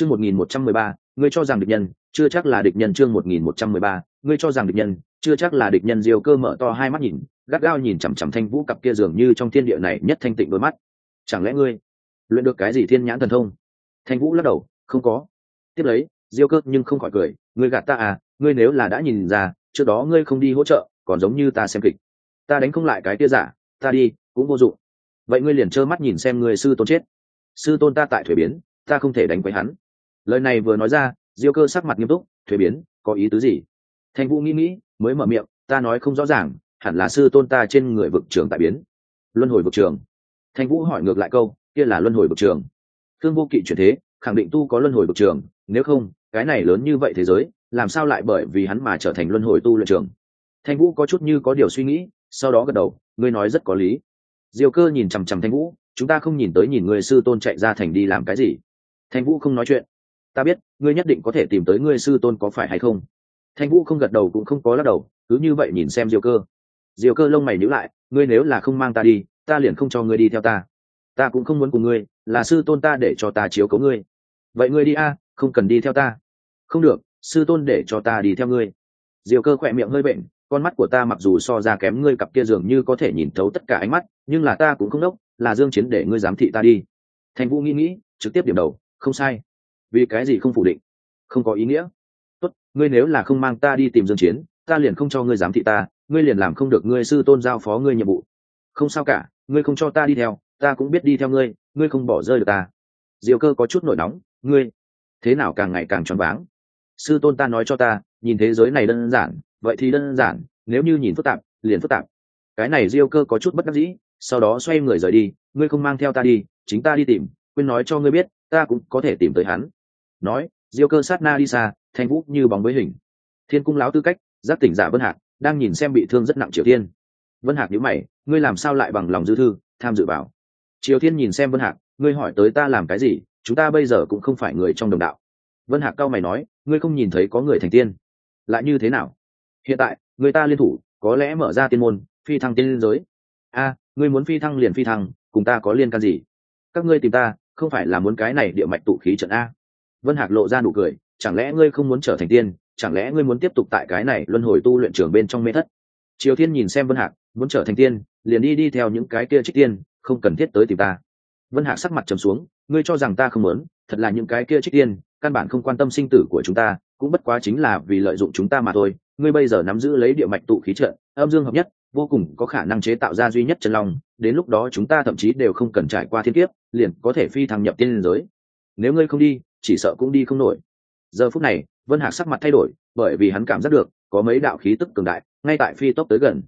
chương một nghìn một trăm mười ba, ngươi cho rằng địch nhân, chưa chắc là địch nhân chương một nghìn một trăm mười ba, ngươi cho rằng địch nhân, chưa chắc là địch nhân. Diều cơ mở to hai mắt nhìn, gắt gao nhìn chằm chằm thanh vũ cặp kia dường như trong thiên địa này nhất thanh tịnh đôi mắt. Chẳng lẽ ngươi luyện được cái gì thiên nhãn thần thông? Thanh vũ lắc đầu, không có. Tiếp lấy, diêu cơ nhưng không khỏi cười, ngươi gạt ta à ngươi nếu là đã nhìn ra, trước đó ngươi không đi hỗ trợ, còn giống như ta xem kịch. Ta đánh không lại cái tia giả, ta đi, cũng vô dụng. Vậy ngươi liền trơ mắt nhìn xem người sư tôn chết. Sư tôn ta tại thuế biến, ta không thể đánh quấy hắn lời này vừa nói ra, diêu cơ sắc mặt nghiêm túc, thuế biến, có ý tứ gì? Thanh vũ nghĩ nghĩ, mới mở miệng, ta nói không rõ ràng, hẳn là sư tôn ta trên người vực trường tại biến. Luân hồi vực trường thanh vũ hỏi ngược lại câu, kia là luân hồi vực trường thương vô kỵ chuyển thế, khẳng định tu có luân hồi vực trường nếu không, cái này lớn như vậy thế giới, làm sao lại bởi vì hắn mà trở thành luân hồi tu luyện trường thanh vũ có chút như có điều suy nghĩ, sau đó gật đầu, ngươi nói rất có lý. Diều cơ nhìn chằm chằm thanh vũ, chúng ta không nhìn tới nhìn người sư tôn chạy ra thành đi làm cái gì? Thanh vũ không nói chuyện ta biết, ngươi nhất định có thể tìm tới ngươi sư tôn có phải hay không? Thanh vũ không gật đầu cũng không có lắc đầu, cứ như vậy nhìn xem diều cơ. Diều cơ lông mày nhíu lại, ngươi nếu là không mang ta đi, ta liền không cho ngươi đi theo ta. Ta cũng không muốn cùng ngươi, là sư tôn ta để cho ta chiếu cấu ngươi. Vậy ngươi đi a, không cần đi theo ta. Không được, sư tôn để cho ta đi theo ngươi. Diều cơ khỏe miệng hơi bệnh, con mắt của ta mặc dù so ra kém ngươi cặp kia dường như có thể nhìn thấu tất cả ánh mắt, nhưng là ta cũng không đốc, là dương chiến để ngươi giám thị ta đi. Thành vũ nghĩ nghĩ, trực tiếp điểm đầu, không sai vì cái gì không phủ định? Không có ý nghĩa. Tốt, ngươi nếu là không mang ta đi tìm dương chiến, ta liền không cho ngươi giám thị ta, ngươi liền làm không được ngươi sư tôn giao phó ngươi nhiệm vụ. Không sao cả, ngươi không cho ta đi theo, ta cũng biết đi theo ngươi ngươi không bỏ rơi được ta. Diều cơ có chút nổi nóng, ngươi, thế nào càng ngày càng choáng váng? Sư tôn ta nói cho ta, nhìn thế giới này đơn giản, vậy thì đơn giản, nếu như nhìn phức tạp, liền phức tạp. Cái này diêu cơ có chút bất đắc dĩ, sau đó xoay người rời đi, ngươi không mang theo ta đi, chính ta đi tìm, quên nói cho ngươi biết, ta cũng có thể tìm tới hắn nói, diêu cơ sát na đi xa, thanh vũ như bóng với hình. Thiên cung láo tư cách, giác tỉnh giả vân hạc, đang nhìn xem bị thương rất nặng triều tiên vân hạc nhíu mày, ngươi làm sao lại bằng lòng dư thư, tham dự vào? Triều tiên nhìn xem vân hạc, ngươi hỏi tới ta làm cái gì, chúng ta bây giờ cũng không phải người trong đồng đạo. Vân hạc cao mày nói, ngươi không nhìn thấy có người thành tiên. Lại như thế nào? Hiện tại, người ta liên thủ, có lẽ mở ra tiên môn, phi thăng tiên liên giới. A, ngươi muốn phi thăng liền phi thăng, cùng ta có liên can gì? Các ngươi tìm ta, không phải là muốn cái này địa mạch tụ khí trận a vân hạc lộ ra nụ cười, chẳng lẽ ngươi không muốn trở thành tiên, chẳng lẽ ngươi muốn tiếp tục tại cái này luân hồi tu luyện trường bên trong mê thất? Triều thiên nhìn xem vân hạc, muốn trở thành tiên, liền đi đi theo những cái kia trích tiên, không cần thiết tới tìm ta. Vân hạc sắc mặt trầm xuống, ngươi cho rằng ta không muốn, thật là những cái kia trích tiên, căn bản không quan tâm sinh tử của chúng ta, cũng bất quá chính là vì lợi dụng chúng ta mà thôi. Ngươi bây giờ nắm giữ lấy địa mạch tụ khí trận, âm dương hợp nhất, vô cùng có khả năng chế tạo ra duy nhất chân long, đến lúc đó chúng ta thậm chí đều không cần trải qua thiên kiếp, liền có thể phi thăng nhập tiên giới. Nếu ngươi không đi chỉ sợ cũng đi không nổi. Giờ phút này, vân hạc sắc mặt thay đổi, bởi vì hắn cảm giác được, có mấy đạo khí tức cường đại, ngay tại phi tốc tới gần.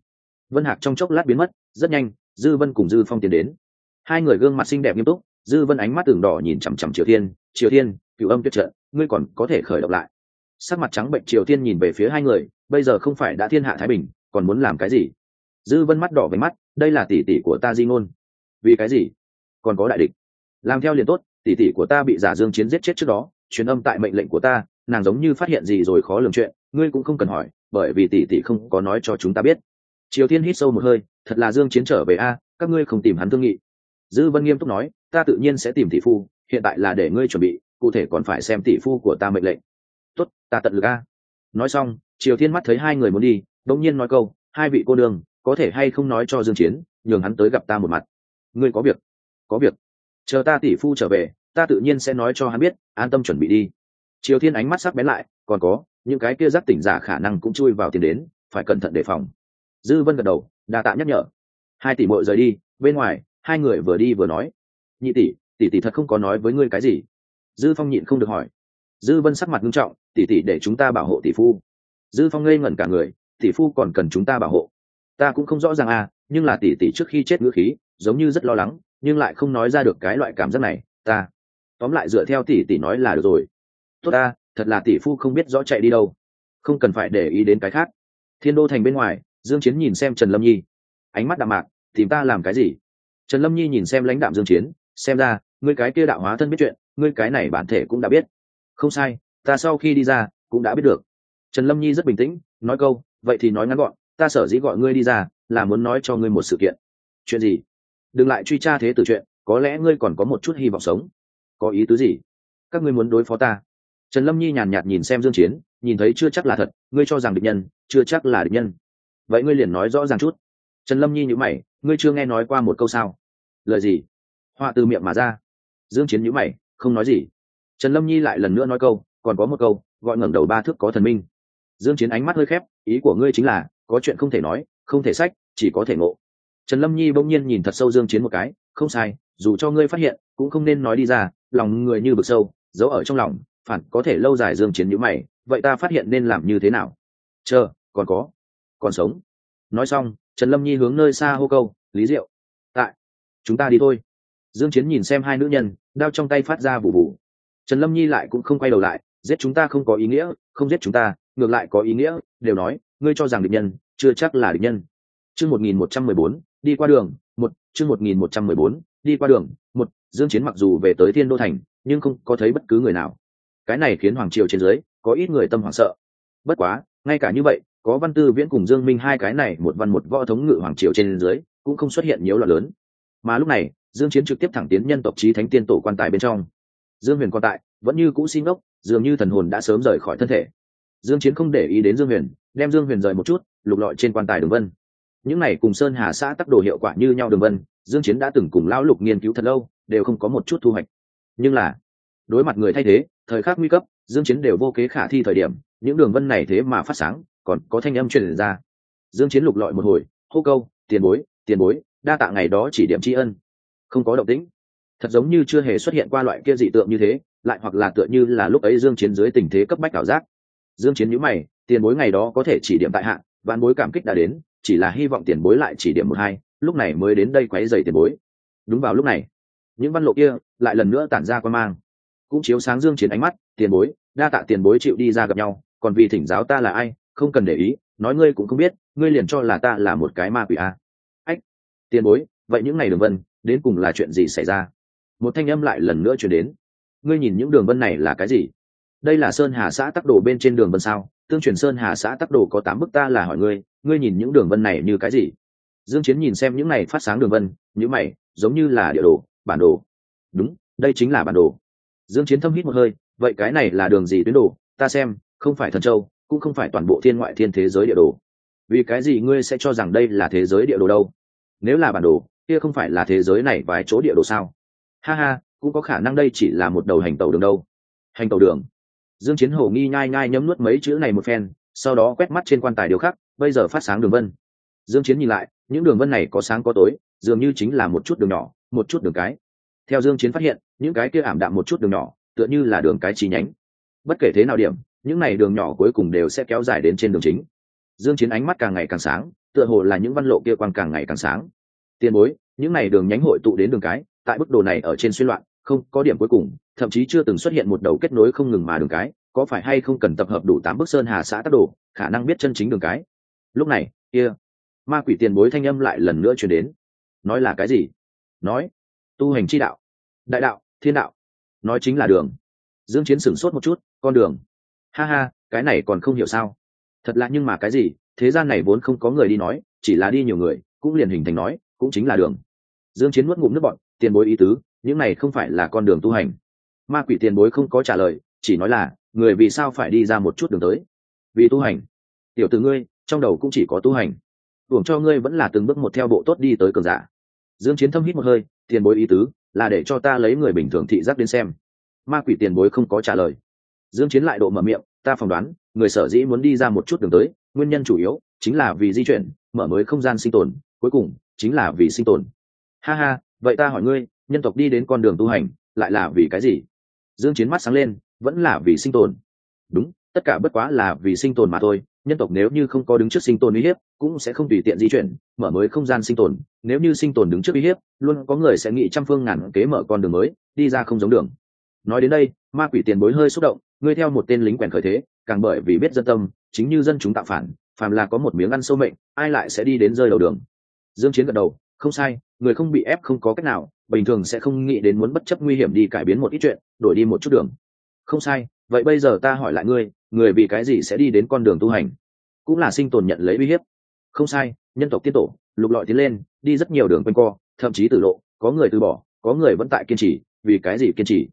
Vân hạc trong chốc lát biến mất, rất nhanh, dư vân cùng dư phong tiến đến. Hai người gương mặt xinh đẹp nghiêm túc, dư vân ánh mắt tường đỏ nhìn chằm chằm triều thiên triều thiên, cựu âm tuyệt trận, ngươi còn có thể khởi động lại. Sắc mặt trắng bệnh triều thiên nhìn về phía hai người, bây giờ không phải đã thiên hạ thái bình, còn muốn làm cái gì? Dư vân mắt đỏ với mắt, đây là tỷ tỷ của ta di ngôn. Vì cái gì? Còn có đại địch. Làm theo liền tốt tỷ tỷ của ta bị giả dương chiến giết chết trước đó truyền âm tại mệnh lệnh của ta nàng giống như phát hiện gì rồi khó lường chuyện ngươi cũng không cần hỏi bởi vì tỷ tỷ không có nói cho chúng ta biết. Triều thiên hít sâu một hơi thật là dương chiến trở về a các ngươi không tìm hắn thương nghị. Dư vân nghiêm túc nói ta tự nhiên sẽ tìm tỷ phu hiện tại là để ngươi chuẩn bị cụ thể còn phải xem tỷ phu của ta mệnh lệnh. Tốt ta tận lực a. Nói xong triều thiên mắt thấy hai người muốn đi đống nhiên nói câu hai vị cô đường, có thể hay không nói cho dương chiến nhường hắn tới gặp ta một mặt. Ngươi có việc. Có việc. Chờ ta tỷ phu trở về ta tự nhiên sẽ nói cho hắn biết, an tâm chuẩn bị đi. Triều thiên ánh mắt sắc bén lại, còn có, những cái kia giác tỉnh giả khả năng cũng chui vào tiền đến, phải cẩn thận đề phòng. Dư vân gật đầu, đa tạ nhắc nhở. Hai tỷ muội rời đi, bên ngoài, hai người vừa đi vừa nói. Nhị tỷ tỷ tỷ thật không có nói với ngươi cái gì. Dư phong nhịn không được hỏi. Dư vân sắc mặt nghiêm trọng, tỷ tỷ để chúng ta bảo hộ tỷ phu. Dư phong ngây ngẩn cả người, tỷ phu còn cần chúng ta bảo hộ. Ta cũng không rõ ràng à nhưng là tỷ tỷ trước khi chết ngữ khí, giống như rất lo lắng, nhưng lại không nói ra được cái loại cảm giác này, ta tóm lại dựa theo tỷ tỷ nói là được rồi. Tốt ta, thật là tỷ phu không biết rõ chạy đi đâu. Không cần phải để ý đến cái khác. Thiên đô thành bên ngoài, dương chiến nhìn xem trần lâm nhi. Ánh mắt đạm mạc, tìm ta làm cái gì? Trần lâm nhi nhìn xem lãnh đạm dương chiến, xem ra, ngươi cái kia đạo hóa thân biết chuyện, ngươi cái này bản thể cũng đã biết. Không sai, ta sau khi đi ra, cũng đã biết được. Trần lâm nhi rất bình tĩnh, nói câu, vậy thì nói ngắn gọn, ta sở dĩ gọi ngươi đi ra, là muốn nói cho ngươi một sự kiện. Chuyện gì? Đừng lại truy tra thế tử chuyện, có lẽ ngươi còn có một chút hy vọng sống có ý tứ gì? Các ngươi muốn đối phó ta? Trần lâm nhi nhàn nhạt nhìn xem dương chiến, nhìn thấy chưa chắc là thật, ngươi cho rằng địch nhân, chưa chắc là địch nhân. Vậy ngươi liền nói rõ ràng chút. Trần lâm nhi nhữ mày, ngươi chưa nghe nói qua một câu sao? Lời gì? Họa từ miệng mà ra. Dương chiến nhữ mày, không nói gì. Trần lâm nhi lại lần nữa nói câu, còn có một câu, gọi ngẩng đầu ba thước có thần minh. Dương chiến ánh mắt hơi khép, ý của ngươi chính là, có chuyện không thể nói, không thể sách, chỉ có thể ngộ. Trần lâm nhi bỗng nhiên nhìn thật sâu dương chiến một cái, không sai, dù cho ngươi phát hiện, cũng không nên nói đi ra lòng người như vực sâu giấu ở trong lòng phản có thể lâu dài dương chiến như mày vậy ta phát hiện nên làm như thế nào? Chờ còn có còn sống. Nói xong trần lâm nhi hướng nơi xa hô câu lý diệu tại chúng ta đi thôi. Dương chiến nhìn xem hai nữ nhân đao trong tay phát ra vụ vụ trần lâm nhi lại cũng không quay đầu lại giết chúng ta không có ý nghĩa không giết chúng ta ngược lại có ý nghĩa đều nói ngươi cho rằng địch nhân chưa chắc là địch nhân. Chương 1114, đi qua đường một chương 1114, đi qua đường dương chiến mặc dù về tới thiên đô thành, nhưng không có thấy bất cứ người nào. Cái này khiến hoàng triều trên dưới có ít người tâm hoảng sợ. Bất quá, ngay cả như vậy, có văn tư viễn cùng dương minh hai cái này một văn một võ thống ngự hoàng triều trên dưới, cũng không xuất hiện nhiều loạn lớn. Mà lúc này, dương chiến trực tiếp thẳng tiến nhân tộc trí thánh tiên tổ quan tài bên trong. Dương huyền quan tại, vẫn như cũ xin ngốc dường như thần hồn đã sớm rời khỏi thân thể. Dương chiến không để ý đến dương huyền, đem dương huyền rời một chút, lục lọi trên quan tài đường vân. Những này cùng sơn hà xã tác đồ hiệu quả như nhau đường vân, dương chiến đã từng cùng lão lục nghiên cứu thật lâu đều không có một chút thu hoạch. Nhưng là, đối mặt người thay thế, thời khắc nguy cấp, dương chiến đều vô kế khả thi thời điểm, những đường vân này thế mà phát sáng, còn có thanh âm truyền ra. Dương chiến lục lọi một hồi, hô câu, tiền bối tiền bối, đa tạ ngày đó chỉ điểm tri ân. Không có động tĩnh. Thật giống như chưa hề xuất hiện qua loại kia dị tượng như thế, lại hoặc là tựa như là lúc ấy dương chiến dưới tình thế cấp bách ảo giác. Dương chiến nhíu mày, tiền bối ngày đó có thể chỉ điểm tại hạ, vạn bối cảm kích đã đến, chỉ là hy vọng tiền bối lại chỉ điểm một hai, lúc này mới đến đây quấy rầy tiền bối. Đúng vào lúc này những văn lộ kia lại lần nữa tản ra quan mang. Cũng chiếu sáng dương chiến ánh mắt, tiền bối, đa tạ tiền bối chịu đi ra gặp nhau, còn vì thỉnh giáo ta là ai, không cần để ý, nói ngươi cũng không biết, ngươi liền cho là ta là một cái ma quỷ a. À. ách, tiền bối, vậy những ngày đường vân, đến cùng là chuyện gì xảy ra? Một thanh âm lại lần nữa chuyển đến. Ngươi nhìn những đường vân này là cái gì? Đây là sơn hà xã tắc đồ bên trên đường vân sao? Tương truyền sơn hà xã tắc đồ có tám bức ta là hỏi ngươi ngươi nhìn những đường vân này như cái gì? Dương chiến nhìn xem những này phát sáng đường vân những mày, giống như là địa đồ bản đồ. Đúng, đây chính là bản đồ. Dương chiến thâm hít một hơi, vậy cái này là đường gì tuyến đồ? Ta xem, không phải thần châu, cũng không phải toàn bộ thiên ngoại thiên thế giới địa đồ. Vì cái gì ngươi sẽ cho rằng đây là thế giới địa đồ đâu? Nếu là bản đồ, kia không phải là thế giới này vài chỗ địa đồ sao? Ha ha, cũng có khả năng đây chỉ là một đầu hành tàu đường đâu. Hành tàu đường. Dương chiến hồ nghi nhai nhai nhấm nuốt mấy chữ này một phen, sau đó quét mắt trên quan tài điều khắc, bây giờ phát sáng đường vân. Dương chiến nhìn lại, những đường vân này có sáng có tối, dường như chính là một chút đường nhỏ một chút đường cái. Theo dương chiến phát hiện, những cái kia ảm đạm một chút đường nhỏ, tựa như là đường cái chi nhánh. Bất kể thế nào điểm, những này đường nhỏ cuối cùng đều sẽ kéo dài đến trên đường chính. Dương chiến ánh mắt càng ngày càng sáng, tựa hồ là những văn lộ kia quang càng ngày càng sáng. Tiền bối, những này đường nhánh hội tụ đến đường cái, tại bức đồ này ở trên xuyên loạn, không có điểm cuối cùng, thậm chí chưa từng xuất hiện một đầu kết nối không ngừng mà đường cái, có phải hay không cần tập hợp đủ tám bức sơn hà xã tác đồ, khả năng biết chân chính đường cái. Lúc này, kia, ma quỷ tiền bối thanh âm lại lần nữa truyền đến. Nói là cái gì? Nói, tu hành chi đạo, đại đạo, thiên đạo, nói chính là đường. Dương chiến sửng sốt một chút, con đường. Ha ha, cái này còn không hiểu sao? Thật lạ nhưng mà cái gì? Thế gian này vốn không có người đi nói, chỉ là đi nhiều người, cũng liền hình thành nói, cũng chính là đường. Dương chiến nuốt ngụm nước bọn tiền bối ý tứ, những này không phải là con đường tu hành. Ma quỷ tiền bối không có trả lời, chỉ nói là, người vì sao phải đi ra một chút đường tới? Vì tu hành. Tiểu tử ngươi, trong đầu cũng chỉ có tu hành. Tưởng cho ngươi vẫn là từng bước một theo bộ tốt đi tới cường giả dương chiến thâm hít một hơi, tiền bối ý tứ là để cho ta lấy người bình thường thị giác đến xem. Ma quỷ tiền bối không có trả lời. Dương chiến lại độ mở miệng, ta phỏng đoán, người sở dĩ muốn đi ra một chút đường tới, nguyên nhân chủ yếu chính là vì di chuyển, mở mới không gian sinh tồn, cuối cùng chính là vì sinh tồn. Ha ha, vậy ta hỏi ngươi, nhân tộc đi đến con đường tu hành, lại là vì cái gì? Dương chiến mắt sáng lên, vẫn là vì sinh tồn. Đúng, tất cả bất quá là vì sinh tồn mà thôi nhân tộc nếu như không có đứng trước sinh tồn uy hiếp, cũng sẽ không tùy tiện di chuyển, mở mới không gian sinh tồn. Nếu như sinh tồn đứng trước uy hiếp, luôn có người sẽ nghĩ trăm phương ngàn kế mở con đường mới, đi ra không giống đường. Nói đến đây, ma quỷ tiền bối hơi xúc động, ngươi theo một tên lính quèn khởi thế, càng bởi vì biết dân tâm, chính như dân chúng tạo phản, phàm là có một miếng ăn sâu mệnh, ai lại sẽ đi đến rơi đầu đường? Dương chiến gật đầu, không sai, người không bị ép không có cách nào, bình thường sẽ không nghĩ đến muốn bất chấp nguy hiểm đi cải biến một ít chuyện, đổi đi một chút đường. Không sai, vậy bây giờ ta hỏi lại ngươi người vì cái gì sẽ đi đến con đường tu hành? Cũng là sinh tồn nhận lấy uy hiếp. Không sai, nhân tộc tiên tổ, lục lọi tiến lên, đi rất nhiều đường quanh co, thậm chí từ lộ, có người từ bỏ, có người vẫn tại kiên trì, vì cái gì kiên trì?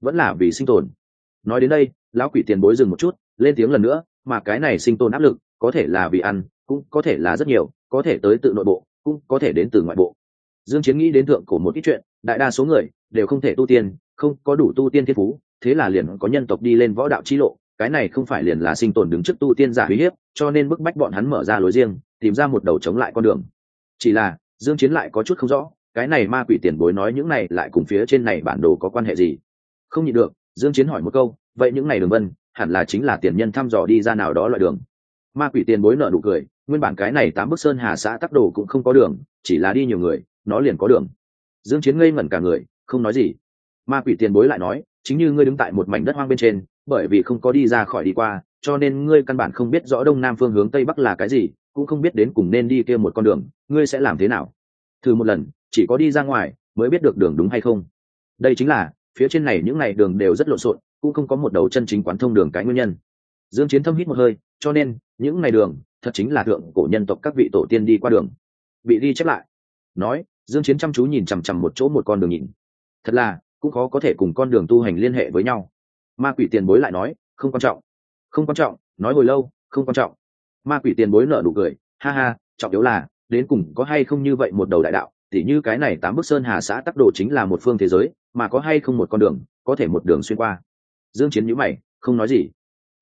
Vẫn là vì sinh tồn. Nói đến đây, lão quỷ tiền bối dừng một chút, lên tiếng lần nữa, mà cái này sinh tồn áp lực, có thể là vì ăn, cũng có thể là rất nhiều, có thể tới tự nội bộ, cũng có thể đến từ ngoại bộ. Dương chiến nghĩ đến thượng cổ một ít chuyện, đại đa số người đều không thể tu tiên, không có đủ tu tiên thiên phú, thế là liền có nhân tộc đi lên võ đạo chi lộ cái này không phải liền là sinh tồn đứng trước tu tiên giả uy hiếp, cho nên bức bách bọn hắn mở ra lối riêng, tìm ra một đầu chống lại con đường. Chỉ là, dương chiến lại có chút không rõ, cái này ma quỷ tiền bối nói những này lại cùng phía trên này bản đồ có quan hệ gì? Không nhịn được, dương chiến hỏi một câu, vậy những này đường vân, hẳn là chính là tiền nhân thăm dò đi ra nào đó loại đường? Ma quỷ tiền bối nở nụ cười, nguyên bản cái này tám bức sơn hà xã tắc đồ cũng không có đường, chỉ là đi nhiều người, nó liền có đường. Dương chiến ngây ngẩn cả người, không nói gì. Ma quỷ tiền bối lại nói, chính như ngươi đứng tại một mảnh đất hoang bên trên bởi vì không có đi ra khỏi đi qua, cho nên ngươi căn bản không biết rõ đông nam phương hướng tây bắc là cái gì, cũng không biết đến cùng nên đi kia một con đường, ngươi sẽ làm thế nào. Thử một lần, chỉ có đi ra ngoài mới biết được đường đúng hay không. Đây chính là, phía trên này những ngày đường đều rất lộn xộn, cũng không có một đầu chân chính quán thông đường cái nguyên nhân. Dương chiến thâm hít một hơi, cho nên, những ngày đường, thật chính là thượng cổ nhân tộc các vị tổ tiên đi qua đường. Bị đi chép lại. Nói, dương chiến chăm chú nhìn chằm chằm một chỗ một con đường nhìn. Thật là, cũng khó có thể cùng con đường tu hành liên hệ với nhau ma quỷ tiền bối lại nói, không quan trọng. Không quan trọng, nói hồi lâu, không quan trọng. Ma quỷ tiền bối nở nụ cười, ha ha, trọng yếu là, đến cùng có hay không như vậy một đầu đại đạo, tỉ như cái này tám bức sơn hà xã tắc đồ chính là một phương thế giới, mà có hay không một con đường, có thể một đường xuyên qua. Dương chiến nhíu mày, không nói gì.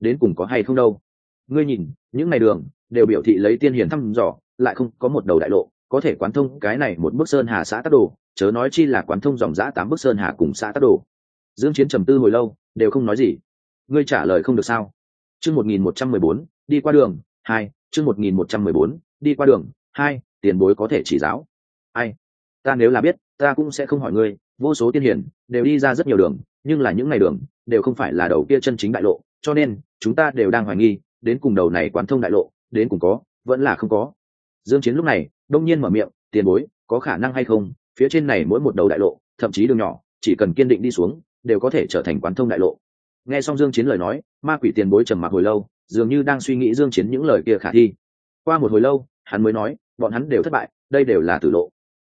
Đến cùng có hay không đâu? Ngươi nhìn, những ngày đường, đều biểu thị lấy tiên hiền thăm dò, lại không có một đầu đại lộ, có thể quán thông cái này một bức sơn hà xã tắc đồ, chớ nói chi là quán thông dòng giã tám bức sơn hà cùng xã tắc đồ dương chiến trầm tư hồi lâu, đều không nói gì. Ngươi trả lời không được sao? Chương 1114 đi qua đường, hai, chương 1114 đi qua đường, hai, tiền bối có thể chỉ giáo. Ai? Ta nếu là biết, ta cũng sẽ không hỏi ngươi, vô số tiên hiển đều đi ra rất nhiều đường, nhưng là những ngày đường đều không phải là đầu kia chân chính đại lộ, cho nên chúng ta đều đang hoài nghi, đến cùng đầu này quán thông đại lộ, đến cùng có, vẫn là không có. Dương chiến lúc này, đông nhiên mở miệng, tiền bối, có khả năng hay không? Phía trên này mỗi một đầu đại lộ, thậm chí đường nhỏ, chỉ cần kiên định đi xuống đều có thể trở thành quán thông đại lộ. Nghe xong dương chiến lời nói, ma quỷ tiền bối trầm mặc hồi lâu, dường như đang suy nghĩ dương chiến những lời kia khả thi. Qua một hồi lâu, hắn mới nói, bọn hắn đều thất bại, đây đều là tử lộ.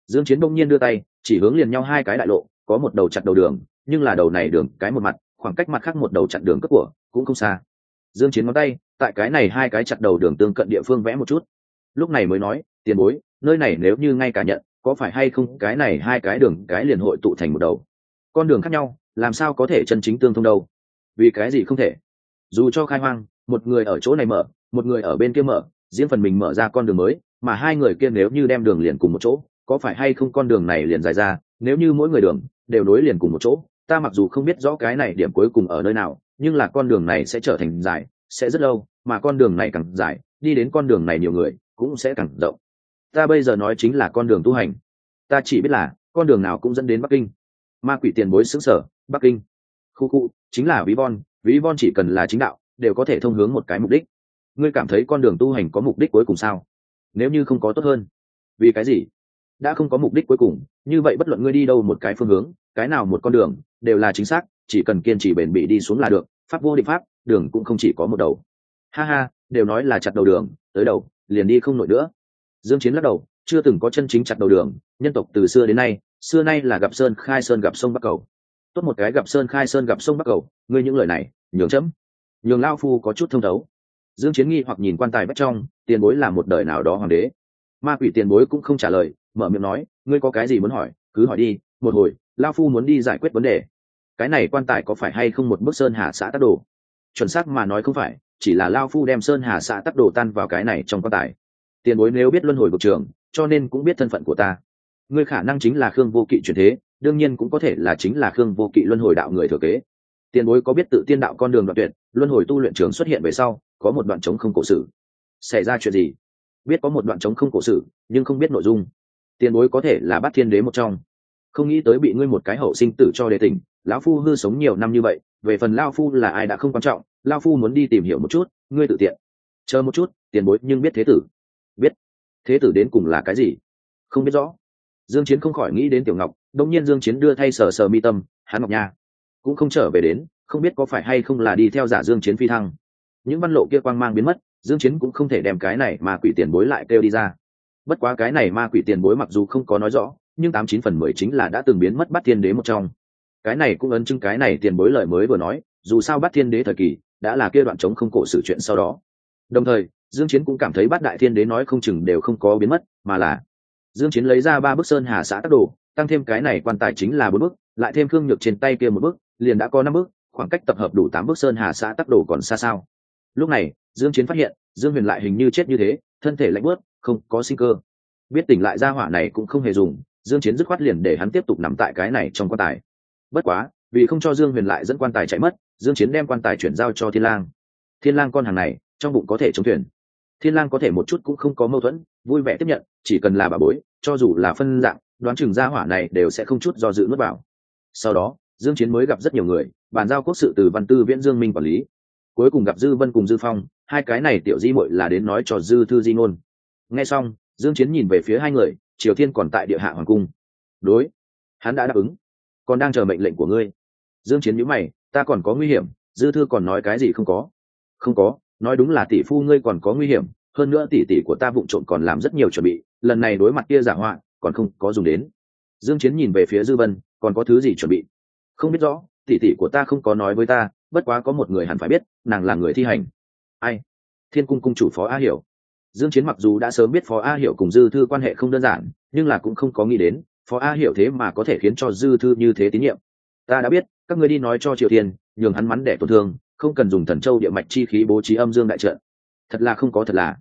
Dương chiến đông nhiên đưa tay, chỉ hướng liền nhau hai cái đại lộ, có một đầu chặt đầu đường, nhưng là đầu này đường, cái một mặt, khoảng cách mặt khác một đầu chặn đường cấp của, cũng không xa. Dương chiến ngón tay, tại cái này hai cái chặt đầu đường tương cận địa phương vẽ một chút. Lúc này mới nói, tiền bối, nơi này nếu như ngay cả nhận, có phải hay không cái này hai cái đường, cái liền hội tụ thành một đầu? Con đường khác nhau làm sao có thể chân chính tương thông đâu? Vì cái gì không thể? Dù cho khai hoang, một người ở chỗ này mở, một người ở bên kia mở diễn phần mình mở ra con đường mới, mà hai người kia nếu như đem đường liền cùng một chỗ, có phải hay không con đường này liền dài ra? Nếu như mỗi người đường đều nối liền cùng một chỗ, ta mặc dù không biết rõ cái này điểm cuối cùng ở nơi nào, nhưng là con đường này sẽ trở thành dài, sẽ rất lâu, mà con đường này càng dài, đi đến con đường này nhiều người cũng sẽ càng rộng. Ta bây giờ nói chính là con đường tu hành. Ta chỉ biết là con đường nào cũng dẫn đến bắc kinh. Ma quỷ tiền bối xứng sở bắc kinh. Khu khu, chính là ví von ví von chỉ cần là chính đạo, đều có thể thông hướng một cái mục đích. Ngươi cảm thấy con đường tu hành có mục đích cuối cùng sao? Nếu như không có tốt hơn. Vì cái gì? Đã không có mục đích cuối cùng, như vậy bất luận ngươi đi đâu một cái phương hướng, cái nào một con đường, đều là chính xác, chỉ cần kiên trì bền bỉ đi xuống là được, pháp vô định pháp, đường cũng không chỉ có một đầu. Ha ha, đều nói là chặt đầu đường, tới đầu, liền đi không nổi nữa. Dương chiến lắc đầu, chưa từng có chân chính chặt đầu đường, nhân tộc từ xưa đến nay, xưa nay là gặp sơn, khai sơn, gặp sông, bắc cầu tốt một cái gặp sơn khai sơn gặp sông bắc cầu, ngươi những lời này, nhường chấm. Nhường lao phu có chút thông thấu. Dương chiến nghi hoặc nhìn quan tài bách trong, tiền bối là một đời nào đó hoàng đế. Ma quỷ tiền bối cũng không trả lời, mở miệng nói, ngươi có cái gì muốn hỏi, cứ hỏi đi, một hồi lao phu muốn đi giải quyết vấn đề. Cái này quan tài có phải hay không một bức sơn hà xã tắc đồ? Chuẩn xác mà nói không phải, chỉ là lao phu đem sơn hà xã tắc đồ tan vào cái này trong quan tài. Tiền bối nếu biết luân hồi vực trường, cho nên cũng biết thân phận của ta. Ngươi khả năng chính là khương vô kỵ truyền thế đương nhiên cũng có thể là chính là khương vô kỵ luân hồi đạo người thừa kế. Tiền bối có biết tự tiên đạo con đường đoạn tuyệt, luân hồi tu luyện trường xuất hiện về sau, có một đoạn chống không cổ sử. Xảy ra chuyện gì? Biết có một đoạn chống không cổ sử, nhưng không biết nội dung. Tiền bối có thể là bắt thiên đế một trong. Không nghĩ tới bị ngươi một cái hậu sinh tử cho đề tỉnh lão phu hư sống nhiều năm như vậy, về phần lao phu là ai đã không quan trọng lao phu muốn đi tìm hiểu một chút, ngươi tự tiện. Chờ một chút tiền bối, nhưng biết thế tử. Biết. Thế tử đến cùng là cái gì? Không biết rõ. Dương chiến không khỏi nghĩ đến tiểu ngọc đông nhiên dương chiến đưa thay sờ sờ mi tâm, hắn ngọc nha. Cũng không trở về đến, không biết có phải hay không là đi theo giả dương chiến phi thăng. Những văn lộ kia quang mang biến mất, dương chiến cũng không thể đem cái này mà quỷ tiền bối lại kêu đi ra. Bất quá cái này ma quỷ tiền bối mặc dù không có nói rõ, nhưng tám chín phần mười chính là đã từng biến mất bắt thiên đế một trong. Cái này cũng ấn chứng cái này tiền bối lời mới vừa nói, dù sao bắt thiên đế thời kỳ đã là kia đoạn chống không cổ sự chuyện sau đó. Đồng thời, dương chiến cũng cảm thấy bát đại thiên đế nói không chừng đều không có biến mất, mà là dương chiến lấy ra ba bức sơn hà xã tác đồ tăng thêm cái này quan tài chính là bốn bước, lại thêm khương nhược trên tay kia một bước, liền đã có năm bước, khoảng cách tập hợp đủ tám bước sơn hà xã tắc đồ còn xa sao. Lúc này dương chiến phát hiện dương huyền lại hình như chết như thế thân thể lạnh bớt không có sinh cơ. Biết tỉnh lại ra hỏa này cũng không hề dùng dương chiến dứt khoát liền để hắn tiếp tục nằm tại cái này trong quan tài. Bất quá vì không cho dương huyền lại dẫn quan tài chạy mất dương chiến đem quan tài chuyển giao cho thiên lang. Thiên lang con hàng này trong bụng có thể chống thuyền. Thiên lang có thể một chút cũng không có mâu thuẫn vui vẻ tiếp nhận chỉ cần là bà bối cho dù là phân dạng đoán chừng gia hỏa này đều sẽ không chút do dự nuốt vào. Sau đó, dương chiến mới gặp rất nhiều người, bàn giao quốc sự từ văn tư viễn dương minh quản lý. Cuối cùng gặp dư vân cùng dư phong, hai cái này tiểu di muội là đến nói cho dư thư di ngôn. Nghe xong, dương chiến nhìn về phía hai người, triều thiên còn tại địa hạ hoàng cung. Đối, hắn đã đáp ứng. Còn đang chờ mệnh lệnh của ngươi. Dương chiến nhíu mày, ta còn có nguy hiểm, dư thư còn nói cái gì không có? Không có, nói đúng là tỷ phu ngươi còn có nguy hiểm, hơn nữa tỷ tỷ của ta vụng trộn còn làm rất nhiều chuẩn bị, lần này đối mặt kia giả họa còn không có dùng đến. Dương chiến nhìn về phía dư vân, còn có thứ gì chuẩn bị? Không biết rõ, tỷ tỷ của ta không có nói với ta, bất quá có một người hẳn phải biết, nàng là người thi hành. Ai? Thiên cung cung chủ phó a hiểu. Dương chiến mặc dù đã sớm biết phó a hiểu cùng dư thư quan hệ không đơn giản, nhưng là cũng không có nghĩ đến, phó a hiểu thế mà có thể khiến cho dư thư như thế tín nhiệm. Ta đã biết, các ngươi đi nói cho triều tiên, nhường hắn mắn để tổn thương, không cần dùng thần châu địa mạch chi khí bố trí âm dương đại trận. Thật là không có thật là.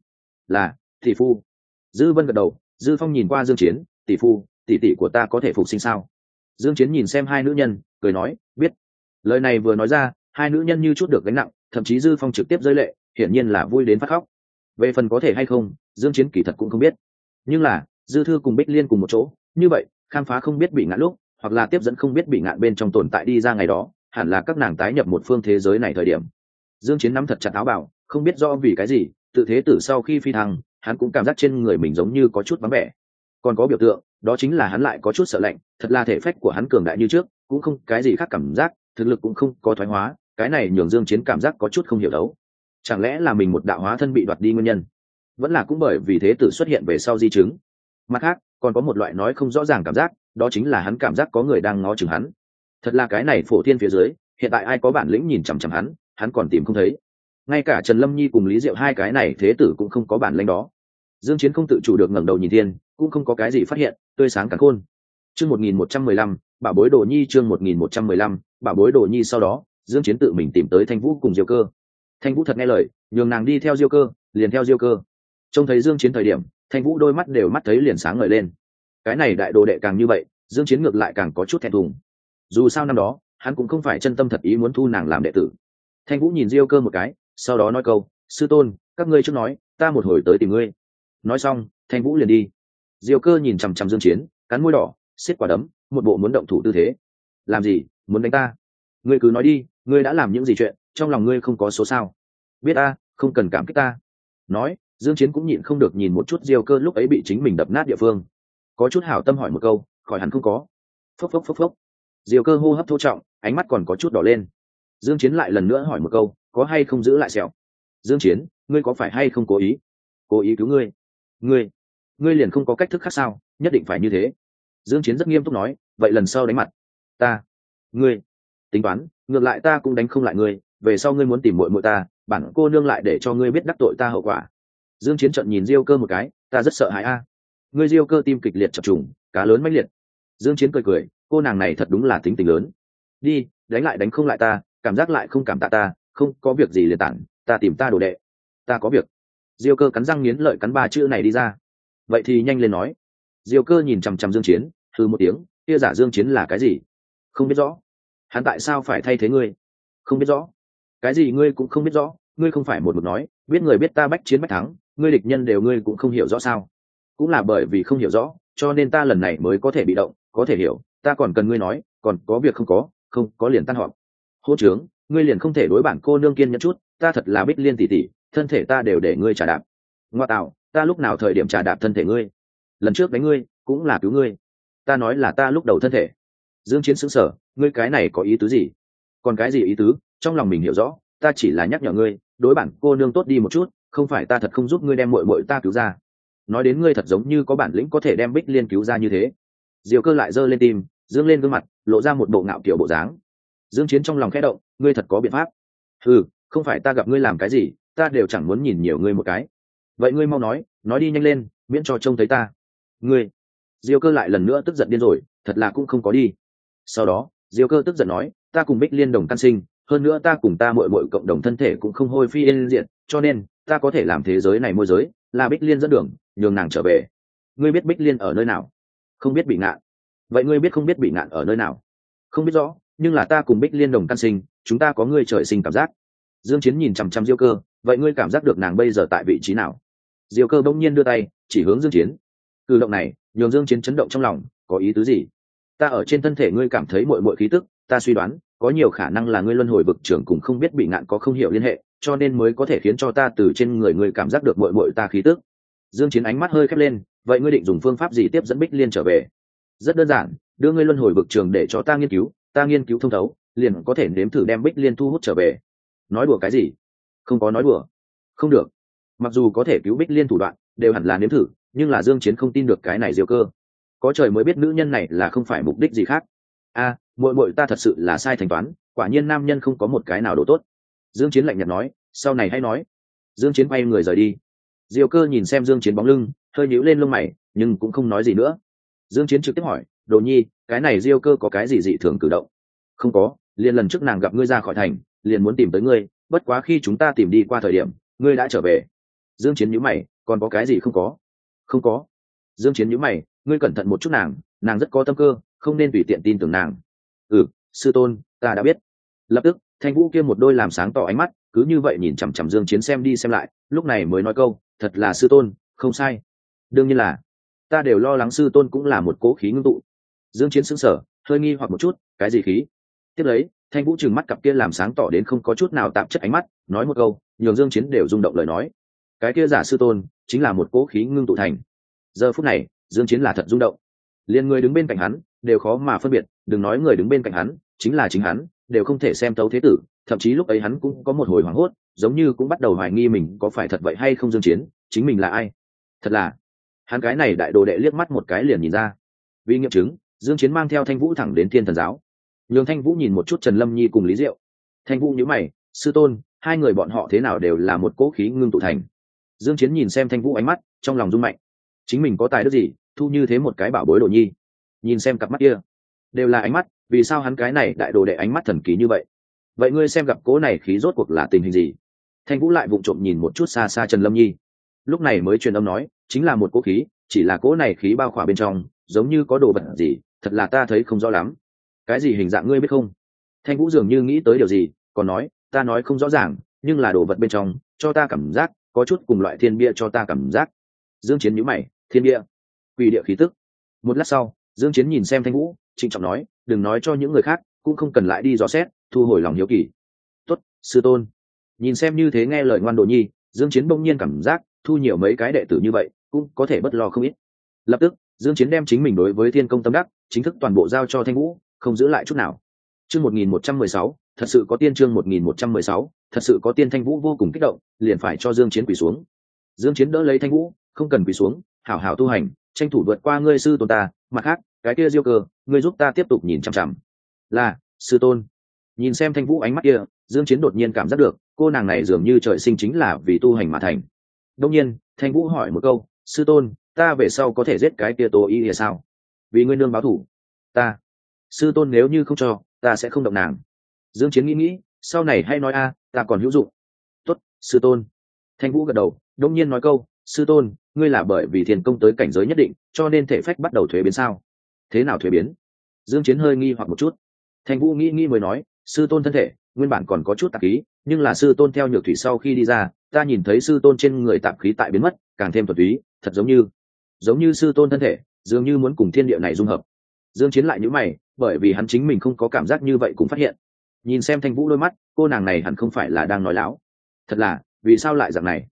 Là, tỷ phu. Dư vân gật đầu, dư phong nhìn qua dương chiến tỷ phu, tỷ tỷ của ta có thể phục sinh sao? Dương chiến nhìn xem hai nữ nhân, cười nói, biết. Lời này vừa nói ra, hai nữ nhân như chút được gánh nặng, thậm chí dư phong trực tiếp rơi lệ, hiển nhiên là vui đến phát khóc. Về phần có thể hay không, dương chiến kỳ thật cũng không biết. Nhưng là, dư thư cùng bích liên cùng một chỗ, như vậy, khám phá không biết bị ngạn lúc, hoặc là tiếp dẫn không biết bị ngạn bên trong tồn tại đi ra ngày đó, hẳn là các nàng tái nhập một phương thế giới này thời điểm. Dương chiến nắm thật chặt áo bảo, không biết do vì cái gì, tự thế tử sau khi phi thăng, hắn cũng cảm giác trên người mình giống như có chút vắng vẻ còn có biểu tượng, đó chính là hắn lại có chút sợ lạnh, thật là thể phách của hắn cường đại như trước, cũng không cái gì khác cảm giác, thực lực cũng không có thoái hóa, cái này nhường dương chiến cảm giác có chút không hiểu đấu. Chẳng lẽ là mình một đạo hóa thân bị đoạt đi nguyên nhân? Vẫn là cũng bởi vì thế tử xuất hiện về sau di chứng. Mặt khác, còn có một loại nói không rõ ràng cảm giác, đó chính là hắn cảm giác có người đang ngó chừng hắn. Thật là cái này phổ thiên phía dưới, hiện tại ai có bản lĩnh nhìn chằm chằm hắn hắn còn tìm không thấy. Ngay cả trần lâm nhi cùng lý diệu hai cái này thế tử cũng không có bản lĩnh đó. Dương chiến không tự chủ được ngẩng đầu nhìn thiên cũng không có cái gì phát hiện tươi sáng cả khôn. Chương 1115, bảo bối đồ nhi chương 1115, bảo bối đồ nhi sau đó dương chiến tự mình tìm tới thanh vũ cùng diêu cơ. Thanh vũ thật nghe lời nhường nàng đi theo diêu cơ liền theo diêu cơ. Trông thấy dương chiến thời điểm thanh vũ đôi mắt đều mắt thấy liền sáng ngời lên. Cái này đại đồ đệ càng như vậy dương chiến ngược lại càng có chút thẹn thùng. Dù sao năm đó hắn cũng không phải chân tâm thật ý muốn thu nàng làm đệ tử. Thanh vũ nhìn diêu cơ một cái sau đó nói câu sư tôn các ngươi trước nói ta một hồi tới tìm ngươi. Nói xong thanh vũ liền đi diêu cơ nhìn chằm chằm dương chiến, cắn môi đỏ xiết quả đấm, một bộ muốn động thủ tư thế. Làm gì, muốn đánh ta? Ngươi cứ nói đi, ngươi đã làm những gì chuyện, trong lòng ngươi không có số sao. Biết ta, không cần cảm kích ta. Nói, dương chiến cũng nhịn không được nhìn một chút diêu cơ lúc ấy bị chính mình đập nát địa phương. Có chút hảo tâm hỏi một câu, khỏi hẳn không có. Phốc phốc phốc phốc. Diêu cơ hô hấp thô trọng, ánh mắt còn có chút đỏ lên. Dương chiến lại lần nữa hỏi một câu, có hay không giữ lại sẹo? Dương chiến, ngươi có phải hay không cố ý? Cố ý cứu ngươi. Ngươi ngươi liền không có cách thức khác sao, nhất định phải như thế. Dương chiến rất nghiêm túc nói, vậy lần sau đánh mặt. Ta, ngươi, tính toán, ngược lại ta cũng đánh không lại ngươi, về sau ngươi muốn tìm muội muội ta, bản cô nương lại để cho ngươi biết đắc tội ta hậu quả. Dương chiến trận nhìn diêu cơ một cái, ta rất sợ hãi a. Ngươi diêu cơ tim kịch liệt chập trùng, cá lớn mãnh liệt. Dương chiến cười cười, cô nàng này thật đúng là tính tình lớn. Đi, đánh lại đánh không lại ta, cảm giác lại không cảm tạ ta, không có việc gì liền tản, ta tìm ta đồ đệ. Ta có việc. Diêu cơ cắn răng nghiến lợi cắn ba chữ này đi ra vậy thì nhanh lên nói. Diêu cơ nhìn chằm chằm dương chiến thư một tiếng, kia giả dương chiến là cái gì? Không biết rõ. Hắn tại sao phải thay thế ngươi? Không biết rõ. Cái gì ngươi cũng không biết rõ, ngươi không phải một mực nói, biết người biết ta bách chiến bách thắng, ngươi địch nhân đều ngươi cũng không hiểu rõ sao? Cũng là bởi vì không hiểu rõ, cho nên ta lần này mới có thể bị động, có thể hiểu, ta còn cần ngươi nói, còn có việc không có không, có liền tan họp. Hô trướng, ngươi liền không thể đối bản cô nương kiên nhẫn chút, ta thật là bích liên tỷ tỷ, thân thể ta đều để ngươi trả đạp ngoa tạo, ta lúc nào thời điểm trả đạp thân thể ngươi? Lần trước đánh ngươi, cũng là cứu ngươi. Ta nói là ta lúc đầu thân thể. Dương chiến sững sở ngươi cái này có ý tứ gì? Còn cái gì ý tứ? Trong lòng mình hiểu rõ, ta chỉ là nhắc nhở ngươi, đối bản cô nương tốt đi một chút, không phải ta thật không giúp ngươi đem muội muội ta cứu ra. Nói đến ngươi thật giống như có bản lĩnh có thể đem bích liên cứu ra như thế. Diều cơ lại giơ lên tim, dương lên gương mặt, lộ ra một bộ ngạo kiểu bộ dáng. Dương chiến trong lòng khẽ động, ngươi thật có biện pháp. Ừ không phải ta gặp ngươi làm cái gì, ta đều chẳng muốn nhìn nhiều ngươi một cái vậy ngươi mau nói nói đi nhanh lên, miễn cho trông thấy ta. Ngươi. Diêu cơ lại lần nữa tức giận điên rồi, thật là cũng không có đi. Sau đó, diêu cơ tức giận nói, ta cùng bích liên đồng căn sinh, hơn nữa ta cùng ta mội mội cộng đồng thân thể cũng không hôi phi yên diện cho nên, ta có thể làm thế giới này môi giới, là bích liên dẫn đường, nhường nàng trở về. Ngươi biết bích liên ở nơi nào? Không biết bị ngạn. Vậy ngươi biết không biết bị ngạn ở nơi nào? Không biết rõ, nhưng là ta cùng bích liên đồng căn sinh, chúng ta có ngươi trời sinh cảm giác. Dương chiến nhìn chằm chằm diêu cơ vậy ngươi cảm giác được nàng bây giờ tại vị trí nào? Diều cơ bỗng nhiên đưa tay, chỉ hướng dương chiến. Cử động này, nhường dương chiến chấn động trong lòng, có ý tứ gì? Ta ở trên thân thể ngươi cảm thấy muội muội khí tức, ta suy đoán, có nhiều khả năng là ngươi luân hồi vực trưởng cùng không biết bị ngạn có không hiểu liên hệ, cho nên mới có thể khiến cho ta từ trên người ngươi cảm giác được muội muội ta khí tức. Dương chiến ánh mắt hơi khép lên, vậy ngươi định dùng phương pháp gì tiếp dẫn bích liên trở về? Rất đơn giản, đưa ngươi luân hồi vực trường để cho ta nghiên cứu, ta nghiên cứu thông thấu, liền có thể nếm thử đem bích liên thu hút trở về. Nói đùa cái gì? Không có nói đùa không được. Mặc dù có thể cứu bích liên thủ đoạn đều hẳn là nếm thử nhưng là dương chiến không tin được cái này diêu cơ. Có trời mới biết nữ nhân này là không phải mục đích gì khác. A à, muội muội ta thật sự là sai thanh toán quả nhiên nam nhân không có một cái nào đồ tốt. Dương chiến lạnh nhạt nói sau này hãy nói. Dương chiến quay người rời đi. Diêu cơ nhìn xem dương chiến bóng lưng hơi nhíu lên lông mày nhưng cũng không nói gì nữa. Dương chiến trực tiếp hỏi đồ nhi cái này diêu cơ có cái gì dị thường cử động? Không có liền lần trước nàng gặp ngươi ra khỏi thành liền muốn tìm tới ngươi bất quá khi chúng ta tìm đi qua thời điểm, ngươi đã trở về. Dương chiến nhíu mày, còn có cái gì không có? Không có. Dương chiến nhíu mày, ngươi cẩn thận một chút nàng nàng rất có tâm cơ, không nên tùy tiện tin tưởng nàng. Ừ sư tôn, ta đã biết. Lập tức, thanh vũ kia một đôi làm sáng tỏ ánh mắt, cứ như vậy nhìn chằm chằm dương chiến xem đi xem lại, lúc này mới nói câu, thật là sư tôn, không sai. Đương nhiên là, ta đều lo lắng sư tôn cũng là một cố khí ngưng tụ. Dương chiến sững sờ, hơi nghi hoặc một chút, cái gì khí? Tiếp lấy thanh vũ trừng mắt cặp kia làm sáng tỏ đến không có chút nào tạm chất ánh mắt, nói một câu, nhường dương chiến đều rung động lời nói. Cái kia giả sư tôn, chính là một cố khí ngưng tụ thành. Giờ phút này, dương chiến là thật rung động. Liền người đứng bên cạnh hắn, đều khó mà phân biệt, đừng nói người đứng bên cạnh hắn, chính là chính hắn, đều không thể xem tấu thế tử, thậm chí lúc ấy hắn cũng có một hồi hoảng hốt, giống như cũng bắt đầu hoài nghi mình có phải thật vậy hay không dương chiến, chính mình là ai? Thật là. Hắn cái này đại đồ đệ liếc mắt một cái liền nhìn ra. Vì nghiệm chứng, dương chiến mang theo thanh vũ thẳng đến thiên thần giáo nhường thanh vũ nhìn một chút trần lâm nhi cùng lý diệu. Thanh vũ nhíu mày, sư tôn, hai người bọn họ thế nào đều là một cỗ khí ngưng tụ thành. Dương chiến nhìn xem thanh vũ ánh mắt, trong lòng rung mạnh. Chính mình có tài đức gì, thu như thế một cái bảo bối đồ nhi? Nhìn xem cặp mắt kia, đều là ánh mắt, vì sao hắn cái này đại đồ đệ ánh mắt thần kỳ như vậy? Vậy ngươi xem gặp cố này khí rốt cuộc là tình hình gì? Thanh vũ lại vụng trộm nhìn một chút xa xa trần lâm nhi. Lúc này mới truyền âm nói, chính là một cố khí, chỉ là cố này khí bao khỏa bên trong, giống như có đồ vật gì, thật là ta thấy không rõ lắm cái gì hình dạng ngươi biết không? Thanh vũ dường như nghĩ tới điều gì, còn nói, ta nói không rõ ràng, nhưng là đồ vật bên trong, cho ta cảm giác, có chút cùng loại thiên bia cho ta cảm giác. Dương chiến nhíu mày, thiên bia, quỷ địa khí tức. Một lát sau, dương chiến nhìn xem thanh vũ, trịnh trọng nói, đừng nói cho những người khác, cũng không cần lại đi dò xét, thu hồi lòng hiếu kỳ. Tốt, sư tôn. Nhìn xem như thế nghe lời ngoan đồ nhi, dương chiến bỗng nhiên cảm giác, thu nhiều mấy cái đệ tử như vậy, cũng có thể bất lo không ít. Lập tức, dương chiến đem chính mình đối với thiên công tâm đắc, chính thức toàn bộ giao cho thanh vũ không giữ lại chút nào. Chương 1116 thật sự có tiên chương 1116 thật sự có tiên thanh vũ vô cùng kích động, liền phải cho dương chiến quỳ xuống. Dương chiến đỡ lấy thanh vũ, không cần quỳ xuống, hảo hảo tu hành, tranh thủ vượt qua ngươi sư tôn ta, mặt khác, cái kia diêu cơ, ngươi giúp ta tiếp tục nhìn chằm chằm. Là, sư tôn. Nhìn xem thanh vũ ánh mắt kia, dương chiến đột nhiên cảm giác được, cô nàng này dường như trời sinh chính là vì tu hành mà thành. Đông nhiên, thanh vũ hỏi một câu, sư tôn, ta về sau có thể giết cái kia tô y thì sao? Vì ngươi nương báo thủ. Ta sư tôn nếu như không cho, ta sẽ không động nàng. Dương chiến nghĩ nghĩ, sau này hay nói a, ta còn hữu dụng. Tốt, sư tôn. Thanh vũ gật đầu, đông nhiên nói câu, sư tôn, ngươi là bởi vì thiền công tới cảnh giới nhất định, cho nên thể phách bắt đầu thuế biến sao? Thế nào thuế biến? Dương chiến hơi nghi hoặc một chút. Thanh vũ nghĩ nghĩ mới nói, sư tôn thân thể, nguyên bản còn có chút tạp khí, nhưng là sư tôn theo nhược thủy sau khi đi ra, ta nhìn thấy sư tôn trên người tạp khí tại biến mất, càng thêm thuật túy, thật giống như giống như sư tôn thân thể, dường như muốn cùng thiên địa này dung hợp. Dương chiến lại nhíu mày bởi vì hắn chính mình không có cảm giác như vậy cũng phát hiện. Nhìn xem thanh vũ đôi mắt, cô nàng này hẳn không phải là đang nói láo. Thật là, vì sao lại dạng này?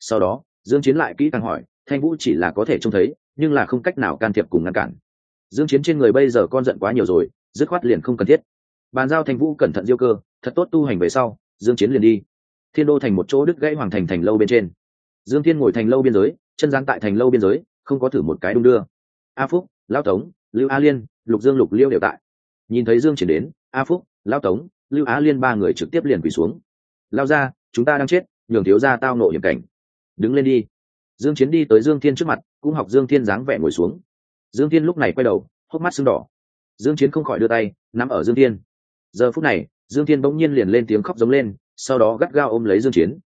Sau đó, dương chiến lại kỹ càng hỏi, thanh vũ chỉ là có thể trông thấy, nhưng là không cách nào can thiệp cùng ngăn cản. Dương chiến trên người bây giờ con giận quá nhiều rồi, dứt khoát liền không cần thiết. Bàn giao thanh vũ cẩn thận diêu cơ, thật tốt tu hành về sau, dương chiến liền đi. Thiên đô thành một chỗ đứt gãy hoàng thành thành lâu bên trên. Dương thiên ngồi thành lâu biên giới, chân gián tại thành lâu biên giới, không có thử một cái đung đưa. A phúc, lão tống lưu a liên, lục dương lục liêu đều tại. Nhìn thấy dương chiến đến, a phúc lao tống, lưu á liên ba người trực tiếp liền quỳ xuống. Lao ra, chúng ta đang chết, nhường thiếu gia tao nộ hiểm cảnh. Đứng lên đi. Dương chiến đi tới dương thiên trước mặt, cũng học dương thiên dáng vẻ ngồi xuống. Dương thiên lúc này quay đầu, hốc mắt sưng đỏ. Dương chiến không khỏi đưa tay, nắm ở dương thiên. Giờ phút này, dương thiên bỗng nhiên liền lên tiếng khóc giống lên, sau đó gắt gao ôm lấy dương chiến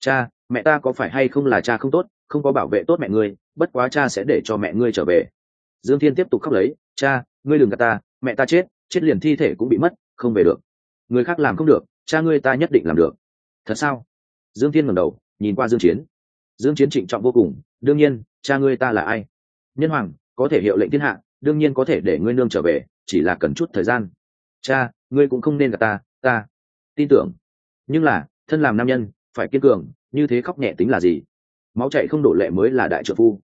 cha, mẹ ta có phải hay không là cha không tốt, không có bảo vệ tốt mẹ ngươi, bất quá cha sẽ để cho mẹ ngươi trở về dương thiên tiếp tục khóc lấy, cha, ngươi đừng gạt ta, mẹ ta chết chết liền thi thể cũng bị mất, không về được. Người khác làm không được, cha ngươi ta nhất định làm được. Thật sao? Dương thiên ngẩng đầu, nhìn qua dương chiến. Dương chiến trịnh trọng vô cùng, đương nhiên, cha ngươi ta là ai? Nhân hoàng, có thể hiệu lệnh thiên hạ, đương nhiên có thể để ngươi nương trở về, chỉ là cần chút thời gian. Cha, ngươi cũng không nên gặp ta ta tin tưởng. Nhưng là, thân làm nam nhân, phải kiên cường, như thế khóc nhẹ tính là gì? Máu chạy không đổ lệ mới là đại trợ phu.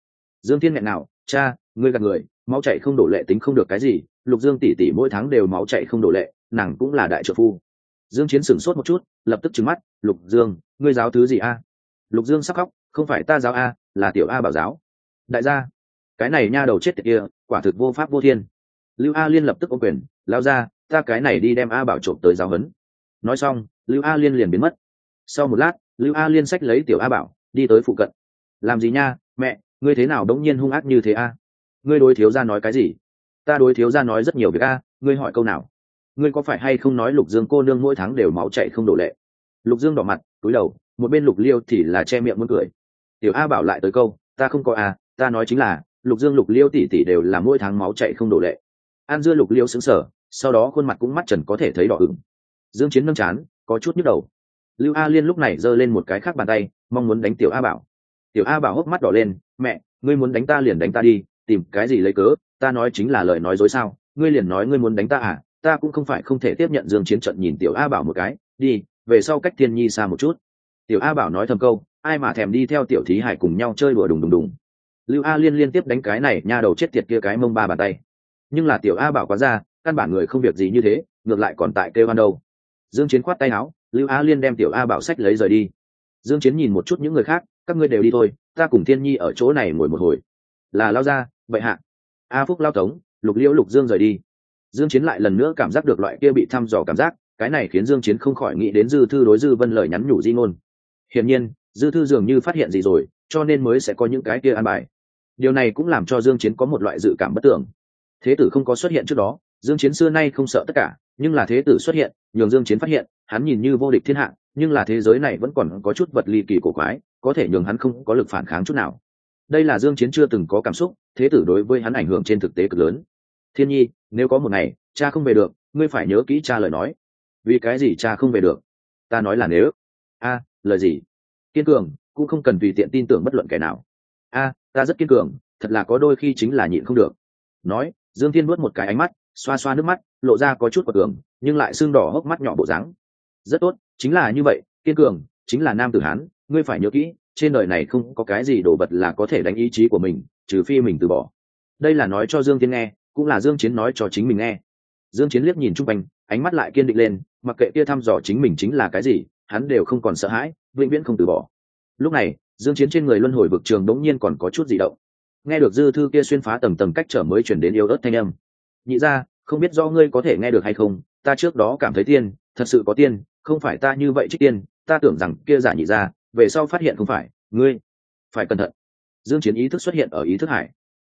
Dương thiên nghẹn nào cha, ngươi gạt người, máu chạy không đổ lệ tính không được cái gì, lục dương tỷ tỷ mỗi tháng đều máu chạy không đổ lệ, nàng cũng là đại trợ phu. Dương chiến sửng sốt một chút, lập tức trừng mắt, lục dương, ngươi giáo thứ gì a? Lục dương sắc khóc, không phải ta giáo a, là tiểu a bảo giáo. Đại gia, cái này nha đầu chết tiệt kia, quả thực vô pháp vô thiên. Lưu a liên lập tức ô quyền lao ra ta cái này đi đem a bảo trộm tới giáo huấn. Nói xong, lưu a liên liền biến mất. Sau một lát, lưu a liên sách lấy tiểu a bảo, đi tới phụ cận. Làm gì nha, mẹ ngươi thế nào đống nhiên hung ác như thế a? Ngươi đối thiếu ra nói cái gì? Ta đối thiếu ra nói rất nhiều việc a, ngươi hỏi câu nào? Ngươi có phải hay không nói lục dương cô nương mỗi tháng đều máu chạy không đổ lệ? Lục dương đỏ mặt, túi đầu, một bên lục liêu thì là che miệng muốn cười. Tiểu a bảo lại tới câu, ta không có a, ta nói chính là, lục dương lục liêu tỷ tỷ đều là mỗi tháng máu chạy không đổ lệ. An dưa lục liêu xứng sở sau đó khuôn mặt cũng mắt trần có thể thấy đỏ ửng. Dương chiến nâng chán, có chút nhức đầu. Lưu a liên lúc này giơ lên một cái khác bàn tay, mong muốn đánh tiểu a bảo tiểu a bảo hốc mắt đỏ lên, mẹ, ngươi muốn đánh ta liền đánh ta đi, tìm cái gì lấy cớ? Ta nói chính là lời nói dối sao? Ngươi liền nói ngươi muốn đánh ta à? Ta cũng không phải không thể tiếp nhận dương chiến trận nhìn tiểu a bảo một cái. Đi, về sau cách thiên nhi xa một chút. Tiểu a bảo nói thầm câu, ai mà thèm đi theo tiểu thí hải cùng nhau chơi đùa đùng đùng đùng. Lưu a liên liên tiếp đánh cái này, nha đầu chết tiệt kia cái mông ba bàn tay. Nhưng là tiểu a bảo quá ra, căn bản người không việc gì như thế, ngược lại còn tại kêu ban đâu. Dương chiến khoát tay áo, lưu a liên đem tiểu a bảo sách lấy rời đi. Dương chiến nhìn một chút những người khác các ngươi đều đi thôi, ta cùng thiên nhi ở chỗ này ngồi một hồi. Là lao ra vậy hạ. A phúc lao tống, lục liễu, lục dương rời đi. Dương chiến lại lần nữa cảm giác được loại kia bị thăm dò cảm giác, cái này khiến dương chiến không khỏi nghĩ đến dư thư đối dư vân lời nhắn nhủ di ngôn. Hiển nhiên, dư thư dường như phát hiện gì rồi, cho nên mới sẽ có những cái kia an bài. Điều này cũng làm cho dương chiến có một loại dự cảm bất tưởng. Thế tử không có xuất hiện trước đó, dương chiến xưa nay không sợ tất cả, nhưng là thế tử xuất hiện, nhường dương chiến phát hiện, hắn nhìn như vô địch thiên hạ, nhưng là thế giới này vẫn còn có chút vật ly kỳ cổ quái có thể nhường hắn không có lực phản kháng chút nào. Đây là dương chiến chưa từng có cảm xúc, thế tử đối với hắn ảnh hưởng trên thực tế cực lớn. Thiên nhi, nếu có một ngày, cha không về được, ngươi phải nhớ kỹ cha lời nói. Vì cái gì cha không về được? Ta nói là nếu. A, lời gì? Kiên cường, cũng không cần tùy tiện tin tưởng bất luận kẻ nào. A, ta rất kiên cường, thật là có đôi khi chính là nhịn không được. Nói, dương thiên nuốt một cái ánh mắt, xoa xoa nước mắt, lộ ra có chút quật cường, nhưng lại sưng đỏ hốc mắt nhỏ bộ dáng. Rất tốt, chính là như vậy, kiên cường, chính là nam tử hán ngươi phải nhớ kỹ, trên đời này không có cái gì đồ vật là có thể đánh ý chí của mình, trừ phi mình từ bỏ. Đây là nói cho dương tiến nghe, cũng là dương chiến nói cho chính mình nghe. Dương chiến liếc nhìn trung quanh, ánh mắt lại kiên định lên, mặc kệ kia thăm dò chính mình chính là cái gì, hắn đều không còn sợ hãi, vĩnh viễn không từ bỏ. Lúc này, dương chiến trên người luân hồi vực trường đống nhiên còn có chút gì động. Nghe được dư thư kia xuyên phá tầng tầng cách trở mới chuyển đến yêu ớt thanh âm. Nhị ra không biết do ngươi có thể nghe được hay không, ta trước đó cảm thấy tiên, thật sự có tiên, không phải ta như vậy trích tiên, ta tưởng rằng kia giả nhị ra về sau phát hiện không phải, ngươi phải cẩn thận. Dương chiến ý thức xuất hiện ở ý thức hải.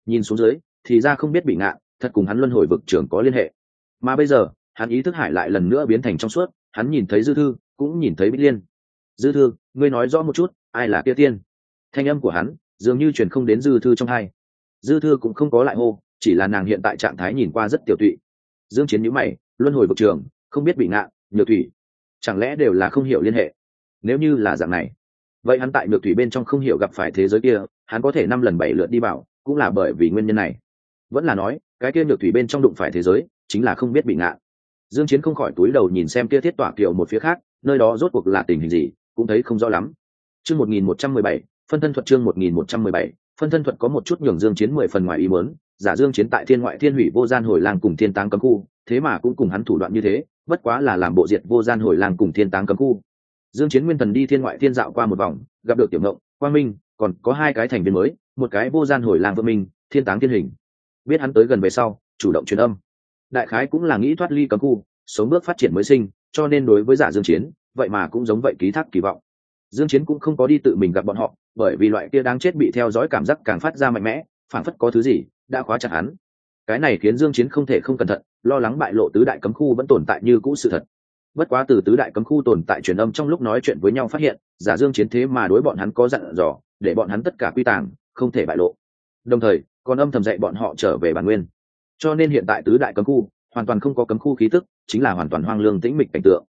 Nhìn xuống dưới, thì ra không biết bị ngạ, thật cùng hắn luân hồi vực trưởng có liên hệ. Mà bây giờ, hắn ý thức hải lại lần nữa biến thành trong suốt, hắn nhìn thấy dư thư, cũng nhìn thấy bích liên. Dư thư, ngươi nói rõ một chút, ai là kia tiên? Thanh âm của hắn, dường như truyền không đến dư thư trong hai. Dư thư cũng không có lại hô, chỉ là nàng hiện tại trạng thái nhìn qua rất tiểu tụy. Dương chiến nhíu mày, luân hồi vực trường không biết bị ngạ, nhược thủy, chẳng lẽ đều là không hiểu liên hệ? Nếu như là dạng này vậy hắn tại nhược thủy bên trong không hiểu gặp phải thế giới kia, hắn có thể năm lần bảy lượt đi bảo cũng là bởi vì nguyên nhân này. Vẫn là nói, cái kia nhược thủy bên trong đụng phải thế giới, chính là không biết bị ngạ. Dương chiến không khỏi túi đầu nhìn xem kia thiết tỏa kiểu một phía khác, nơi đó rốt cuộc là tình hình gì, cũng thấy không rõ lắm. Chương 1117 phân thân thuật chương 1117 phân thân thuật có một chút nhường dương chiến mười phần ngoài ý muốn, giả dương chiến tại thiên ngoại thiên hủy vô gian hồi lang cùng thiên táng cấm khu, thế mà cũng cùng hắn thủ đoạn như thế, bất quá là làm bộ diệt vô gian hồi lang cùng thiên táng cấm khu dương chiến nguyên thần đi thiên ngoại thiên dạo qua một vòng, gặp được tiểu ngộng, quang minh, còn có hai cái thành viên mới, một cái vô gian hồi làng vợ minh, thiên táng thiên hình. Biết hắn tới gần về sau, chủ động truyền âm. Đại khái cũng là nghĩ thoát ly cấm khu, sống bước phát triển mới sinh, cho nên đối với giả dương chiến, vậy mà cũng giống vậy ký thác kỳ vọng. Dương chiến cũng không có đi tự mình gặp bọn họ, bởi vì loại kia đáng chết bị theo dõi cảm giác càng phát ra mạnh mẽ phản phất có thứ gì đã khóa chặt hắn. Cái này khiến dương chiến không thể không cẩn thận, lo lắng bại lộ tứ đại cấm khu vẫn tồn tại như cũ sự thật bất quá từ tứ đại cấm khu tồn tại truyền âm trong lúc nói chuyện với nhau phát hiện, giả dương chiến thế mà đối bọn hắn có dặn dò, để bọn hắn tất cả quy tàng, không thể bại lộ. Đồng thời, còn âm thầm dạy bọn họ trở về bản nguyên. Cho nên hiện tại tứ đại cấm khu, hoàn toàn không có cấm khu khí tức, chính là hoàn toàn hoang lương tĩnh mịch cảnh tượng.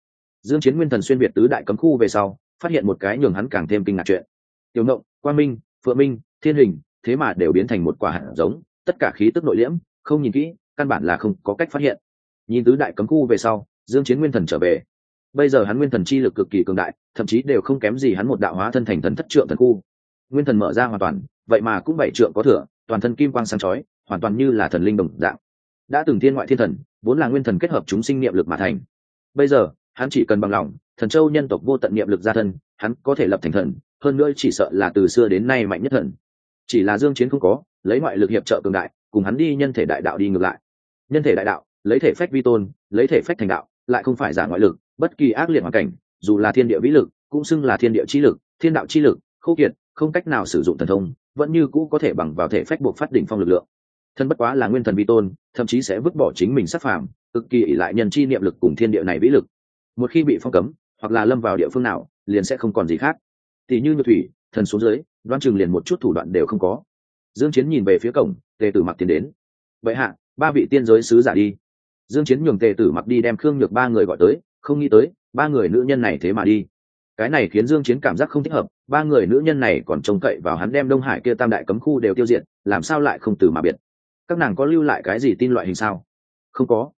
Dương chiến nguyên thần xuyên việt tứ đại cấm khu về sau, phát hiện một cái nhường hắn càng thêm kinh ngạc chuyện. Tiểu ngộng, quang minh, phượng minh, thiên hình, thế mà đều biến thành một quả hạt giống, tất cả khí tức nội liễm, không nhìn kỹ, căn bản là không có cách phát hiện. Nhìn tứ đại cấm khu về sau dương chiến nguyên thần trở về. Bây giờ hắn nguyên thần chi lực cực kỳ cường đại, thậm chí đều không kém gì hắn một đạo hóa thân thành thần thất trượng thần khu. Nguyên thần mở ra hoàn toàn, vậy mà cũng bảy trượng có thừa, toàn thân kim quang sáng chói, hoàn toàn như là thần linh đồng dạng. Đã từng thiên ngoại thiên thần, vốn là nguyên thần kết hợp chúng sinh niệm lực mà thành. Bây giờ, hắn chỉ cần bằng lòng, thần châu nhân tộc vô tận niệm lực ra thân, hắn có thể lập thành thần, hơn nữa chỉ sợ là từ xưa đến nay mạnh nhất thần. Chỉ là dương chiến không có, lấy ngoại lực hiệp trợ cường đại, cùng hắn đi nhân thể đại đạo đi ngược lại. Nhân thể đại đạo, lấy thể phách vi tôn, lấy thể phách thành đạo lại không phải giả ngoại lực, bất kỳ ác liệt hoàn cảnh, dù là thiên địa vĩ lực, cũng xưng là thiên địa chi lực, thiên đạo chi lực, khô kiệt, không cách nào sử dụng thần thông, vẫn như cũ có thể bằng vào thể phách buộc phát đỉnh phong lực lượng. Thân bất quá là nguyên thần vi tôn, thậm chí sẽ vứt bỏ chính mình sát phàm, cực kỳ ỷ lại nhân chi niệm lực cùng thiên địa này vĩ lực. Một khi bị phong cấm, hoặc là lâm vào địa phương nào, liền sẽ không còn gì khác. Tỷ như nhược thủy, thần xuống dưới đoan chừng liền một chút thủ đoạn đều không có. Dương chiến nhìn về phía cổng, tề tử mặc tiến đến. Vậy hạ, ba vị tiên giới sứ giả đi dương chiến nhường tề tử mặc đi đem khương nhược ba người gọi tới, không nghĩ tới, ba người nữ nhân này thế mà đi. Cái này khiến dương chiến cảm giác không thích hợp, ba người nữ nhân này còn trông cậy vào hắn đem đông hải kia tam đại cấm khu đều tiêu diệt, làm sao lại không từ mà biệt? Các nàng có lưu lại cái gì tin loại hình sao? Không có.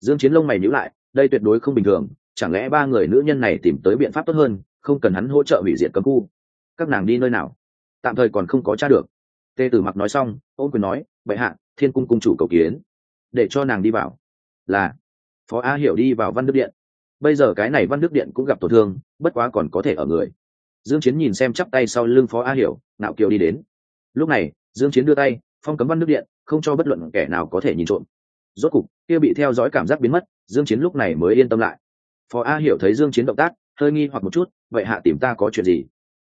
Dương chiến lông mày nhíu lại, đây tuyệt đối không bình thường, chẳng lẽ ba người nữ nhân này tìm tới biện pháp tốt hơn, không cần hắn hỗ trợ hủy diệt cấm khu? Các nàng đi nơi nào? Tạm thời còn không có tra được. Tê tử mặc nói xong, ôn quyền nói, bệ hạ, thiên cung cung chủ cầu kiến, để cho nàng đi vào là, phó a hiểu đi vào văn đức điện. Bây giờ cái này văn đức điện cũng gặp tổn thương, bất quá còn có thể ở người. Dương chiến nhìn xem chắp tay sau lưng phó a hiểu nạo kiều đi đến. Lúc này, dương chiến đưa tay, phong cấm văn đức điện, không cho bất luận kẻ nào có thể nhìn trộm. Rốt cục, kia bị theo dõi cảm giác biến mất, dương chiến lúc này mới yên tâm lại. Phó a hiểu thấy dương chiến động tác, hơi nghi hoặc một chút, vậy hạ tìm ta có chuyện gì?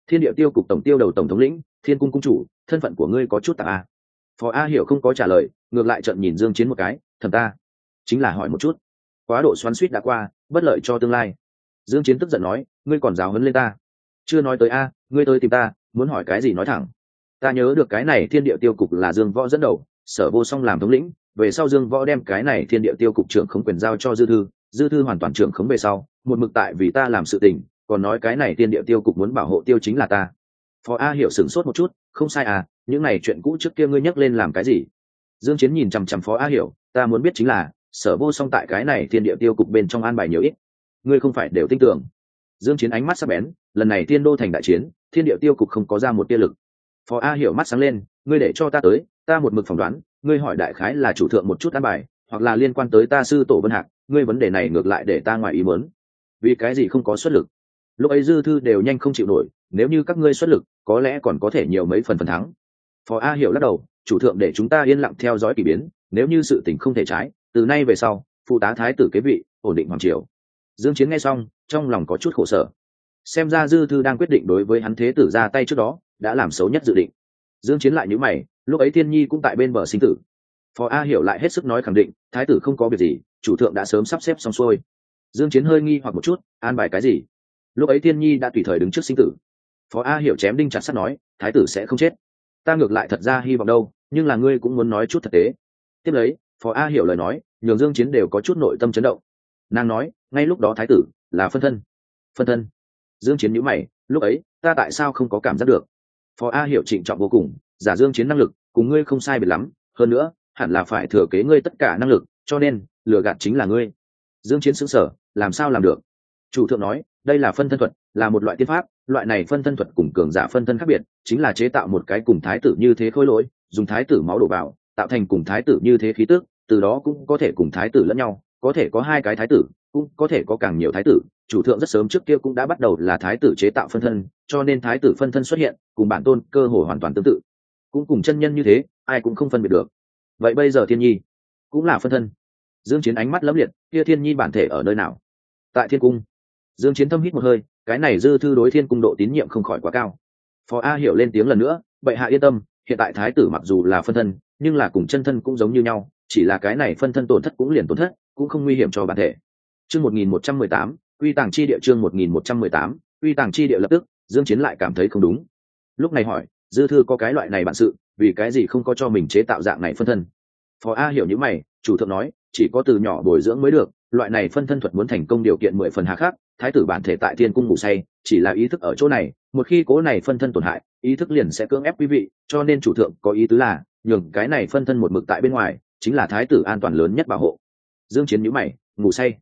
Thiên địa tiêu cục tổng tiêu đầu tổng thống lĩnh, thiên cung cung chủ, thân phận của ngươi có chút tặng a à? phó a hiểu không có trả lời, ngược lại trận nhìn dương chiến một cái thầm ta chính là hỏi một chút. Quá độ xoắn suýt đã qua, bất lợi cho tương lai. Dương chiến tức giận nói, ngươi còn giáo huấn lên ta. Chưa nói tới a, ngươi tới tìm ta, muốn hỏi cái gì nói thẳng. Ta nhớ được cái này thiên địa tiêu cục là dương võ dẫn đầu, sở vô song làm thống lĩnh, về sau dương võ đem cái này thiên địa tiêu cục trưởng khống quyền giao cho dư thư dư thư hoàn toàn trưởng khống về sau, một mực tại vì ta làm sự tình, còn nói cái này thiên địa tiêu cục muốn bảo hộ tiêu chính là ta. Phó a hiểu sửng sốt một chút, không sai à những này chuyện cũ trước kia ngươi nhắc lên làm cái gì? Dương chiến nhìn chằm chằm phó a hiểu, ta muốn biết chính là sở vô song tại cái này thiên địa tiêu cục bên trong an bài nhiều ít. Ngươi không phải đều tin tưởng. Dương chiến ánh mắt sắc bén, lần này thiên đô thành đại chiến, thiên địa tiêu cục không có ra một tia lực. Phó a hiểu mắt sáng lên, ngươi để cho ta tới, ta một mực phỏng đoán, ngươi hỏi đại khái là chủ thượng một chút an bài, hoặc là liên quan tới ta sư tổ vân hạc, ngươi vấn đề này ngược lại để ta ngoài ý muốn. Vì cái gì không có xuất lực? Lúc ấy dư thư đều nhanh không chịu nổi, nếu như các ngươi xuất lực, có lẽ còn có thể nhiều mấy phần phần thắng. Phó a hiểu lắc đầu, chủ thượng để chúng ta yên lặng theo dõi kỳ biến, nếu như sự tình không thể trái từ nay về sau, phụ tá thái tử kế vị, ổn định hoàng triều. Dương chiến nghe xong, trong lòng có chút khổ sở. Xem ra dư thư đang quyết định đối với hắn thế tử ra tay trước đó, đã làm xấu nhất dự định. Dương chiến lại nhíu mày, lúc ấy thiên nhi cũng tại bên bờ sinh tử. Phó a hiểu lại hết sức nói khẳng định, thái tử không có việc gì, chủ thượng đã sớm sắp xếp xong xuôi. Dương chiến hơi nghi hoặc một chút, an bài cái gì? Lúc ấy thiên nhi đã tùy thời đứng trước sinh tử. Phó a hiểu chém đinh chặt sắt nói, thái tử sẽ không chết. Ta ngược lại thật ra hy vọng đâu, nhưng là ngươi cũng muốn nói chút thật tế. Tiếp lấy phó a hiểu lời nói, nhường dương chiến đều có chút nội tâm chấn động. Nàng nói, ngay lúc đó thái tử là phân thân. Phân thân? Dương chiến nhíu mày, lúc ấy, ta tại sao không có cảm giác được? Phó a hiểu trịnh trọng vô cùng, giả dương chiến năng lực, cùng ngươi không sai biệt lắm, hơn nữa, hẳn là phải thừa kế ngươi tất cả năng lực, cho nên, lừa gạt chính là ngươi. Dương chiến sững sở làm sao làm được? Chủ thượng nói, đây là phân thân thuật, là một loại tiên pháp, loại này phân thân thuật cùng cường giả phân thân khác biệt, chính là chế tạo một cái cùng thái tử như thế khôi lỗi, dùng thái tử máu đổ vào, tạo thành cùng thái tử như thế khí tức từ đó cũng có thể cùng thái tử lẫn nhau, có thể có hai cái thái tử, cũng có thể có càng nhiều thái tử. Chủ thượng rất sớm trước kia cũng đã bắt đầu là thái tử chế tạo phân thân, cho nên thái tử phân thân xuất hiện, cùng bản tôn cơ hồ hoàn toàn tương tự. Cũng cùng chân nhân như thế, ai cũng không phân biệt được. Vậy bây giờ thiên nhi cũng là phân thân. Dương chiến ánh mắt lấm liệt, kia thiên nhi bản thể ở nơi nào? Tại thiên cung. Dương chiến thâm hít một hơi, cái này dư thư đối thiên cung độ tín nhiệm không khỏi quá cao. Phó a hiểu lên tiếng lần nữa, bệ hạ yên tâm, hiện tại thái tử mặc dù là phân thân, nhưng là cùng chân thân cũng giống như nhau chỉ là cái này phân thân tổn thất cũng liền tổn thất, cũng không nguy hiểm cho bản thể chương 1118 quy tàng chi địa chương 1118 quy tàng chi địa lập tức, dương chiến lại cảm thấy không đúng lúc này hỏi, dư thư có cái loại này bản sự, vì cái gì không có cho mình chế tạo dạng này phân thân phó a hiểu những mày, chủ thượng nói, chỉ có từ nhỏ bồi dưỡng mới được, loại này phân thân thuật muốn thành công điều kiện mười phần hà khắc. thái tử bản thể tại thiên cung ngủ say, chỉ là ý thức ở chỗ này, một khi cố này phân thân tổn hại, ý thức liền sẽ cưỡng ép quý vị, cho nên chủ thượng có ý tứ là, nhường cái này phân thân một mực tại bên ngoài chính là thái tử an toàn lớn nhất bảo hộ. Dương chiến nhíu mày, ngủ say.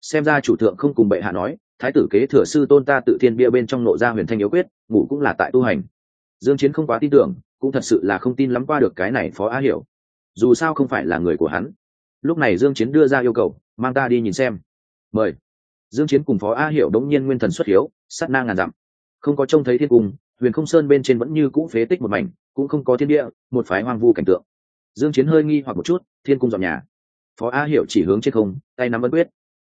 Xem ra chủ thượng không cùng bệ hạ nói, thái tử kế thừa sư tôn ta tự thiên bia bên trong nộ ra huyền thanh yếu quyết, ngủ cũng là tại tu hành. Dương chiến không quá tin tưởng, cũng thật sự là không tin lắm qua được cái này phó á hiểu. Dù sao không phải là người của hắn. Lúc này dương chiến đưa ra yêu cầu, mang ta đi nhìn xem. Mời. Dương chiến cùng phó a hiểu đống nhiên nguyên thần xuất hiếu, sát na ngàn dặm. Không có trông thấy thiên cung, huyền không sơn bên trên vẫn như cũ phế tích một mảnh, cũng không có thiên địa, một phái hoang vu cảnh tượng dương chiến hơi nghi hoặc một chút, thiên cung dọn nhà. Phó a hiểu chỉ hướng trên không, tay nắm ấn quyết.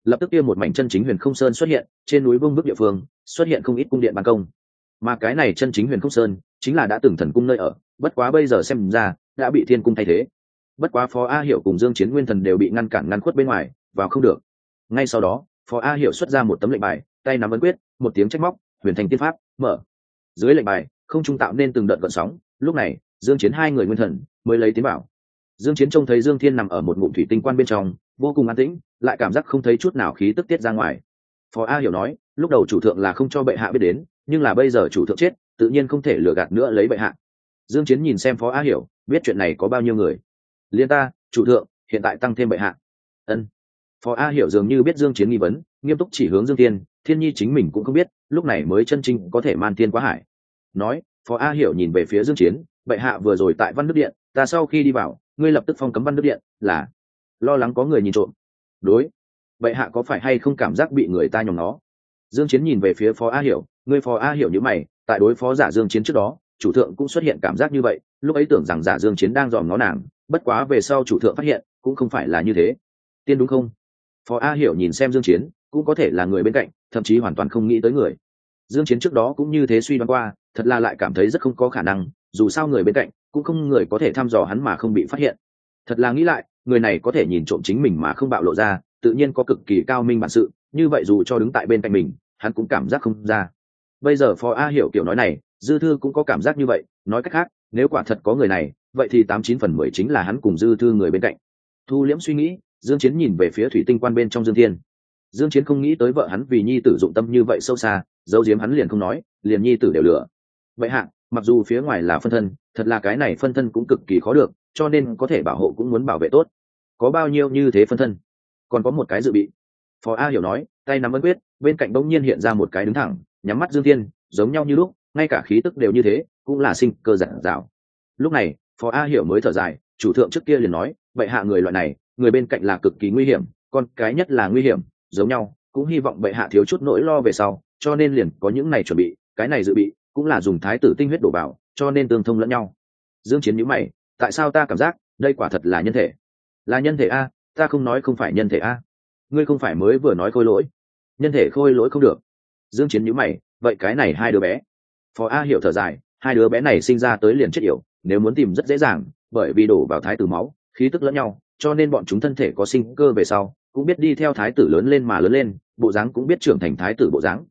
Lập tức kia một mảnh chân chính huyền không sơn xuất hiện, trên núi vương bức địa phương, xuất hiện không ít cung điện ban công. Mà cái này chân chính huyền không sơn, chính là đã từng thần cung nơi ở, bất quá bây giờ xem ra, đã bị thiên cung thay thế. Bất quá phó a hiểu cùng dương chiến nguyên thần đều bị ngăn cản ngăn khuất bên ngoài, vào không được. Ngay sau đó, phó a hiểu xuất ra một tấm lệnh bài, tay nắm ấn quyết, một tiếng trách móc, huyền thành tiên pháp, mở. Dưới lệnh bài, không trung tạo nên từng đợt gợn sóng. Lúc này, dương chiến hai người nguyên thần mới lấy tiến bảo dương chiến trông thấy dương thiên nằm ở một ngụm thủy tinh quan bên trong, vô cùng an tĩnh, lại cảm giác không thấy chút nào khí tức tiết ra ngoài. Phó a hiểu nói, lúc đầu chủ thượng là không cho bệ hạ biết đến, nhưng là bây giờ chủ thượng chết, tự nhiên không thể lừa gạt nữa lấy bệ hạ. Dương chiến nhìn xem phó a hiểu, biết chuyện này có bao nhiêu người. Liên ta, chủ thượng, hiện tại tăng thêm bệ hạ. Ân. Phó a hiểu dường như biết dương chiến nghi vấn, nghiêm túc chỉ hướng dương Thiên. thiên nhi chính mình cũng không biết, lúc này mới chân chính có thể man thiên quá hải. Nói, phó a hiểu nhìn về phía dương chiến, bệ hạ vừa rồi tại văn đức điện, ta sau khi đi vào ngươi lập tức phong cấm văn đức điện, là lo lắng có người nhìn trộm. Đối. Bệ hạ có phải hay không cảm giác bị người ta nhòm nó dương chiến nhìn về phía phó a hiểu, ngươi phó a hiểu như mày, tại đối phó giả dương chiến trước đó, chủ thượng cũng xuất hiện cảm giác như vậy, lúc ấy tưởng rằng giả dương chiến đang dòm nó nàng, bất quá về sau chủ thượng phát hiện, cũng không phải là như thế. Tiên đúng không? Phó a hiểu nhìn xem dương chiến, cũng có thể là người bên cạnh, thậm chí hoàn toàn không nghĩ tới người. Dương chiến trước đó cũng như thế suy đoán qua, thật là lại cảm thấy rất không có khả năng, dù sao người bên cạnh cũng không người có thể thăm dò hắn mà không bị phát hiện. Thật là nghĩ lại, người này có thể nhìn trộm chính mình mà không bạo lộ ra, tự nhiên có cực kỳ cao minh bản sự, như vậy dù cho đứng tại bên cạnh mình, hắn cũng cảm giác không ra. Bây giờ phó a hiểu kiểu nói này, dư thư cũng có cảm giác như vậy, nói cách khác, nếu quả thật có người này, vậy thì tám chín phần mười chính là hắn cùng dư thư người bên cạnh. Thu liễm suy nghĩ, dương chiến nhìn về phía thủy tinh quan bên trong dương thiên. Dương chiến không nghĩ tới vợ hắn vì nhi tử dụng tâm như vậy sâu xa dấu diếm hắn liền không nói, liền nhi tử đều lừa. Vậy hạ mặc dù phía ngoài là phân thân, thật là cái này phân thân cũng cực kỳ khó được, cho nên có thể bảo hộ cũng muốn bảo vệ tốt. Có bao nhiêu như thế phân thân? Còn có một cái dự bị. Phó a hiểu nói, tay nắm ấn quyết, bên cạnh bỗng nhiên hiện ra một cái đứng thẳng, nhắm mắt dương thiên, giống nhau như lúc, ngay cả khí tức đều như thế, cũng là sinh cơ giản dạo lúc này, phó a hiểu mới thở dài, chủ thượng trước kia liền nói vậy hạ người loại này, người bên cạnh là cực kỳ nguy hiểm, con cái nhất là nguy hiểm, giống nhau, cũng hy vọng bệ hạ thiếu chút nỗi lo về sau, cho nên liền có những này chuẩn bị, cái này dự bị cũng là dùng thái tử tinh huyết đổ vào, cho nên tương thông lẫn nhau. Dương chiến nhíu mày, tại sao ta cảm giác đây quả thật là nhân thể? Là nhân thể a, ta không nói không phải nhân thể a. Ngươi không phải mới vừa nói khôi lỗi. Nhân thể khôi lỗi không được. Dương chiến nhíu mày, vậy cái này hai đứa bé. Phó a hiểu thở dài, hai đứa bé này sinh ra tới liền chết yểu, nếu muốn tìm rất dễ dàng, bởi vì đổ vào thái tử máu, khí tức lẫn nhau, cho nên bọn chúng thân thể có sinh cơ về sau, cũng biết đi theo thái tử lớn lên mà lớn lên, bộ dáng cũng biết trưởng thành thái tử bộ dáng.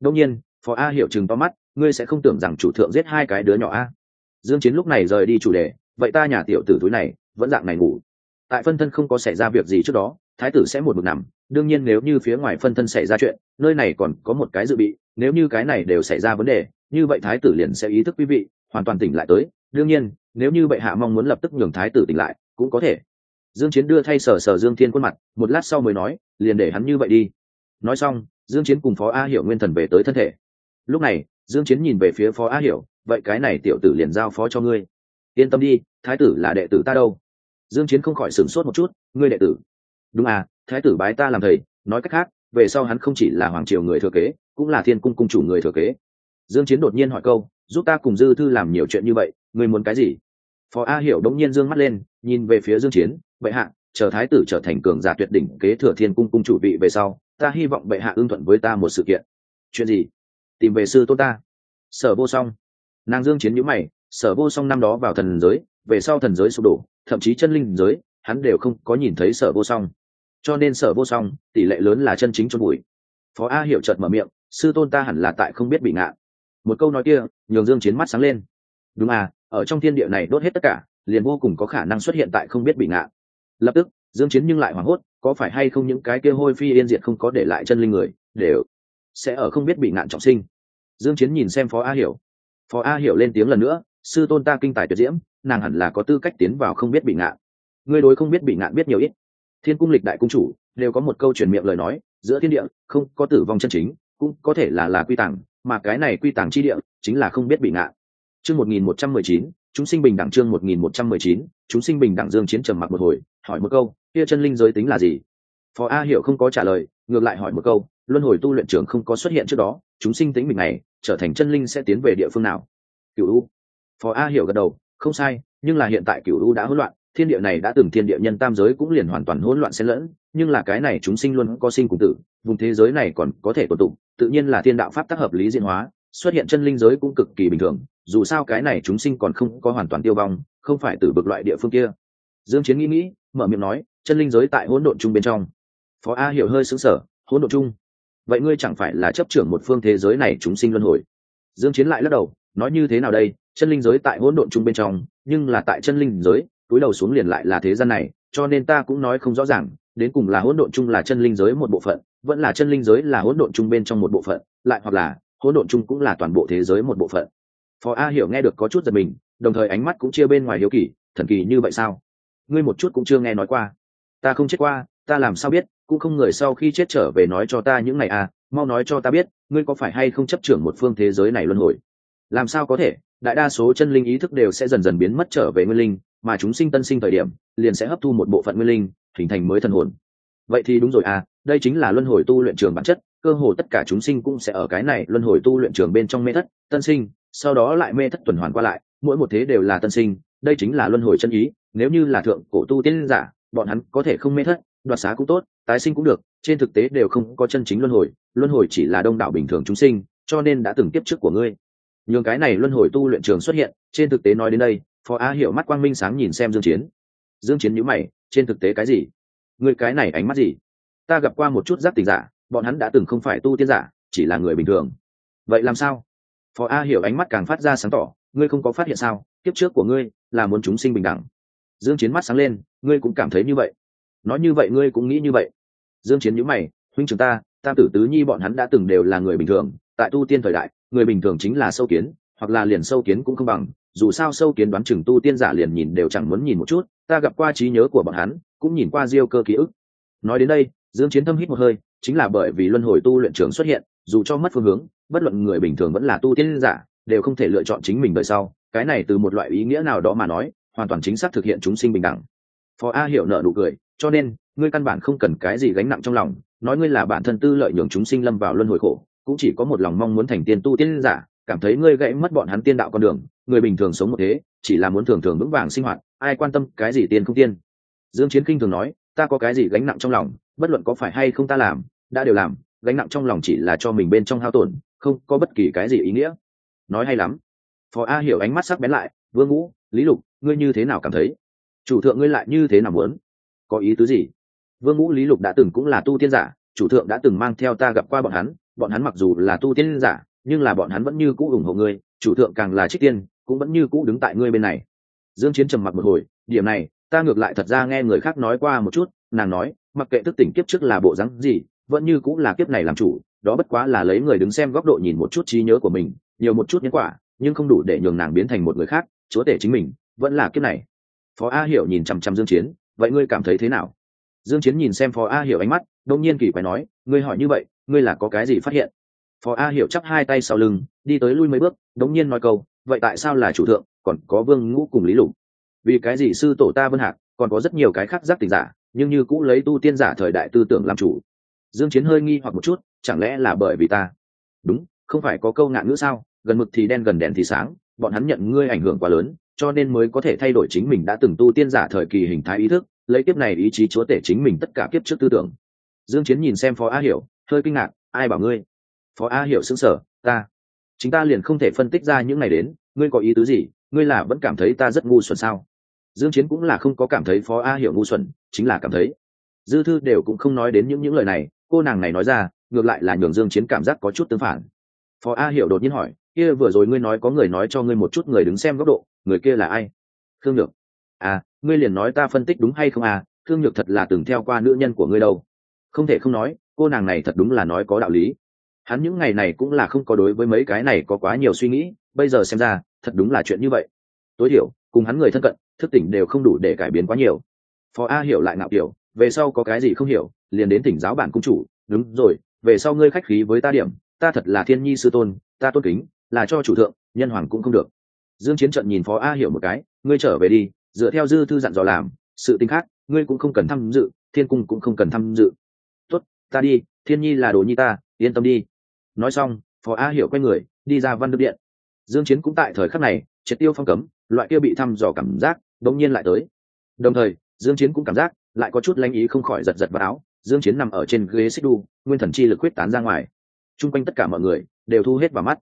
Đông nhiên, phó a hiểu chừng to mắt ngươi sẽ không tưởng rằng chủ thượng giết hai cái đứa nhỏ a. Dương chiến lúc này rời đi chủ đề, vậy ta nhà tiểu tử túi này, vẫn dạng này ngủ. Tại phân thân không có xảy ra việc gì trước đó, thái tử sẽ một mực nằm, đương nhiên nếu như phía ngoài phân thân xảy ra chuyện, nơi này còn có một cái dự bị, nếu như cái này đều xảy ra vấn đề, như vậy thái tử liền sẽ ý thức quý vị, hoàn toàn tỉnh lại tới. Đương nhiên, nếu như bệ hạ mong muốn lập tức nhường thái tử tỉnh lại, cũng có thể. Dương chiến đưa thay sở sở dương thiên khuôn mặt, một lát sau mới nói, liền để hắn như vậy đi. Nói xong, dương chiến cùng phó a hiểu nguyên thần về tới thân thể. Lúc này dương chiến nhìn về phía phó a hiểu, vậy cái này tiểu tử liền giao phó cho ngươi. Yên tâm đi, thái tử là đệ tử ta đâu. Dương chiến không khỏi sửng sốt một chút, ngươi đệ tử? Đúng à thái tử bái ta làm thầy, nói cách khác, về sau hắn không chỉ là hoàng triều người thừa kế, cũng là thiên cung cung chủ người thừa kế. Dương chiến đột nhiên hỏi câu, giúp ta cùng dư thư làm nhiều chuyện như vậy, ngươi muốn cái gì? Phó a hiểu đống nhiên dương mắt lên, nhìn về phía dương chiến, bệ hạ, chờ thái tử trở thành cường giả tuyệt đỉnh kế thừa thiên cung cung chủ vị về sau, ta hy vọng bệ hạ ưng thuận với ta một sự kiện. Chuyện gì? Tìm về sư tôn ta. Sở vô song. Nàng dương chiến nhíu mày, sở vô song năm đó vào thần giới, về sau thần giới sụp đổ, thậm chí chân linh giới, hắn đều không có nhìn thấy sở vô song. Cho nên sở vô song, tỷ lệ lớn là chân chính chôn bụi. Phó a hiểu chợt mở miệng, sư tôn ta hẳn là tại không biết bị ngạ. Một câu nói kia, nhường dương chiến mắt sáng lên. Đúng à ở trong thiên địa này đốt hết tất cả, liền vô cùng có khả năng xuất hiện tại không biết bị ngạ. Lập tức, dương chiến nhưng lại hoảng hốt, có phải hay không những cái kia hôi phi yên diệt không có để lại chân linh người, đều sẽ ở không biết bị ngạn trọng sinh dương chiến nhìn xem phó a hiểu. Phó a hiểu lên tiếng lần nữa, sư tôn ta kinh tài tuyệt diễm, nàng hẳn là có tư cách tiến vào không biết bị ngạn. Ngươi đối không biết bị ngạn biết nhiều ít. Thiên cung lịch đại cung chủ, đều có một câu truyền miệng lời nói, giữa thiên địa, không có tử vong chân chính, cũng có thể là là quy tàng, mà cái này quy tàng chi địa, chính là không biết bị ngạn. Chương 1119 chúng sinh bình đẳng chương 1119 chúng sinh bình đẳng dương chiến trầm mặc một hồi, hỏi một câu, kia chân linh giới tính là gì? Phó a hiểu không có trả lời, ngược lại hỏi một câu, luân hồi tu luyện trưởng không có xuất hiện trước đó chúng sinh tính mình này trở thành chân linh sẽ tiến về địa phương nào? Cựu u. Phó a hiểu gật đầu, không sai, nhưng là hiện tại cựu u đã hỗn loạn, thiên địa này đã từng thiên địa nhân tam giới cũng liền hoàn toàn hỗn loạn xen lẫn, nhưng là cái này chúng sinh luôn có sinh cùng tử, vùng thế giới này còn có thể tồn tụng tự nhiên là thiên đạo pháp tác hợp lý diễn hóa, xuất hiện chân linh giới cũng cực kỳ bình thường, dù sao cái này chúng sinh còn không có hoàn toàn tiêu vong, không phải từ vực loại địa phương kia. Dương chiến nghĩ nghĩ, mở miệng nói, chân linh giới tại hỗn độn chung bên trong. Phó a hiểu hơi sững sờ, hỗn độn chung vậy ngươi chẳng phải là chấp trưởng một phương thế giới này chúng sinh luân hồi? Dương chiến lại lắc đầu, nói như thế nào đây? Chân linh giới tại hỗn độn chung bên trong, nhưng là tại chân linh giới, túi đầu xuống liền lại là thế gian này, cho nên ta cũng nói không rõ ràng, đến cùng là hỗn độn chung là chân linh giới một bộ phận, vẫn là chân linh giới là hỗn độn chung bên trong một bộ phận, lại hoặc là hỗn độn chung cũng là toàn bộ thế giới một bộ phận. Phó a hiểu nghe được có chút giật mình, đồng thời ánh mắt cũng chia bên ngoài hiếu kỳ, thần kỳ như vậy sao? Ngươi một chút cũng chưa nghe nói qua. Ta không chết qua, ta làm sao biết? Cũng không người sau khi chết trở về nói cho ta những ngày à mau nói cho ta biết, ngươi có phải hay không chấp trưởng một phương thế giới này luân hồi? Làm sao có thể? Đại đa số chân linh ý thức đều sẽ dần dần biến mất trở về nguyên linh, mà chúng sinh tân sinh thời điểm, liền sẽ hấp thu một bộ phận nguyên linh, hình thành mới thần hồn. Vậy thì đúng rồi à đây chính là luân hồi tu luyện trường bản chất, cơ hồ tất cả chúng sinh cũng sẽ ở cái này luân hồi tu luyện trường bên trong mê thất, tân sinh, sau đó lại mê thất tuần hoàn qua lại, mỗi một thế đều là tân sinh, đây chính là luân hồi chân ý, nếu như là thượng cổ tu tiên giả, bọn hắn có thể không mê thất đoạt xá cũng tốt, tái sinh cũng được, trên thực tế đều không có chân chính luân hồi luân hồi chỉ là đông đảo bình thường chúng sinh, cho nên đã từng tiếp trước của ngươi. Nhường cái này luân hồi tu luyện trường xuất hiện, trên thực tế nói đến đây, phó á hiểu mắt quang minh sáng nhìn xem dương chiến. Dương chiến nhíu mày, trên thực tế cái gì? Ngươi cái này ánh mắt gì? Ta gặp qua một chút giác tình giả, bọn hắn đã từng không phải tu tiên giả, chỉ là người bình thường. Vậy làm sao? Phó a hiểu ánh mắt càng phát ra sáng tỏ, ngươi không có phát hiện sao? Kiếp trước của ngươi là muốn chúng sinh bình đẳng. Dương chiến mắt sáng lên, ngươi cũng cảm thấy như vậy nói như vậy ngươi cũng nghĩ như vậy. Dương chiến nhíu mày, huynh trưởng ta tam tử tứ nhi bọn hắn đã từng đều là người bình thường, tại tu tiên thời đại, người bình thường chính là sâu kiến, hoặc là liền sâu kiến cũng không bằng, dù sao sâu kiến đoán chừng tu tiên giả liền nhìn đều chẳng muốn nhìn một chút, ta gặp qua trí nhớ của bọn hắn, cũng nhìn qua diêu cơ ký ức. Nói đến đây, dương chiến thâm hít một hơi, chính là bởi vì luân hồi tu luyện trường xuất hiện, dù cho mất phương hướng, bất luận người bình thường vẫn là tu tiên giả, đều không thể lựa chọn chính mình đời sau. Cái này từ một loại ý nghĩa nào đó mà nói, hoàn toàn chính xác thực hiện chúng sinh bình đẳng phó a hiểu nợ nụ cười, cho nên, ngươi căn bản không cần cái gì gánh nặng trong lòng, nói ngươi là bản thân tư lợi nhường chúng sinh lâm vào luân hồi khổ, cũng chỉ có một lòng mong muốn thành tiên tu tiên giả, cảm thấy ngươi gãy mất bọn hắn tiên đạo con đường, người bình thường sống một thế, chỉ là muốn thường thường vững vàng sinh hoạt, ai quan tâm cái gì tiên không tiên? Dương chiến kinh thường nói, ta có cái gì gánh nặng trong lòng, bất luận có phải hay không ta làm, đã đều làm, gánh nặng trong lòng chỉ là cho mình bên trong hao tổn, không có bất kỳ cái gì ý nghĩa. Nói hay lắm. Phó a hiểu ánh mắt sắc bén lại, vương ngũ lý lục, ngươi như thế nào cảm thấy? Chủ thượng ngươi lại như thế nào muốn? Có ý tứ gì? Vương ngũ lý lục đã từng cũng là tu tiên giả, chủ thượng đã từng mang theo ta gặp qua bọn hắn bọn hắn mặc dù là tu tiên giả, nhưng là bọn hắn vẫn như cũ ủng hộ ngươi, chủ thượng càng là trích tiên, cũng vẫn như cũ đứng tại ngươi bên này. Dương chiến trầm mặc một hồi, điểm này, ta ngược lại thật ra nghe người khác nói qua một chút, nàng nói, mặc kệ thức tỉnh kiếp trước là bộ rắn gì, vẫn như cũng là kiếp này làm chủ, đó bất quá là lấy người đứng xem góc độ nhìn một chút trí nhớ của mình, nhiều một chút nhân quả, nhưng không đủ để nhường nàng biến thành một người khác, chúa tể chính mình, vẫn là kiếp này phó a hiểu nhìn chằm chằm dương chiến, vậy ngươi cảm thấy thế nào? Dương chiến nhìn xem phó a hiểu ánh mắt đông nhiên kỳ quái nói, ngươi hỏi như vậy, ngươi là có cái gì phát hiện? Phó a hiểu chắp hai tay sau lưng, đi tới lui mấy bước đống nhiên nói câu, vậy tại sao là chủ thượng, còn có vương ngũ cùng lý lục? Vì cái gì sư tổ ta vân hạc, còn có rất nhiều cái khác giác tình giả, nhưng như cũng lấy tu tiên giả thời đại tư tưởng làm chủ? Dương chiến hơi nghi hoặc một chút, chẳng lẽ là bởi vì ta? Đúng, không phải có câu ngạn ngữ sao, gần mực thì đen, gần đèn thì sáng, bọn hắn nhận ngươi ảnh hưởng quá lớn cho nên mới có thể thay đổi chính mình đã từng tu tiên giả thời kỳ hình thái ý thức, lấy kiếp này ý chí chúa tể chính mình tất cả kiếp trước tư tưởng. Dương chiến nhìn xem phó a hiểu, hơi kinh ngạc, ai bảo ngươi? Phó a hiểu sững sờ, ta, chính ta liền không thể phân tích ra những này đến, ngươi có ý tứ gì? Ngươi là vẫn cảm thấy ta rất ngu xuẩn sao? Dương chiến cũng là không có cảm thấy phó a hiểu ngu xuẩn, chính là cảm thấy dư thư đều cũng không nói đến những những lời này, cô nàng này nói ra, ngược lại là nhường dương chiến cảm giác có chút tương phản. Phó a hiểu đột nhiên hỏi, kia vừa rồi ngươi nói có người nói cho ngươi một chút người đứng xem góc độ người kia là ai? Thương nhược. À ngươi liền nói ta phân tích đúng hay không à? Thương nhược thật là từng theo qua nữ nhân của ngươi đâu. Không thể không nói, cô nàng này thật đúng là nói có đạo lý. Hắn những ngày này cũng là không có đối với mấy cái này có quá nhiều suy nghĩ, bây giờ xem ra, thật đúng là chuyện như vậy. Tối thiểu, cùng hắn người thân cận, thức tỉnh đều không đủ để cải biến quá nhiều. Phó a hiểu lại ngạo kiểu, về sau có cái gì không hiểu, liền đến tỉnh giáo bản cung chủ. Đúng rồi, về sau ngươi khách khí với ta điểm, ta thật là thiên nhi sư tôn, ta tôn kính, là cho chủ thượng, nhân hoàng cũng không được dương chiến trận nhìn phó a hiểu một cái, ngươi trở về đi, dựa theo dư thư dặn dò làm, sự tình khác, ngươi cũng không cần tham dự, thiên cung cũng không cần tham dự. Tốt, ta đi, thiên nhi là đồ nhi ta, yên tâm đi. Nói xong, phó a hiểu quay người, đi ra văn đức điện. Dương chiến cũng tại thời khắc này, triệt tiêu phong cấm, loại kia bị thăm dò cảm giác đống nhiên lại tới. Đồng thời, dương chiến cũng cảm giác, lại có chút lãnh ý không khỏi giật giật vào áo, dương chiến nằm ở trên ghế xích đu, nguyên thần chi lực quyết tán ra ngoài. Trung quanh tất cả mọi người, đều thu hết vào mắt.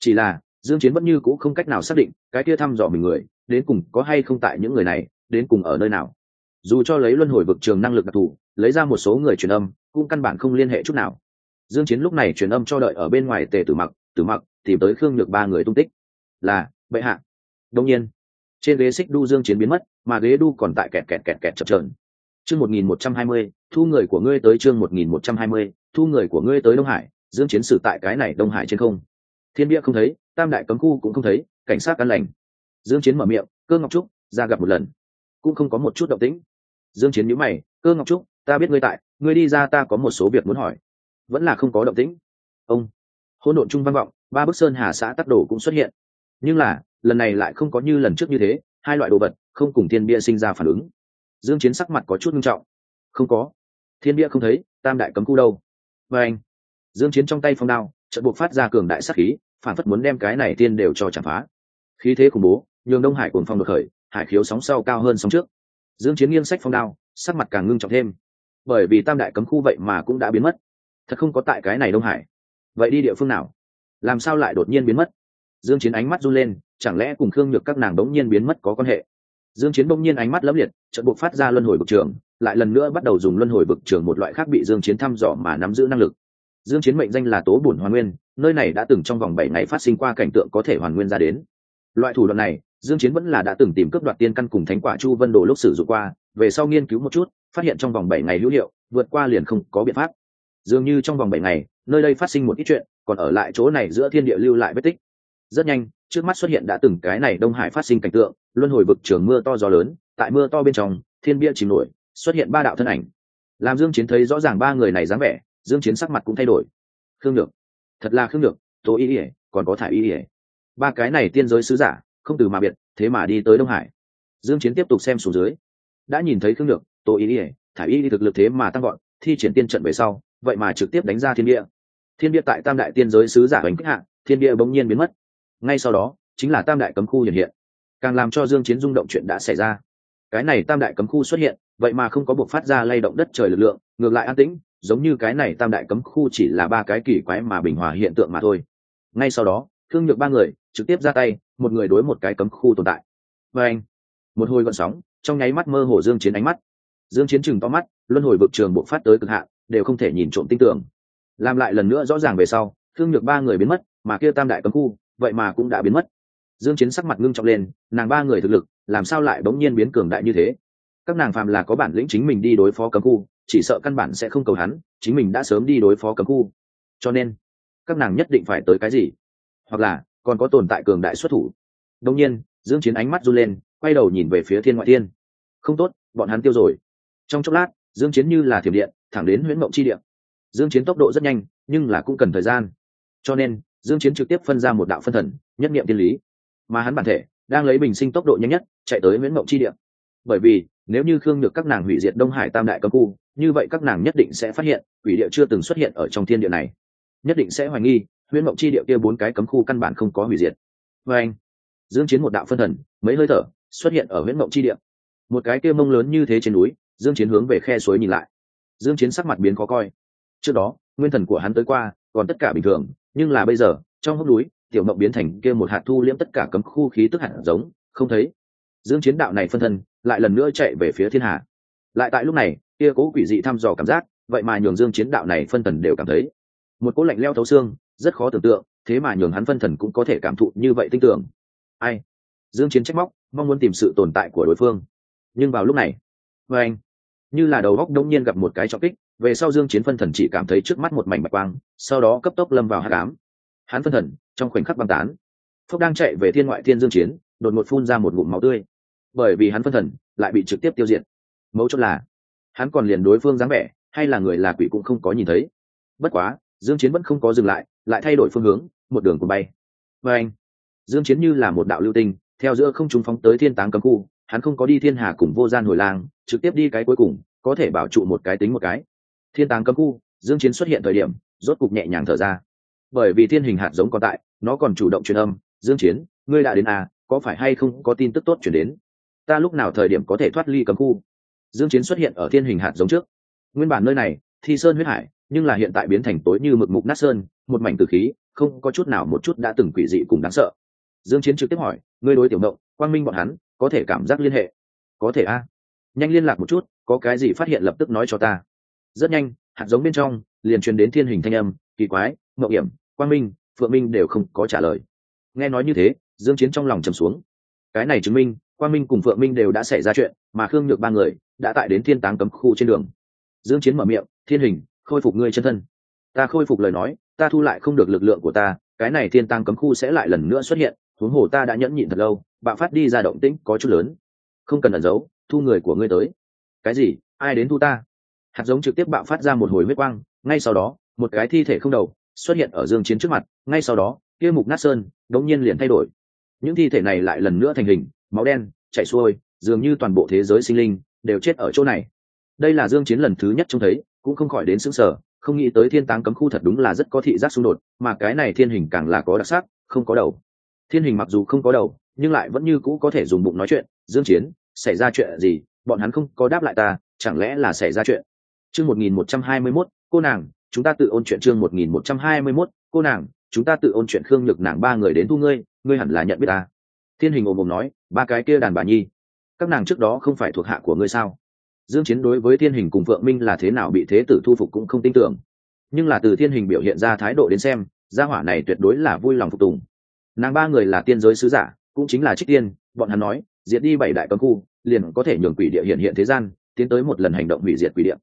Chỉ là dương chiến vẫn như cũ không cách nào xác định cái kia thăm dò mình người, đến cùng có hay không tại những người này, đến cùng ở nơi nào. Dù cho lấy luân hồi vực trường năng lực đặc thù, lấy ra một số người truyền âm, cũng căn bản không liên hệ chút nào. Dương chiến lúc này truyền âm cho đợi ở bên ngoài tề tử mặc tử mặc tìm tới khương nhược ba người tung tích. Là, bệ hạ. Đương nhiên, trên ghế xích đu dương chiến biến mất, mà ghế đu còn tại kẹt kẹt kẹt kẹt chập chờn. Chương 1120 thu người của ngươi tới chương 1120 thu người của ngươi tới đông hải, dương chiến sử tại cái này đông hải trên không. Thiên địa không thấy tam đại cấm khu cũng không thấy, cảnh sát căn lành. Dương chiến mở miệng, cơ ngọc trúc, ra gặp một lần. Cũng không có một chút động tĩnh. Dương chiến nhíu mày, cơ ngọc trúc, ta biết ngươi tại, ngươi đi ra ta có một số việc muốn hỏi. Vẫn là không có động tĩnh. Ông, hỗn độn trung văn vọng, ba bức sơn hà xã tắc đổ cũng xuất hiện. Nhưng là, lần này lại không có như lần trước như thế, hai loại đồ vật, không cùng thiên bia sinh ra phản ứng. Dương chiến sắc mặt có chút nghiêm trọng. Không có. Thiên bia không thấy, tam đại cấm khu đâu? Và anh. Dương chiến trong tay phong đao trận buộc phát ra cường đại sát khí phản phất muốn đem cái này tiên đều cho chạm phá. Khí thế khủng bố, nhường đông hải cuồng phong được khởi, hải khiếu sóng sau cao hơn sóng trước. Dương chiến nghiêng sách phong đao, sắc mặt càng ngưng trọng thêm. Bởi vì tam đại cấm khu vậy mà cũng đã biến mất. Thật không có tại cái này đông hải. Vậy đi địa phương nào? Làm sao lại đột nhiên biến mất? Dương chiến ánh mắt run lên, chẳng lẽ cùng khương nhược các nàng đống nhiên biến mất có quan hệ? Dương chiến đống nhiên ánh mắt lấp liệt trận buộc phát ra luân hồi bực trường, lại lần nữa bắt đầu dùng luân hồi bực trường một loại khác bị dương chiến thăm dò mà nắm giữ năng lực dương chiến mệnh danh là tố bổn hoàn nguyên, nơi này đã từng trong vòng 7 ngày phát sinh qua cảnh tượng có thể hoàn nguyên ra đến. Loại thủ đoạn này, dương chiến vẫn là đã từng tìm cướp đoạt tiên căn cùng thánh quả chu vân đồ lúc sử dụng qua, về sau nghiên cứu một chút, phát hiện trong vòng 7 ngày hữu hiệu, vượt qua liền không có biện pháp. Dường như trong vòng 7 ngày, nơi đây phát sinh một ít chuyện, còn ở lại chỗ này giữa thiên địa lưu lại vết tích. Rất nhanh, trước mắt xuất hiện đã từng cái này đông hải phát sinh cảnh tượng, luân hồi vực trường mưa to gió lớn, tại mưa to bên trong, thiên bia chìm nổi, xuất hiện ba đạo thân ảnh. Làm dương chiến thấy rõ ràng ba người này dáng vẻ dương chiến sắc mặt cũng thay đổi. Khương nhược. Thật là khương nhược tố y ỉa còn có thải y ỉa ba cái này tiên giới sứ giả, không từ mà biệt, thế mà đi tới đông hải. Dương chiến tiếp tục xem xuống dưới. Đã nhìn thấy khương nhược tố y ỉa thải y thực lực thế mà tăng gọn thi triển tiên trận về sau, vậy mà trực tiếp đánh ra thiên địa. Thiên địa tại tam đại tiên giới sứ giả hành kích hạ, thiên địa bỗng nhiên biến mất. Ngay sau đó, chính là tam đại cấm khu hiện hiện. Càng làm cho dương chiến rung động chuyện đã xảy ra. Cái này tam đại cấm khu xuất hiện, vậy mà không có buộc phát ra lay động đất trời lực lượng, ngược lại an tĩnh giống như cái này tam đại cấm khu chỉ là ba cái kỳ quái mà bình hòa hiện tượng mà thôi. Ngay sau đó thương nhược ba người trực tiếp ra tay, một người đối một cái cấm khu tồn tại. Và anh, một hồi gọn sóng, trong nháy mắt mơ hồ dương chiến ánh mắt. Dương chiến chừng to mắt, luân hồi vực trường bộ phát tới cực hạn, đều không thể nhìn trộm tinh tưởng. Làm lại lần nữa rõ ràng về sau thương nhược ba người biến mất, mà kia tam đại cấm khu, vậy mà cũng đã biến mất. Dương chiến sắc mặt ngưng trọng lên, nàng ba người thực lực, làm sao lại bỗng nhiên biến cường đại như thế? Các nàng phàm là có bản lĩnh chính mình đi đối phó cấm khu chỉ sợ căn bản sẽ không cầu hắn, chính mình đã sớm đi đối phó cấm khu. Cho nên, các nàng nhất định phải tới cái gì? Hoặc là, còn có tồn tại cường đại xuất thủ. Đông nhiên, dương chiến ánh mắt run lên, quay đầu nhìn về phía thiên ngoại thiên. Không tốt, bọn hắn tiêu rồi. Trong chốc lát, dương chiến như là thiểm điện, thẳng đến huyễn mộng chi điện dương chiến tốc độ rất nhanh, nhưng là cũng cần thời gian. Cho nên, dương chiến trực tiếp phân ra một đạo phân thần, nhất niệm tiên lý. Mà hắn bản thể, đang lấy bình sinh tốc độ nhanh nhất, chạy tới Huyễn mộng chi địa. Bởi vì, nếu như khương được các nàng hủy diệt đông hải tam đại cấm khu như vậy các nàng nhất định sẽ phát hiện, quỷ địa chưa từng xuất hiện ở trong thiên địa này. Nhất định sẽ hoài nghi, huyễn mộng chi địa kia bốn cái cấm khu căn bản không có hủy diệt. Vê anh, dương chiến một đạo phân thần, mấy hơi thở, xuất hiện ở huyễn mộng chi địa. Một cái kia mông lớn như thế trên núi, dương chiến hướng về khe suối nhìn lại. Dương chiến sắc mặt biến khó coi. Trước đó, nguyên thần của hắn tới qua, còn tất cả bình thường, nhưng là bây giờ, trong hốc núi, tiểu mộng biến thành kia một hạt thu liễm tất cả cấm khu khí tức hạt giống, không thấy. Dương chiến đạo này phân thân lại lần nữa chạy về phía thiên hà lại tại lúc này kia cố quỷ dị thăm dò cảm giác, vậy mà nhường dương chiến đạo này phân thần đều cảm thấy. Một cỗ lạnh leo thấu xương, rất khó tưởng tượng, thế mà nhường hắn phân thần cũng có thể cảm thụ như vậy tinh tưởng. Ai? Dương chiến trách móc, mong muốn tìm sự tồn tại của đối phương. Nhưng vào lúc này với anh, như là đầu góc đông nhiên gặp một cái trọng kích, về sau dương chiến phân thần chỉ cảm thấy trước mắt một mảnh bạch quang, sau đó cấp tốc lâm vào hắc ám. Hắn phân thần, trong khoảnh khắc băng tán. Phúc đang chạy về thiên ngoại thiên dương chiến, đột ngột phun ra một ngụm máu tươi. Bởi vì hắn phân thần, lại bị trực tiếp tiêu diệt. Mấu chốt là hắn còn liền đối phương dáng vẻ, hay là người là quỷ cũng không có nhìn thấy. Bất quá, dương chiến vẫn không có dừng lại lại thay đổi phương hướng, một đường cùng bay. Với anh, dương chiến như là một đạo lưu tinh, theo giữa không trung phóng tới thiên táng cấm khu, hắn không có đi thiên hà cùng vô gian hồi lang, trực tiếp đi cái cuối cùng, có thể bảo trụ một cái tính một cái. Thiên táng cấm khu, dương chiến xuất hiện thời điểm, rốt cục nhẹ nhàng thở ra. Bởi vì thiên hình hạt giống còn tại, nó còn chủ động truyền âm, dương chiến, ngươi đã đến à có phải hay không có tin tức tốt chuyển đến? Ta lúc nào thời điểm có thể thoát ly cấm khu? Dương chiến xuất hiện ở thiên hình hạt giống trước. Nguyên bản nơi này, thi sơn huyết hải, nhưng là hiện tại biến thành tối như mực mục nát sơn, một mảnh tử khí, không có chút nào một chút đã từng quỷ dị cùng đáng sợ. Dương chiến trực tiếp hỏi, ngươi đối tiểu động quang minh bọn hắn, có thể cảm giác liên hệ? Có thể a. Nhanh liên lạc một chút, có cái gì phát hiện lập tức nói cho ta. Rất nhanh, hạt giống bên trong, liền truyền đến thiên hình thanh âm, kỳ quái ngậu hiểm, quang minh, phượng minh đều không có trả lời. Nghe nói như thế, dương chiến trong lòng trầm xuống. Cái này chứng minh quang minh cùng phượng minh đều đã xảy ra chuyện, mà khương nhược ba người đã tại đến thiên táng cấm khu trên đường. Dương chiến mở miệng, thiên hình, khôi phục ngươi chân thân. Ta khôi phục lời nói, ta thu lại không được lực lượng của ta, cái này thiên táng cấm khu sẽ lại lần nữa xuất hiện, huống hồ ta đã nhẫn nhịn thật lâu, bạo phát đi ra động tĩnh có chút lớn. Không cần ẩn giấu, thu người của ngươi tới. Cái gì? Ai đến thu ta? Hạt giống trực tiếp bạo phát ra một hồi huyết quang, ngay sau đó, một cái thi thể không đầu xuất hiện ở dương chiến trước mặt, ngay sau đó, kia mục nát sơn đống nhiên liền thay đổi những thi thể này lại lần nữa thành hình máu đen chảy xuôi dường như toàn bộ thế giới sinh linh đều chết ở chỗ này. Đây là dương chiến lần thứ nhất trông thấy cũng không khỏi đến sững sờ không nghĩ tới thiên táng cấm khu thật đúng là rất có thị giác xung đột mà cái này thiên hình càng là có đặc sắc không có đầu. Thiên hình mặc dù không có đầu nhưng lại vẫn như cũ có thể dùng bụng nói chuyện dương chiến xảy ra chuyện gì? Bọn hắn không có đáp lại ta chẳng lẽ là xảy ra chuyện? Chương 1121, cô nàng chúng ta tự ôn chuyện. Chương 1121, cô nàng chúng ta tự ôn chuyện khương nhược nàng ba người đến thu ngươi ngươi hẳn là nhận biết ta. Thiên hình ồm ồm nói, ba cái kia đàn bà nhi, các nàng trước đó không phải thuộc hạ của ngươi sao? Dương chiến đối với thiên hình cùng phượng minh là thế nào bị thế tử thu phục cũng không tin tưởng. Nhưng là từ thiên hình biểu hiện ra thái độ đến xem, gia hỏa này tuyệt đối là vui lòng phục tùng. Nàng ba người là tiên giới sứ giả, cũng chính là trích tiên, bọn hắn nói, diệt đi bảy đại cấm khu, liền có thể nhường quỷ địa hiện hiện thế gian, tiến tới một lần hành động hủy diệt quỷ địa.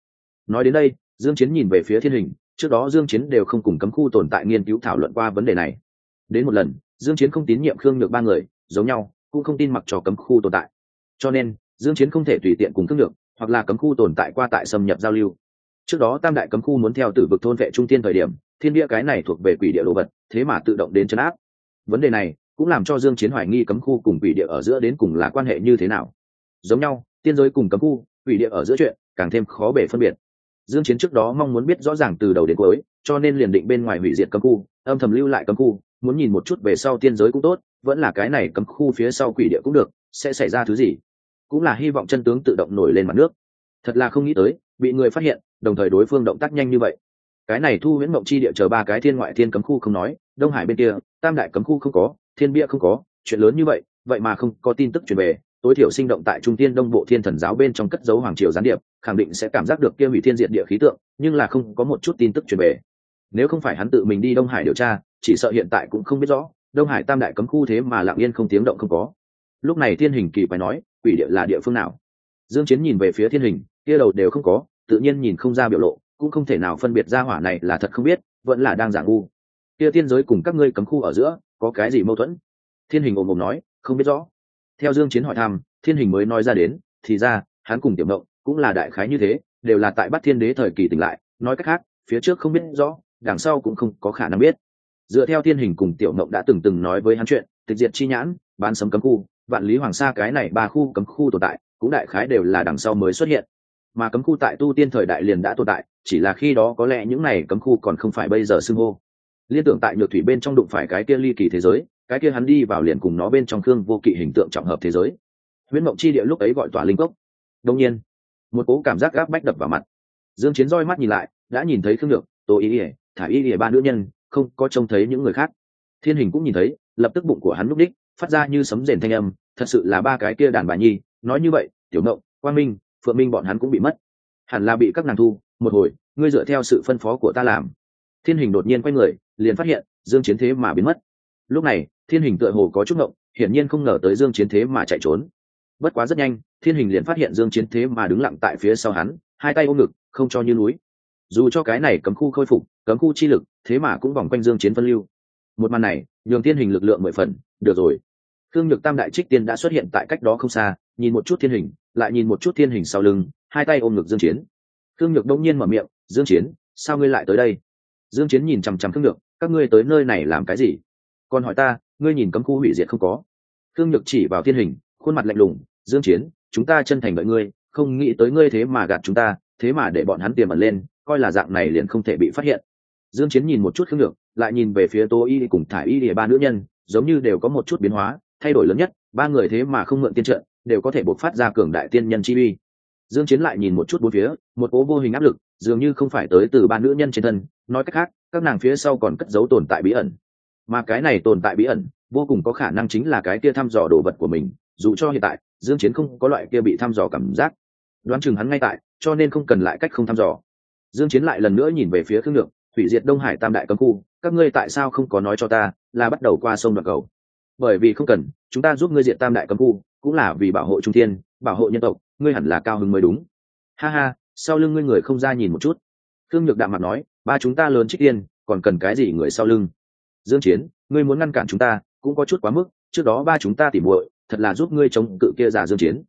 Nói đến đây, dương chiến nhìn về phía thiên hình, trước đó dương chiến đều không cùng cấm khu tồn tại nghiên cứu thảo luận qua vấn đề này. Đến một lần dương chiến không tín nhiệm khương nhược ba người, giống nhau, cũng không tin mặc cho cấm khu tồn tại. Cho nên, dương chiến không thể tùy tiện cùng khương nhược, hoặc là cấm khu tồn tại qua tại xâm nhập giao lưu. Trước đó, tam đại cấm khu muốn theo tử vực thôn vệ trung tiên thời điểm, thiên địa cái này thuộc về quỷ địa đồ vật, thế mà tự động đến chấn áp. Vấn đề này cũng làm cho dương chiến hoài nghi cấm khu cùng quỷ địa ở giữa đến cùng là quan hệ như thế nào. Giống nhau, tiên giới cùng cấm khu, quỷ địa ở giữa chuyện càng thêm khó bể phân biệt. Dương chiến trước đó mong muốn biết rõ ràng từ đầu đến cuối, cho nên liền định bên ngoài hủy diệt cấm khu, âm thầm lưu lại cấm khu muốn nhìn một chút về sau tiên giới cũng tốt, vẫn là cái này cấm khu phía sau quỷ địa cũng được, sẽ xảy ra thứ gì. Cũng là hy vọng chân tướng tự động nổi lên mặt nước. Thật là không nghĩ tới, bị người phát hiện, đồng thời đối phương động tác nhanh như vậy. Cái này thu huyễn mộng chi địa chờ ba cái thiên ngoại thiên cấm khu không nói, đông hải bên kia, tam đại cấm khu không có, thiên bia không có, chuyện lớn như vậy vậy mà không có tin tức truyền về, tối thiểu sinh động tại trung tiên đông bộ thiên thần giáo bên trong cất dấu hoàng triều gián điệp, khẳng định sẽ cảm giác được kia hủy thiên diệt địa khí tượng, nhưng là không có một chút tin tức truyền về nếu không phải hắn tự mình đi đông hải điều tra, chỉ sợ hiện tại cũng không biết rõ, đông hải tam đại cấm khu thế mà lặng yên không tiếng động không có. Lúc này thiên hình kỳ phải nói, quỷ địa là địa phương nào? Dương chiến nhìn về phía thiên hình, kia đầu đều không có, tự nhiên nhìn không ra biểu lộ, cũng không thể nào phân biệt ra hỏa này là thật không biết, vẫn là đang giả ngu. Kia tiên giới cùng các ngươi cấm khu ở giữa, có cái gì mâu thuẫn? Thiên hình ồm ồm nói, không biết rõ. Theo dương chiến hỏi thăm, thiên hình mới nói ra đến, thì ra, hắn cùng tiểu động cũng là đại khái như thế, đều là tại bắt thiên đế thời kỳ tỉnh lại, nói cách khác, phía trước không biết rõ đằng sau cũng không có khả năng biết. Dựa theo thiên hình cùng tiểu mộng đã từng từng nói với hắn chuyện, tịch diệt chi nhãn, bán sấm cấm khu, vạn lý hoàng sa cái này ba khu cấm khu tồn tại, cũng đại khái đều là đằng sau mới xuất hiện. Mà cấm khu tại tu tiên thời đại liền đã tồn tại, chỉ là khi đó có lẽ những này cấm khu còn không phải bây giờ xưng hô. Liên tưởng tại nhược thủy bên trong đụng phải cái kia ly kỳ thế giới, cái kia hắn đi vào liền cùng nó bên trong khương vô kỵ hình tượng trọng hợp thế giới. Huyễn mộng chi địa lúc ấy gọi tỏa linh cốc. Đông nhiên, một cố cảm giác gáp bách đập vào mặt. Dương chiến roi mắt nhìn lại, đã nhìn thấy khương nhược, tô ý ỉa thả y ỉa ba nữ nhân, không có trông thấy những người khác. Thiên hình cũng nhìn thấy, lập tức bụng của hắn lúc đích phát ra như sấm rền thanh âm, thật sự là ba cái kia đàn bà nhi, nói như vậy, tiểu mộng quang minh, phượng minh bọn hắn cũng bị mất. Hẳn là bị các nàng thu, một hồi, ngươi dựa theo sự phân phó của ta làm. Thiên hình đột nhiên quay người, liền phát hiện, dương chiến thế mà biến mất. Lúc này, thiên hình tựa hồ có chút ngộng, hiển nhiên không ngờ tới dương chiến thế mà chạy trốn. Bất quá rất nhanh, thiên hình liền phát hiện dương chiến thế mà đứng lặng tại phía sau hắn, hai tay ôm ngực, không cho như núi dù cho cái này cấm khu khôi phục, cấm khu chi lực, thế mà cũng vòng quanh dương chiến phân lưu. Một màn này, nhường thiên hình lực lượng mười phần, được rồi. Thương nhược tam đại trích tiên đã xuất hiện tại cách đó không xa, nhìn một chút thiên hình, lại nhìn một chút thiên hình sau lưng, hai tay ôm ngực dương chiến. Thương nhược đông nhiên mở miệng, dương chiến, sao ngươi lại tới đây? Dương chiến nhìn chằm chằm thương nhược, các ngươi tới nơi này làm cái gì? Còn hỏi ta, ngươi nhìn cấm khu hủy diệt không có? Thương nhược chỉ vào thiên hình, khuôn mặt lạnh lùng, dương chiến, chúng ta chân thành đợi ngươi, không nghĩ tới ngươi thế mà gạt chúng ta, thế mà để bọn hắn tiềm ẩn lên coi là dạng này liền không thể bị phát hiện. Dương chiến nhìn một chút khương lược lại nhìn về phía tô y cùng thải y để ba nữ nhân, giống như đều có một chút biến hóa, thay đổi lớn nhất, ba người thế mà không mượn tiên trận, đều có thể bộc phát ra cường đại tiên nhân chi uy. Dương chiến lại nhìn một chút bốn phía, một cố vô hình áp lực, dường như không phải tới từ ba nữ nhân trên thân, nói cách khác, các nàng phía sau còn cất giấu tồn tại bí ẩn. Mà cái này tồn tại bí ẩn, vô cùng có khả năng chính là cái kia thăm dò đồ vật của mình, dù cho hiện tại, dương chiến không có loại kia bị thăm dò cảm giác. Đoán chừng hắn ngay tại, cho nên không cần lại cách không thăm dò dương chiến lại lần nữa nhìn về phía khương Nhược, hủy diệt đông hải tam đại cấm khu các ngươi tại sao không có nói cho ta là bắt đầu qua sông đoạn cầu? Bởi vì không cần chúng ta giúp ngươi diệt tam đại cấm khu cũng là vì bảo hộ trung thiên bảo hộ nhân tộc ngươi hẳn là cao hứng mới đúng. Ha ha sau lưng ngươi người không ra nhìn một chút. Khương nhược đạm mặt nói ba chúng ta lớn trích tiên còn cần cái gì người sau lưng? Dương chiến ngươi muốn ngăn cản chúng ta cũng có chút quá mức trước đó ba chúng ta tỉ muội thật là giúp ngươi chống cự kia giả dương chiến.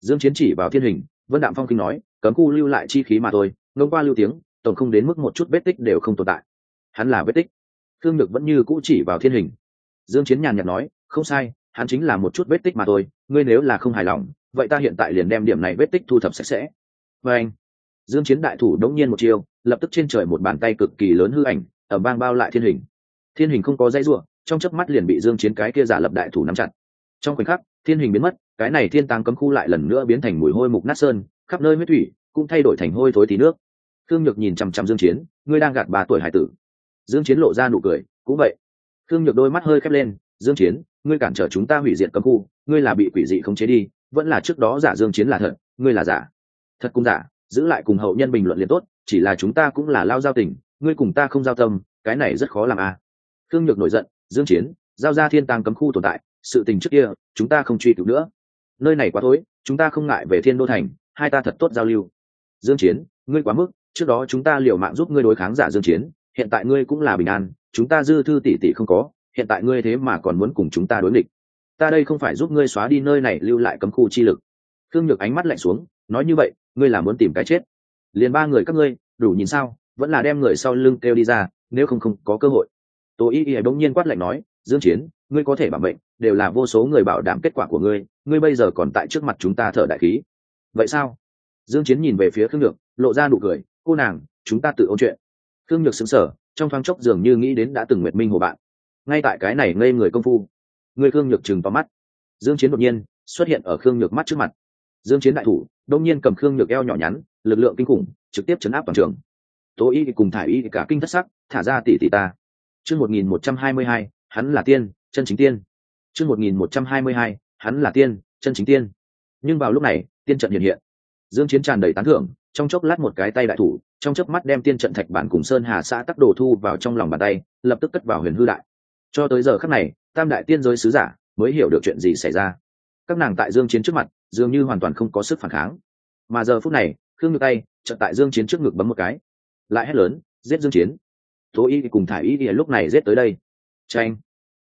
Dương chiến chỉ vào thiên hình vân đạm phong kinh nói cấm khu lưu lại chi khí mà thôi ngông qua lưu tiếng, tổng không đến mức một chút vết tích đều không tồn tại. Hắn là vết tích. Thương nhược vẫn như cũ chỉ vào thiên hình. Dương chiến nhàn nhạt nói, không sai, hắn chính là một chút vết tích mà thôi, ngươi nếu là không hài lòng, vậy ta hiện tại liền đem điểm này vết tích thu thập sạch sẽ. Và anh, dương chiến đại thủ đống nhiên một chiêu, lập tức trên trời một bàn tay cực kỳ lớn hư ảnh ở bang bao lại thiên hình. Thiên hình không có dây rủa, trong chớp mắt liền bị dương chiến cái kia giả lập đại thủ nắm chặt. Trong khoảnh khắc, thiên hình biến mất, cái này thiên tàng cấm khu lại lần nữa biến thành mùi hôi mục nát sơn khắp nơi huyết thủy, cũng thay đổi thành hôi thối tí nước. Khương nhược nhìn chằm chằm dương chiến, ngươi đang gạt ba tuổi hải tử. Dương chiến lộ ra nụ cười, cũng vậy. Khương nhược đôi mắt hơi khép lên, dương chiến, ngươi cản trở chúng ta hủy diệt cấm khu, ngươi là bị quỷ dị không chế đi, vẫn là trước đó giả dương chiến là thật, ngươi là giả. Thật cũng giả, giữ lại cùng hậu nhân bình luận liền tốt, chỉ là chúng ta cũng là lao giao tình, ngươi cùng ta không giao tâm, cái này rất khó làm à. Khương nhược nổi giận, dương chiến, giao ra thiên tàng cấm khu tồn tại, sự tình trước kia, chúng ta không truy cứu nữa. Nơi này quá thối chúng ta không ngại về thiên đô thành hai ta thật tốt giao lưu. Dương chiến, ngươi quá mức, trước đó chúng ta liều mạng giúp ngươi đối kháng giả dương chiến, hiện tại ngươi cũng là bình an, chúng ta dư thư tỷ tỷ không có, hiện tại ngươi thế mà còn muốn cùng chúng ta đối nghịch. Ta đây không phải giúp ngươi xóa đi nơi này lưu lại cấm khu chi lực. Thương nhược ánh mắt lạnh xuống, nói như vậy, ngươi là muốn tìm cái chết. Liền ba người các ngươi, đủ nhìn sao, vẫn là đem người sau lưng kêu đi ra, nếu không không có cơ hội. Tô y y bỗng nhiên quát lạnh nói, dương chiến, ngươi có thể bảo mệnh, đều là vô số người bảo đảm kết quả của ngươi ngươi bây giờ còn tại trước mặt chúng ta thở đại khí vậy sao? Dương chiến nhìn về phía khương nhược, lộ ra nụ cười, cô nàng, chúng ta tự ôn chuyện. Khương nhược sững sờ, trong thoáng chốc dường như nghĩ đến đã từng nguyệt minh hồ bạn. Ngay tại cái này ngây người công phu, người khương nhược chừng vào mắt. Dương chiến đột nhiên xuất hiện ở khương nhược mắt trước mặt. Dương chiến đại thủ đột nhiên cầm khương nhược eo nhỏ nhắn, lực lượng kinh khủng, trực tiếp chấn áp toàn trường. Tố y cùng thải y cả kinh thất sắc, thả ra tỷ tỷ ta. Chương 1122 hắn là tiên, chân chính tiên. Chương 1122 hắn là tiên, chân chính tiên. Nhưng vào lúc này tiên trận hiện hiện. Dương chiến tràn đầy tán thưởng, trong chốc lát một cái tay đại thủ, trong chớp mắt đem tiên trận thạch bản cùng sơn hà xã tắc đồ thu vào trong lòng bàn tay, lập tức cất vào huyền hư đại. Cho tới giờ khắc này, tam đại tiên giới sứ giả mới hiểu được chuyện gì xảy ra. Các nàng tại dương chiến trước mặt, dường như hoàn toàn không có sức phản kháng. Mà giờ phút này, khương ngược tay trận tại dương chiến trước ngực bấm một cái. Lại hét lớn, giết dương chiến! Tố y cùng thải y thì lúc này giết tới đây. Tranh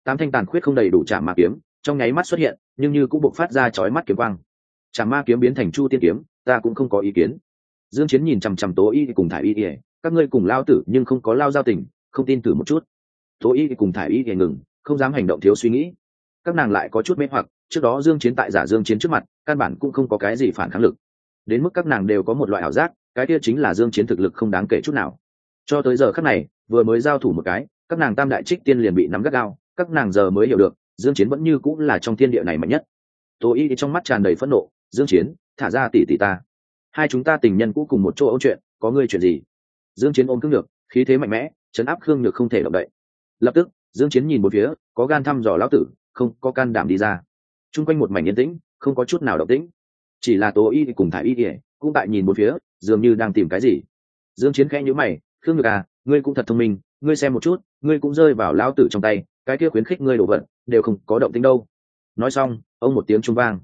tám thanh tàn khuyết không đầy đủ chạm ma kiếm, trong nháy mắt xuất hiện, nhưng như cũng buộc phát ra chói mắt kiếm quang chả ma kiếm biến thành chu tiên kiếm, ta cũng không có ý kiến. Dương chiến nhìn chằm chằm tố y cùng thải y ỉa các ngươi cùng lao tử nhưng không có lao giao tình, không tin tử một chút. Tố y cùng thải y ỉa ngừng, không dám hành động thiếu suy nghĩ. Các nàng lại có chút mê hoặc, trước đó dương chiến tại giả dương chiến trước mặt, căn bản cũng không có cái gì phản kháng lực. Đến mức các nàng đều có một loại ảo giác, cái kia chính là dương chiến thực lực không đáng kể chút nào. Cho tới giờ khắc này, vừa mới giao thủ một cái, các nàng tam đại trích tiên liền bị nắm gắt gao, các nàng giờ mới hiểu được, dương chiến vẫn như cũng là trong thiên địa này mạnh nhất. Tố y trong mắt tràn đầy phẫn nộ dương chiến, thả ra tỷ tỷ ta. Hai chúng ta tình nhân cũ cùng một chỗ ôn chuyện, có ngươi chuyện gì? Dương chiến ôm cương nhược, khí thế mạnh mẽ chấn áp khương nhược không thể động đậy. Lập tức, dương chiến nhìn một phía, có gan thăm dò lão tử, không có can đảm đi ra. Chung quanh một mảnh yên tĩnh, không có chút nào động tĩnh. Chỉ là tố y cùng thải y kỉa cũng tại nhìn một phía, dường như đang tìm cái gì. Dương chiến khẽ nhíu mày, khương nhược à ngươi cũng thật thông minh, ngươi xem một chút, ngươi cũng rơi vào lão tử trong tay, cái kia khuyến khích ngươi đổ vận, đều không có động tĩnh đâu. Nói xong, ông một tiếng trung vang.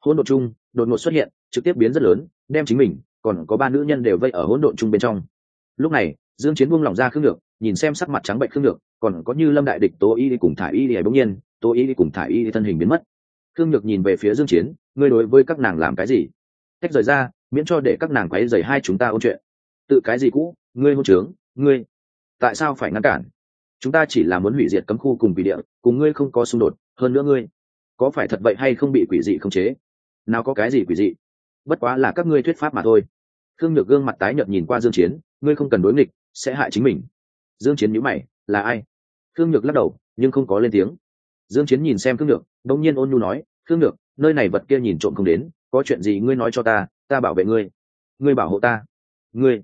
Hỗn độn chung đột ngột xuất hiện, trực tiếp biến rất lớn, đem chính mình, còn có ba nữ nhân đều vây ở hỗn độn chung bên trong. Lúc này, dương chiến buông lỏng ra khương nhược nhìn xem sắc mặt trắng bệnh khương nhược còn có như lâm đại địch, tố y đi cùng thải y đi bỗng nhiên, tố y đi cùng thải y đi thân hình biến mất. Khương nhược nhìn về phía dương chiến, ngươi đối với các nàng làm cái gì? Tách rời ra, miễn cho để các nàng quấy rầy hai chúng ta ôn chuyện. Tự cái gì cũ, ngươi hôn trướng, ngươi tại sao phải ngăn cản? Chúng ta chỉ là muốn hủy diệt cấm khu cùng quỷ địa, cùng ngươi không có xung đột, hơn nữa ngươi có phải thật vậy hay không bị quỷ dị không chế? Nào có cái gì quỷ dị? Bất quá là các ngươi thuyết pháp mà thôi. Khương nhược gương mặt tái nhợt nhìn qua dương chiến, ngươi không cần đối nghịch, sẽ hại chính mình. Dương chiến nhíu mày, là ai? Khương nhược lắc đầu, nhưng không có lên tiếng. Dương chiến nhìn xem khương nhược đống nhiên ôn nhu nói, khương nhược, nơi này vật kia nhìn trộm không đến, có chuyện gì ngươi nói cho ta ta bảo vệ ngươi. Ngươi bảo hộ ta. Ngươi,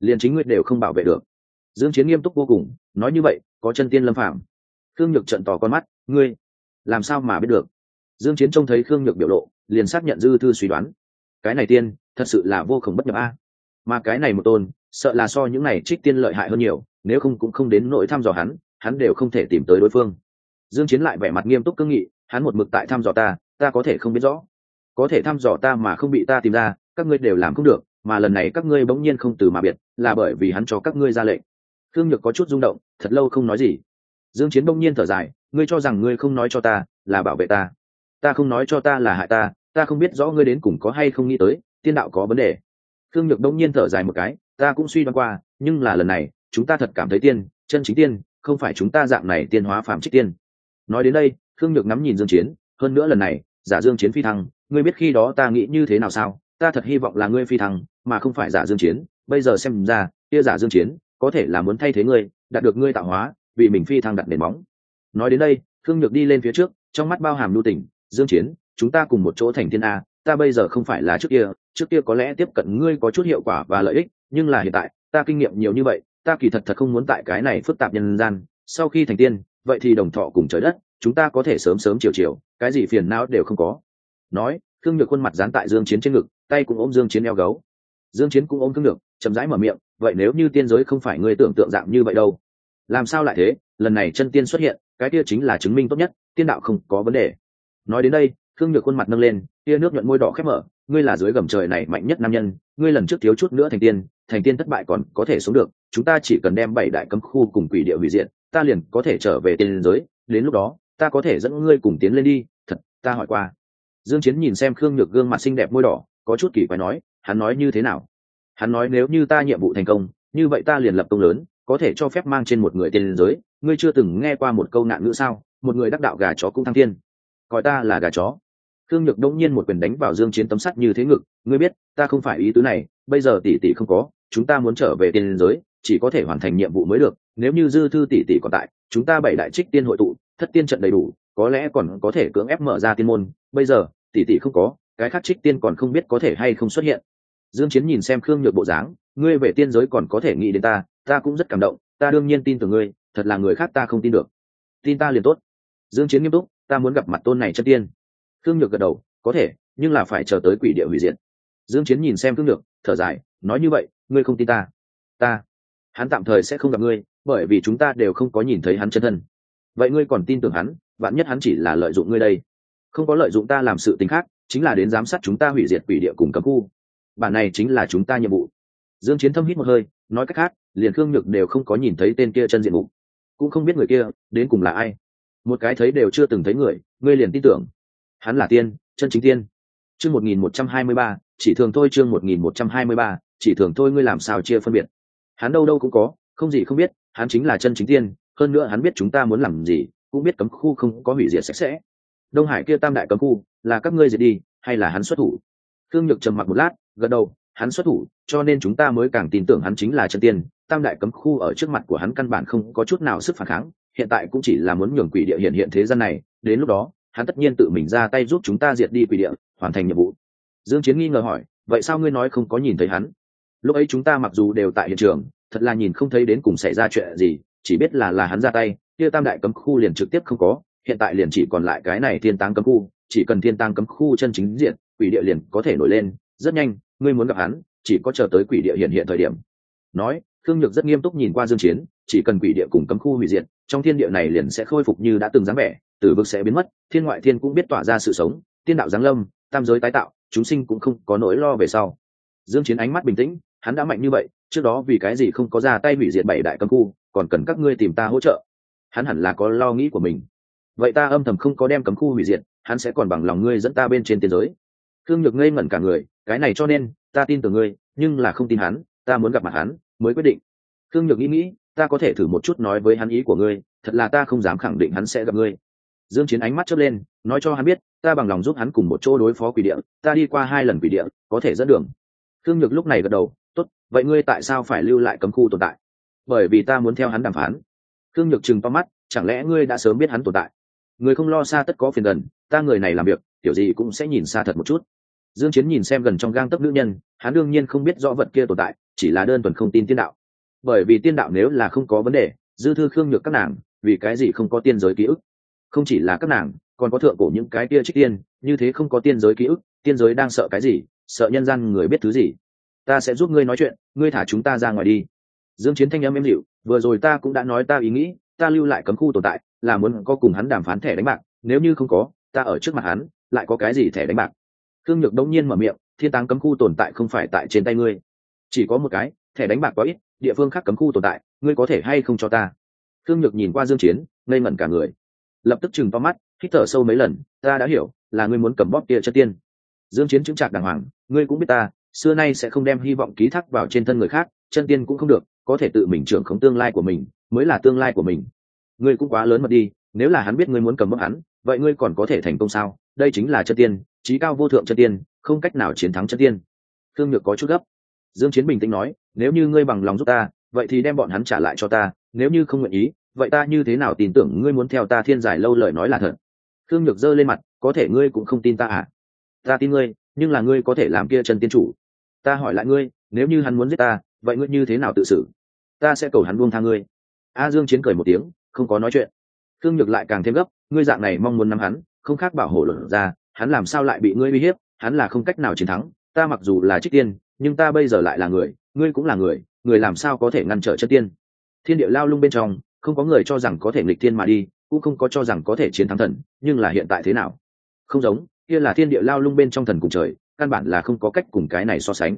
liền chính ngươi đều không bảo vệ được. Dương chiến nghiêm túc vô cùng, nói như vậy, có chân tiên lâm phạm khương nhược trợn tỏ con mắt, ngươi, làm sao mà biết được? Dương chiến trông thấy khương nhược biểu lộ liền xác nhận dư thư suy đoán. Cái này tiên, thật sự là vô cùng bất nhập a. Mà cái này một tôn, sợ là so những này trích tiên lợi hại hơn nhiều, nếu không cũng không đến nỗi thăm dò hắn hắn đều không thể tìm tới đối phương. Dương chiến lại vẻ mặt nghiêm túc cương nghị, hắn một mực tại thăm dò ta ta có thể không biết rõ. Có thể thăm dò ta mà không bị ta tìm ra, các ngươi đều làm không được, mà lần này các ngươi bỗng nhiên không từ mà biệt, là bởi vì hắn cho các ngươi ra lệnh. Thương nhược có chút rung động, thật lâu không nói gì. Dương chiến bỗng nhiên thở dài, ngươi cho rằng ngươi không nói cho ta, là bảo vệ ta ta không nói cho ta là hại ta ta không biết rõ ngươi đến cùng có hay không nghĩ tới, tiên đạo có vấn đề. Thương nhược đông nhiên thở dài một cái, ta cũng suy đoán qua, nhưng là lần này, chúng ta thật cảm thấy tiên, chân chính tiên, không phải chúng ta dạng này tiên hóa phạm trích tiên. Nói đến đây thương nhược ngắm nhìn dương chiến, hơn nữa lần này, giả dương chiến phi thăng, ngươi biết khi đó ta nghĩ như thế nào sao? Ta thật hy vọng là ngươi phi thăng, mà không phải giả dương chiến. Bây giờ xem ra, kia giả dương chiến, có thể là muốn thay thế ngươi, đạt được ngươi tạo hóa, vì mình phi thăng đặt nền móng. Nói đến đây thương nhược đi lên phía trước, trong mắt bao hàm lưu tình dương chiến, chúng ta cùng một chỗ thành thiên a, ta bây giờ không phải là trước kia trước kia có lẽ tiếp cận ngươi có chút hiệu quả và lợi ích, nhưng là hiện tại, ta kinh nghiệm nhiều như vậy, ta kỳ thật thật không muốn tại cái này phức tạp nhân gian. Sau khi thành tiên, vậy thì đồng thọ cùng trời đất, chúng ta có thể sớm sớm chiều chiều, cái gì phiền não đều không có. Nói thương nhược khuôn mặt dán tại dương chiến trên ngực, tay cũng ôm dương chiến eo gấu. Dương chiến cũng ôm thương nhược, chậm rãi mở miệng, vậy nếu như tiên giới không phải ngươi tưởng tượng dạng như vậy đâu? Làm sao lại thế? Lần này chân tiên xuất hiện, cái kia chính là chứng minh tốt nhất, tiên đạo không có vấn đề nói đến đây thương nhược khuôn mặt nâng lên tia nước nhuận môi đỏ khép mở. Ngươi là dưới gầm trời này mạnh nhất nam nhân ngươi lần trước thiếu chút nữa thành tiên thành tiên thất bại còn có thể sống được. Chúng ta chỉ cần đem bảy đại cấm khu cùng quỷ địa hủy diện, ta liền có thể trở về tiên giới. Đến lúc đó ta có thể dẫn ngươi cùng tiến lên đi. Thật ta hỏi qua. Dương chiến nhìn xem khương nhược gương mặt xinh đẹp môi đỏ có chút kỳ quái nói hắn nói như thế nào? Hắn nói nếu như ta nhiệm vụ thành công như vậy ta liền lập công lớn có thể cho phép mang trên một người tiên giới. Ngươi chưa từng nghe qua một câu nạn ngữ sao? Một người đắc đạo gà chó cũng thăng thiên coi ta là gà chó. Khương nhược đông nhiên một quyền đánh vào dương chiến tấm sắt như thế ngực, ngươi biết, ta không phải ý tứ này, bây giờ tỷ tỷ không có, chúng ta muốn trở về tiên giới, chỉ có thể hoàn thành nhiệm vụ mới được, nếu như dư thư tỷ tỷ còn tại, chúng ta bảy đại trích tiên hội tụ, thất tiên trận đầy đủ, có lẽ còn có thể cưỡng ép mở ra tiên môn, bây giờ, tỷ tỷ không có, cái khác trích tiên còn không biết có thể hay không xuất hiện. Dương chiến nhìn xem khương nhược bộ dáng, ngươi về tiên giới còn có thể nghĩ đến ta ta cũng rất cảm động, ta đương nhiên tin tưởng ngươi, thật là người khác ta không tin được. Tin ta liền tốt. Dương chiến nghiêm túc ta muốn gặp mặt tôn này chân tiên. Khương nhược gật đầu, có thể, nhưng là phải chờ tới quỷ địa hủy diệt. Dương chiến nhìn xem khương nhược, thở dài, nói như vậy, ngươi không tin ta? Ta, hắn tạm thời sẽ không gặp ngươi, bởi vì chúng ta đều không có nhìn thấy hắn chân thân. Vậy ngươi còn tin tưởng hắn? Vạn nhất hắn chỉ là lợi dụng ngươi đây. Không có lợi dụng ta làm sự tình khác, chính là đến giám sát chúng ta hủy diệt quỷ địa cùng cấm khu. Bản này chính là chúng ta nhiệm vụ. Dương chiến thâm hít một hơi, nói cách khác, liền khương nhược đều không có nhìn thấy tên kia chân diện mục. Cũng không biết người kia đến cùng là ai một cái thấy đều chưa từng thấy người, ngươi liền tin tưởng. Hắn là tiên, chân chính tiên. Chương một nghìn một trăm hai mươi ba, chỉ thường thôi chương một nghìn một trăm hai mươi ba, chỉ thường thôi ngươi làm sao chia phân biệt. Hắn đâu đâu cũng có, không gì không biết, hắn chính là chân chính tiên, hơn nữa hắn biết chúng ta muốn làm gì, cũng biết cấm khu không có hủy diệt sạch sẽ. Đông hải kia tam đại cấm khu, là các ngươi diệt đi, hay là hắn xuất thủ? Thương nhược trầm mặc một lát, gật đầu, hắn xuất thủ, cho nên chúng ta mới càng tin tưởng hắn chính là chân tiên. Tam đại cấm khu ở trước mặt của hắn căn bản không có chút nào sức phản kháng hiện tại cũng chỉ là muốn nhường quỷ địa hiện hiện thế gian này, đến lúc đó, hắn tất nhiên tự mình ra tay giúp chúng ta diệt đi quỷ địa, hoàn thành nhiệm vụ. Dương chiến nghi ngờ hỏi, vậy sao ngươi nói không có nhìn thấy hắn? Lúc ấy chúng ta mặc dù đều tại hiện trường, thật là nhìn không thấy đến cùng xảy ra chuyện gì, chỉ biết là là hắn ra tay, kia tam đại cấm khu liền trực tiếp không có, hiện tại liền chỉ còn lại cái này thiên táng cấm khu, chỉ cần thiên Tăng cấm khu chân chính diện, quỷ địa liền có thể nổi lên, rất nhanh, ngươi muốn gặp hắn, chỉ có chờ tới quỷ địa hiện hiện thời điểm. Nói khương nhược rất nghiêm túc nhìn qua dương chiến, chỉ cần quỷ địa cùng cấm khu hủy diệt, trong thiên địa này liền sẽ khôi phục như đã từng dáng vẻ, tử vực sẽ biến mất, thiên ngoại thiên cũng biết tỏa ra sự sống, tiên đạo giáng lâm, tam giới tái tạo, chúng sinh cũng không có nỗi lo về sau. Dương chiến ánh mắt bình tĩnh, hắn đã mạnh như vậy, trước đó vì cái gì không có ra tay hủy diệt bảy đại cấm khu, còn cần các ngươi tìm ta hỗ trợ? Hắn hẳn là có lo nghĩ của mình. Vậy ta âm thầm không có đem cấm khu hủy diệt, hắn sẽ còn bằng lòng ngươi dẫn ta bên trên tiên giới. Khương nhược ngây ngẩn cả người, cái này cho nên, ta tin tưởng ngươi, nhưng là không tin hắn, ta muốn gặp mặt hắn mới quyết định. Khương nhược nghĩ nghĩ, ta có thể thử một chút nói với hắn ý của ngươi, thật là ta không dám khẳng định hắn sẽ gặp ngươi. Dương chiến ánh mắt chớp lên, nói cho hắn biết, ta bằng lòng giúp hắn cùng một chỗ đối phó quỷ địa, ta đi qua hai lần quỷ địa, có thể dẫn đường. Khương nhược lúc này gật đầu, tốt, vậy ngươi tại sao phải lưu lại cấm khu tồn tại? Bởi vì ta muốn theo hắn đàm phán. Khương nhược chừng to mắt, chẳng lẽ ngươi đã sớm biết hắn tồn tại? Người không lo xa tất có phiền gần, ta người này làm việc, kiểu gì cũng sẽ nhìn xa thật một chút. Dương chiến nhìn xem gần trong gang tấc nữ nhân, hắn đương nhiên không biết rõ vật kia tồn tại chỉ là đơn thuần không tin tiên đạo. Bởi vì tiên đạo nếu là không có vấn đề, dư thư khương nhược các nàng, vì cái gì không có tiên giới ký ức? Không chỉ là các nàng, còn có thượng cổ những cái kia trích tiên, như thế không có tiên giới ký ức, tiên giới đang sợ cái gì, sợ nhân gian người biết thứ gì? Ta sẽ giúp ngươi nói chuyện, ngươi thả chúng ta ra ngoài đi. Dương chiến thanh âm êm dịu, vừa rồi ta cũng đã nói ta ý nghĩ, ta lưu lại cấm khu tồn tại, là muốn có cùng hắn đàm phán thẻ đánh bạc, nếu như không có, ta ở trước mặt hắn, lại có cái gì thẻ đánh bạc? Khương nhược đông nhiên mở miệng, thiên táng cấm khu tồn tại không phải tại trên tay ngươi chỉ có một cái, thẻ đánh bạc quá ít, địa phương khác cấm khu tồn tại, ngươi có thể hay không cho ta? Thương nhược nhìn qua dương chiến, ngây ngẩn cả người. Lập tức chừng to mắt, hít thở sâu mấy lần, ta đã hiểu, là ngươi muốn cầm bóp kia chất tiên. Dương chiến chứng trạc đàng hoàng, ngươi cũng biết ta, xưa nay sẽ không đem hy vọng ký thác vào trên thân người khác, chân tiên cũng không được, có thể tự mình trưởng khống tương lai của mình, mới là tương lai của mình. Ngươi cũng quá lớn mật đi, nếu là hắn biết ngươi muốn cầm bóp hắn, vậy ngươi còn có thể thành công sao? Đây chính là chân tiên trí cao vô thượng chân tiên, không cách nào chiến thắng chân tiên. Thương nhược có chút gấp dương chiến bình tĩnh nói, nếu như ngươi bằng lòng giúp ta, vậy thì đem bọn hắn trả lại cho ta, nếu như không nguyện ý, vậy ta như thế nào tin tưởng ngươi muốn theo ta thiên giải lâu lời nói là thật? Thương nhược giơ lên mặt, có thể ngươi cũng không tin ta à? Ta tin ngươi, nhưng là ngươi có thể làm kia chân tiên chủ. Ta hỏi lại ngươi, nếu như hắn muốn giết ta, vậy ngươi như thế nào tự xử? Ta sẽ cầu hắn buông tha ngươi. A dương chiến cười một tiếng, không có nói chuyện. Thương nhược lại càng thêm gấp, ngươi dạng này mong muốn nắm hắn, không khác bảo hộ luận ra, hắn làm sao lại bị ngươi uy hiếp, hắn là không cách nào chiến thắng, ta mặc dù là trích tiên nhưng ta bây giờ lại là người, ngươi cũng là người người làm sao có thể ngăn trở chân tiên? Thiên địa lao lung bên trong, không có người cho rằng có thể nghịch thiên mà đi, cũng không có cho rằng có thể chiến thắng thần, nhưng là hiện tại thế nào? Không giống, kia là thiên địa lao lung bên trong thần cùng trời, căn bản là không có cách cùng cái này so sánh.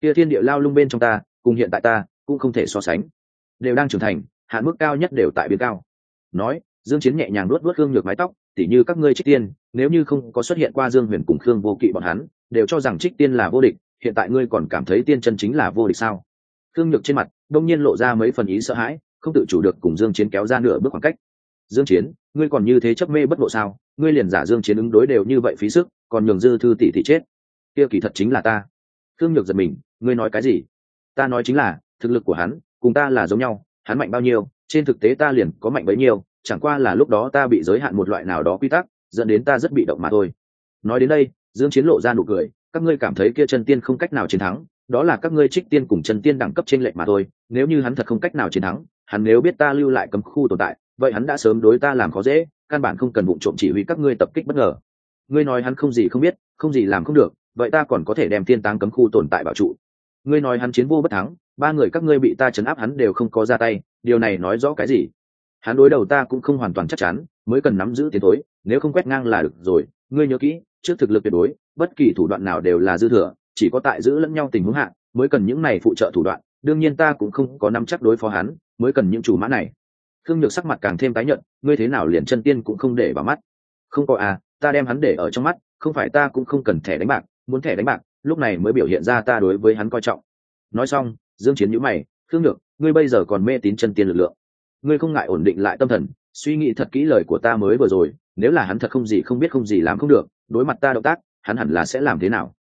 Kia thiên địa lao lung bên trong ta, cùng hiện tại ta, cũng không thể so sánh. Đều đang trưởng thành, hạn mức cao nhất đều tại biến cao. Nói, dương chiến nhẹ nhàng nuốt nuốt gương nhược mái tóc, tỉ như các ngươi trích tiên, nếu như không có xuất hiện qua dương huyền cùng khương vô kỵ bọn hắn, đều cho rằng trích tiên là vô địch hiện tại ngươi còn cảm thấy tiên chân chính là vô địch sao? Khương nhược trên mặt đông nhiên lộ ra mấy phần ý sợ hãi, không tự chủ được cùng dương chiến kéo ra nửa bước khoảng cách. Dương chiến, ngươi còn như thế chấp mê bất ngộ sao? Ngươi liền giả dương chiến ứng đối đều như vậy phí sức, còn nhường dư thư tỷ tỷ chết. Kia kỳ thật chính là ta. Khương nhược giật mình, ngươi nói cái gì? Ta nói chính là, thực lực của hắn, cùng ta là giống nhau, hắn mạnh bao nhiêu, trên thực tế ta liền có mạnh bấy nhiêu, chẳng qua là lúc đó ta bị giới hạn một loại nào đó quy tắc, dẫn đến ta rất bị động mà thôi. Nói đến đây, dương chiến lộ ra nụ cười các ngươi cảm thấy kia chân tiên không cách nào chiến thắng, đó là các ngươi trích tiên cùng chân tiên đẳng cấp trên lệnh mà thôi, nếu như hắn thật không cách nào chiến thắng, hắn nếu biết ta lưu lại cấm khu tồn tại, vậy hắn đã sớm đối ta làm khó dễ, căn bản không cần vụ trộm chỉ huy các ngươi tập kích bất ngờ. Ngươi nói hắn không gì không biết, không gì làm không được, vậy ta còn có thể đem tiên táng cấm khu tồn tại bảo trụ. Ngươi nói hắn chiến vô bất thắng, ba người các ngươi bị ta chấn áp hắn đều không có ra tay, điều này nói rõ cái gì? Hắn đối đầu ta cũng không hoàn toàn chắc chắn, mới cần nắm giữ tiến tối nếu không quét ngang là được rồi, ngươi nhớ kỹ, trước thực lực tuyệt đối bất kỳ thủ đoạn nào đều là dư thừa, chỉ có tại giữ lẫn nhau tình huống hạn mới cần những này phụ trợ thủ đoạn, đương nhiên ta cũng không có nắm chắc đối phó hắn, mới cần những chủ mã này. Khương nhược sắc mặt càng thêm tái nhận ngươi thế nào liền chân tiên cũng không để vào mắt. Không có à ta đem hắn để ở trong mắt, không phải ta cũng không cần thẻ đánh bạc, muốn thẻ đánh bạc, lúc này mới biểu hiện ra ta đối với hắn coi trọng. Nói xong, dương chiến nhíu mày, khương nhược, ngươi bây giờ còn mê tín chân tiên lực lượng. Ngươi không ngại ổn định lại tâm thần, suy nghĩ thật kỹ lời của ta mới vừa rồi, nếu là hắn thật không gì không biết không gì làm không được, đối mặt ta động tác hắn hẳn là sẽ làm thế nào?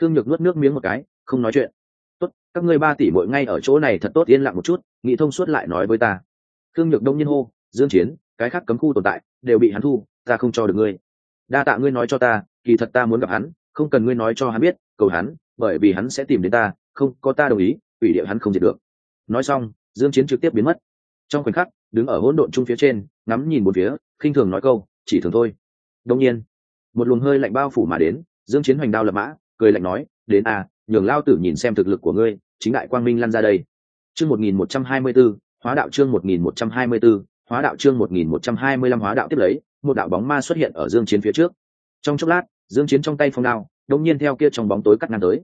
Khương nhược nuốt nước miếng một cái, không nói chuyện. Tốt, các ngươi ba tỷ mỗi ngay ở chỗ này thật tốt yên lặng một chút nghĩ thông suốt lại nói với ta. Khương nhược đông nhiên hô, dương chiến, cái khác cấm khu tồn tại, đều bị hắn thu, ta không cho được ngươi. Đa tạ ngươi nói cho ta, kỳ thật ta muốn gặp hắn, không cần ngươi nói cho hắn biết, cầu hắn, bởi vì hắn sẽ tìm đến ta, không, có ta đồng ý, ủy địa hắn không diệt được. Nói xong, dương chiến trực tiếp biến mất. Trong khoảnh khắc, đứng ở hỗn độn trung phía trên, ngắm nhìn một phía, khinh thường nói câu, chỉ thường thôi. Đông nhiên một luồng hơi lạnh bao phủ mà đến, dương chiến hoành đao lập mã, cười lạnh nói, đến à nhường lao tử nhìn xem thực lực của ngươi, chính đại quang minh lăn ra đây. Chương 1124 hóa đạo chương 1124 hóa đạo chương 1125 hóa đạo tiếp lấy, một đạo bóng ma xuất hiện ở dương chiến phía trước. Trong chốc lát, dương chiến trong tay phong đao, đột nhiên theo kia trong bóng tối cắt ngang tới.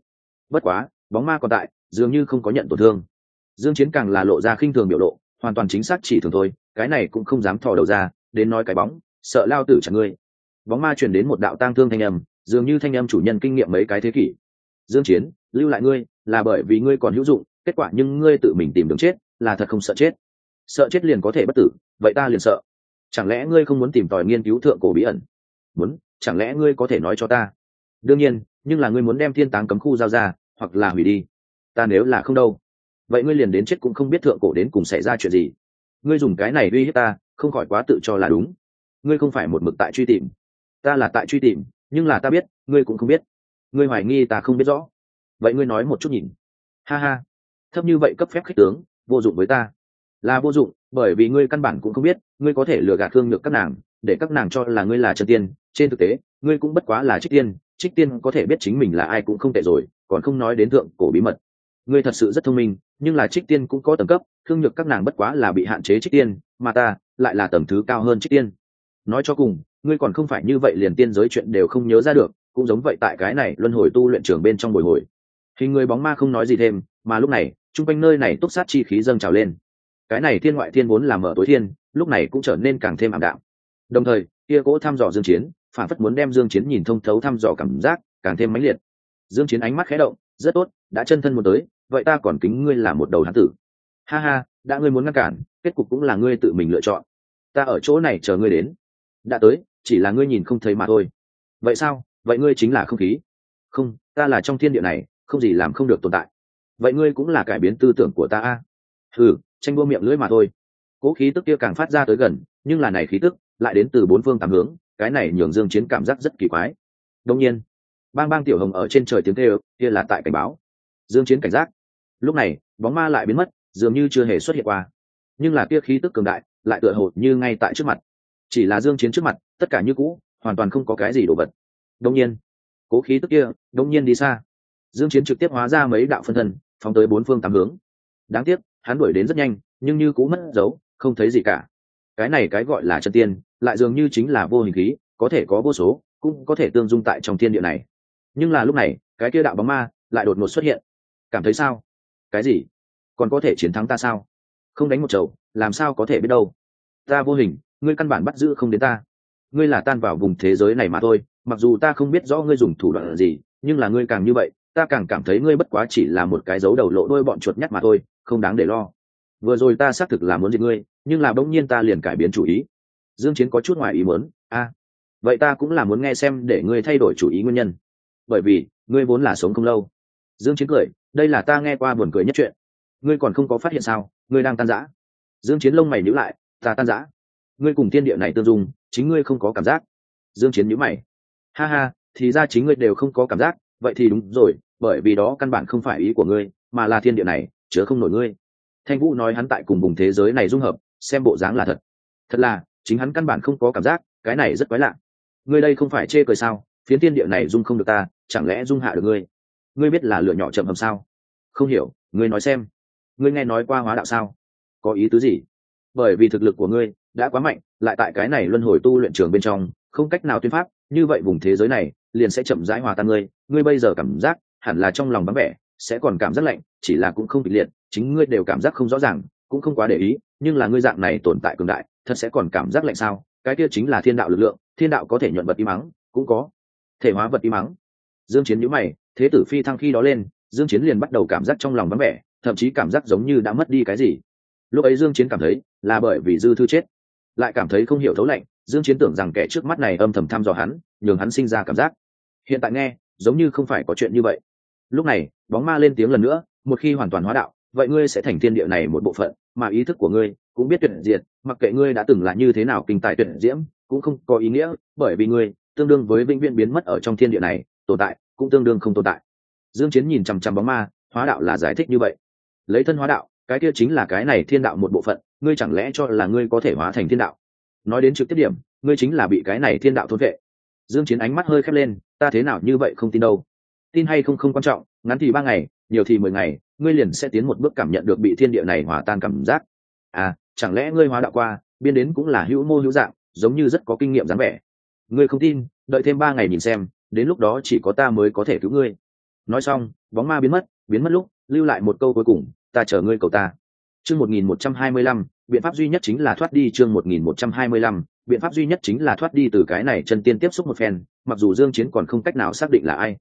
Bất quá, bóng ma còn tại, dường như không có nhận tổn thương. Dương chiến càng là lộ ra khinh thường biểu lộ, hoàn toàn chính xác chỉ thường thôi, cái này cũng không dám thò đầu ra, đến nói cái bóng, sợ lao tử chẳng ngươi bóng ma truyền đến một đạo tang thương thanh âm, dường như thanh âm chủ nhân kinh nghiệm mấy cái thế kỷ. Dương chiến, lưu lại ngươi, là bởi vì ngươi còn hữu dụng, kết quả nhưng ngươi tự mình tìm đường chết, là thật không sợ chết. Sợ chết liền có thể bất tử, vậy ta liền sợ. Chẳng lẽ ngươi không muốn tìm tòi nghiên cứu thượng cổ bí ẩn? Muốn, chẳng lẽ ngươi có thể nói cho ta? Đương nhiên, nhưng là ngươi muốn đem thiên táng cấm khu giao ra, hoặc là hủy đi. Ta nếu là không đâu, vậy ngươi liền đến chết cũng không biết thượng cổ đến cùng xảy ra chuyện gì. Ngươi dùng cái này uy hiếp ta, không khỏi quá tự cho là đúng. Ngươi không phải một mực tại truy tìm ta là tại truy tìm, nhưng là ta biết, ngươi cũng không biết. Ngươi hoài nghi ta không biết rõ. Vậy ngươi nói một chút nhìn. Ha ha. Thấp như vậy cấp phép khách tướng, vô dụng với ta. Là vô dụng, bởi vì ngươi căn bản cũng không biết, ngươi có thể lừa gạt thương được các nàng, để các nàng cho là ngươi là chân tiên. Trên thực tế, ngươi cũng bất quá là trích tiên trích tiên có thể biết chính mình là ai cũng không tệ rồi, còn không nói đến thượng cổ bí mật. Ngươi thật sự rất thông minh, nhưng là trích tiên cũng có tầng cấp, thương nhược các nàng bất quá là bị hạn chế trích tiên, mà ta lại là tầng thứ cao hơn trích tiên. Nói cho cùng ngươi còn không phải như vậy liền tiên giới chuyện đều không nhớ ra được, cũng giống vậy tại cái này luân hồi tu luyện trường bên trong bồi hồi. Hình người bóng ma không nói gì thêm, mà lúc này, chung quanh nơi này túc sát chi khí dâng trào lên. Cái này thiên ngoại thiên vốn làm mở tối thiên, lúc này cũng trở nên càng thêm ảm đạm. Đồng thời, kia cỗ thăm dò dương chiến, phản phất muốn đem dương chiến nhìn thông thấu thăm dò cảm giác càng thêm mãnh liệt. Dương chiến ánh mắt khẽ động, rất tốt, đã chân thân muốn tới, vậy ta còn kính ngươi là một đầu hán tử. Ha ha, đã ngươi muốn ngăn cản, kết cục cũng là ngươi tự mình lựa chọn. Ta ở chỗ này chờ ngươi đến. Đã tới chỉ là ngươi nhìn không thấy mà thôi. Vậy sao? Vậy ngươi chính là không khí. Không, ta là trong thiên địa này, không gì làm không được tồn tại. Vậy ngươi cũng là cải biến tư tưởng của ta a. Ừ tranh đua miệng lưỡi mà thôi. Cố khí tức kia càng phát ra tới gần, nhưng là này khí tức lại đến từ bốn phương tám hướng, cái này nhường dương chiến cảm giác rất kỳ quái. Đông nhiên, bang bang tiểu hồng ở trên trời tiếng kêu, kia là tại cảnh báo. Dương chiến cảnh giác. Lúc này, bóng ma lại biến mất, dường như chưa hề xuất hiện qua. Nhưng là kia khí tức cường đại, lại tựa hồ như ngay tại trước mặt. Chỉ là dương chiến trước mặt tất cả như cũ, hoàn toàn không có cái gì đồ vật. Đông nhiên, cố khí tức kia đông nhiên đi xa. Dương chiến trực tiếp hóa ra mấy đạo phân thân, phóng tới bốn phương tám hướng. Đáng tiếc, hắn đuổi đến rất nhanh, nhưng như cũ mất dấu, không thấy gì cả. Cái này cái gọi là chân tiên, lại dường như chính là vô hình khí, có thể có vô số, cũng có thể tương dung tại trong thiên địa này. Nhưng là lúc này, cái kia đạo bóng ma lại đột ngột xuất hiện. Cảm thấy sao? Cái gì? Còn có thể chiến thắng ta sao? Không đánh một chầu, làm sao có thể biết đâu? Ta vô hình, ngươi căn bản bắt giữ không đến ta ngươi là tan vào vùng thế giới này mà thôi, mặc dù ta không biết rõ ngươi dùng thủ đoạn gì, nhưng là ngươi càng như vậy, ta càng cảm thấy ngươi bất quá chỉ là một cái dấu đầu lộ đôi bọn chuột nhắt mà thôi, không đáng để lo. Vừa rồi ta xác thực là muốn giết ngươi, nhưng là bỗng nhiên ta liền cải biến chủ ý. Dương chiến có chút ngoài ý muốn, a, vậy ta cũng là muốn nghe xem để ngươi thay đổi chủ ý nguyên nhân. Bởi vì, ngươi vốn là sống không lâu. Dương chiến cười, đây là ta nghe qua buồn cười nhất chuyện. Ngươi còn không có phát hiện sao, ngươi đang tan rã. Dương chiến lông mày nhíu lại, ta tan rã. Ngươi cùng thiên địa này tương dung chính ngươi không có cảm giác. Dương chiến nhíu mày. Ha ha, thì ra chính ngươi đều không có cảm giác, vậy thì đúng rồi, bởi vì đó căn bản không phải ý của ngươi, mà là thiên địa này, chứa không nổi ngươi. Thanh vũ nói hắn tại cùng vùng thế giới này dung hợp, xem bộ dáng là thật. Thật là, chính hắn căn bản không có cảm giác, cái này rất quái lạ. Ngươi đây không phải chê cười sao, phiến thiên địa này dung không được ta, chẳng lẽ dung hạ được ngươi? Ngươi biết là lửa nhỏ chậm hầm sao? Không hiểu, ngươi nói xem. Ngươi nghe nói qua hóa đạo sao? Có ý tứ gì? Bởi vì thực lực của ngươi đã quá mạnh, lại tại cái này luân hồi tu luyện trường bên trong, không cách nào tuyên pháp, như vậy vùng thế giới này liền sẽ chậm rãi hòa tan ngươi. Ngươi bây giờ cảm giác hẳn là trong lòng vắng vẻ, sẽ còn cảm giác lạnh, chỉ là cũng không kịch liệt, chính ngươi đều cảm giác không rõ ràng, cũng không quá để ý, nhưng là ngươi dạng này tồn tại cường đại, thật sẽ còn cảm giác lạnh sao? Cái kia chính là thiên đạo lực lượng, thiên đạo có thể nhuận vật im mắng, cũng có thể hóa vật im mắng. Dương chiến nhíu mày, thế tử phi thăng khi đó lên, dương chiến liền bắt đầu cảm giác trong lòng vắng vẻ, thậm chí cảm giác giống như đã mất đi cái gì. Lúc ấy dương chiến cảm thấy là bởi vì dư thư chết lại cảm thấy không hiểu thấu lạnh, dương chiến tưởng rằng kẻ trước mắt này âm thầm thăm dò hắn, nhường hắn sinh ra cảm giác. Hiện tại nghe, giống như không phải có chuyện như vậy. Lúc này, bóng ma lên tiếng lần nữa, một khi hoàn toàn hóa đạo, vậy ngươi sẽ thành thiên địa này một bộ phận, mà ý thức của ngươi cũng biết tuyệt diệt, mặc kệ ngươi đã từng là như thế nào kinh tài tuyệt diễm, cũng không có ý nghĩa, bởi vì ngươi tương đương với vĩnh viễn biến mất ở trong thiên địa này, tồn tại cũng tương đương không tồn tại. Dương chiến nhìn chăm chăm bóng ma, hóa đạo là giải thích như vậy. Lấy thân hóa đạo cái kia chính là cái này thiên đạo một bộ phận, ngươi chẳng lẽ cho là ngươi có thể hóa thành thiên đạo? Nói đến trực tiếp điểm, ngươi chính là bị cái này thiên đạo thôn vệ. Dương chiến ánh mắt hơi khép lên, ta thế nào như vậy không tin đâu? Tin hay không không quan trọng, ngắn thì ba ngày, nhiều thì mười ngày, ngươi liền sẽ tiến một bước cảm nhận được bị thiên địa này hòa tan cảm giác. À chẳng lẽ ngươi hóa đạo qua, biên đến cũng là hữu mô hữu dạng, giống như rất có kinh nghiệm dáng vẻ. Ngươi không tin, đợi thêm ba ngày nhìn xem, đến lúc đó chỉ có ta mới có thể cứu ngươi. Nói xong, bóng ma biến mất biến mất lúc, lưu lại một câu cuối cùng ta chờ ngươi cầu ta. Chương một nghìn một trăm hai mươi lăm, biện pháp duy nhất chính là thoát đi chương một nghìn một trăm hai mươi lăm, biện pháp duy nhất chính là thoát đi từ cái này chân tiên tiếp xúc một phen, mặc dù dương chiến còn không cách nào xác định là ai.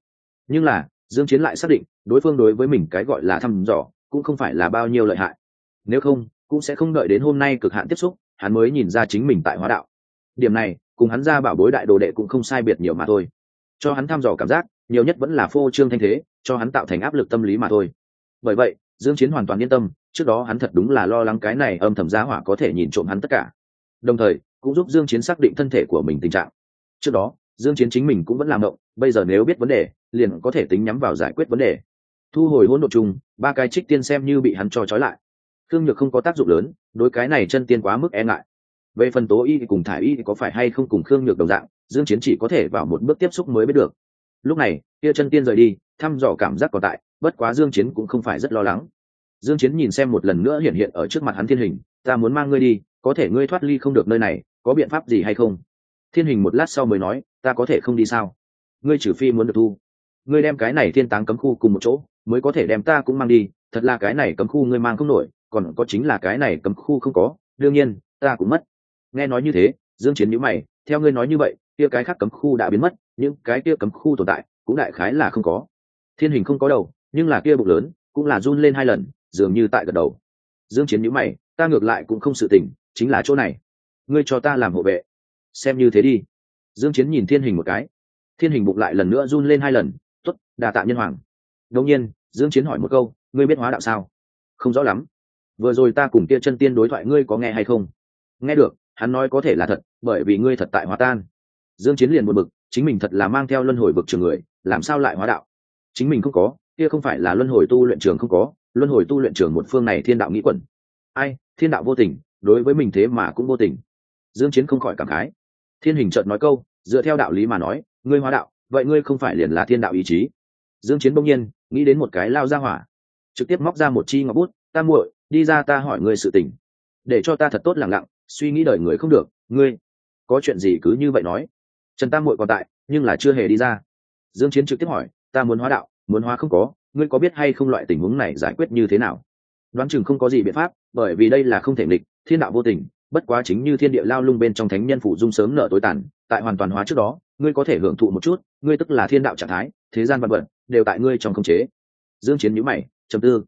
Nhưng là, dương chiến lại xác định, đối phương đối với mình cái gọi là thăm dò, cũng không phải là bao nhiêu lợi hại. Nếu không, cũng sẽ không đợi đến hôm nay cực hạn tiếp xúc, hắn mới nhìn ra chính mình tại hóa đạo. Điểm này, cùng hắn ra bảo bối đại đồ đệ cũng không sai biệt nhiều mà thôi. Cho hắn thăm dò cảm giác, nhiều nhất vẫn là phô trương thanh thế, cho hắn tạo thành áp lực tâm lý mà thôi. Bởi vậy dương chiến hoàn toàn yên tâm, trước đó hắn thật đúng là lo lắng cái này âm thầm giá hỏa có thể nhìn trộm hắn tất cả. Đồng thời, cũng giúp dương chiến xác định thân thể của mình tình trạng. Trước đó, dương chiến chính mình cũng vẫn làm động, bây giờ nếu biết vấn đề, liền có thể tính nhắm vào giải quyết vấn đề. Thu hồi hỗn độ chung ba cái trích tiên xem như bị hắn cho trói lại. Thương nhược không có tác dụng lớn, đối cái này chân tiên quá mức e ngại. Về phần tố y cùng thải y thì có phải hay không cùng khương nhược đồng dạng, dương chiến chỉ có thể vào một bước tiếp xúc mới biết được lúc này, kia chân tiên rời đi, thăm dò cảm giác còn tại, bất quá dương chiến cũng không phải rất lo lắng. Dương chiến nhìn xem một lần nữa hiện hiện ở trước mặt hắn thiên hình, ta muốn mang ngươi đi, có thể ngươi thoát ly không được nơi này, có biện pháp gì hay không? Thiên hình một lát sau mới nói, ta có thể không đi sao? Ngươi trừ phi muốn được thu. Ngươi đem cái này thiên táng cấm khu cùng một chỗ, mới có thể đem ta cũng mang đi, thật là cái này cấm khu ngươi mang không nổi, còn có chính là cái này cấm khu không có, đương nhiên, ta cũng mất. Nghe nói như thế, dương chiến nhíu mày, theo ngươi nói như vậy, kia cái khác cấm khu đã biến mất những cái kia cấm khu tồn tại cũng đại khái là không có. Thiên hình không có đầu, nhưng là kia bụng lớn, cũng là run lên hai lần, dường như tại gật đầu. Dương chiến nhíu mày, ta ngược lại cũng không sự tình, chính là chỗ này. Ngươi cho ta làm hộ vệ. Xem như thế đi. Dương chiến nhìn thiên hình một cái. Thiên hình bụng lại lần nữa run lên hai lần, tốt đà tạ nhân hoàng. Đương nhiên, dương chiến hỏi một câu, ngươi biết hóa đạo sao? Không rõ lắm. Vừa rồi ta cùng kia chân tiên đối thoại ngươi có nghe hay không? Nghe được, hắn nói có thể là thật, bởi vì ngươi thật tại hóa tan. Dương chiến liền buồn bực chính mình thật là mang theo luân hồi vực trường người, làm sao lại hóa đạo? Chính mình không có, kia không phải là luân hồi tu luyện trường không có, luân hồi tu luyện trường một phương này thiên đạo nghĩ quẩn. Ai, thiên đạo vô tình, đối với mình thế mà cũng vô tình. Dương chiến không khỏi cảm khái. Thiên hình chợt nói câu, dựa theo đạo lý mà nói, ngươi hóa đạo, vậy ngươi không phải liền là thiên đạo ý chí. Dương chiến bỗng nhiên, nghĩ đến một cái lao ra hỏa. Trực tiếp móc ra một chi ngọc bút, ta muội, đi ra ta hỏi ngươi sự tình. Để cho ta thật tốt lặng lặng, suy nghĩ đời người không được, ngươi, có chuyện gì cứ như vậy nói trần tam mội còn tại, nhưng là chưa hề đi ra. Dương chiến trực tiếp hỏi, ta muốn hóa đạo, muốn hóa không có, ngươi có biết hay không loại tình huống này giải quyết như thế nào? Đoán chừng không có gì biện pháp, bởi vì đây là không thể nghịch, thiên đạo vô tình, bất quá chính như thiên địa lao lung bên trong thánh nhân phụ dung sớm nở tối tàn, tại hoàn toàn hóa trước đó, ngươi có thể hưởng thụ một chút, ngươi tức là thiên đạo trạng thái, thế gian văn vật, đều tại ngươi trong khống chế. Dương chiến nhíu mày, trầm tư.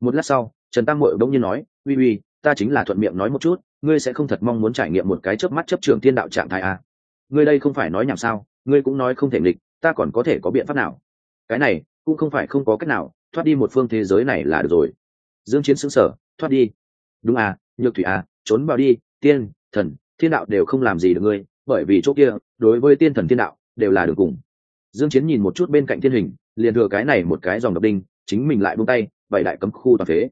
Một lát sau, trần tam muội đống nhiên nói, uy uy, ta chính là thuận miệng nói một chút, ngươi sẽ không thật mong muốn trải nghiệm một cái chớp mắt chấp trường thiên đạo trạng thái à ngươi đây không phải nói nhảm sao, ngươi cũng nói không thể nghịch, ta còn có thể có biện pháp nào? Cái này, cũng không phải không có cách nào, thoát đi một phương thế giới này là được rồi. Dương chiến sững sờ, thoát đi. Đúng à nhược thủy à trốn vào đi, tiên, thần, thiên đạo đều không làm gì được ngươi, bởi vì chỗ kia, đối với tiên thần thiên đạo, đều là đường cùng. Dương chiến nhìn một chút bên cạnh thiên hình, liền thừa cái này một cái dòng độc đinh, chính mình lại buông tay, bảy đại cấm khu toàn thế.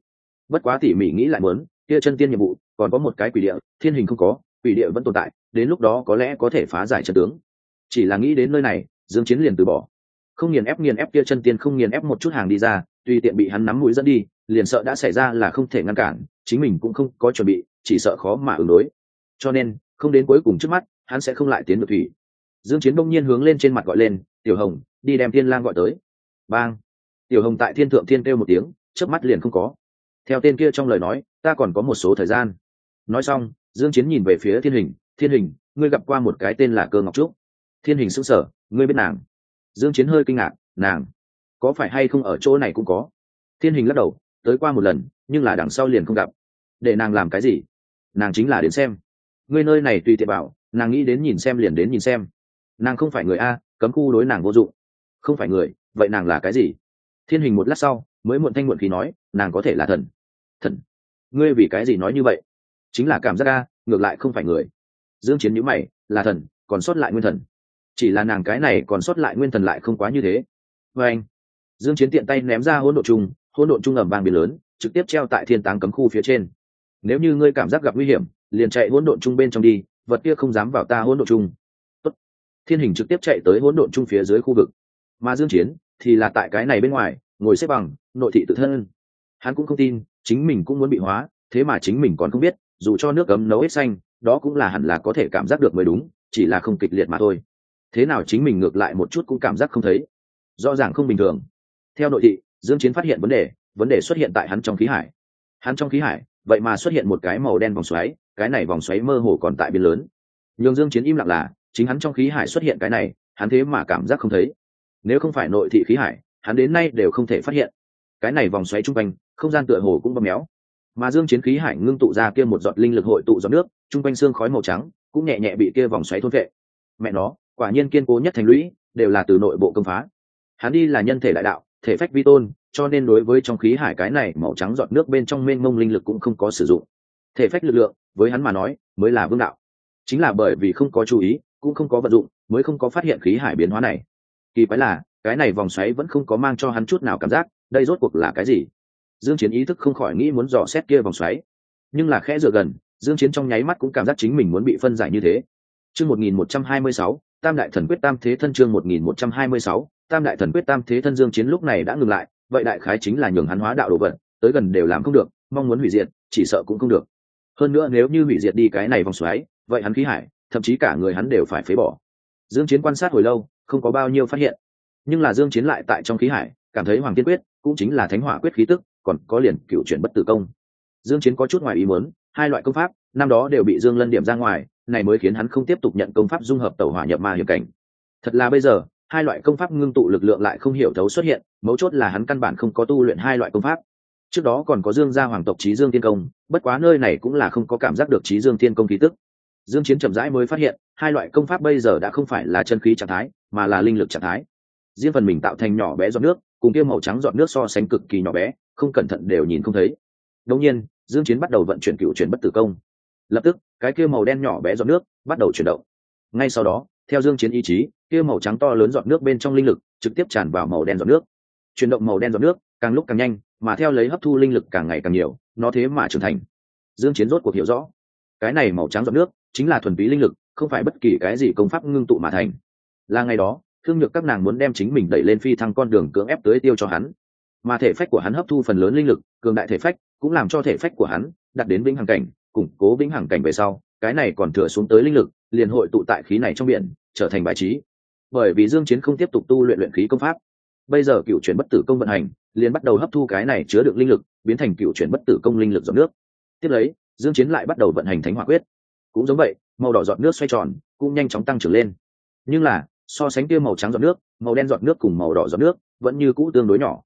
Bất quá tỉ mỉ nghĩ lại muốn, kia chân tiên nhiệm vụ, còn có một cái quỷ địa, thiên hình không có quỷ địa vẫn tồn tại, đến lúc đó có lẽ có thể phá giải chân tướng. Chỉ là nghĩ đến nơi này, dương chiến liền từ bỏ. Không nghiền ép nghiền ép kia chân tiên, không nghiền ép một chút hàng đi ra tuy tiện bị hắn nắm mũi dẫn đi, liền sợ đã xảy ra là không thể ngăn cản, chính mình cũng không có chuẩn bị, chỉ sợ khó mà ứng đối. Cho nên, không đến cuối cùng trước mắt, hắn sẽ không lại tiến được thủy. Dương chiến đông nhiên hướng lên trên mặt gọi lên, tiểu hồng, đi đem thiên lang gọi tới. Bang! Tiểu hồng tại thiên thượng thiên kêu một tiếng, chớp mắt liền không có. Theo tên kia trong lời nói, ta còn có một số thời gian. Nói xong dương chiến nhìn về phía thiên hình thiên hình, ngươi gặp qua một cái tên là cơ ngọc trúc? Thiên hình sững sờ, ngươi biết nàng? Dương chiến hơi kinh ngạc, nàng? Có phải hay không ở chỗ này cũng có? Thiên hình lắc đầu, tới qua một lần, nhưng là đằng sau liền không gặp. Để nàng làm cái gì? Nàng chính là đến xem. Ngươi nơi này tùy tiện bảo, nàng nghĩ đến nhìn xem liền đến nhìn xem. Nàng không phải người a, cấm khu đối nàng vô dụng. Không phải người, vậy nàng là cái gì? Thiên hình một lát sau, mới muộn thanh muộn khí nói, nàng có thể là thần. Thần? Ngươi vì cái gì nói như vậy? Chính là cảm giác a, ngược lại không phải người. Dương chiến nhíu mày, là thần, còn sót lại nguyên thần. Chỉ là nàng cái này còn sót lại nguyên thần lại không quá như thế. Với anh dương chiến tiện tay ném ra hỗn độn trung hỗn độn trung ầm vang biển lớn, trực tiếp treo tại thiên táng cấm khu phía trên. Nếu như ngươi cảm giác gặp nguy hiểm, liền chạy hỗn độn trung bên trong đi, vật kia không dám vào ta hỗn độn trung Tốt. thiên hình trực tiếp chạy tới hỗn độn trung phía dưới khu vực. Mà dương chiến thì là tại cái này bên ngoài, ngồi xếp bằng, nội thị tự thân. Hắn cũng không tin, chính mình cũng muốn bị hóa, thế mà chính mình còn không biết dù cho nước cấm nấu hết xanh, đó cũng là hẳn là có thể cảm giác được mới đúng, chỉ là không kịch liệt mà thôi. Thế nào chính mình ngược lại một chút cũng cảm giác không thấy. Rõ ràng không bình thường. Theo nội thị, dương chiến phát hiện vấn đề vấn đề xuất hiện tại hắn trong khí hải. Hắn trong khí hải, vậy mà xuất hiện một cái màu đen vòng xoáy, cái này vòng xoáy mơ hồ còn tại biên lớn. Nhường dương chiến im lặng là, chính hắn trong khí hải xuất hiện cái này, hắn thế mà cảm giác không thấy. Nếu không phải nội thị khí hải, hắn đến nay đều không thể phát hiện. Cái này vòng xoáy trung quanh, không gian tựa hồ cũng bơm méo mà dương chiến khí hải ngưng tụ ra kia một giọt linh lực hội tụ giọt nước trung quanh xương khói màu trắng cũng nhẹ nhẹ bị kia vòng xoáy thôn vệ mẹ nó, quả nhiên kiên cố nhất thành lũy, đều là từ nội bộ công phá. Hắn đi là nhân thể đại đạo, thể phách vi tôn, cho nên đối với trong khí hải cái này màu trắng giọt nước bên trong mênh mông linh lực cũng không có sử dụng. Thể phách lực lượng, với hắn mà nói, mới là vương đạo. Chính là bởi vì không có chú ý, cũng không có vận dụng, mới không có phát hiện khí hải biến hóa này. Kỳ quái là, cái này vòng xoáy vẫn không có mang cho hắn chút nào cảm giác, đây rốt cuộc là cái gì? Dương chiến ý thức không khỏi nghĩ muốn dò xét kia vòng xoáy. Nhưng là khẽ dựa gần, dương chiến trong nháy mắt cũng cảm giác chính mình muốn bị phân giải như thế. Chương 1126 tam đại thần quyết tam thế thân chương 1126 tam đại thần quyết tam thế thân dương chiến lúc này đã ngừng lại, vậy đại khái chính là nhường hắn hóa đạo đồ vật, tới gần đều làm không được, mong muốn hủy diệt, chỉ sợ cũng không được. Hơn nữa nếu như hủy diệt đi cái này vòng xoáy, vậy hắn khí hải, thậm chí cả người hắn đều phải phế bỏ. Dương chiến quan sát hồi lâu, không có bao nhiêu phát hiện. Nhưng là dương chiến lại tại trong khí hải, cảm thấy hoàng tiên quyết cũng chính là thánh hỏa quyết khí tức còn có liền cựu chuyển bất tử công. Dương chiến có chút ngoài ý muốn, hai loại công pháp, năm đó đều bị dương lân điểm ra ngoài, này mới khiến hắn không tiếp tục nhận công pháp dung hợp tẩu hỏa nhập ma hiểm cảnh. Thật là bây giờ, hai loại công pháp ngưng tụ lực lượng lại không hiểu thấu xuất hiện, mấu chốt là hắn căn bản không có tu luyện hai loại công pháp. Trước đó còn có dương gia hoàng tộc trí dương tiên công, bất quá nơi này cũng là không có cảm giác được trí dương tiên công khí tức. Dương chiến chậm rãi mới phát hiện, hai loại công pháp bây giờ đã không phải là chân khí trạng thái, mà là linh lực trạng thái. Riêng phần mình tạo thành nhỏ bé giọt nước cùng kia màu trắng giọt nước so sánh cực kỳ nhỏ bé, không cẩn thận đều nhìn không thấy. Đương nhiên, dương chiến bắt đầu vận chuyển cựu chuyển bất tử công. Lập tức, cái kia màu đen nhỏ bé giọt nước bắt đầu chuyển động. Ngay sau đó, theo dương chiến ý chí, kia màu trắng to lớn giọt nước bên trong linh lực trực tiếp tràn vào màu đen giọt nước. Chuyển động màu đen giọt nước, càng lúc càng nhanh, mà theo lấy hấp thu linh lực càng ngày càng nhiều, nó thế mà trưởng thành. Dương chiến rốt cuộc hiểu rõ, cái này màu trắng giọt nước chính là thuần túy linh lực, không phải bất kỳ cái gì công pháp ngưng tụ mà thành. Là ngày đó thương nhược các nàng muốn đem chính mình đẩy lên phi thăng con đường cưỡng ép tới tiêu cho hắn. Mà thể phách của hắn hấp thu phần lớn linh lực, cường đại thể phách, cũng làm cho thể phách của hắn đặt đến vĩnh hằng cảnh, củng cố vĩnh hằng cảnh về sau, cái này còn thừa xuống tới linh lực, liền hội tụ tại khí này trong biển, trở thành bài trí. Bởi vì dương chiến không tiếp tục tu luyện luyện khí công pháp, bây giờ cựu chuyển bất tử công vận hành, liền bắt đầu hấp thu cái này chứa được linh lực, biến thành cựu chuyển bất tử công linh lực giọt nước. Tiếp lấy, dương chiến lại bắt đầu vận hành thánh hỏa quyết. Cũng giống vậy, màu đỏ giọt nước xoay tròn, cũng nhanh chóng tăng trưởng lên. Nhưng là so sánh kia màu trắng giọt nước, màu đen giọt nước cùng màu đỏ giọt nước vẫn như cũ tương đối nhỏ.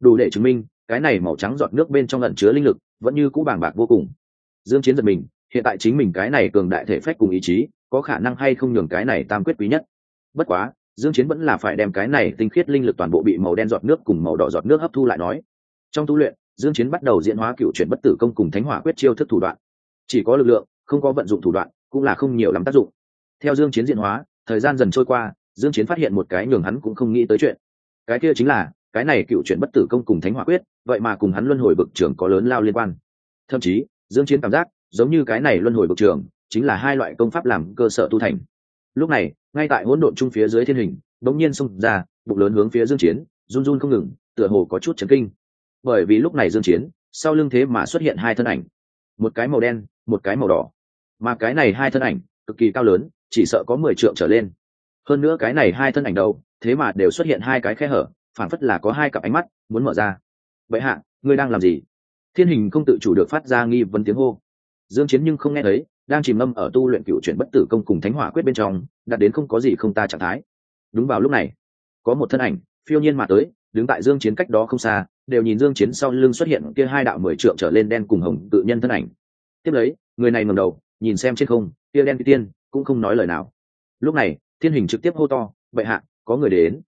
Đủ để chứng minh, cái này màu trắng giọt nước bên trong lẩn chứa linh lực vẫn như cũ bàng bạc vô cùng. Dương chiến giật mình, hiện tại chính mình cái này cường đại thể phách cùng ý chí, có khả năng hay không nhường cái này tam quyết quý nhất. Bất quá, dương chiến vẫn là phải đem cái này tinh khiết linh lực toàn bộ bị màu đen giọt nước cùng màu đỏ giọt nước hấp thu lại nói. Trong tu luyện, dương chiến bắt đầu diễn hóa cựu chuyển bất tử công cùng thánh hỏa quyết chiêu thức thủ đoạn. Chỉ có lực lượng, không có vận dụng thủ đoạn, cũng là không nhiều lắm tác dụng. Theo dương chiến diễn hóa, thời gian dần trôi qua dương chiến phát hiện một cái nhường hắn cũng không nghĩ tới chuyện. Cái kia chính là, cái này cựu chuyện bất tử công cùng thánh hỏa quyết, vậy mà cùng hắn luân hồi bực trưởng có lớn lao liên quan. Thậm chí, dương chiến cảm giác, giống như cái này luân hồi bực trưởng, chính là hai loại công pháp làm cơ sở tu thành. Lúc này, ngay tại hỗn độn trung phía dưới thiên hình đống nhiên xung ra, bụng lớn hướng phía dương chiến, run run không ngừng, tựa hồ có chút chấn kinh. Bởi vì lúc này dương chiến, sau lưng thế mà xuất hiện hai thân ảnh. Một cái màu đen, một cái màu đỏ. Mà cái này hai thân ảnh, cực kỳ cao lớn, chỉ sợ có mười trượng trở lên hơn nữa cái này hai thân ảnh đầu thế mà đều xuất hiện hai cái khe hở phản phất là có hai cặp ánh mắt muốn mở ra. Vậy hạ, ngươi đang làm gì? Thiên hình không tự chủ được phát ra nghi vấn tiếng hô. Dương chiến nhưng không nghe thấy, đang chìm ngâm ở tu luyện cựu chuyển bất tử công cùng thánh hỏa quyết bên trong đạt đến không có gì không ta trạng thái. Đúng vào lúc này, có một thân ảnh, phiêu nhiên mà tới, đứng tại dương chiến cách đó không xa, đều nhìn dương chiến sau lưng xuất hiện kia hai đạo mười trượng trở lên đen cùng hồng tự nhân thân ảnh. Tiếp lấy, người này ngẩng đầu, nhìn xem trên không, kia đen tiên, cũng không nói lời nào. Lúc này thiên hình trực tiếp hô to, bệ hạ, có người đến.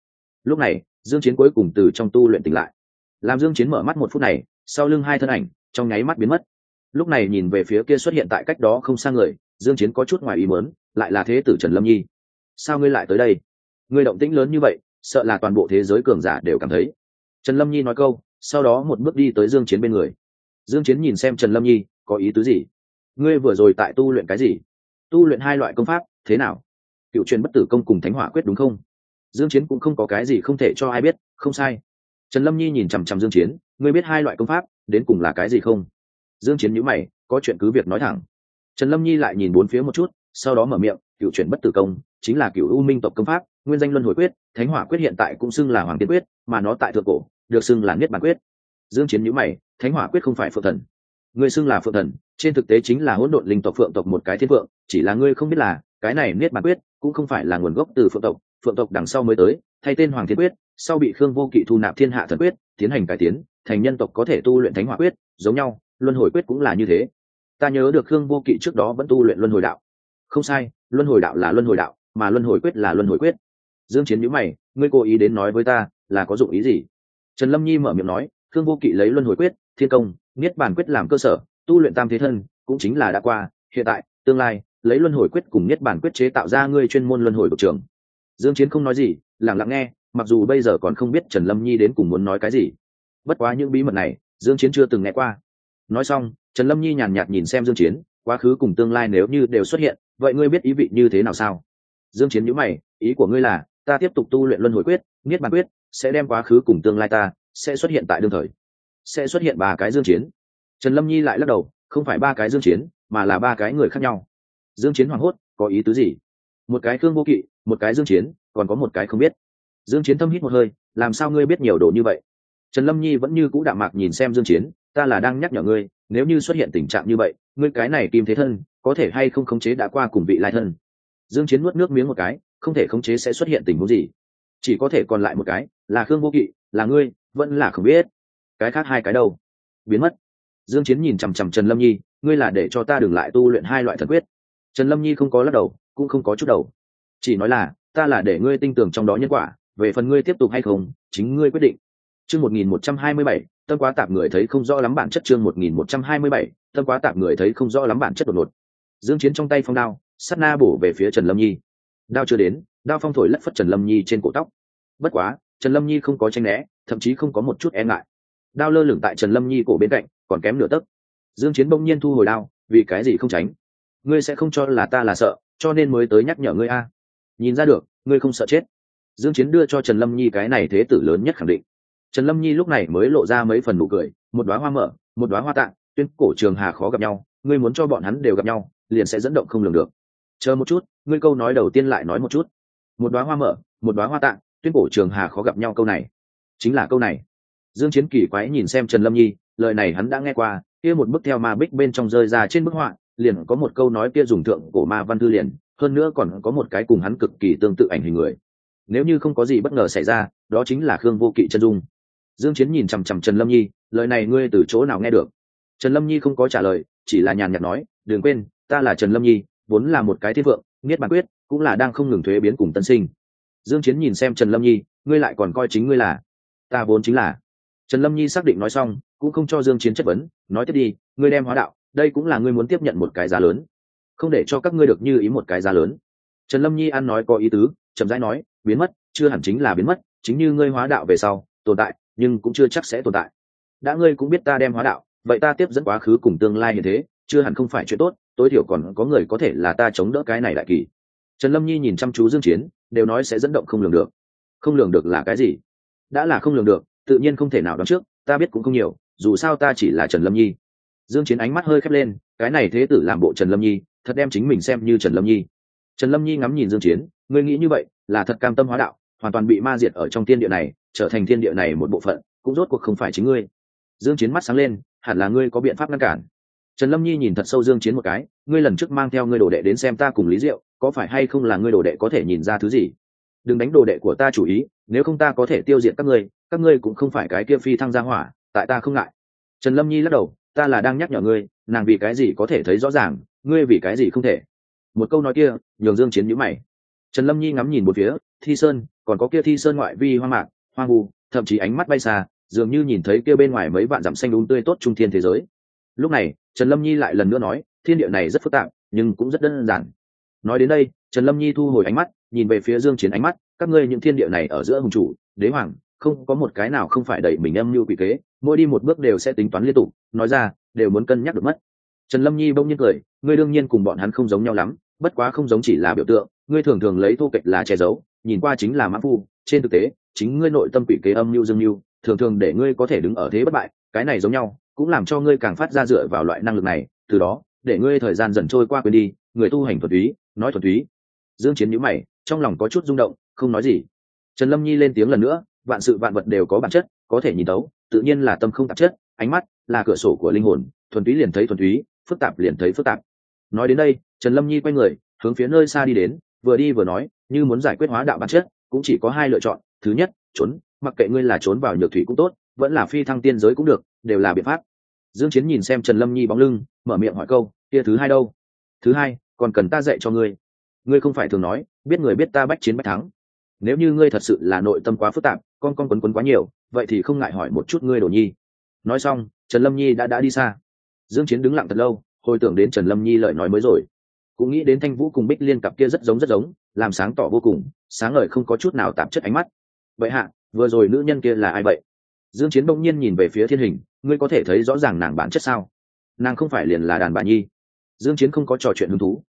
Lúc này, dương chiến cuối cùng từ trong tu luyện tỉnh lại. Làm dương chiến mở mắt một phút này, sau lưng hai thân ảnh, trong nháy mắt biến mất. Lúc này nhìn về phía kia xuất hiện tại cách đó không xa người, dương chiến có chút ngoài ý muốn, lại là thế tử trần lâm nhi. Sao ngươi lại tới đây? Ngươi động tĩnh lớn như vậy, sợ là toàn bộ thế giới cường giả đều cảm thấy. Trần lâm nhi nói câu, sau đó một bước đi tới dương chiến bên người. Dương chiến nhìn xem trần lâm nhi, có ý tứ gì? Ngươi vừa rồi tại tu luyện cái gì? Tu luyện hai loại công pháp, thế nào? Cựu truyền bất tử công cùng thánh hỏa quyết đúng không? Dương chiến cũng không có cái gì không thể cho ai biết, không sai. Trần lâm nhi nhìn chằm chằm dương chiến, ngươi biết hai loại công pháp, đến cùng là cái gì không? Dương chiến nhíu mày, có chuyện cứ việc nói thẳng. Trần lâm nhi lại nhìn bốn phía một chút, sau đó mở miệng, cựu chuyển bất tử công, chính là cựu u minh tộc công pháp, nguyên danh luân hồi quyết, thánh hỏa quyết hiện tại cũng xưng là hoàng tiên quyết, mà nó tại thượng cổ, được xưng là niết bàn quyết. Dương chiến nhíu mày, thánh hỏa quyết không phải phượng thần. Ngươi xưng là phượng thần, trên thực tế chính là hỗn độn linh tộc phượng tộc một cái thiên phượng, chỉ là ngươi không biết là cái này niết bàn quyết cũng không phải là nguồn gốc từ phượng tộc phượng tộc đằng sau mới tới, thay tên hoàng thiên quyết, sau bị khương vô kỵ thu nạp thiên hạ thần quyết, tiến hành cải tiến, thành nhân tộc có thể tu luyện thánh hỏa quyết, giống nhau, luân hồi quyết cũng là như thế. Ta nhớ được khương vô kỵ trước đó vẫn tu luyện luân hồi đạo. Không sai, luân hồi đạo là luân hồi đạo, mà luân hồi quyết là luân hồi quyết. Dương chiến nhíu mày, ngươi cố ý đến nói với ta là có dụng ý gì? Trần lâm nhi mở miệng nói, khương vô kỵ lấy luân hồi quyết, thiên công, niết bàn quyết làm cơ sở, tu luyện tam thế thân, cũng chính là đã qua, hiện tại, tương lai lấy luân hồi quyết cùng niết bàn quyết chế tạo ra ngươi chuyên môn luân hồi độc trường dương chiến không nói gì, lặng lặng nghe, mặc dù bây giờ còn không biết trần lâm nhi đến cùng muốn nói cái gì. Bất quá những bí mật này, dương chiến chưa từng nghe qua. Nói xong, trần lâm nhi nhàn nhạt nhìn xem dương chiến, quá khứ cùng tương lai nếu như đều xuất hiện, vậy ngươi biết ý vị như thế nào sao? Dương chiến nhíu mày, ý của ngươi là, ta tiếp tục tu luyện luân hồi quyết, niết bàn quyết, sẽ đem quá khứ cùng tương lai ta, sẽ xuất hiện tại đương thời. Sẽ xuất hiện ba cái dương chiến. Trần lâm nhi lại lắc đầu, không phải ba cái dương chiến, mà là ba cái người khác nhau dương chiến hoảng hốt, có ý tứ gì? Một cái Thương vô kỵ, một cái dương chiến, còn có một cái không biết. Dương chiến thâm hít một hơi, làm sao ngươi biết nhiều đồ như vậy? Trần lâm nhi vẫn như cũ đạm mạc nhìn xem dương chiến, ta là đang nhắc nhở ngươi, nếu như xuất hiện tình trạng như vậy, ngươi cái này kim thế thân, có thể hay không khống chế đã qua cùng vị lai thân? Dương chiến nuốt nước miếng một cái, không thể khống chế sẽ xuất hiện tình huống gì. Chỉ có thể còn lại một cái, là khương vô kỵ, là ngươi, vẫn là không biết. Cái khác hai cái đâu? Biến mất. Dương chiến nhìn chằm chằm trần lâm nhi, ngươi là để cho ta đừng lại tu luyện hai loại thần quyết trần lâm nhi không có lắc đầu cũng không có chút đầu. Chỉ nói là ta là để ngươi tin tưởng trong đó nhân quả về phần ngươi tiếp tục hay không chính ngươi quyết định. Chương 1127, tâm quá tạp người thấy không rõ lắm bản chất chương 1127, tâm quá tạp người thấy không rõ lắm bản chất đột ngột. Dương chiến trong tay phong đao sát na bổ về phía trần lâm nhi. Đao chưa đến đao phong thổi lất phất trần lâm nhi trên cổ tóc. Bất quá trần lâm nhi không có tranh né thậm chí không có một chút e ngại. Đao lơ lửng tại trần lâm nhi cổ bên cạnh còn kém nửa tấc. Dương chiến bỗng nhiên thu hồi đao vì cái gì không tránh? Ngươi sẽ không cho là ta là sợ, cho nên mới tới nhắc nhở ngươi a. Nhìn ra được, ngươi không sợ chết. Dương chiến đưa cho trần lâm nhi cái này thế tử lớn nhất khẳng định. Trần lâm nhi lúc này mới lộ ra mấy phần nụ cười, một đóa hoa mở, một đóa hoa tạng tuyên cổ trường hà khó gặp nhau, ngươi muốn cho bọn hắn đều gặp nhau, liền sẽ dẫn động không lường được. Chờ một chút, ngươi câu nói đầu tiên lại nói một chút. Một đóa hoa mở, một đóa hoa tạng tuyên cổ trường hà khó gặp nhau câu này. Chính là câu này. Dương chiến kỳ quái nhìn xem trần lâm nhi, lời này hắn đã nghe qua, kia một bức theo ma bích bên trong rơi ra trên bức họa liền có một câu nói kia dùng thượng cổ ma văn thư liền, hơn nữa còn có một cái cùng hắn cực kỳ tương tự ảnh hình người. Nếu như không có gì bất ngờ xảy ra, đó chính là khương vô kỵ chân dung. Dương chiến nhìn chằm chằm trần lâm nhi, lời này ngươi từ chỗ nào nghe được? Trần lâm nhi không có trả lời, chỉ là nhàn nhạt nói, đừng quên, ta là trần lâm nhi, vốn là một cái thiên vượng niết bản quyết, cũng là đang không ngừng thuế biến cùng tân sinh. Dương chiến nhìn xem trần lâm nhi, ngươi lại còn coi chính ngươi là? Ta vốn chính là. Trần lâm nhi xác định nói xong, cũng không cho dương chiến chất vấn, nói tiếp đi, ngươi đem hóa đạo đây cũng là ngươi muốn tiếp nhận một cái giá lớn. Không để cho các ngươi được như ý một cái giá lớn. Trần lâm nhi ăn nói có ý tứ, chậm rãi nói, biến mất, chưa hẳn chính là biến mất, chính như ngươi hóa đạo về sau, tồn tại, nhưng cũng chưa chắc sẽ tồn tại. Đã ngươi cũng biết ta đem hóa đạo, vậy ta tiếp dẫn quá khứ cùng tương lai như thế, chưa hẳn không phải chuyện tốt, tối thiểu còn có người có thể là ta chống đỡ cái này đại kỳ. Trần lâm nhi nhìn chăm chú dương chiến, đều nói sẽ dẫn động không lường được. Không lường được là cái gì? Đã là không lường được, tự nhiên không thể nào đoán trước, ta biết cũng không nhiều, dù sao ta chỉ là trần lâm nhi dương chiến ánh mắt hơi khép lên, cái này thế tử làm bộ trần lâm nhi, thật đem chính mình xem như trần lâm nhi. Trần lâm nhi ngắm nhìn dương chiến, ngươi nghĩ như vậy, là thật cam tâm hóa đạo, hoàn toàn bị ma diệt ở trong thiên địa này, trở thành thiên địa này một bộ phận, cũng rốt cuộc không phải chính ngươi. Dương chiến mắt sáng lên, hẳn là ngươi có biện pháp ngăn cản. Trần lâm nhi nhìn thật sâu dương chiến một cái, ngươi lần trước mang theo ngươi đồ đệ đến xem ta cùng lý diệu, có phải hay không là ngươi đồ đệ có thể nhìn ra thứ gì? Đừng đánh đồ đệ của ta chủ ý, nếu không ta có thể tiêu diệt các ngươi các ngươi cũng không phải cái kia phi thăng gia hỏa, tại ta không ngại. Trần lâm nhi lắc đầu ta là đang nhắc nhở ngươi, nàng vì cái gì có thể thấy rõ ràng, ngươi vì cái gì không thể? Một câu nói kia, nhường dương chiến nhíu mày. Trần lâm nhi ngắm nhìn một phía, thi sơn, còn có kia thi sơn ngoại vi hoang mạc, hoang vu, thậm chí ánh mắt bay xa, dường như nhìn thấy kia bên ngoài mấy vạn dặm xanh đúng tươi tốt trung thiên thế giới. Lúc này, trần lâm nhi lại lần nữa nói, thiên địa này rất phức tạp, nhưng cũng rất đơn giản. Nói đến đây, trần lâm nhi thu hồi ánh mắt, nhìn về phía dương chiến ánh mắt, các ngươi những thiên địa này ở giữa hùng chủ, đế hoàng, không có một cái nào không phải đẩy mình âm mưu quỷ kế mỗi đi một bước đều sẽ tính toán liên tục, nói ra, đều muốn cân nhắc được mất. Trần lâm nhi bỗng nhiên cười, ngươi đương nhiên cùng bọn hắn không giống nhau lắm, bất quá không giống chỉ là biểu tượng, ngươi thường thường lấy thô kệch lá che giấu, nhìn qua chính là mã phu, trên thực tế, chính ngươi nội tâm quỷ kế âm mưu dương mưu, thường thường để ngươi có thể đứng ở thế bất bại, cái này giống nhau, cũng làm cho ngươi càng phát ra dựa vào loại năng lực này, từ đó, để ngươi thời gian dần trôi qua quên đi, người tu hành thuật túy, nói thuật túy. Dương chiến nhíu mày, trong lòng có chút rung động, không nói gì. Trần lâm nhi lên tiếng lần nữa vạn sự vạn vật đều có bản chất, có thể nhìn tấu tự nhiên là tâm không tạp chất, ánh mắt là cửa sổ của linh hồn, thuần túy liền thấy thuần túy, phức tạp liền thấy phức tạp. Nói đến đây, trần lâm nhi quay người, hướng phía nơi xa đi đến, vừa đi vừa nói, như muốn giải quyết hóa đạo bản chất, cũng chỉ có hai lựa chọn, thứ nhất, trốn, mặc kệ ngươi là trốn vào nhược thủy cũng tốt, vẫn là phi thăng tiên giới cũng được, đều là biện pháp. Dương chiến nhìn xem trần lâm nhi bóng lưng, mở miệng hỏi câu, kia thứ hai đâu? Thứ hai, còn cần ta dạy cho ngươi. Ngươi không phải thường nói, biết người biết ta bách chiến bách thắng nếu như ngươi thật sự là nội tâm quá phức tạp, con con quấn quấn quá nhiều, vậy thì không ngại hỏi một chút ngươi đồ nhi. Nói xong, trần lâm nhi đã đã đi xa. Dương chiến đứng lặng thật lâu, hồi tưởng đến trần lâm nhi lời nói mới rồi. Cũng nghĩ đến thanh vũ cùng bích liên cặp kia rất giống rất giống, làm sáng tỏ vô cùng, sáng ngời không có chút nào tạp chất ánh mắt. Vậy hạ, vừa rồi nữ nhân kia là ai vậy? Dương chiến bỗng nhiên nhìn về phía thiên hình, ngươi có thể thấy rõ ràng nàng bản chất sao? Nàng không phải liền là đàn bà nhi. Dương chiến không có trò chuyện hứng thú.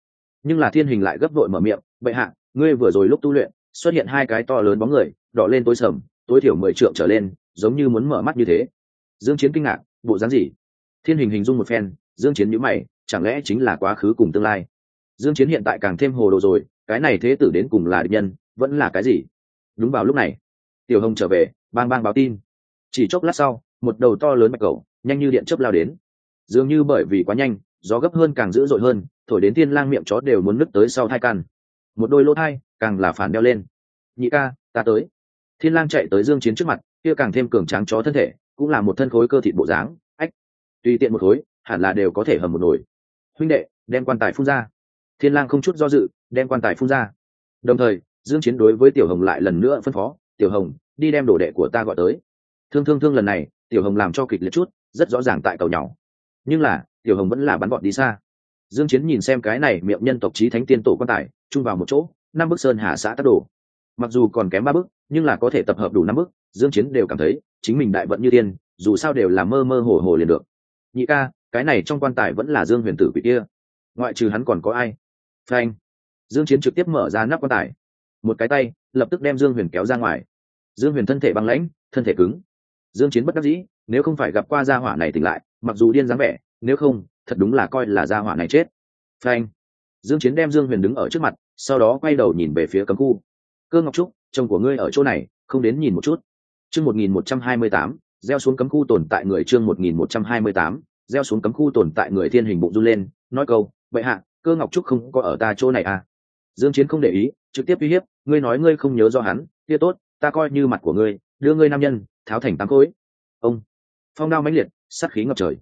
Nhưng là thiên hình lại gấp vội mở miệng, vậy hạ, ngươi vừa rồi lúc tu luyện xuất hiện hai cái to lớn bóng người, đỏ lên tối sầm, tối thiểu mười trượng trở lên, giống như muốn mở mắt như thế. Dương chiến kinh ngạc, bộ dáng gì? Thiên hình hình dung một phen, dương chiến nhíu mày, chẳng lẽ chính là quá khứ cùng tương lai? Dương chiến hiện tại càng thêm hồ đồ rồi, cái này thế tử đến cùng là địch nhân, vẫn là cái gì? Đúng vào lúc này, tiểu hồng trở về, bang bang báo tin. Chỉ chốc lát sau, một đầu to lớn bạch cầu, nhanh như điện chớp lao đến. Dường như bởi vì quá nhanh, gió gấp hơn càng dữ dội hơn, thổi đến thiên lang miệng chó đều muốn nứt tới sau thai căn một đôi lỗ thai, càng là phản đeo lên. Nhị ca, ta tới. Thiên lang chạy tới dương chiến trước mặt, kia càng thêm cường tráng chó thân thể, cũng là một thân khối cơ thịt bộ dáng. Ách, tùy tiện một khối, hẳn là đều có thể hầm một nồi. Huynh đệ, đem quan tài phun ra. Thiên lang không chút do dự, đem quan tài phun ra. Đồng thời, dương chiến đối với tiểu hồng lại lần nữa phân phó, tiểu hồng, đi đem đồ đệ của ta gọi tới. Thương thương thương lần này, tiểu hồng làm cho kịch liệt chút, rất rõ ràng tại cầu nhỏ. Nhưng là, tiểu hồng vẫn là bắn bọn đi xa dương chiến nhìn xem cái này miệng nhân tộc chí thánh tiên tổ quan tài, chung vào một chỗ, năm bức sơn hạ xã tác đồ. Mặc dù còn kém ba bức nhưng là có thể tập hợp đủ năm bức dương chiến đều cảm thấy chính mình đại vận như tiên, dù sao đều là mơ mơ hồ hồ liền được. Nhị ca, cái này trong quan tài vẫn là dương huyền tử quỷ kia. Ngoại trừ hắn còn có ai? Phanh. Dương chiến trực tiếp mở ra nắp quan tài. Một cái tay, lập tức đem dương huyền kéo ra ngoài. Dương huyền thân thể băng lãnh, thân thể cứng. Dương chiến bất đắc dĩ, nếu không phải gặp qua gia hỏa này tỉnh lại, mặc dù điên dáng vẻ, nếu không thật đúng là coi là gia hỏa này chết. Phanh. Dương chiến đem dương huyền đứng ở trước mặt, sau đó quay đầu nhìn về phía cấm khu. Cơ ngọc trúc, chồng của ngươi ở chỗ này, không đến nhìn một chút. Chương 1128 gieo xuống cấm khu tồn tại người chương 1128 gieo xuống cấm khu tồn tại người thiên hình bụng run lên, nói câu vậy hạ, cơ ngọc trúc không có ở ta chỗ này à? Dương chiến không để ý, trực tiếp uy hiếp, ngươi nói ngươi không nhớ do hắn, kia tốt, ta coi như mặt của ngươi, đưa ngươi nam nhân, tháo thành tám khối. Ông. Phong đao mãnh liệt, sát khí ngập trời.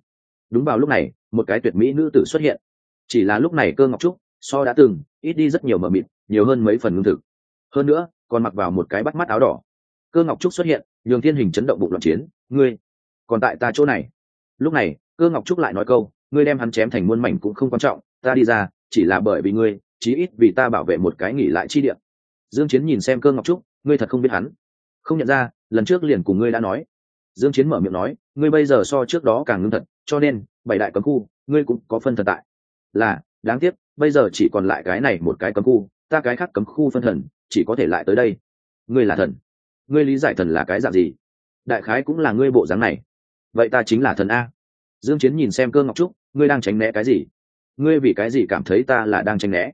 Đúng vào lúc này một cái tuyệt mỹ nữ tử xuất hiện. Chỉ là lúc này cơ ngọc trúc, so đã từng, ít đi rất nhiều mờ mịt, nhiều hơn mấy phần lương thực. Hơn nữa, còn mặc vào một cái bắt mắt áo đỏ. Cơ ngọc trúc xuất hiện, nhường thiên hình chấn động bụng loạn chiến, ngươi, còn tại ta chỗ này? Lúc này, cơ ngọc trúc lại nói câu, ngươi đem hắn chém thành muôn mảnh cũng không quan trọng, ta đi ra, chỉ là bởi vì ngươi, chí ít vì ta bảo vệ một cái nghỉ lại chi điểm dương chiến nhìn xem cơ ngọc trúc, ngươi thật không biết hắn? Không nhận ra, lần trước liền cùng ngươi đã nói. Dương chiến mở miệng nói, ngươi bây giờ so trước đó càng ngưng thật cho nên, bảy đại cấm khu, ngươi cũng có phân thần tại. Là, đáng tiếc, bây giờ chỉ còn lại cái này một cái cấm khu, ta cái khác cấm khu phân thần, chỉ có thể lại tới đây. Ngươi là thần. Ngươi lý giải thần là cái dạng gì? Đại khái cũng là ngươi bộ dáng này. Vậy ta chính là thần a. Dương chiến nhìn xem cơ ngọc trúc, ngươi đang tránh né cái gì? Ngươi vì cái gì cảm thấy ta là đang tránh né?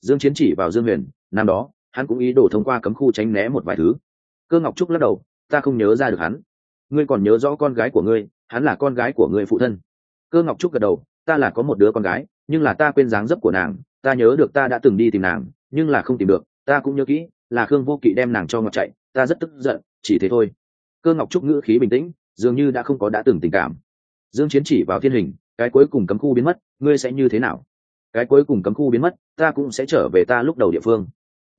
Dương chiến chỉ vào dương huyền, năm đó, hắn cũng ý đồ thông qua cấm khu tránh né một vài thứ. Cơ ngọc trúc lắc đầu, ta không nhớ ra được hắn. Ngươi còn nhớ rõ con gái của ngươi hắn là con gái của người phụ thân. Cơ ngọc trúc gật đầu, ta là có một đứa con gái, nhưng là ta quên dáng dấp của nàng, ta nhớ được ta đã từng đi tìm nàng, nhưng là không tìm được, ta cũng nhớ kỹ, là khương vô kỵ đem nàng cho ngọc chạy, ta rất tức giận, chỉ thế thôi. Cơ ngọc trúc ngữ khí bình tĩnh, dường như đã không có đã từng tình cảm. Dương chiến chỉ vào thiên hình, cái cuối cùng cấm khu biến mất, ngươi sẽ như thế nào? Cái cuối cùng cấm khu biến mất, ta cũng sẽ trở về ta lúc đầu địa phương.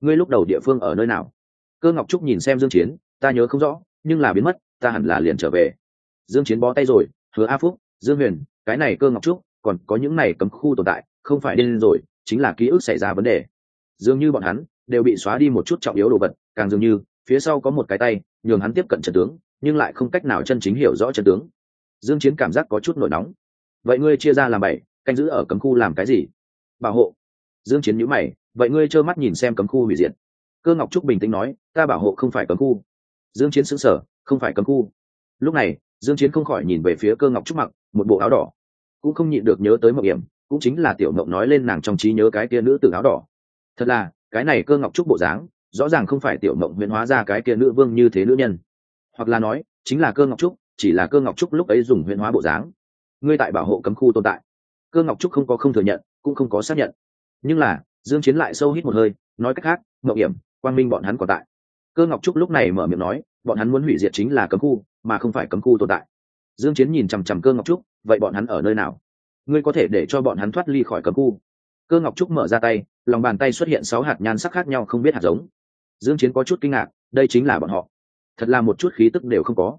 Ngươi lúc đầu địa phương ở nơi nào? Cơ ngọc trúc nhìn xem dương chiến, ta nhớ không rõ, nhưng là biến mất, ta hẳn là liền trở về dương chiến bó tay rồi, hứa a phúc, dương huyền, cái này cơ ngọc trúc, còn có những này cấm khu tồn tại, không phải điên rồi, chính là ký ức xảy ra vấn đề. Dường như bọn hắn đều bị xóa đi một chút trọng yếu đồ vật, càng dường như, phía sau có một cái tay, nhường hắn tiếp cận trận tướng, nhưng lại không cách nào chân chính hiểu rõ trận tướng. Dương chiến cảm giác có chút nổi nóng. Vậy ngươi chia ra làm bảy, canh giữ ở cấm khu làm cái gì? Bảo hộ. Dương chiến nhíu mày, vậy ngươi trơ mắt nhìn xem cấm khu hủy diệt. Cơ ngọc trúc bình tĩnh nói, ta bảo hộ không phải cấm khu. Dương chiến sững sờ, không phải cấm khu. Lúc này dương chiến không khỏi nhìn về phía cơ ngọc trúc mặc, một bộ áo đỏ. Cũng không nhịn được nhớ tới mộng hiểm cũng chính là tiểu mộng nói lên nàng trong trí nhớ cái kia nữ tử áo đỏ. Thật là, cái này cơ ngọc trúc bộ dáng, rõ ràng không phải tiểu mộng huyễn hóa ra cái kia nữ vương như thế nữ nhân. Hoặc là nói, chính là cơ ngọc trúc, chỉ là cơ ngọc trúc lúc ấy dùng huyễn hóa bộ dáng. Ngươi tại bảo hộ cấm khu tồn tại. Cơ ngọc trúc không có không thừa nhận, cũng không có xác nhận. Nhưng là, dương chiến lại sâu hít một hơi, nói cách khác, mộng hiểm quang minh bọn hắn còn tại. Cơ ngọc trúc lúc này mở miệng nói, bọn hắn muốn hủy diệt chính là cấm khu mà không phải cấm khu tồn tại. Dương chiến nhìn chằm chằm cơ ngọc trúc, vậy bọn hắn ở nơi nào? Ngươi có thể để cho bọn hắn thoát ly khỏi cấm khu. Cơ ngọc trúc mở ra tay, lòng bàn tay xuất hiện sáu hạt nhan sắc khác nhau không biết hạt giống. Dương chiến có chút kinh ngạc, đây chính là bọn họ. Thật là một chút khí tức đều không có.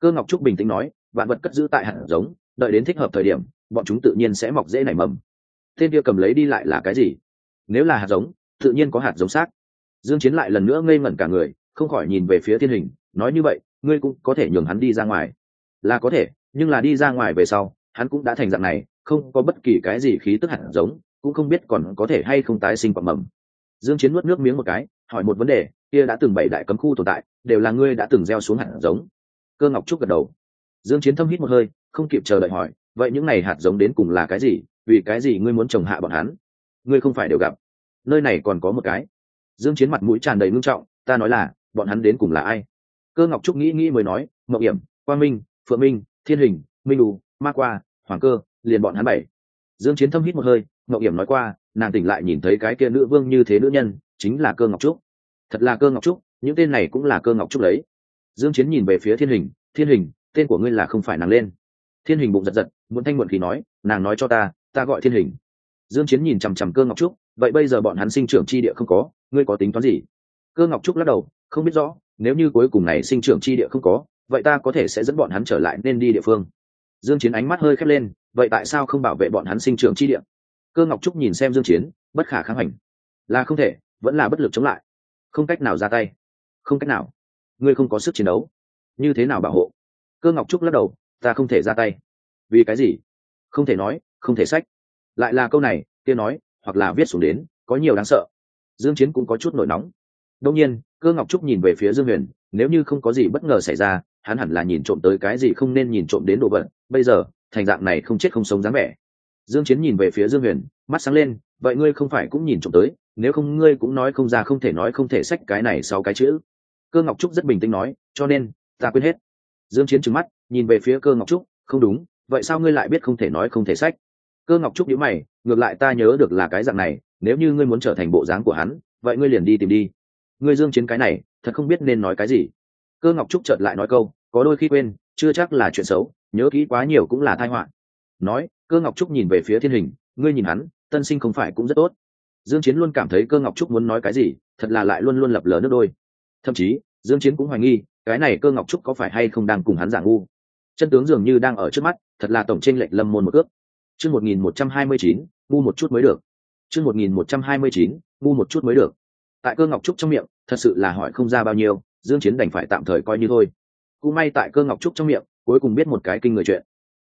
Cơ ngọc trúc bình tĩnh nói, vạn vật cất giữ tại hạt giống, đợi đến thích hợp thời điểm, bọn chúng tự nhiên sẽ mọc dễ nảy mầm. Tên kia cầm lấy đi lại là cái gì? Nếu là hạt giống, tự nhiên có hạt giống xác. Dương chiến lại lần nữa ngây ngẩn cả người, không khỏi nhìn về phía thiên hình, nói như vậy ngươi cũng có thể nhường hắn đi ra ngoài. Là có thể, nhưng là đi ra ngoài về sau, hắn cũng đã thành dạng này, không có bất kỳ cái gì khí tức hạt giống, cũng không biết còn có thể hay không tái sinh quả mầm. Dương chiến nuốt nước miếng một cái, hỏi một vấn đề, kia đã từng bảy đại cấm khu tồn tại, đều là ngươi đã từng gieo xuống hạt giống. Cơ ngọc trúc gật đầu. Dương chiến thâm hít một hơi, không kịp chờ đợi hỏi, vậy những này hạt giống đến cùng là cái gì, vì cái gì ngươi muốn trồng hạ bọn hắn? Ngươi không phải đều gặp. Nơi này còn có một cái. Dương chiến mặt mũi tràn đầy ngưng trọng, ta nói là, bọn hắn đến cùng là ai? Cơ ngọc trúc nghĩ nghĩ mới nói mậu hiểm quang minh, phượng minh, thiên hình, minh đủ ma qua, hoàng cơ, liền bọn hắn bảy. Dương chiến thâm hít một hơi mậu hiểm nói qua, nàng tỉnh lại nhìn thấy cái kia nữ vương như thế nữ nhân, chính là cơ ngọc trúc. Thật là cơ ngọc trúc, những tên này cũng là cơ ngọc trúc đấy. dương chiến nhìn về phía thiên hình thiên hình, tên của ngươi là không phải nàng lên. Thiên hình bụng giật giật, muốn thanh muộn khí nói, nàng nói cho ta ta gọi thiên hình. Dương chiến nhìn chằm chằm cơ ngọc trúc, vậy bây giờ bọn hắn sinh trưởng chi địa không có, ngươi có tính toán gì? Cơ ngọc trúc lắc đầu, không biết rõ nếu như cuối cùng này sinh trưởng chi địa không có, vậy ta có thể sẽ dẫn bọn hắn trở lại nên đi địa phương. Dương chiến ánh mắt hơi khép lên, vậy tại sao không bảo vệ bọn hắn sinh trưởng chi địa? Cơ ngọc trúc nhìn xem dương chiến, bất khả kháng hành là không thể, vẫn là bất lực chống lại. Không cách nào ra tay. Không cách nào. Ngươi không có sức chiến đấu. Như thế nào bảo hộ? Cơ ngọc trúc lắc đầu, ta không thể ra tay. Vì cái gì? Không thể nói, không thể sách. Lại là câu này, kia nói, hoặc là viết xuống đến, có nhiều đáng sợ. Dương chiến cũng có chút nổi nóng đông nhiên, cơ ngọc trúc nhìn về phía dương huyền, nếu như không có gì bất ngờ xảy ra, hắn hẳn là nhìn trộm tới cái gì không nên nhìn trộm đến đồ vật. Bây giờ, thành dạng này không chết không sống dáng vẻ. Dương chiến nhìn về phía dương huyền, mắt sáng lên, vậy ngươi không phải cũng nhìn trộm tới? Nếu không, ngươi cũng nói không ra, không thể nói không thể sách cái này sau cái chữ. Cơ ngọc trúc rất bình tĩnh nói, cho nên, ta quên hết. Dương chiến trừng mắt, nhìn về phía cơ ngọc trúc, không đúng, vậy sao ngươi lại biết không thể nói không thể sách cơ ngọc trúc nhíu mày, ngược lại ta nhớ được là cái dạng này, nếu như ngươi muốn trở thành bộ dáng của hắn, vậy ngươi liền đi tìm đi ngươi dương chiến cái này, thật không biết nên nói cái gì. Cơ ngọc trúc chợt lại nói câu, có đôi khi quên, chưa chắc là chuyện xấu, nhớ kỹ quá nhiều cũng là tai họa. Nói, cơ ngọc trúc nhìn về phía thiên hình, ngươi nhìn hắn, tân sinh không phải cũng rất tốt. Dương chiến luôn cảm thấy cơ ngọc trúc muốn nói cái gì, thật là lại luôn luôn lập lờ nước đôi. Thậm chí, dương chiến cũng hoài nghi, cái này cơ ngọc trúc có phải hay không đang cùng hắn giả ngu. Chân tướng dường như đang ở trước mắt, thật là tổng tranh lệch lâm môn một cước. chương 1129 ngu một chút mới được. Chương 1129 ngu một chút mới được tại cơ ngọc trúc trong miệng, thật sự là hỏi không ra bao nhiêu, dương chiến đành phải tạm thời coi như thôi. Cũng may tại cơ ngọc trúc trong miệng, cuối cùng biết một cái kinh người chuyện.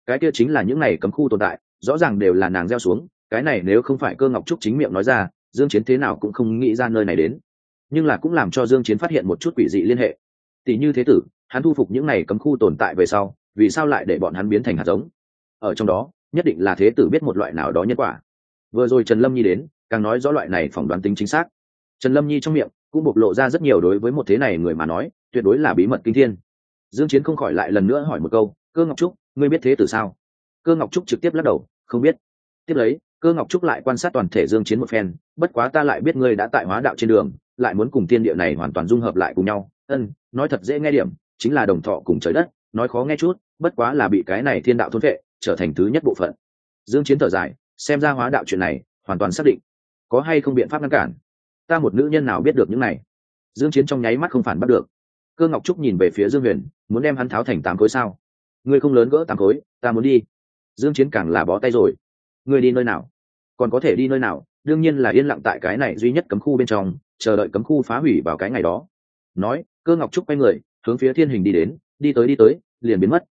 Cái kia chính là những này cấm khu tồn tại, rõ ràng đều là nàng gieo xuống, cái này nếu không phải cơ ngọc trúc chính miệng nói ra, dương chiến thế nào cũng không nghĩ ra nơi này đến. Nhưng là cũng làm cho dương chiến phát hiện một chút quỷ dị liên hệ. Tỷ như thế tử, hắn thu phục những này cấm khu tồn tại về sau, vì sao lại để bọn hắn biến thành hạt giống? Ở trong đó, nhất định là thế tử biết một loại nào đó nhân quả. Vừa rồi trần lâm nhi đến, càng nói rõ loại này phỏng đoán tính chính xác trần lâm nhi trong miệng cũng bộc lộ ra rất nhiều đối với một thế này người mà nói, tuyệt đối là bí mật kinh thiên. Dương chiến không khỏi lại lần nữa hỏi một câu, cơ ngọc trúc, ngươi biết thế từ sao? Cơ ngọc trúc trực tiếp lắc đầu, không biết. Tiếp lấy, cơ ngọc trúc lại quan sát toàn thể dương chiến một phen, bất quá ta lại biết ngươi đã tại hóa đạo trên đường, lại muốn cùng tiên địa này hoàn toàn dung hợp lại cùng nhau. Ân, nói thật dễ nghe điểm, chính là đồng thọ cùng trời đất, nói khó nghe chút, bất quá là bị cái này thiên đạo thôn vệ, trở thành thứ nhất bộ phận. Dương chiến thở dài, xem ra hóa đạo chuyện này, hoàn toàn xác định, có hay không biện pháp ngăn cản? Ta một nữ nhân nào biết được những này? Dương chiến trong nháy mắt không phản bắt được. Cơ ngọc trúc nhìn về phía dương huyền, muốn đem hắn tháo thành tám khối sao? Ngươi không lớn gỡ tám khối, ta muốn đi. Dương chiến càng là bó tay rồi. Ngươi đi nơi nào? Còn có thể đi nơi nào? Đương nhiên là yên lặng tại cái này duy nhất cấm khu bên trong, chờ đợi cấm khu phá hủy vào cái ngày đó. Nói, cơ ngọc trúc quay người, hướng phía thiên hình đi đến, đi tới đi tới, liền biến mất.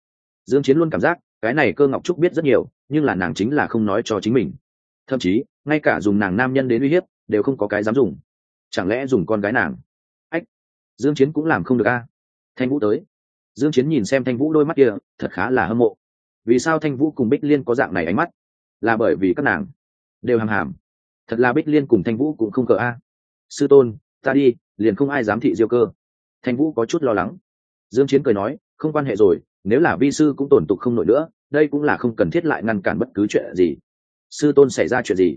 Dương chiến luôn cảm giác, cái này cơ ngọc trúc biết rất nhiều, nhưng là nàng chính là không nói cho chính mình. Thậm chí, ngay cả dùng nàng nam nhân đến uy hiếp, đều không có cái dám dùng chẳng lẽ dùng con gái nàng? Ách, dương chiến cũng làm không được a. Thanh vũ tới. Dương chiến nhìn xem thanh vũ đôi mắt kia, thật khá là hâm mộ. Vì sao thanh vũ cùng bích liên có dạng này ánh mắt? Là bởi vì các nàng đều hàm hàm. Thật là bích liên cùng thanh vũ cũng không cờ a. Sư tôn, ta đi, liền không ai dám thị diêu cơ. Thanh vũ có chút lo lắng. Dương chiến cười nói, không quan hệ rồi, nếu là vi sư cũng tổn tục không nổi nữa, đây cũng là không cần thiết lại ngăn cản bất cứ chuyện gì. Sư tôn xảy ra chuyện gì?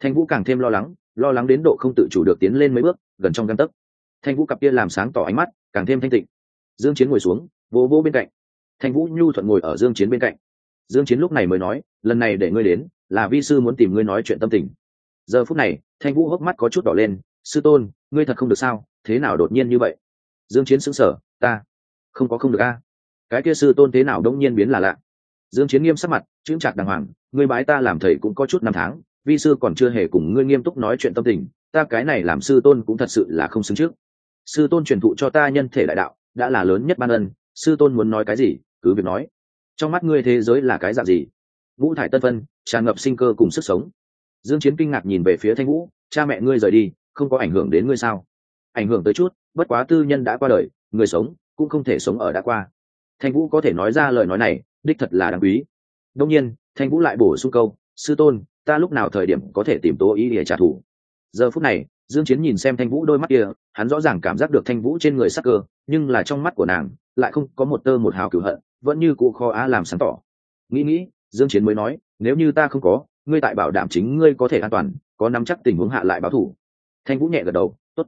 Thanh vũ càng thêm lo lắng lo lắng đến độ không tự chủ được tiến lên mấy bước, gần trong găng tấc. Thanh vũ cặp kia làm sáng tỏ ánh mắt, càng thêm thanh tịnh. Dương chiến ngồi xuống, vỗ vỗ bên cạnh. Thanh vũ nhu thuận ngồi ở dương chiến bên cạnh. Dương chiến lúc này mới nói, lần này để ngươi đến, là vi sư muốn tìm ngươi nói chuyện tâm tình. Giờ phút này, thanh vũ hốc mắt có chút đỏ lên, sư tôn, ngươi thật không được sao? Thế nào đột nhiên như vậy? Dương chiến sững sờ, ta không có không được a. Cái kia sư tôn thế nào đống nhiên biến là lạ. Dương chiến nghiêm sắc mặt, chững chạc đàng hoàng, ngươi bái ta làm thầy cũng có chút năm tháng vi sư còn chưa hề cùng ngươi nghiêm túc nói chuyện tâm tình, ta cái này làm sư tôn cũng thật sự là không xứng trước. Sư tôn truyền thụ cho ta nhân thể đại đạo, đã là lớn nhất ban ân, sư tôn muốn nói cái gì, cứ việc nói. Trong mắt ngươi thế giới là cái dạng gì? Vũ thải tân phân tràn ngập sinh cơ cùng sức sống. Dương chiến kinh ngạc nhìn về phía thanh vũ, cha mẹ ngươi rời đi, không có ảnh hưởng đến ngươi sao? Ảnh hưởng tới chút, bất quá tư nhân đã qua đời, người sống cũng không thể sống ở đã qua. Thanh vũ có thể nói ra lời nói này, đích thật là đáng quý. Đông nhiên, thanh vũ lại bổ sung câu, sư tôn ta lúc nào thời điểm có thể tìm tố ý để trả thù? Giờ phút này, dương chiến nhìn xem thanh vũ đôi mắt kia, hắn rõ ràng cảm giác được thanh vũ trên người sắc cơ, nhưng là trong mắt của nàng, lại không có một tơ một hào cửu hận, vẫn như cụ kho á làm sáng tỏ. Nghĩ nghĩ, dương chiến mới nói, nếu như ta không có, ngươi tại bảo đảm chính ngươi có thể an toàn, có nắm chắc tình huống hạ lại báo thủ thanh vũ nhẹ gật đầu, tốt.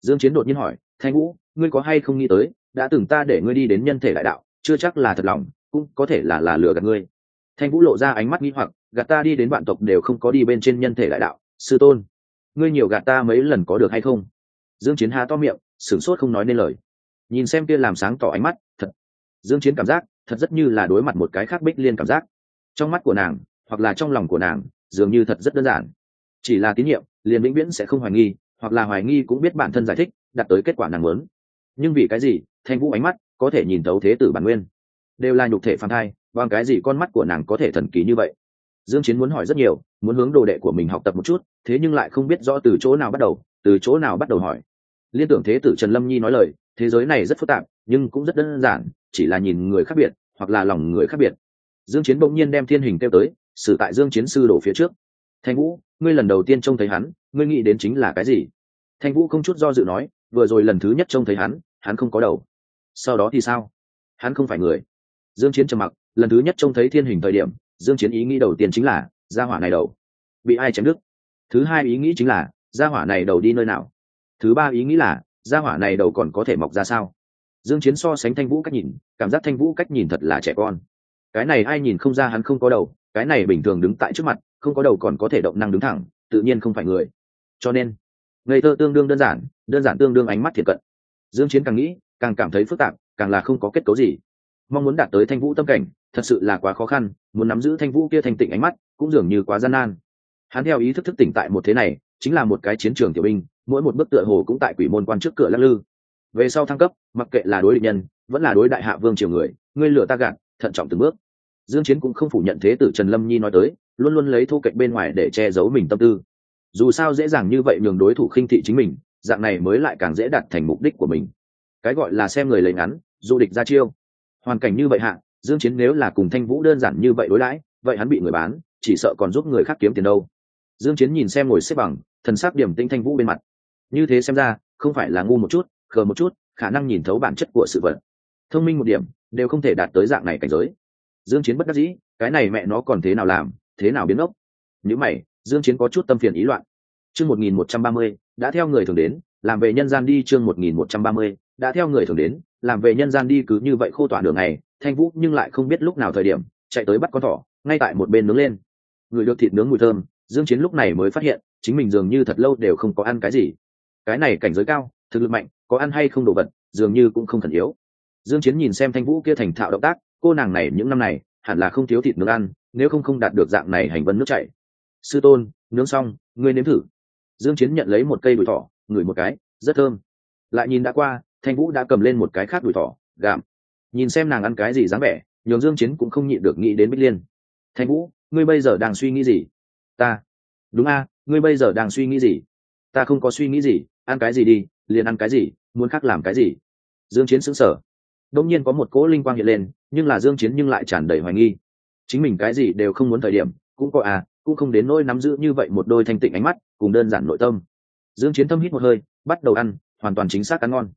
Dương chiến đột nhiên hỏi, thanh vũ, ngươi có hay không nghĩ tới, đã từng ta để ngươi đi đến nhân thể đại đạo, chưa chắc là thật lòng, cũng có thể là là lừa gạt ngươi. Thanh vũ lộ ra ánh mắt nghi hoặc gạt ta đi đến vạn tộc đều không có đi bên trên nhân thể đại đạo, sư tôn. Ngươi nhiều gạt ta mấy lần có được hay không? Dương chiến há to miệng, sửng sốt không nói nên lời. Nhìn xem kia làm sáng tỏ ánh mắt, thật. Dương chiến cảm giác, thật rất như là đối mặt một cái khác bích liên cảm giác. Trong mắt của nàng, hoặc là trong lòng của nàng, dường như thật rất đơn giản. Chỉ là tín nhiệm, liền vĩnh viễn sẽ không hoài nghi, hoặc là hoài nghi cũng biết bản thân giải thích, đạt tới kết quả nàng muốn. Nhưng vì cái gì, thanh vũ ánh mắt có thể nhìn thấu thế tử bản nguyên? Đều là nhục thể phản thai, bằng cái gì con mắt của nàng có thể thần kỳ như vậy? Dương chiến muốn hỏi rất nhiều, muốn hướng đồ đệ của mình học tập một chút, thế nhưng lại không biết rõ từ chỗ nào bắt đầu, từ chỗ nào bắt đầu hỏi. Liên tưởng thế tử trần lâm nhi nói lời, thế giới này rất phức tạp, nhưng cũng rất đơn giản, chỉ là nhìn người khác biệt, hoặc là lòng người khác biệt. Dương chiến bỗng nhiên đem thiên hình kêu tới, xử tại dương chiến sư đổ phía trước. Thanh vũ, ngươi lần đầu tiên trông thấy hắn, ngươi nghĩ đến chính là cái gì? Thanh vũ không chút do dự nói, vừa rồi lần thứ nhất trông thấy hắn hắn không có đầu. Sau đó thì sao? Hắn không phải người. Dương chiến trầm mặc, lần thứ nhất trông thấy thiên hình thời điểm dương chiến ý nghĩ đầu tiên chính là, gia hỏa này đầu bị ai chém đứt? Thứ hai ý nghĩ chính là, gia hỏa này đầu đi nơi nào? Thứ ba ý nghĩ là, gia hỏa này đầu còn có thể mọc ra sao? Dương chiến so sánh thanh vũ cách nhìn, cảm giác thanh vũ cách nhìn thật là trẻ con. Cái này ai nhìn không ra hắn không có đầu, cái này bình thường đứng tại trước mặt, không có đầu còn có thể động năng đứng thẳng, tự nhiên không phải người. Cho nên, ngây thơ tương đương đơn giản đơn giản tương đương ánh mắt thiệt cận. Dương chiến càng nghĩ, càng cảm thấy phức tạp, càng là không có kết cấu gì. Mong muốn đạt tới thanh vũ tâm cảnh thật sự là quá khó khăn, muốn nắm giữ thanh vũ kia thanh tịnh ánh mắt cũng dường như quá gian nan. Hắn theo ý thức thức tỉnh tại một thế này, chính là một cái chiến trường tiểu binh, mỗi một bước tựa hồ cũng tại quỷ môn quan trước cửa lắc lư. Về sau thăng cấp, mặc kệ là đối địch nhân, vẫn là đối đại hạ vương triều người, ngươi lửa ta gạt, thận trọng từng bước. Dương chiến cũng không phủ nhận thế tử trần lâm nhi nói tới, luôn luôn lấy thu cạnh bên ngoài để che giấu mình tâm tư. Dù sao dễ dàng như vậy nhường đối thủ khinh thị chính mình, dạng này mới lại càng dễ đạt thành mục đích của mình. Cái gọi là xem người lấy ngắn, du địch ra chiêu. Hoàn cảnh như vậy hạ dương chiến nếu là cùng thanh vũ đơn giản như vậy đối lãi, vậy hắn bị người bán chỉ sợ còn giúp người khác kiếm tiền đâu. Dương chiến nhìn xem ngồi xếp bằng thần sắc điểm tinh thanh vũ bên mặt. Như thế xem ra không phải là ngu một chút khờ một chút khả năng nhìn thấu bản chất của sự vật. Thông minh một điểm đều không thể đạt tới dạng này cảnh giới. Dương chiến bất đắc dĩ cái này mẹ nó còn thế nào làm thế nào biến ốc? Những mày dương chiến có chút tâm phiền ý loạn. Chương 1130 đã theo người thường đến làm về nhân gian đi chương 1130 đã theo người thường đến làm về nhân gian đi cứ như vậy khô tỏa đường này thanh vũ nhưng lại không biết lúc nào thời điểm, chạy tới bắt con thỏ, ngay tại một bên nướng lên. Người được thịt nướng mùi thơm, dương chiến lúc này mới phát hiện, chính mình dường như thật lâu đều không có ăn cái gì. Cái này cảnh giới cao, thực lực mạnh, có ăn hay không đồ vật, dường như cũng không thần yếu. Dương chiến nhìn xem thanh vũ kia thành thạo động tác, cô nàng này những năm này, hẳn là không thiếu thịt nướng ăn, nếu không không đạt được dạng này hành vân nước chảy. Sư tôn, nướng xong, ngươi nếm thử. Dương chiến nhận lấy một cây đùi thỏ, ngửi một cái, rất thơm. Lại nhìn đã qua thanh vũ đã cầm lên một cái khác đùi thỏ gạm nhìn xem nàng ăn cái gì dáng vẻ, nhường dương chiến cũng không nhịn được nghĩ đến bích liên. Thanh vũ, ngươi bây giờ đang suy nghĩ gì? Ta. Đúng a, ngươi bây giờ đang suy nghĩ gì? Ta không có suy nghĩ gì, ăn cái gì đi, liền ăn cái gì, muốn khác làm cái gì? Dương chiến sững sờ. Đông nhiên có một cỗ linh quang hiện lên, nhưng là dương chiến nhưng lại tràn đầy hoài nghi. Chính mình cái gì đều không muốn thời điểm, cũng có à cũng không đến nỗi nắm giữ như vậy một đôi thanh tịnh ánh mắt, cùng đơn giản nội tâm. Dương chiến thâm hít một hơi, bắt đầu ăn, hoàn toàn chính xác ăn ngon.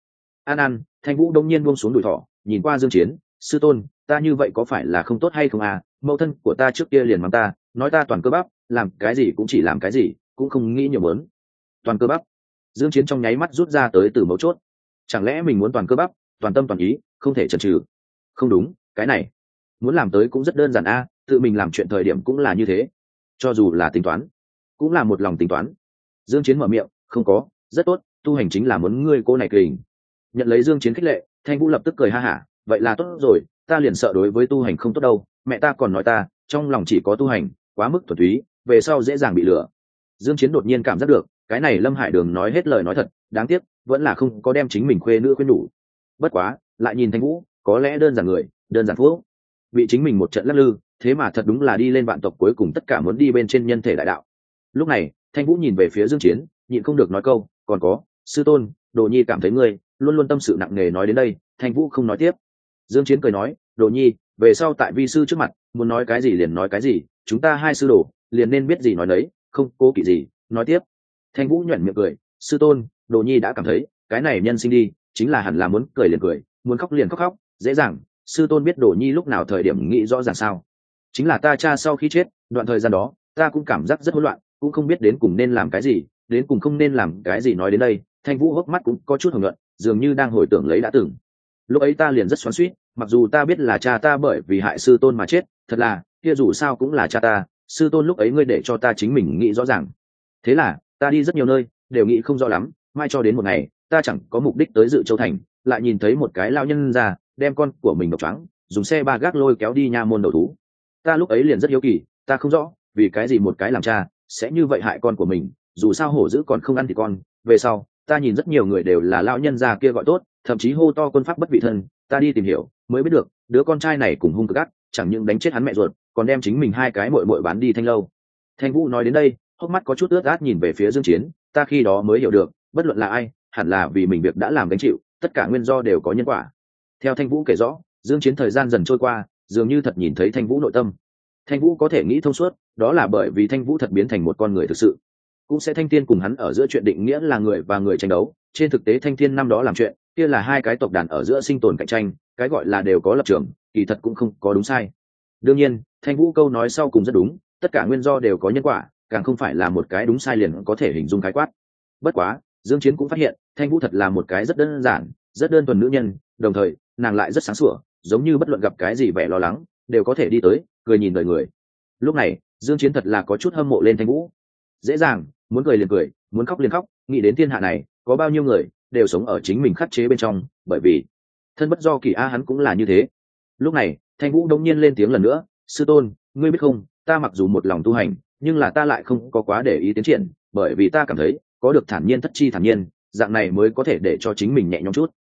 An An, thanh vũ đông nhiên buông xuống đùi thỏ nhìn qua dương chiến sư tôn ta như vậy có phải là không tốt hay không à? Mẫu thân của ta trước kia liền mắng ta nói ta toàn cơ bắp làm cái gì cũng chỉ làm cái gì cũng không nghĩ nhiều muốn toàn cơ bắp? Dương chiến trong nháy mắt rút ra tới từ mấu chốt. Chẳng lẽ mình muốn toàn cơ bắp toàn tâm toàn ý không thể chần chừ? Không đúng cái này muốn làm tới cũng rất đơn giản a tự mình làm chuyện thời điểm cũng là như thế cho dù là tính toán cũng là một lòng tính toán. Dương chiến mở miệng không có rất tốt tu hành chính là muốn ngươi cô này kình nhận lấy dương chiến khích lệ, thanh vũ lập tức cười ha hả, vậy là tốt rồi, ta liền sợ đối với tu hành không tốt đâu, mẹ ta còn nói ta, trong lòng chỉ có tu hành, quá mức thuần túy, về sau dễ dàng bị lừa. Dương chiến đột nhiên cảm giác được, cái này lâm hải đường nói hết lời nói thật, đáng tiếc, vẫn là không có đem chính mình khuê nữ khuyên đủ bất quá, lại nhìn thanh vũ, có lẽ đơn giản người, đơn giản phúc. Bị chính mình một trận lắc lư, thế mà thật đúng là đi lên vạn tộc cuối cùng tất cả muốn đi bên trên nhân thể đại đạo. Lúc này, thanh vũ nhìn về phía dương chiến, nhịn không được nói câu, còn có, sư tôn, đồ nhi cảm thấy ngươi luôn luôn tâm sự nặng nề nói đến đây, thanh vũ không nói tiếp. Dương chiến cười nói, đồ nhi, về sau tại vi sư trước mặt, muốn nói cái gì liền nói cái gì, chúng ta hai sư đồ, liền nên biết gì nói đấy không cố kỵ gì, nói tiếp. Thanh vũ nhuận miệng cười, sư tôn, đồ nhi đã cảm thấy, cái này nhân sinh đi, chính là hẳn là muốn cười liền cười, muốn khóc liền khóc khóc, dễ dàng, sư tôn biết đồ nhi lúc nào thời điểm nghĩ rõ ràng sao. Chính là ta cha sau khi chết, đoạn thời gian đó, ta cũng cảm giác rất hỗn loạn, cũng không biết đến cùng nên làm cái gì, đến cùng không nên làm cái gì nói đến đây. Thanh vũ hốc mắt cũng có chút hưởng luận dường như đang hồi tưởng lấy đã từng. Lúc ấy ta liền rất xoắn suýt mặc dù ta biết là cha ta bởi vì hại sư tôn mà chết, thật là, kia dù sao cũng là cha ta, sư tôn lúc ấy ngươi để cho ta chính mình nghĩ rõ ràng. Thế là, ta đi rất nhiều nơi, đều nghĩ không rõ lắm, mai cho đến một ngày, ta chẳng có mục đích tới dự châu thành, lại nhìn thấy một cái lao nhân ra, đem con của mình độc trắng dùng xe ba gác lôi kéo đi nha môn đầu thú. Ta lúc ấy liền rất hiếu kỳ, ta không rõ, vì cái gì một cái làm cha, sẽ như vậy hại con của mình, dù sao hổ dữ còn không ăn thì con, về sau ta nhìn rất nhiều người đều là lão nhân già kia gọi tốt, thậm chí hô to quân pháp bất vị thân, ta đi tìm hiểu, mới biết được, đứa con trai này cùng hung cực gắt chẳng những đánh chết hắn mẹ ruột, còn đem chính mình hai cái mội mội bán đi thanh lâu. Thanh vũ nói đến đây, hốc mắt có chút ướt át nhìn về phía dương chiến, ta khi đó mới hiểu được, bất luận là ai, hẳn là vì mình việc đã làm gánh chịu, tất cả nguyên do đều có nhân quả. Theo thanh vũ kể rõ, dương chiến thời gian dần trôi qua, dường như thật nhìn thấy thanh vũ nội tâm. Thanh vũ có thể nghĩ thông suốt, đó là bởi vì thanh vũ thật biến thành một con người thực sự cũng sẽ thanh thiên cùng hắn ở giữa chuyện định nghĩa là người và người tranh đấu. Trên thực tế thanh thiên năm đó làm chuyện, kia là hai cái tộc đàn ở giữa sinh tồn cạnh tranh, cái gọi là đều có lập trường, kỳ thật cũng không có đúng sai. Đương nhiên, thanh vũ câu nói sau cùng rất đúng, tất cả nguyên do đều có nhân quả, càng không phải là một cái đúng sai liền có thể hình dung khái quát. Bất quá, dương chiến cũng phát hiện, thanh vũ thật là một cái rất đơn giản, rất đơn thuần nữ nhân, đồng thời, nàng lại rất sáng sủa, giống như bất luận gặp cái gì vẻ lo lắng, đều có thể đi tới, cười nhìn đời người. Lúc này, dương chiến thật là có chút hâm mộ lên thanh vũ. Dễ dàng muốn cười liền cười, muốn khóc liền khóc, nghĩ đến thiên hạ này, có bao nhiêu người đều sống ở chính mình khắc chế bên trong, bởi vì thân bất do kỳ a hắn cũng là như thế. Lúc này, thanh vũ đông nhiên lên tiếng lần nữa, sư tôn, ngươi biết không, ta mặc dù một lòng tu hành, nhưng là ta lại không có quá để ý tiến triển, bởi vì ta cảm thấy, có được thản nhiên thất chi thản nhiên, dạng này mới có thể để cho chính mình nhẹ nhõm chút.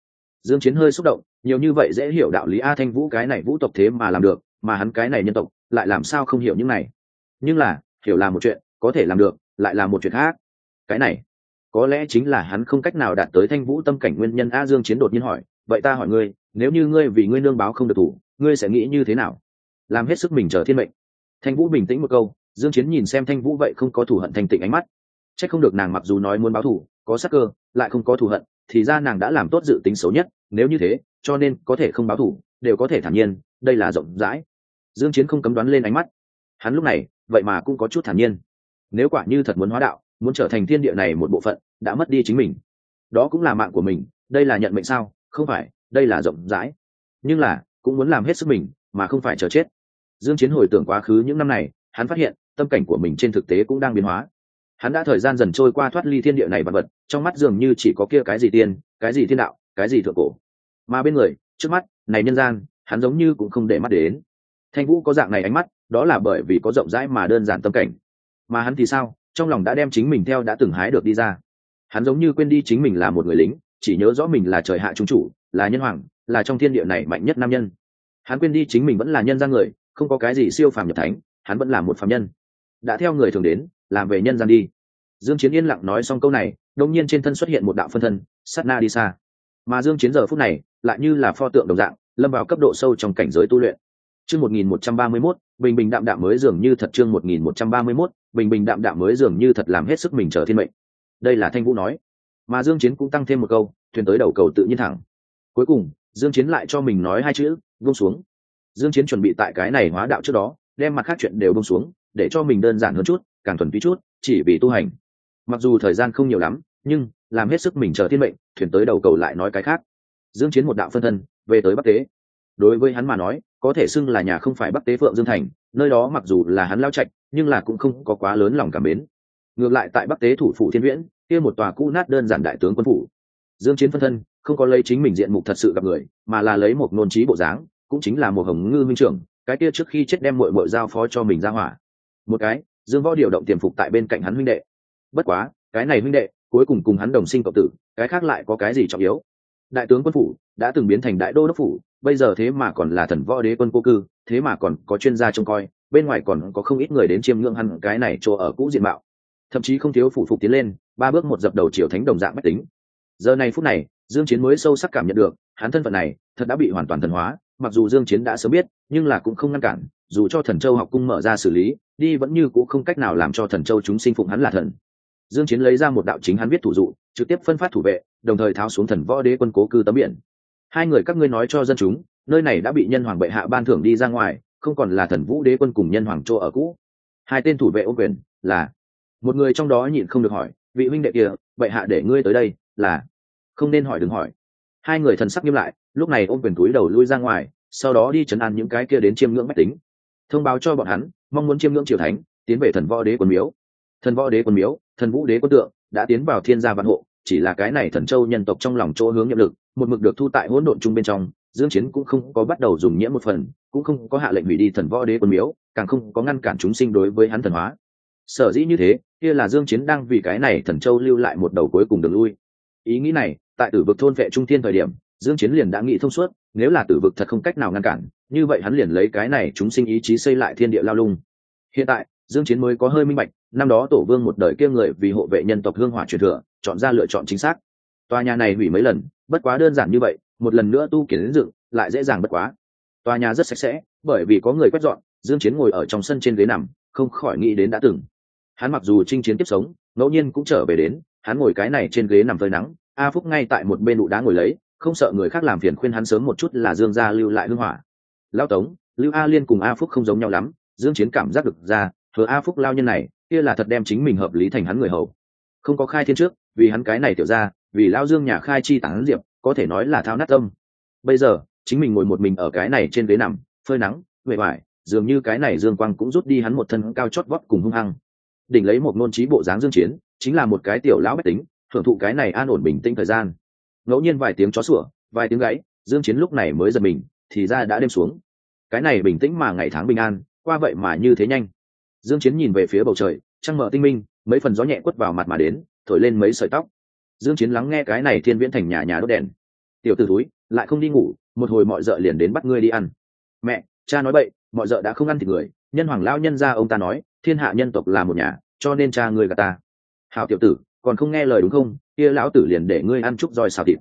Dương chiến hơi xúc động, nhiều như vậy dễ hiểu đạo lý a thanh vũ cái này vũ tộc thế mà làm được, mà hắn cái này nhân tộc, lại làm sao không hiểu những này. Nhưng là, hiểu là một chuyện, có thể làm được lại là một chuyện khác. Cái này, có lẽ chính là hắn không cách nào đạt tới thanh vũ tâm cảnh nguyên nhân a dương chiến đột nhiên hỏi, vậy ta hỏi ngươi, nếu như ngươi vì ngươi nương báo không được thủ, ngươi sẽ nghĩ như thế nào? Làm hết sức mình chờ thiên mệnh. Thanh vũ bình tĩnh một câu, dương chiến nhìn xem thanh vũ vậy không có thù hận thành tịnh ánh mắt. Chắc không được nàng mặc dù nói muốn báo thù, có sắc cơ, lại không có thù hận, thì ra nàng đã làm tốt dự tính xấu nhất, nếu như thế, cho nên có thể không báo thù, đều có thể thản nhiên, đây là rộng rãi. Dương chiến không cấm đoán lên ánh mắt. Hắn lúc này, vậy mà cũng có chút thản nhiên nếu quả như thật muốn hóa đạo, muốn trở thành thiên địa này một bộ phận, đã mất đi chính mình. Đó cũng là mạng của mình, đây là nhận mệnh sao? Không phải, đây là rộng rãi. Nhưng là, cũng muốn làm hết sức mình, mà không phải chờ chết. Dương chiến hồi tưởng quá khứ những năm này, hắn phát hiện, tâm cảnh của mình trên thực tế cũng đang biến hóa. Hắn đã thời gian dần trôi qua thoát ly thiên địa này vật vật, trong mắt dường như chỉ có kia cái gì tiên, cái gì thiên đạo, cái gì thượng cổ. Mà bên người, trước mắt, này nhân gian, hắn giống như cũng không để mắt đến. Thanh vũ có dạng này ánh mắt, đó là bởi vì có rộng rãi mà đơn giản tâm cảnh mà hắn thì sao? Trong lòng đã đem chính mình theo đã từng hái được đi ra. Hắn giống như quên đi chính mình là một người lính, chỉ nhớ rõ mình là trời hạ trung chủ, là nhân hoàng, là trong thiên địa này mạnh nhất nam nhân. Hắn quên đi chính mình vẫn là nhân gian người, không có cái gì siêu phàm nhập thánh, hắn vẫn là một phàm nhân. Đã theo người thường đến, làm về nhân gian đi. Dương chiến yên lặng nói xong câu này, đột nhiên trên thân xuất hiện một đạo phân thân, sát na đi xa. Mà dương chiến giờ phút này, lại như là pho tượng đồng dạng, lâm vào cấp độ sâu trong cảnh giới tu luyện. Chương 1131 bình bình đạm đạm mới dường như thật chương 1131 bình bình đạm đạm mới dường như thật làm hết sức mình trở thiên mệnh. Đây là thanh vũ nói. Mà dương chiến cũng tăng thêm một câu, thuyền tới đầu cầu tự nhiên thẳng. Cuối cùng, dương chiến lại cho mình nói hai chữ, buông xuống. Dương chiến chuẩn bị tại cái này hóa đạo trước đó, đem mặt khác chuyện đều buông xuống, để cho mình đơn giản hơn chút, càng thuần túy chút, chỉ vì tu hành. Mặc dù thời gian không nhiều lắm, nhưng, làm hết sức mình chờ thiên mệnh, thuyền tới đầu cầu lại nói cái khác. Dương chiến một đạo phân thân, về tới bắc tế. Đối với hắn mà nói có thể xưng là nhà không phải bắc tế phượng dương thành, nơi đó mặc dù là hắn lao trạch nhưng là cũng không có quá lớn lòng cảm mến. Ngược lại tại bắc tế thủ phủ thiên viễn, kia một tòa cũ nát đơn giản đại tướng quân phủ. Dương chiến phân thân, không có lấy chính mình diện mục thật sự gặp người, mà là lấy một nôn trí bộ dáng, cũng chính là một hồng ngư minh trưởng, cái kia trước khi chết đem muội muội giao phó cho mình ra hỏa. Một cái, dương võ điều động tiềm phục tại bên cạnh hắn huynh đệ. Bất quá, cái này huynh đệ, cuối cùng cùng hắn đồng sinh cộng tử, cái khác lại có cái gì trọng yếu? Đại tướng quân phủ đã từng biến thành đại đô đốc phủ, bây giờ thế mà còn là thần võ đế quân cô cư, thế mà còn có chuyên gia trông coi, bên ngoài còn có không ít người đến chiêm ngưỡng hẳn cái này chỗ ở cũ diện mạo. Thậm chí không thiếu phủ phục tiến lên, ba bước một dập đầu triều thánh đồng dạng mách tính. Giờ này phút này, dương chiến mới sâu sắc cảm nhận được, hắn thân phận này thật đã bị hoàn toàn thần hóa, mặc dù dương chiến đã sớm biết, nhưng là cũng không ngăn cản, dù cho thần châu học cung mở ra xử lý, đi vẫn như cũng không cách nào làm cho thần châu chúng sinh phụng hắn là thần. Dương chiến lấy ra một đạo chính hắn viết thủ dụ, trực tiếp phân phát thủ vệ đồng thời tháo xuống thần võ đế quân cố cư tấm biển. Hai người các ngươi nói cho dân chúng, nơi này đã bị nhân hoàng bệ hạ ban thưởng đi ra ngoài, không còn là thần vũ đế quân cùng nhân hoàng chỗ ở cũ. Hai tên thủ vệ ô quyền, là, một người trong đó nhịn không được hỏi, vị huynh đệ kia, bệ hạ để ngươi tới đây, là, không nên hỏi đừng hỏi. Hai người thần sắc nghiêm lại, lúc này ôm quyền túi đầu lui ra ngoài, sau đó đi chấn an những cái kia đến chiêm ngưỡng bách tính. Thông báo cho bọn hắn, mong muốn chiêm ngưỡng triều thánh, tiến về thần võ đế quân miếu. Thần võ đế quân miếu, thần vũ đế quân tượng, đã tiến vào thiên gia văn hộ chỉ là cái này thần châu nhân tộc trong lòng chỗ hướng nhiệm lực, một mực được thu tại hỗn độn chung bên trong, dương chiến cũng không có bắt đầu dùng nhiễm một phần, cũng không có hạ lệnh hủy đi thần võ đế quân miếu, càng không có ngăn cản chúng sinh đối với hắn thần hóa. Sở dĩ như thế, kia là dương chiến đang vì cái này thần châu lưu lại một đầu cuối cùng đường lui. Ý nghĩ này, tại tử vực thôn vệ trung thiên thời điểm, dương chiến liền đã nghĩ thông suốt, nếu là tử vực thật không cách nào ngăn cản, như vậy hắn liền lấy cái này chúng sinh ý chí xây lại thiên địa lao lung. Hiện tại, dương chiến mới có hơi minh bạch, năm đó tổ vương một đời kia người vì hộ vệ nhân tộc hương hỏa truyền thừa chọn ra lựa chọn chính xác. Tòa nhà này hủy mấy lần, bất quá đơn giản như vậy, một lần nữa tu kiến dựng, lại dễ dàng bất quá. Tòa nhà rất sạch sẽ, bởi vì có người quét dọn, dương chiến ngồi ở trong sân trên ghế nằm, không khỏi nghĩ đến đã từng. Hắn mặc dù chinh chiến tiếp sống, ngẫu nhiên cũng trở về đến, hắn ngồi cái này trên ghế nằm phơi nắng, a phúc ngay tại một bên đụ đá ngồi lấy, không sợ người khác làm phiền khuyên hắn sớm một chút là dương gia lưu lại hương hỏa. Lao tống, lưu a liên cùng a phúc không giống nhau lắm, dương chiến cảm giác được ra thừa a phúc lao nhân này, kia là thật đem chính mình hợp lý thành hắn người hầu. Không có khai thiên trước vì hắn cái này tiểu ra, vì lao dương nhà khai chi tán diệp, có thể nói là thao nát tâm. Bây giờ, chính mình ngồi một mình ở cái này trên ghế nằm, phơi nắng vệ vải dường như cái này dương quang cũng rút đi hắn một thân cao chót vót cùng hung hăng. Đỉnh lấy một nôn trí bộ dáng dương chiến, chính là một cái tiểu lão bách tính, thưởng thụ cái này an ổn bình tĩnh thời gian. Ngẫu nhiên vài tiếng chó sủa, vài tiếng gãy, dương chiến lúc này mới giật mình, thì ra đã đêm xuống. Cái này bình tĩnh mà ngày tháng bình an, qua vậy mà như thế nhanh. Dương chiến nhìn về phía bầu trời, trăng mở tinh minh, mấy phần gió nhẹ quất vào mặt mà đến thổi lên mấy sợi tóc. Dương chiến lắng nghe cái này thiên viễn thành nhà nhà đốt đèn. Tiểu tử túi lại không đi ngủ, một hồi mọi dợ liền đến bắt ngươi đi ăn. Mẹ, cha nói bậy, mọi dợ đã không ăn thịt người. Nhân hoàng lão nhân gia ông ta nói, thiên hạ nhân tộc là một nhà, cho nên cha ngươi gạt ta. Hào tiểu tử, còn không nghe lời đúng không? Kia lão tử liền để ngươi ăn chút roi xào thịt.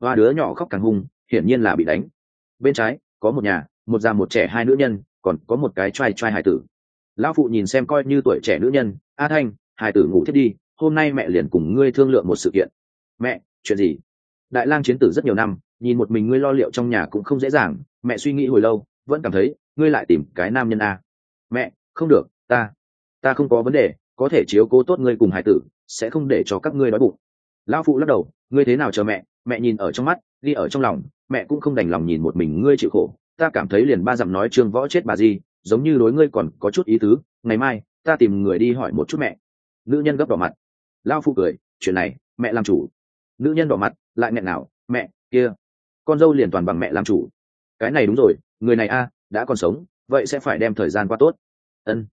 Và đứa nhỏ khóc càng hung, hiển nhiên là bị đánh. Bên trái, có một nhà, một già một trẻ hai nữ nhân, còn có một cái trai trai hải tử. Lão phụ nhìn xem coi như tuổi trẻ nữ nhân, a thanh hải tử ngủ thiết đi hôm nay mẹ liền cùng ngươi thương lượng một sự kiện. Mẹ, chuyện gì? Đại lang chiến tử rất nhiều năm, nhìn một mình ngươi lo liệu trong nhà cũng không dễ dàng, mẹ suy nghĩ hồi lâu, vẫn cảm thấy ngươi lại tìm cái nam nhân a. Mẹ, không được, ta ta không có vấn đề, có thể chiếu cố tốt ngươi cùng hải tử, sẽ không để cho các ngươi đói bụng. Lão phụ lắc đầu, ngươi thế nào chờ mẹ? Mẹ nhìn ở trong mắt, ghi ở trong lòng, mẹ cũng không đành lòng nhìn một mình ngươi chịu khổ. Ta cảm thấy liền ba dặm nói trương võ chết bà gì giống như đối ngươi còn có chút ý tứ, ngày mai, ta tìm người đi hỏi một chút mẹ. Nữ nhân gấp đỏ mặt lao phụ cười, chuyện này, mẹ làm chủ. Nữ nhân đỏ mặt, lại nghẹn nào mẹ, kia, con dâu liền toàn bằng mẹ làm chủ. Cái này đúng rồi, người này a, đã còn sống, vậy sẽ phải đem thời gian qua tốt. Ân.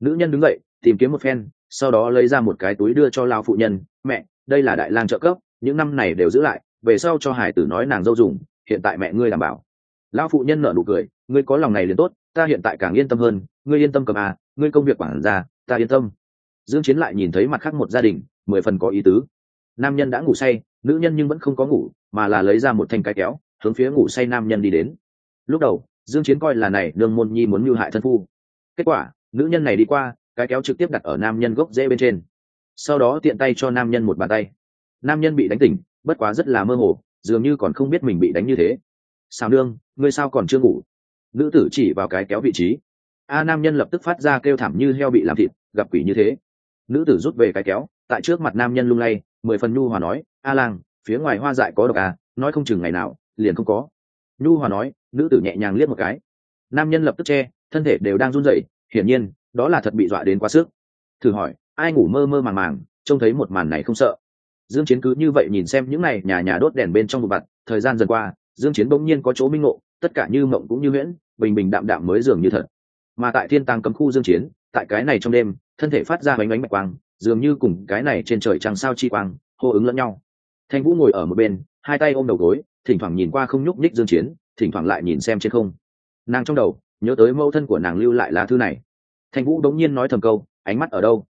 Nữ nhân đứng dậy, tìm kiếm một phen, sau đó lấy ra một cái túi đưa cho lao phụ nhân, mẹ, đây là đại lang trợ cấp, những năm này đều giữ lại, về sau cho hải tử nói nàng dâu dùng, hiện tại mẹ ngươi đảm bảo. Lão phụ nhân nở nụ cười, ngươi có lòng này liền tốt, ta hiện tại càng yên tâm hơn, ngươi yên tâm cầm à ngươi công việc quản ra ta yên tâm. Dương chiến lại nhìn thấy mặt khác một gia đình mười phần có ý tứ. Nam nhân đã ngủ say, nữ nhân nhưng vẫn không có ngủ, mà là lấy ra một thanh cái kéo, hướng phía ngủ say nam nhân đi đến. Lúc đầu, dương chiến coi là này đường môn nhi muốn mưu hại thân phu. Kết quả, nữ nhân này đi qua, cái kéo trực tiếp đặt ở nam nhân gốc rễ bên trên. Sau đó tiện tay cho nam nhân một bàn tay. Nam nhân bị đánh tỉnh, bất quá rất là mơ hồ, dường như còn không biết mình bị đánh như thế. Sao nương, ngươi sao còn chưa ngủ? Nữ tử chỉ vào cái kéo vị trí. A nam nhân lập tức phát ra kêu thảm như heo bị làm thịt, gặp quỷ như thế nữ tử rút về cái kéo, tại trước mặt nam nhân lung lay, mười phần nhu hòa nói, a lang, phía ngoài hoa dại có độc à nói không chừng ngày nào, liền không có. Nhu hòa nói, nữ tử nhẹ nhàng liếc một cái. Nam nhân lập tức che, thân thể đều đang run rẩy, hiển nhiên, đó là thật bị dọa đến quá sức. Thử hỏi, ai ngủ mơ mơ màng màng, trông thấy một màn này không sợ? Dương chiến cứ như vậy nhìn xem những này nhà nhà đốt đèn bên trong một vặt thời gian dần qua, dương chiến bỗng nhiên có chỗ minh ngộ, tất cả như mộng cũng như huyễn, bình bình đạm đạm mới dường như thật. Mà tại thiên tàng cấm khu dương chiến, tại cái này trong đêm thân thể phát ra bánh bánh bạch quang, dường như cùng cái này trên trời trăng sao chi quang, hô ứng lẫn nhau. Thanh vũ ngồi ở một bên, hai tay ôm đầu gối, thỉnh thoảng nhìn qua không nhúc nhích dương chiến, thỉnh thoảng lại nhìn xem trên không. Nàng trong đầu, nhớ tới mẫu thân của nàng lưu lại lá thư này. Thanh vũ đống nhiên nói thầm câu, ánh mắt ở đâu?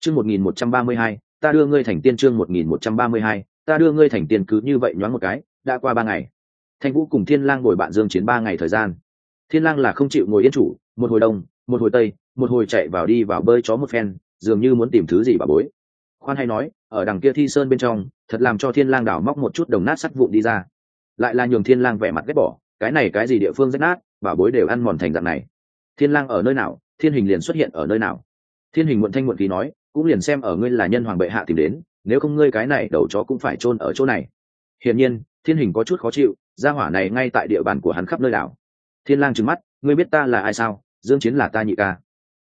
Chương 1132 ta đưa ngươi thành tiên chương 1132 ta đưa ngươi thành tiên cứ như vậy nhoáng một cái, đã qua ba ngày. Thanh vũ cùng thiên lang ngồi bạn dương chiến ba ngày thời gian. Thiên lang là không chịu ngồi yên chủ, một hồi đông, một hồi tây một hồi chạy vào đi vào bơi chó một phen, dường như muốn tìm thứ gì bà bối. Khoan hay nói, ở đằng kia thi sơn bên trong, thật làm cho thiên lang đảo móc một chút đồng nát sắt vụn đi ra. Lại là nhường thiên lang vẻ mặt ghét bỏ, cái này cái gì địa phương rách nát, bà bối đều ăn mòn thành dạng này. Thiên lang ở nơi nào, thiên hình liền xuất hiện ở nơi nào. Thiên hình muộn thanh muộn khí nói, cũng liền xem ở ngươi là nhân hoàng bệ hạ tìm đến, nếu không ngươi cái này đầu chó cũng phải chôn ở chỗ này. Hiển nhiên, thiên hình có chút khó chịu, gia hỏa này ngay tại địa bàn của hắn khắp nơi đảo. Thiên lang trừng mắt, ngươi biết ta là ai sao? Dương chiến là ta nhị ca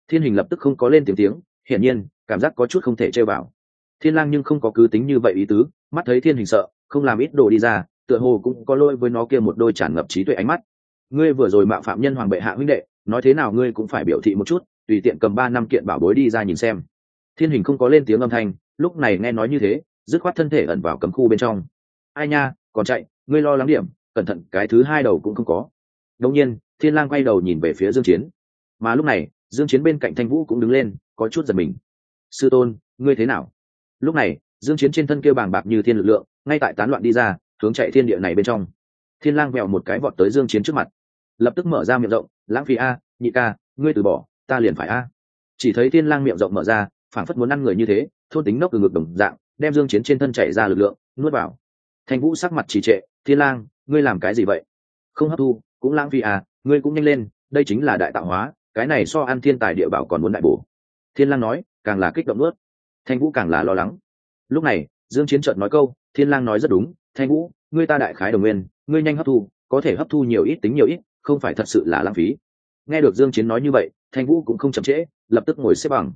thiên hình lập tức không có lên tiếng tiếng, hiển nhiên, cảm giác có chút không thể chơi vào. Thiên lang nhưng không có cứ tính như vậy ý tứ, mắt thấy thiên hình sợ, không làm ít đồ đi ra, tựa hồ cũng có lỗi với nó kia một đôi tràn ngập trí tuệ ánh mắt. Ngươi vừa rồi mạo phạm nhân hoàng bệ hạ huynh đệ, nói thế nào ngươi cũng phải biểu thị một chút, tùy tiện cầm ba năm kiện bảo bối đi ra nhìn xem. Thiên hình không có lên tiếng âm thanh, lúc này nghe nói như thế, dứt khoát thân thể ẩn vào cấm khu bên trong. Ai nha, còn chạy, ngươi lo lắng điểm, cẩn thận, cái thứ hai đầu cũng không có. Đông nhiên, thiên lang quay đầu nhìn về phía dương chiến. Mà lúc này dương chiến bên cạnh thanh vũ cũng đứng lên, có chút giật mình. Sư tôn, ngươi thế nào? Lúc này, dương chiến trên thân kêu bàng bạc như thiên lực lượng, ngay tại tán loạn đi ra, hướng chạy thiên địa này bên trong. Thiên lang vẹo một cái vọt tới dương chiến trước mặt. Lập tức mở ra miệng rộng, lãng phí a, nhị ca, ngươi từ bỏ, ta liền phải a. Chỉ thấy thiên lang miệng rộng mở ra, phảng phất muốn ăn người như thế, thôn tính nốc từ ngực đồng dạng, đem dương chiến trên thân chạy ra lực lượng, nuốt vào. Thanh vũ sắc mặt trì trệ, thiên lang, ngươi làm cái gì vậy? Không hấp thu, cũng lãng phí à ngươi cũng nhanh lên, đây chính là đại tạo hóa cái này so ăn thiên tài địa bảo còn muốn đại bổ. Thiên lang nói, càng là kích động nuốt. Thanh vũ càng là lo lắng. Lúc này, dương chiến trợn nói câu, thiên lang nói rất đúng, thanh vũ, ngươi ta đại khái đồng nguyên, ngươi nhanh hấp thu, có thể hấp thu nhiều ít tính nhiều ít, không phải thật sự là lãng phí. Nghe được dương chiến nói như vậy, thanh vũ cũng không chậm trễ, lập tức ngồi xếp bằng.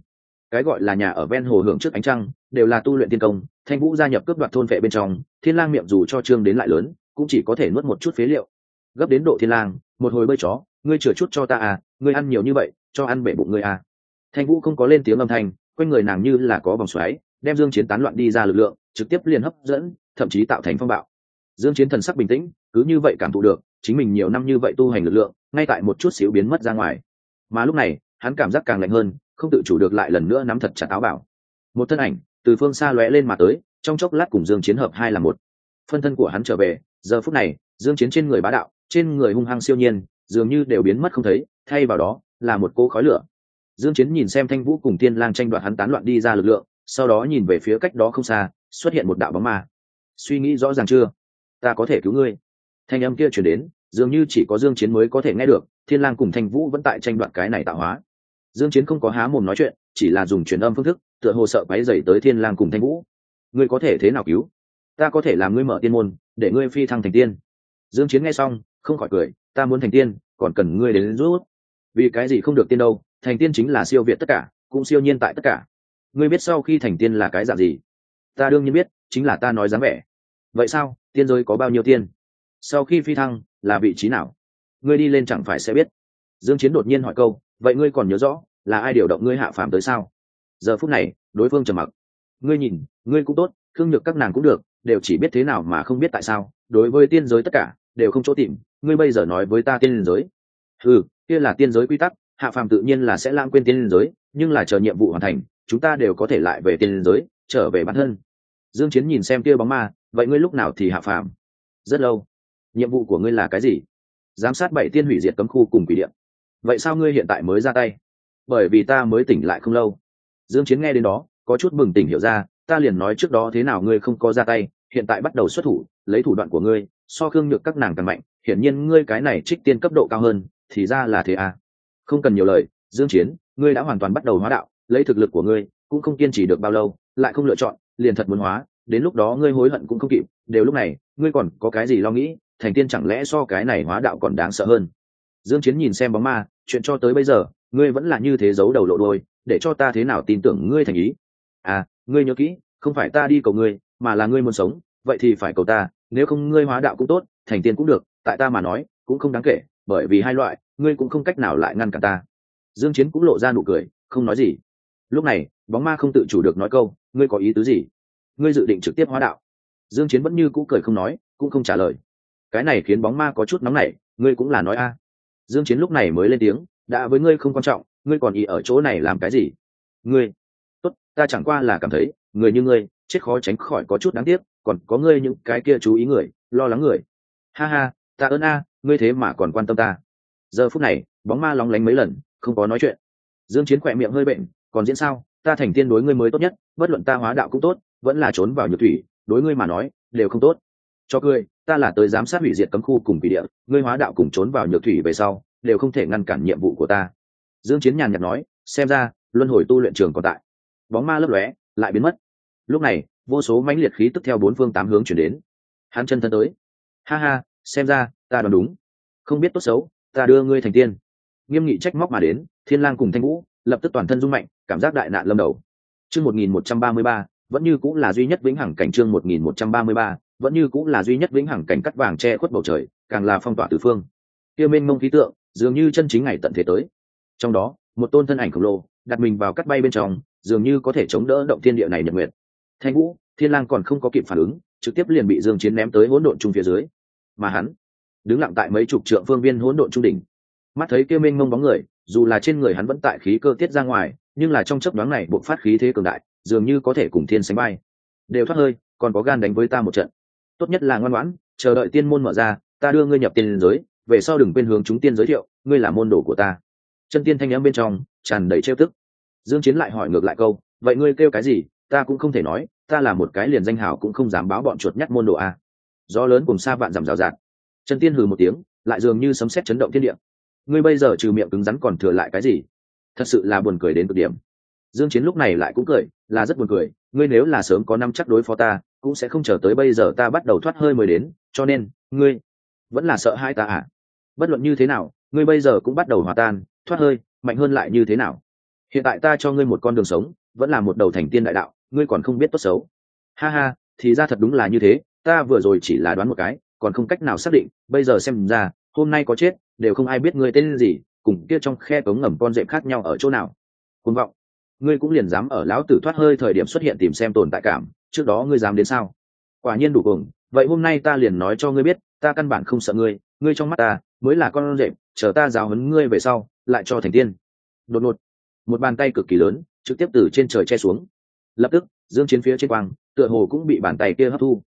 Cái gọi là nhà ở ven hồ hưởng trước ánh trăng, đều là tu luyện tiên công, thanh vũ gia nhập cướp đoạt thôn vệ bên trong, thiên lang miệng dù cho trương đến lại lớn, cũng chỉ có thể nuốt một chút phế liệu. Gấp đến độ thiên lang, một hồi bơi chó ngươi chừa chút cho ta à ngươi ăn nhiều như vậy, cho ăn bể bụng ngươi à. Thanh vũ không có lên tiếng âm thanh, quanh người nàng như là có vòng xoáy, đem dương chiến tán loạn đi ra lực lượng, trực tiếp liền hấp dẫn, thậm chí tạo thành phong bạo. Dương chiến thần sắc bình tĩnh, cứ như vậy cảm thụ được, chính mình nhiều năm như vậy tu hành lực lượng, ngay tại một chút xíu biến mất ra ngoài. Mà lúc này, hắn cảm giác càng lạnh hơn, không tự chủ được lại lần nữa nắm thật chặt áo bảo. Một thân ảnh, từ phương xa lóe lên mà tới, trong chốc lát cùng dương chiến hợp hai là một. Phân thân của hắn trở về, giờ phút này, dương chiến trên người bá đạo, trên người hung hăng siêu nhiên dường như đều biến mất không thấy, thay vào đó là một cô khói lửa. Dương chiến nhìn xem thanh vũ cùng tiên lang tranh đoạt hắn tán loạn đi ra lực lượng, sau đó nhìn về phía cách đó không xa, xuất hiện một đạo bóng ma. Suy nghĩ rõ ràng chưa? Ta có thể cứu ngươi. Thanh âm kia truyền đến, dường như chỉ có dương chiến mới có thể nghe được, thiên lang cùng thanh vũ vẫn tại tranh đoạt cái này tạo hóa. Dương chiến không có há mồm nói chuyện, chỉ là dùng truyền âm phương thức, tựa hồ sợ quấy rầy tới thiên lang cùng thanh vũ. Ngươi có thể thế nào cứu? Ta có thể làm ngươi mở tiên môn, để ngươi phi thăng thành tiên. Dương chiến nghe xong, không khỏi cười ta muốn thành tiên, còn cần ngươi đến rút. vì cái gì không được tiên đâu, thành tiên chính là siêu việt tất cả, cũng siêu nhiên tại tất cả. Ngươi biết sau khi thành tiên là cái dạng gì? Ta đương nhiên biết, chính là ta nói dáng vẻ. Vậy sao, tiên giới có bao nhiêu tiên? Sau khi phi thăng, là vị trí nào? Ngươi đi lên chẳng phải sẽ biết. Dương chiến đột nhiên hỏi câu, vậy ngươi còn nhớ rõ, là ai điều động ngươi hạ phàm tới sao? Giờ phút này, đối phương trầm mặc. Ngươi nhìn, ngươi cũng tốt, thương nhược các nàng cũng được đều chỉ biết thế nào mà không biết tại sao, đối với tiên giới tất cả, đều không chỗ tìm, ngươi bây giờ nói với ta tiên giới. Ừ kia là tiên giới quy tắc, hạ phàm tự nhiên là sẽ lãng quên tiên giới, nhưng là chờ nhiệm vụ hoàn thành, chúng ta đều có thể lại về tiên giới, trở về bản thân. Dương chiến nhìn xem kia bóng ma, vậy ngươi lúc nào thì hạ phàm? Rất lâu. Nhiệm vụ của ngươi là cái gì? Giám sát bảy tiên hủy diệt cấm khu cùng quỷ điện. Vậy sao ngươi hiện tại mới ra tay? Bởi vì ta mới tỉnh lại không lâu. Dương chiến nghe đến đó, có chút bừng tỉnh hiểu ra ta liền nói trước đó thế nào ngươi không có ra tay, hiện tại bắt đầu xuất thủ, lấy thủ đoạn của ngươi, so khương nhược các nàng càng mạnh, hiển nhiên ngươi cái này trích tiên cấp độ cao hơn, thì ra là thế à. Không cần nhiều lời, dương chiến, ngươi đã hoàn toàn bắt đầu hóa đạo, lấy thực lực của ngươi, cũng không kiên trì được bao lâu, lại không lựa chọn, liền thật muốn hóa, đến lúc đó ngươi hối hận cũng không kịp, đều lúc này, ngươi còn có cái gì lo nghĩ, thành tiên chẳng lẽ so cái này hóa đạo còn đáng sợ hơn. Dương chiến nhìn xem bóng ma, chuyện cho tới bây giờ, ngươi vẫn là như thế giấu đầu lộ đôi để cho ta thế nào tin tưởng ngươi thành ý? À ngươi nhớ kỹ, không phải ta đi cầu ngươi, mà là ngươi muốn sống, vậy thì phải cầu ta, nếu không ngươi hóa đạo cũng tốt, thành tiên cũng được, tại ta mà nói, cũng không đáng kể, bởi vì hai loại, ngươi cũng không cách nào lại ngăn cản ta. Dương chiến cũng lộ ra nụ cười, không nói gì. Lúc này, bóng ma không tự chủ được nói câu, ngươi có ý tứ gì? Ngươi dự định trực tiếp hóa đạo? Dương chiến vẫn như cũ cười không nói, cũng không trả lời. Cái này khiến bóng ma có chút nóng nảy, ngươi cũng là nói a. Dương chiến lúc này mới lên tiếng, đã với ngươi không quan trọng, ngươi còn ý ở chỗ này làm cái gì? Ngươi ta chẳng qua là cảm thấy, người như ngươi, chết khó tránh khỏi có chút đáng tiếc, còn có ngươi những cái kia chú ý người, lo lắng người. Ha ha, ta ơn a, ngươi thế mà còn quan tâm ta. Giờ phút này, bóng ma lóng lánh mấy lần, không có nói chuyện. Dương chiến khỏe miệng hơi bệnh, còn diễn sao, ta thành tiên đối ngươi mới tốt nhất, bất luận ta hóa đạo cũng tốt, vẫn là trốn vào nhược thủy, đối ngươi mà nói, đều không tốt. Cho cười, ta là tới giám sát hủy diệt cấm khu cùng kỳ địa, ngươi hóa đạo cùng trốn vào nhược thủy về sau, đều không thể ngăn cản nhiệm vụ của ta. Dương chiến nhàn nhạt nói, xem ra, luân hồi tu luyện trường còn tại bóng ma lấp lóe, lại biến mất. Lúc này, vô số mãnh liệt khí tức theo bốn phương tám hướng chuyển đến. Hắn chân thân tới. Ha ha, xem ra, ta đoán đúng. Không biết tốt xấu, ta đưa ngươi thành tiên. Nghiêm nghị trách móc mà đến, thiên lang cùng thanh vũ, lập tức toàn thân rung mạnh, cảm giác đại nạn lâm đầu. Chương 1133 vẫn như cũng là duy nhất vĩnh hằng cảnh chương 1133 vẫn như cũng là duy nhất vĩnh hằng cảnh cắt vàng che khuất bầu trời, càng là phong tỏa tứ phương. Kia mênh mông khí tượng, dường như chân chính ngày tận thế tới. Trong đó, một tôn thân ảnh khổng lồ, đặt mình vào cắt bay bên trong dường như có thể chống đỡ động thiên địa này nhật nguyệt. Thanh vũ, thiên lang còn không có kịp phản ứng, trực tiếp liền bị dương chiến ném tới hỗn độn trung phía dưới. Mà hắn, đứng lặng tại mấy chục trượng phương viên hỗn độn trung đỉnh. Mắt thấy kia mênh mông bóng người, dù là trên người hắn vẫn tại khí cơ tiết ra ngoài, nhưng là trong chớp nhoáng này bộc phát khí thế cường đại, dường như có thể cùng thiên sánh bay đều thoát hơi, còn có gan đánh với ta một trận. Tốt nhất là ngoan ngoãn, chờ đợi tiên môn mở ra, ta đưa ngươi nhập tiên giới, về sau đừng quên hướng chúng tiên giới thiệu, ngươi là môn đồ của ta. Chân tiên thanh âm bên trong, tràn đầy trêu tức dương chiến lại hỏi ngược lại câu, vậy ngươi kêu cái gì? Ta cũng không thể nói, ta là một cái liền danh hào cũng không dám báo bọn chuột nhắt môn đồ a. Gió lớn cùng xa vạn dặm rào rạt. Chân tiên hừ một tiếng, lại dường như sấm sét chấn động thiên địa. Ngươi bây giờ trừ miệng cứng rắn còn thừa lại cái gì? Thật sự là buồn cười đến cực điểm. Dương chiến lúc này lại cũng cười, là rất buồn cười, ngươi nếu là sớm có năm chắc đối phó ta, cũng sẽ không chờ tới bây giờ ta bắt đầu thoát hơi mới đến, cho nên, ngươi vẫn là sợ hai ta à? Bất luận như thế nào, ngươi bây giờ cũng bắt đầu hòa tan, thoát hơi, mạnh hơn lại như thế nào? Hiện tại ta cho ngươi một con đường sống, vẫn là một đầu thành tiên đại đạo, ngươi còn không biết tốt xấu. Ha ha, thì ra thật đúng là như thế, ta vừa rồi chỉ là đoán một cái, còn không cách nào xác định, bây giờ xem ra, hôm nay có chết, đều không ai biết ngươi tên gì, cùng kia trong khe cống ngầm con rệm khác nhau ở chỗ nào. Côn vọng. Ngươi cũng liền dám ở lão tử thoát hơi thời điểm xuất hiện tìm xem tồn tại cảm, trước đó ngươi dám đến sao? Quả nhiên đủ cùng vậy hôm nay ta liền nói cho ngươi biết, ta căn bản không sợ ngươi ngươi trong mắt ta, mới là con rệm chờ ta giáo huấn ngươi về sau, lại cho thành tiên. Đột ngột một bàn tay cực kỳ lớn, trực tiếp từ trên trời che xuống. Lập tức, dương chiến phía trên quang, tựa hồ cũng bị bàn tay kia hấp thu.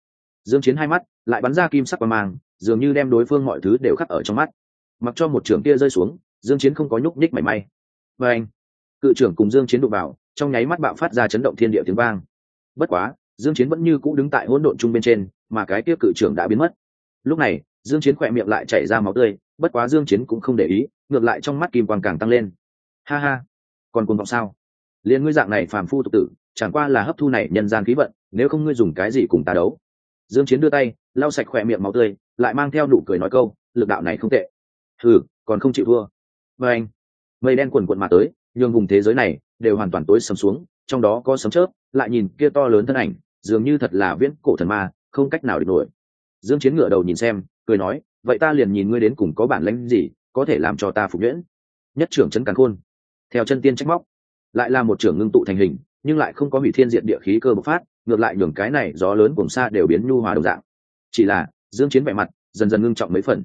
Dương chiến hai mắt lại bắn ra kim sắc và mang, dường như đem đối phương mọi thứ đều khắc ở trong mắt. Mặc cho một trưởng kia rơi xuống, dương chiến không có nhúc nhích mảy may. Và anh, cự trưởng cùng dương chiến đụng vào, trong nháy mắt bạo phát ra chấn động thiên địa tiếng vang. Bất quá, dương chiến vẫn như cũ đứng tại hỗn độn trung bên trên, mà cái kia cự trưởng đã biến mất. Lúc này, dương chiến khỏe miệng lại chảy ra máu tươi, bất quá dương chiến cũng không để ý, ngược lại trong mắt kim quang càng tăng lên. Ha ha còn cuồng vọng sao? Liên ngươi dạng này phàm phu tục tử, chẳng qua là hấp thu này nhân gian khí vận, nếu không ngươi dùng cái gì cùng ta đấu? Dương chiến đưa tay, lau sạch khỏe miệng máu tươi, lại mang theo nụ cười nói câu, lực đạo này không tệ. Thử còn không chịu thua. Với anh, mây đen cuồn cuộn mà tới, nhường vùng thế giới này đều hoàn toàn tối sầm xuống, trong đó có sấm chớp, lại nhìn kia to lớn thân ảnh, dường như thật là viễn cổ thần ma, không cách nào địch nổi. Dương chiến ngửa đầu nhìn xem, cười nói, vậy ta liền nhìn ngươi đến cùng có bản lĩnh gì, có thể làm cho ta phục nhuyễn? Nhất trưởng chân càn khôn theo chân tiên trách móc. Lại là một trưởng ngưng tụ thành hình, nhưng lại không có hủy thiên diện địa khí cơ bộc phát, ngược lại nhường cái này gió lớn cùng xa đều biến nhu hòa đồng dạng. Chỉ là, dương chiến vẻ mặt dần dần ngưng trọng mấy phần.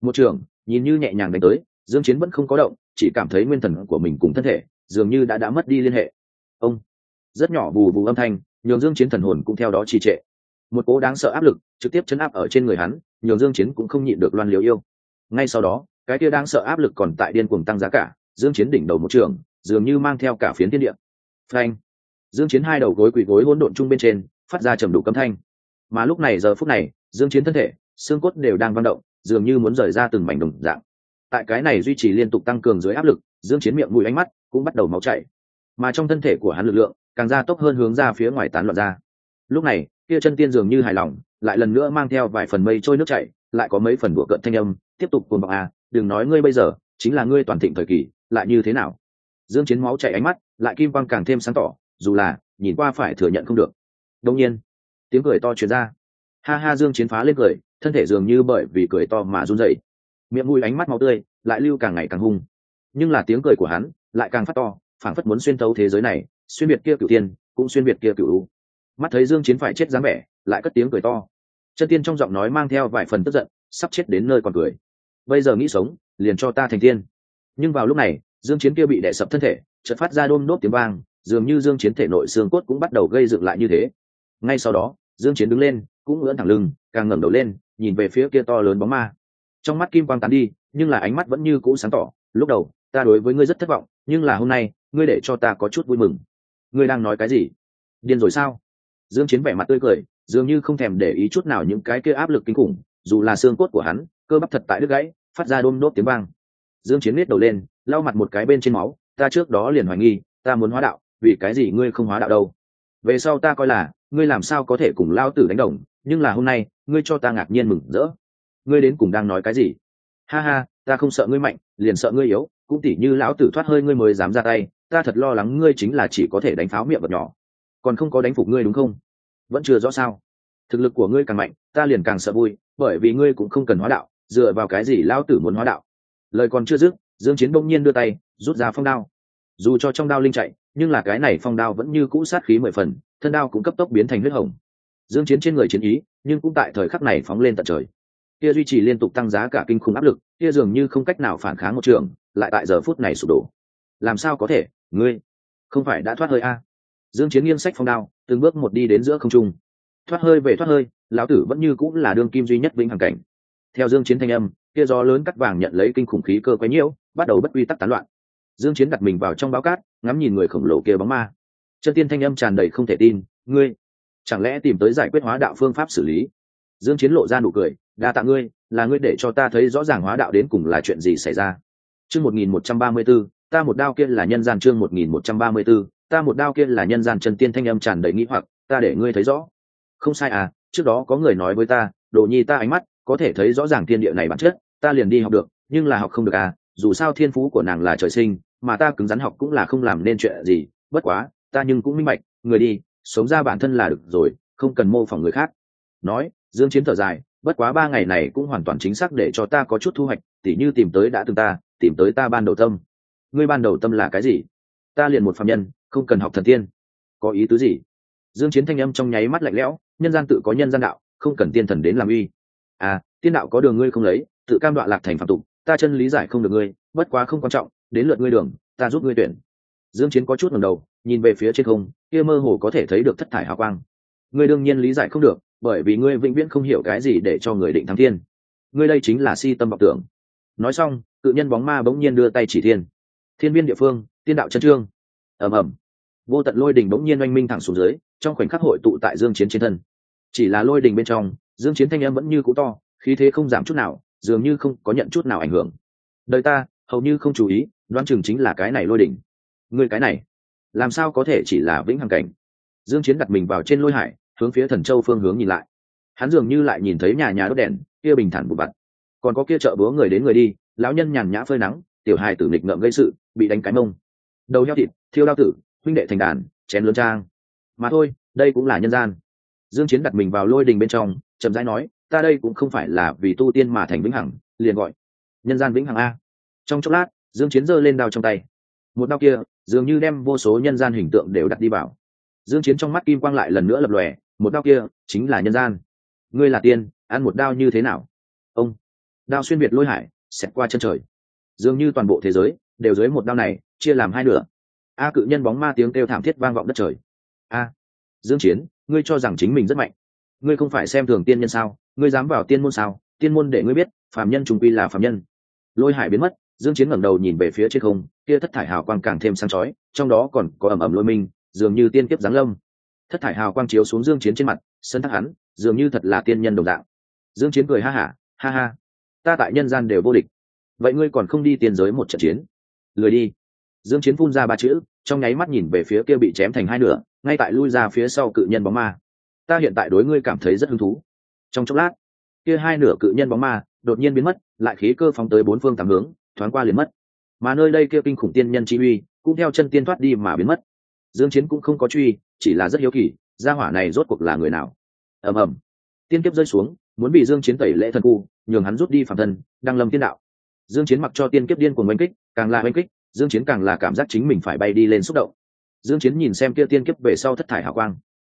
Một trưởng, nhìn như nhẹ nhàng đánh tới, dương chiến vẫn không có động, chỉ cảm thấy nguyên thần của mình cùng thân thể dường như đã đã mất đi liên hệ. Ông, rất nhỏ bù bù âm thanh, nhường dương chiến thần hồn cũng theo đó trì trệ. Một cố đáng sợ áp lực trực tiếp chấn áp ở trên người hắn, nhường dương chiến cũng không nhịn được loan liều yêu. Ngay sau đó, cái kia đáng sợ áp lực còn tại điên cuồng tăng giá cả dương chiến đỉnh đầu một trường, dường như mang theo cả phiến thiên địa. Phanh. Dương chiến hai đầu gối quỳ gối hỗn độn chung bên trên, phát ra trầm đủ cấm thanh. Mà lúc này giờ phút này, dương chiến thân thể, xương cốt đều đang vận động, dường như muốn rời ra từng mảnh đồng dạng. Tại cái này duy trì liên tục tăng cường dưới áp lực, dương chiến miệng mũi ánh mắt cũng bắt đầu máu chảy. Mà trong thân thể của hắn lực lượng, càng ra tốc hơn hướng ra phía ngoài tán loạn ra. Lúc này, kia chân tiên dường như hài lòng, lại lần nữa mang theo vài phần mây trôi nước chảy, lại có mấy phần bụa cận thanh âm, tiếp tục cuồng bạo à đừng nói ngươi bây giờ, chính là ngươi toàn thịnh thời kỳ lại như thế nào? Dương chiến máu chảy ánh mắt, lại kim quang càng thêm sáng tỏ, dù là, nhìn qua phải thừa nhận không được. Đông nhiên, tiếng cười to truyền ra. Ha ha, dương chiến phá lên cười, thân thể dường như bởi vì cười to mà run rẩy. Miệng mũi ánh mắt máu tươi, lại lưu càng ngày càng hung. Nhưng là tiếng cười của hắn, lại càng phát to, phảng phất muốn xuyên thấu thế giới này, xuyên biệt kia cửu tiên cũng xuyên biệt kia cửu mắt thấy dương chiến phải chết dáng vẻ, lại cất tiếng cười to. Chân tiên trong giọng nói mang theo vài phần tức giận, sắp chết đến nơi còn cười. Bây giờ nghĩ sống, liền cho ta thành tiên nhưng vào lúc này, dương chiến kia bị đè sập thân thể, chợt phát ra đôm nốt tiếng vang, dường như dương chiến thể nội xương cốt cũng bắt đầu gây dựng lại như thế. Ngay sau đó, dương chiến đứng lên, cũng ngưỡng thẳng lưng, càng ngẩng đầu lên, nhìn về phía kia to lớn bóng ma. Trong mắt kim quang tán đi, nhưng là ánh mắt vẫn như cũ sáng tỏ, lúc đầu, ta đối với ngươi rất thất vọng, nhưng là hôm nay, ngươi để cho ta có chút vui mừng. Ngươi đang nói cái gì? Điên rồi sao? Dương chiến vẻ mặt tươi cười, dường như không thèm để ý chút nào những cái kia áp lực kinh khủng, dù là xương cốt của hắn, cơ bắp thật tại đứt gãy, phát ra đôm đốt tiếng vang dương chiến nết đầu lên, lau mặt một cái bên trên máu, ta trước đó liền hoài nghi, ta muốn hóa đạo, vì cái gì ngươi không hóa đạo đâu? Về sau ta coi là, ngươi làm sao có thể cùng lao tử đánh đồng, nhưng là hôm nay, ngươi cho ta ngạc nhiên mừng rỡ. Ngươi đến cùng đang nói cái gì? Ha ha, ta không sợ ngươi mạnh, liền sợ ngươi yếu, cũng tỉ như lão tử thoát hơi ngươi mới dám ra tay, ta thật lo lắng ngươi chính là chỉ có thể đánh pháo miệng vật nhỏ. Còn không có đánh phục ngươi đúng không? Vẫn chưa rõ sao? Thực lực của ngươi càng mạnh, ta liền càng sợ vui, bởi vì ngươi cũng không cần hóa đạo, dựa vào cái gì lão tử muốn hóa đạo? Lời còn chưa dứt, dương chiến bỗng nhiên đưa tay, rút ra phong đao. Dù cho trong đao linh chạy, nhưng là cái này phong đao vẫn như cũ sát khí mười phần, thân đao cũng cấp tốc biến thành huyết hồng. Dương chiến trên người chiến ý, nhưng cũng tại thời khắc này phóng lên tận trời. Kia duy trì liên tục tăng giá cả kinh khủng áp lực, kia dường như không cách nào phản kháng một trường, lại tại giờ phút này sụp đổ. Làm sao có thể, ngươi, không phải đã thoát hơi a à? dương chiến nghiêng sách phong đao, từng bước một đi đến giữa không trung. Thoát hơi về thoát hơi, lão tử vẫn như cũng là đương kim duy nhất vĩnh hằng cảnh. Theo dương chiến thanh âm kia gió lớn cắt vàng nhận lấy kinh khủng khí cơ quấy nhiễu, bắt đầu bất quy tắc tán loạn. Dương chiến đặt mình vào trong báo cát, ngắm nhìn người khổng lồ kia bóng ma. Chân tiên thanh âm tràn đầy không thể tin, ngươi, chẳng lẽ tìm tới giải quyết hóa đạo phương pháp xử lý? Dương chiến lộ ra nụ cười, đa tạ ngươi, là ngươi để cho ta thấy rõ ràng hóa đạo đến cùng là chuyện gì xảy ra. Chương 1134 ta một đao kia là nhân gian chương 1134 ta một đao kia là nhân gian chân tiên thanh âm tràn đầy nghĩ hoặc, ta để ngươi thấy rõ. Không sai à trước đó có người nói với ta, đồ nhi ta ánh mắt có thể thấy rõ ràng thiên địa này bản chất ta liền đi học được, nhưng là học không được à dù sao thiên phú của nàng là trời sinh, mà ta cứng rắn học cũng là không làm nên chuyện gì, bất quá, ta nhưng cũng minh bạch, người đi, sống ra bản thân là được rồi, không cần mô phỏng người khác. Nói, dương chiến thở dài, bất quá ba ngày này cũng hoàn toàn chính xác để cho ta có chút thu hoạch, tỉ như tìm tới đã từng ta, tìm tới ta ban đầu tâm. Ngươi ban đầu tâm là cái gì? Ta liền một phạm nhân, không cần học thần tiên. Có ý tứ gì? Dương chiến thanh âm trong nháy mắt lạnh lẽo, nhân gian tự có nhân gian đạo, không cần tiên thần đến làm uy. À tiên đạo có đường ngươi không lấy tự cam đoạn lạc thành phạm tục, ta chân lý giải không được ngươi, bất quá không quan trọng, đến lượt ngươi đường, ta giúp ngươi tuyển. Dương chiến có chút ngẩng đầu, nhìn về phía trên không, kia mơ hồ có thể thấy được thất thải hào quang. Ngươi đương nhiên lý giải không được, bởi vì ngươi vĩnh viễn không hiểu cái gì để cho người định thắng thiên. Ngươi đây chính là si tâm vọng tưởng. Nói xong, cự nhân bóng ma bỗng nhiên đưa tay chỉ thiên. Thiên viên địa phương, tiên đạo chân trương. Ầm ầm. Vô tận lôi đình bỗng nhiên oanh minh thẳng xuống dưới, trong khoảnh khắc hội tụ tại dương chiến trên thân. Chỉ là lôi đình bên trong, dương chiến thanh âm vẫn như cũ to, khí thế không giảm chút nào dường như không có nhận chút nào ảnh hưởng. Đời ta, hầu như không chú ý, đoán chừng chính là cái này lôi đỉnh. Người cái này, làm sao có thể chỉ là vĩnh hằng cảnh? Dương chiến đặt mình vào trên lôi hải, hướng phía thần châu phương hướng nhìn lại. Hắn dường như lại nhìn thấy nhà nhà đốt đèn, kia bình thản bụi bặt còn có kia chợ búa người đến người đi, lão nhân nhàn nhã phơi nắng, tiểu hài tử nghịch ngợm gây sự, bị đánh cái mông. Đầu heo thịt, thiêu đao tử, huynh đệ thành đàn, chén lớn trang. Mà thôi, đây cũng là nhân gian. Dương chiến đặt mình vào lôi đình bên trong, chậm rãi nói ta đây cũng không phải là vì tu tiên mà thành vĩnh hằng, liền gọi nhân gian vĩnh hằng a. Trong chốc lát, dương chiến giơ lên đao trong tay. Một đao kia, dường như đem vô số nhân gian hình tượng đều đặt đi vào. Dương chiến trong mắt kim quang lại lần nữa lập lòe, một đao kia chính là nhân gian. Ngươi là tiên, ăn một đao như thế nào? Ông, đao xuyên việt lôi hải, xẹt qua chân trời. Dường như toàn bộ thế giới, đều dưới một đao này, chia làm hai nửa. A cự nhân bóng ma tiếng kêu thảm thiết vang vọng đất trời. A, dương chiến, ngươi cho rằng chính mình rất mạnh ngươi không phải xem thường tiên nhân sao? Ngươi dám vào tiên môn sao? Tiên môn để ngươi biết, phàm nhân trùng quy là phàm nhân. Lôi hải biến mất, dương chiến ngẩng đầu nhìn về phía trên không, kia thất thải hào quang càng thêm sáng chói, trong đó còn có ẩm ẩm lôi minh, dường như tiên kiếp giáng lâm. Thất thải hào quang chiếu xuống dương chiến trên mặt, sân thắc hắn, dường như thật là tiên nhân đồng dạng. Dương chiến cười ha ha ha ha, ta tại nhân gian đều vô địch. Vậy ngươi còn không đi tiên giới một trận chiến? Lười đi. Dương chiến phun ra ba chữ, trong nháy mắt nhìn về phía kia bị chém thành hai nửa, ngay tại lui ra phía sau cự nhân bóng ma ta hiện tại đối ngươi cảm thấy rất hứng thú. Trong chốc lát, kia hai nửa cự nhân bóng ma đột nhiên biến mất, lại khí cơ phóng tới bốn phương tám hướng, thoáng qua liền mất. Mà nơi đây kia kinh khủng tiên nhân chi uy cũng theo chân tiên thoát đi mà biến mất. Dương chiến cũng không có truy, chỉ là rất hiếu kỳ, gia hỏa này rốt cuộc là người nào? Ầm ầm. Tiên kiếp rơi xuống, muốn bị dương chiến tẩy lễ thần cu nhường hắn rút đi phản thân, đang lâm tiên đạo. Dương chiến mặc cho tiên kiếp điên cuồng đánh kích, càng là đánh kích, dương chiến càng là cảm giác chính mình phải bay đi lên xúc động. Dương chiến nhìn xem kia tiên kiếp về sau thất thải hào quang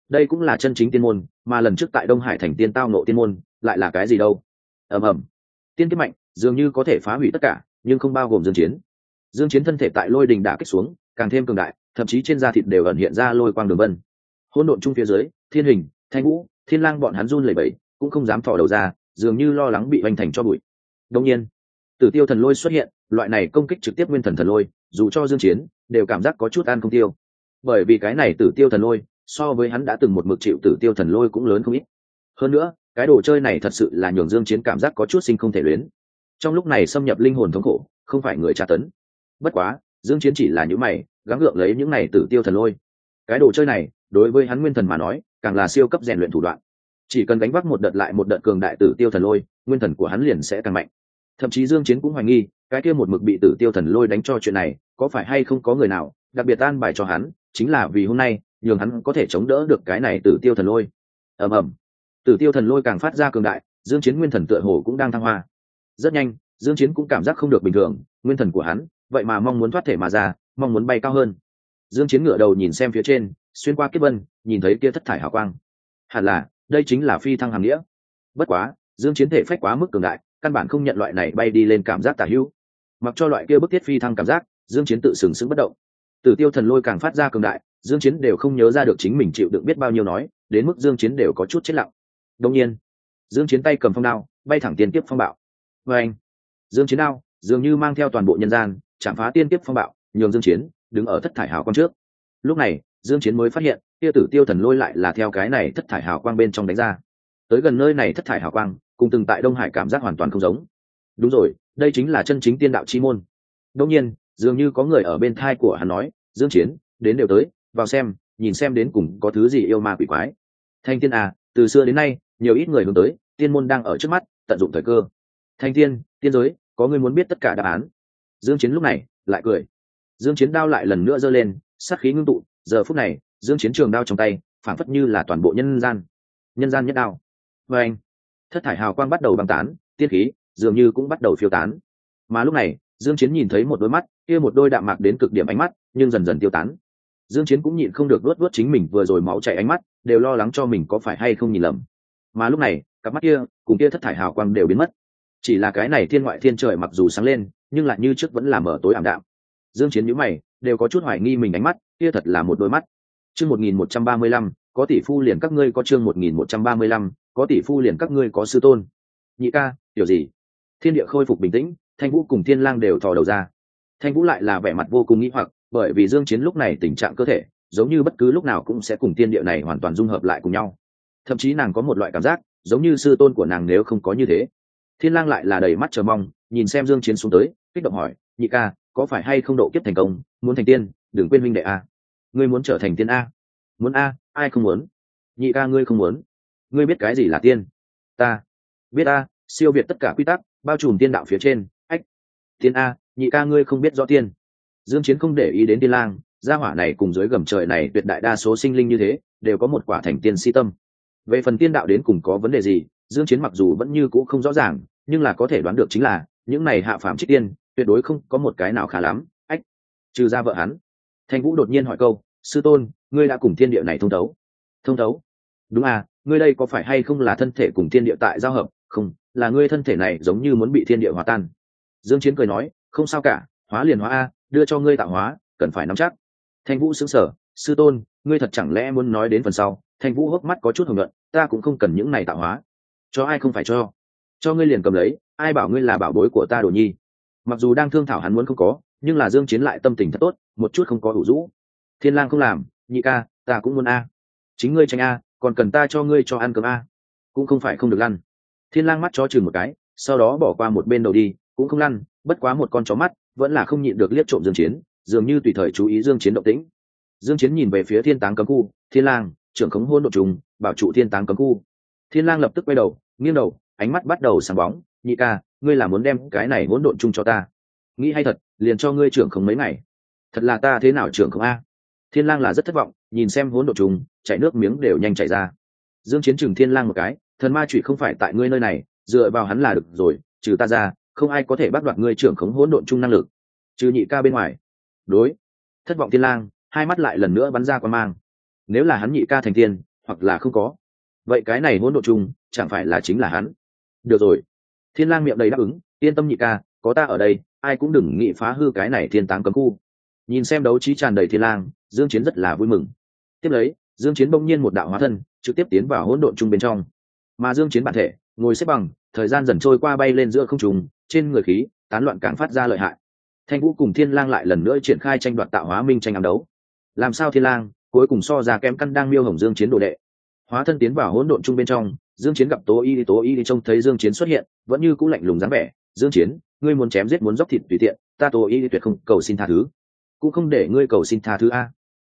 đây cũng là chân chính tiên môn, mà lần trước tại đông hải thành tiên tao nộ tiên môn, lại là cái gì đâu? Ầm ầm. Tiên kiếp mạnh, dường như có thể phá hủy tất cả, nhưng không bao gồm dương chiến. Dương chiến thân thể tại lôi đình đã kích xuống, càng thêm cường đại, thậm chí trên da thịt đều ẩn hiện ra lôi quang đường vân. Hỗn độn trung phía dưới, thiên hình, thanh vũ, thiên lang bọn hắn run lẩy bẩy, cũng không dám thò đầu ra, dường như lo lắng bị hoành thành cho bụi. Đương nhiên, tử tiêu thần lôi xuất hiện, loại này công kích trực tiếp nguyên thần thần lôi, dù cho dương chiến, đều cảm giác có chút an không tiêu. Bởi vì cái này tử tiêu thần lôi so với hắn đã từng một mực chịu tử tiêu thần lôi cũng lớn không ít. Hơn nữa, cái đồ chơi này thật sự là nhường dương chiến cảm giác có chút sinh không thể luyến. Trong lúc này xâm nhập linh hồn thống khổ, không phải người tra tấn. Bất quá, dương chiến chỉ là những mày, gắng gượng lấy những này tử tiêu thần lôi. Cái đồ chơi này, đối với hắn nguyên thần mà nói, càng là siêu cấp rèn luyện thủ đoạn. Chỉ cần đánh vác một đợt lại một đợt cường đại tử tiêu thần lôi, nguyên thần của hắn liền sẽ càng mạnh. Thậm chí dương chiến cũng hoài nghi, cái kia một mực bị tử tiêu thần lôi đánh cho chuyện này, có phải hay không có người nào đặc biệt an bài cho hắn, chính là vì hôm nay nhường hắn có thể chống đỡ được cái này tử tiêu thần lôi. Ầm ầm. Tử tiêu thần lôi càng phát ra cường đại, dương chiến nguyên thần tựa hồ cũng đang thăng hoa. Rất nhanh, dương chiến cũng cảm giác không được bình thường, nguyên thần của hắn, vậy mà mong muốn thoát thể mà ra, mong muốn bay cao hơn. Dương chiến ngửa đầu nhìn xem phía trên, xuyên qua kiếp vân, nhìn thấy kia thất thải hào quang. Hẳn là, đây chính là phi thăng hàm nghĩa. Bất quá, dương chiến thể phách quá mức cường đại, căn bản không nhận loại này bay đi lên cảm giác tả hữu. Mặc cho loại kia bức thiết phi thăng cảm giác, dương chiến tự sừng sững bất động. Tử tiêu thần lôi càng phát ra cường đại dương chiến đều không nhớ ra được chính mình chịu đựng biết bao nhiêu nói, đến mức dương chiến đều có chút chết lặng. Đương nhiên, dương chiến tay cầm phong đao, bay thẳng tiên tiếp phong bạo. Với anh, dương chiến đao, dường như mang theo toàn bộ nhân gian, chạm phá tiên tiếp phong bạo, nhường dương chiến đứng ở thất thải hào quang trước. Lúc này, dương chiến mới phát hiện, tia tử tiêu thần lôi lại là theo cái này thất thải hào quang bên trong đánh ra. Tới gần nơi này thất thải hào quang, cùng từng tại đông hải cảm giác hoàn toàn không giống. Đúng rồi, đây chính là chân chính tiên đạo chi môn. Đông nhiên, dường như có người ở bên thai của hắn nói, dương chiến, đến đều tới vào xem, nhìn xem đến cùng có thứ gì yêu ma quỷ quái. Thanh tiên à từ xưa đến nay, nhiều ít người hướng tới, tiên môn đang ở trước mắt, tận dụng thời cơ. Thanh tiên tiên giới, có người muốn biết tất cả đáp án. Dương chiến lúc này lại cười. Dương chiến đao lại lần nữa giơ lên, sát khí ngưng tụ, giờ phút này, dương chiến trường đao trong tay, phảng phất như là toàn bộ nhân gian. Nhân gian nhất đao. Với anh, thất thải hào quang bắt đầu băng tán, tiên khí dường như cũng bắt đầu phiêu tán. Mà lúc này, dương chiến nhìn thấy một đôi mắt, kia một đôi đạm mạc đến cực điểm ánh mắt, nhưng dần dần tiêu tán dương chiến cũng nhịn không được luốt luốt chính mình vừa rồi máu chảy ánh mắt, đều lo lắng cho mình có phải hay không nhìn lầm. Mà lúc này, cặp mắt kia, cùng kia thất thải hào quang đều biến mất. Chỉ là cái này thiên ngoại thiên trời mặc dù sáng lên, nhưng lại như trước vẫn là mở tối ảm đạm. Dương chiến nhíu mày, đều có chút hoài nghi mình ánh mắt, kia thật là một đôi mắt. Chương 1135 có tỷ phu liền các ngươi có chương 1135 có tỷ phu liền các ngươi có sư tôn. Nhị ca hiểu gì? Thiên địa khôi phục bình tĩnh, thanh vũ cùng thiên lang đều thò đầu ra. Thanh vũ lại là vẻ mặt vô cùng nghĩ hoặc bởi vì dương chiến lúc này tình trạng cơ thể, giống như bất cứ lúc nào cũng sẽ cùng Tiên địa này hoàn toàn dung hợp lại cùng nhau. Thậm chí nàng có một loại cảm giác, giống như sư tôn của nàng nếu không có như thế. Thiên lang lại là đầy mắt chờ mong, nhìn xem dương chiến xuống tới, kích động hỏi, nhị ca, có phải hay không độ kiếp thành công? Muốn thành tiên, đừng quên minh đệ a. Ngươi muốn trở thành tiên a? Muốn a, ai không muốn? Nhị ca, ngươi không muốn. Ngươi biết cái gì là tiên? Ta. Biết a, siêu việt tất cả quy tắc, bao trùm tiên đạo phía trên. Ách, tiên a, nhị ca, ngươi không biết rõ tiên dương chiến không để ý đến tiên lang, gia hỏa này cùng dưới gầm trời này tuyệt đại đa số sinh linh như thế, đều có một quả thành tiên si tâm. Về phần tiên đạo đến cùng có vấn đề gì, dương chiến mặc dù vẫn như cũ không rõ ràng, nhưng là có thể đoán được chính là, những này hạ phàm trích tiên, tuyệt đối không có một cái nào khá lắm, ách, trừ ra vợ hắn. Thanh vũ đột nhiên hỏi câu, sư tôn, ngươi đã cùng thiên địa này thông thấu? Thông thấu? Đúng à ngươi đây có phải hay không là thân thể cùng thiên địa tại giao hợp? Không, là ngươi thân thể này giống như muốn bị thiên địa hòa tan. Dương chiến cười nói, không sao cả, hóa liền hóa a đưa cho ngươi tạo hóa, cần phải nắm chắc. Thanh vũ xứng sở sư tôn, ngươi thật chẳng lẽ muốn nói đến phần sau? Thanh vũ hốc mắt có chút hồng nhuận, ta cũng không cần những này tạo hóa. Cho ai không phải cho? Cho ngươi liền cầm lấy, ai bảo ngươi là bảo bối của ta đồ nhi? Mặc dù đang thương thảo hắn muốn không có, nhưng là dương chiến lại tâm tình thật tốt, một chút không có đủ rũ. Thiên lang không làm, nhị ca, ta cũng muốn a. Chính ngươi tranh a, còn cần ta cho ngươi cho ăn cơm a. Cũng không phải không được lăn. Thiên lang mắt cho chừng một cái, sau đó bỏ qua một bên đầu đi, cũng không lăn, bất quá một con chó mắt vẫn là không nhịn được liếc trộm dương chiến, dường như tùy thời chú ý dương chiến động tĩnh. Dương chiến nhìn về phía thiên táng cấm khu, thiên lang, trưởng khống hôn độ trùng, bảo trụ thiên táng cấm khu. Thiên lang lập tức quay đầu, nghiêng đầu, ánh mắt bắt đầu sáng bóng, nhị ca, ngươi là muốn đem cái này hỗn độn chung cho ta? Nghĩ hay thật, liền cho ngươi trưởng không mấy ngày. Thật là ta thế nào trưởng không a? Thiên lang là rất thất vọng, nhìn xem hỗn độn chung chảy nước miếng đều nhanh chảy ra. Dương chiến chừng thiên lang một cái, thần ma trụy không phải tại ngươi nơi này, dựa vào hắn là được rồi, trừ ta ra không ai có thể bắt đoạt ngươi trưởng khống hỗn độn chung năng lực, trừ nhị ca bên ngoài. Đối, thất vọng thiên lang, hai mắt lại lần nữa bắn ra quan mang. Nếu là hắn nhị ca thành tiên, hoặc là không có, vậy cái này hỗn độn chung chẳng phải là chính là hắn? Được rồi. Thiên lang miệng đầy đáp ứng, yên tâm nhị ca, có ta ở đây, ai cũng đừng nghĩ phá hư cái này thiên táng cấm khu. Nhìn xem đấu trí tràn đầy thiên lang, dương chiến rất là vui mừng. Tiếp lấy, dương chiến bỗng nhiên một đạo hóa thân, trực tiếp tiến vào hỗn độn chung bên trong. Mà dương chiến bản thể, ngồi xếp bằng, thời gian dần trôi qua bay lên giữa không trung trên người khí, tán loạn càng phát ra lợi hại. Thanh vũ cùng thiên lang lại lần nữa triển khai tranh đoạt tạo hóa minh tranh ám đấu. Làm sao thiên lang, cuối cùng so ra kém căn đang miêu hồng dương chiến đồ đệ. Hóa thân tiến vào hỗn độn chung bên trong, dương chiến gặp tố y tố y trông thấy dương chiến xuất hiện, vẫn như cũ lạnh lùng dáng vẻ. Dương chiến, ngươi muốn chém giết muốn dốc thịt tùy tiện, ta tố y tuyệt không, cầu xin tha thứ. Cũng không để ngươi cầu xin tha thứ a.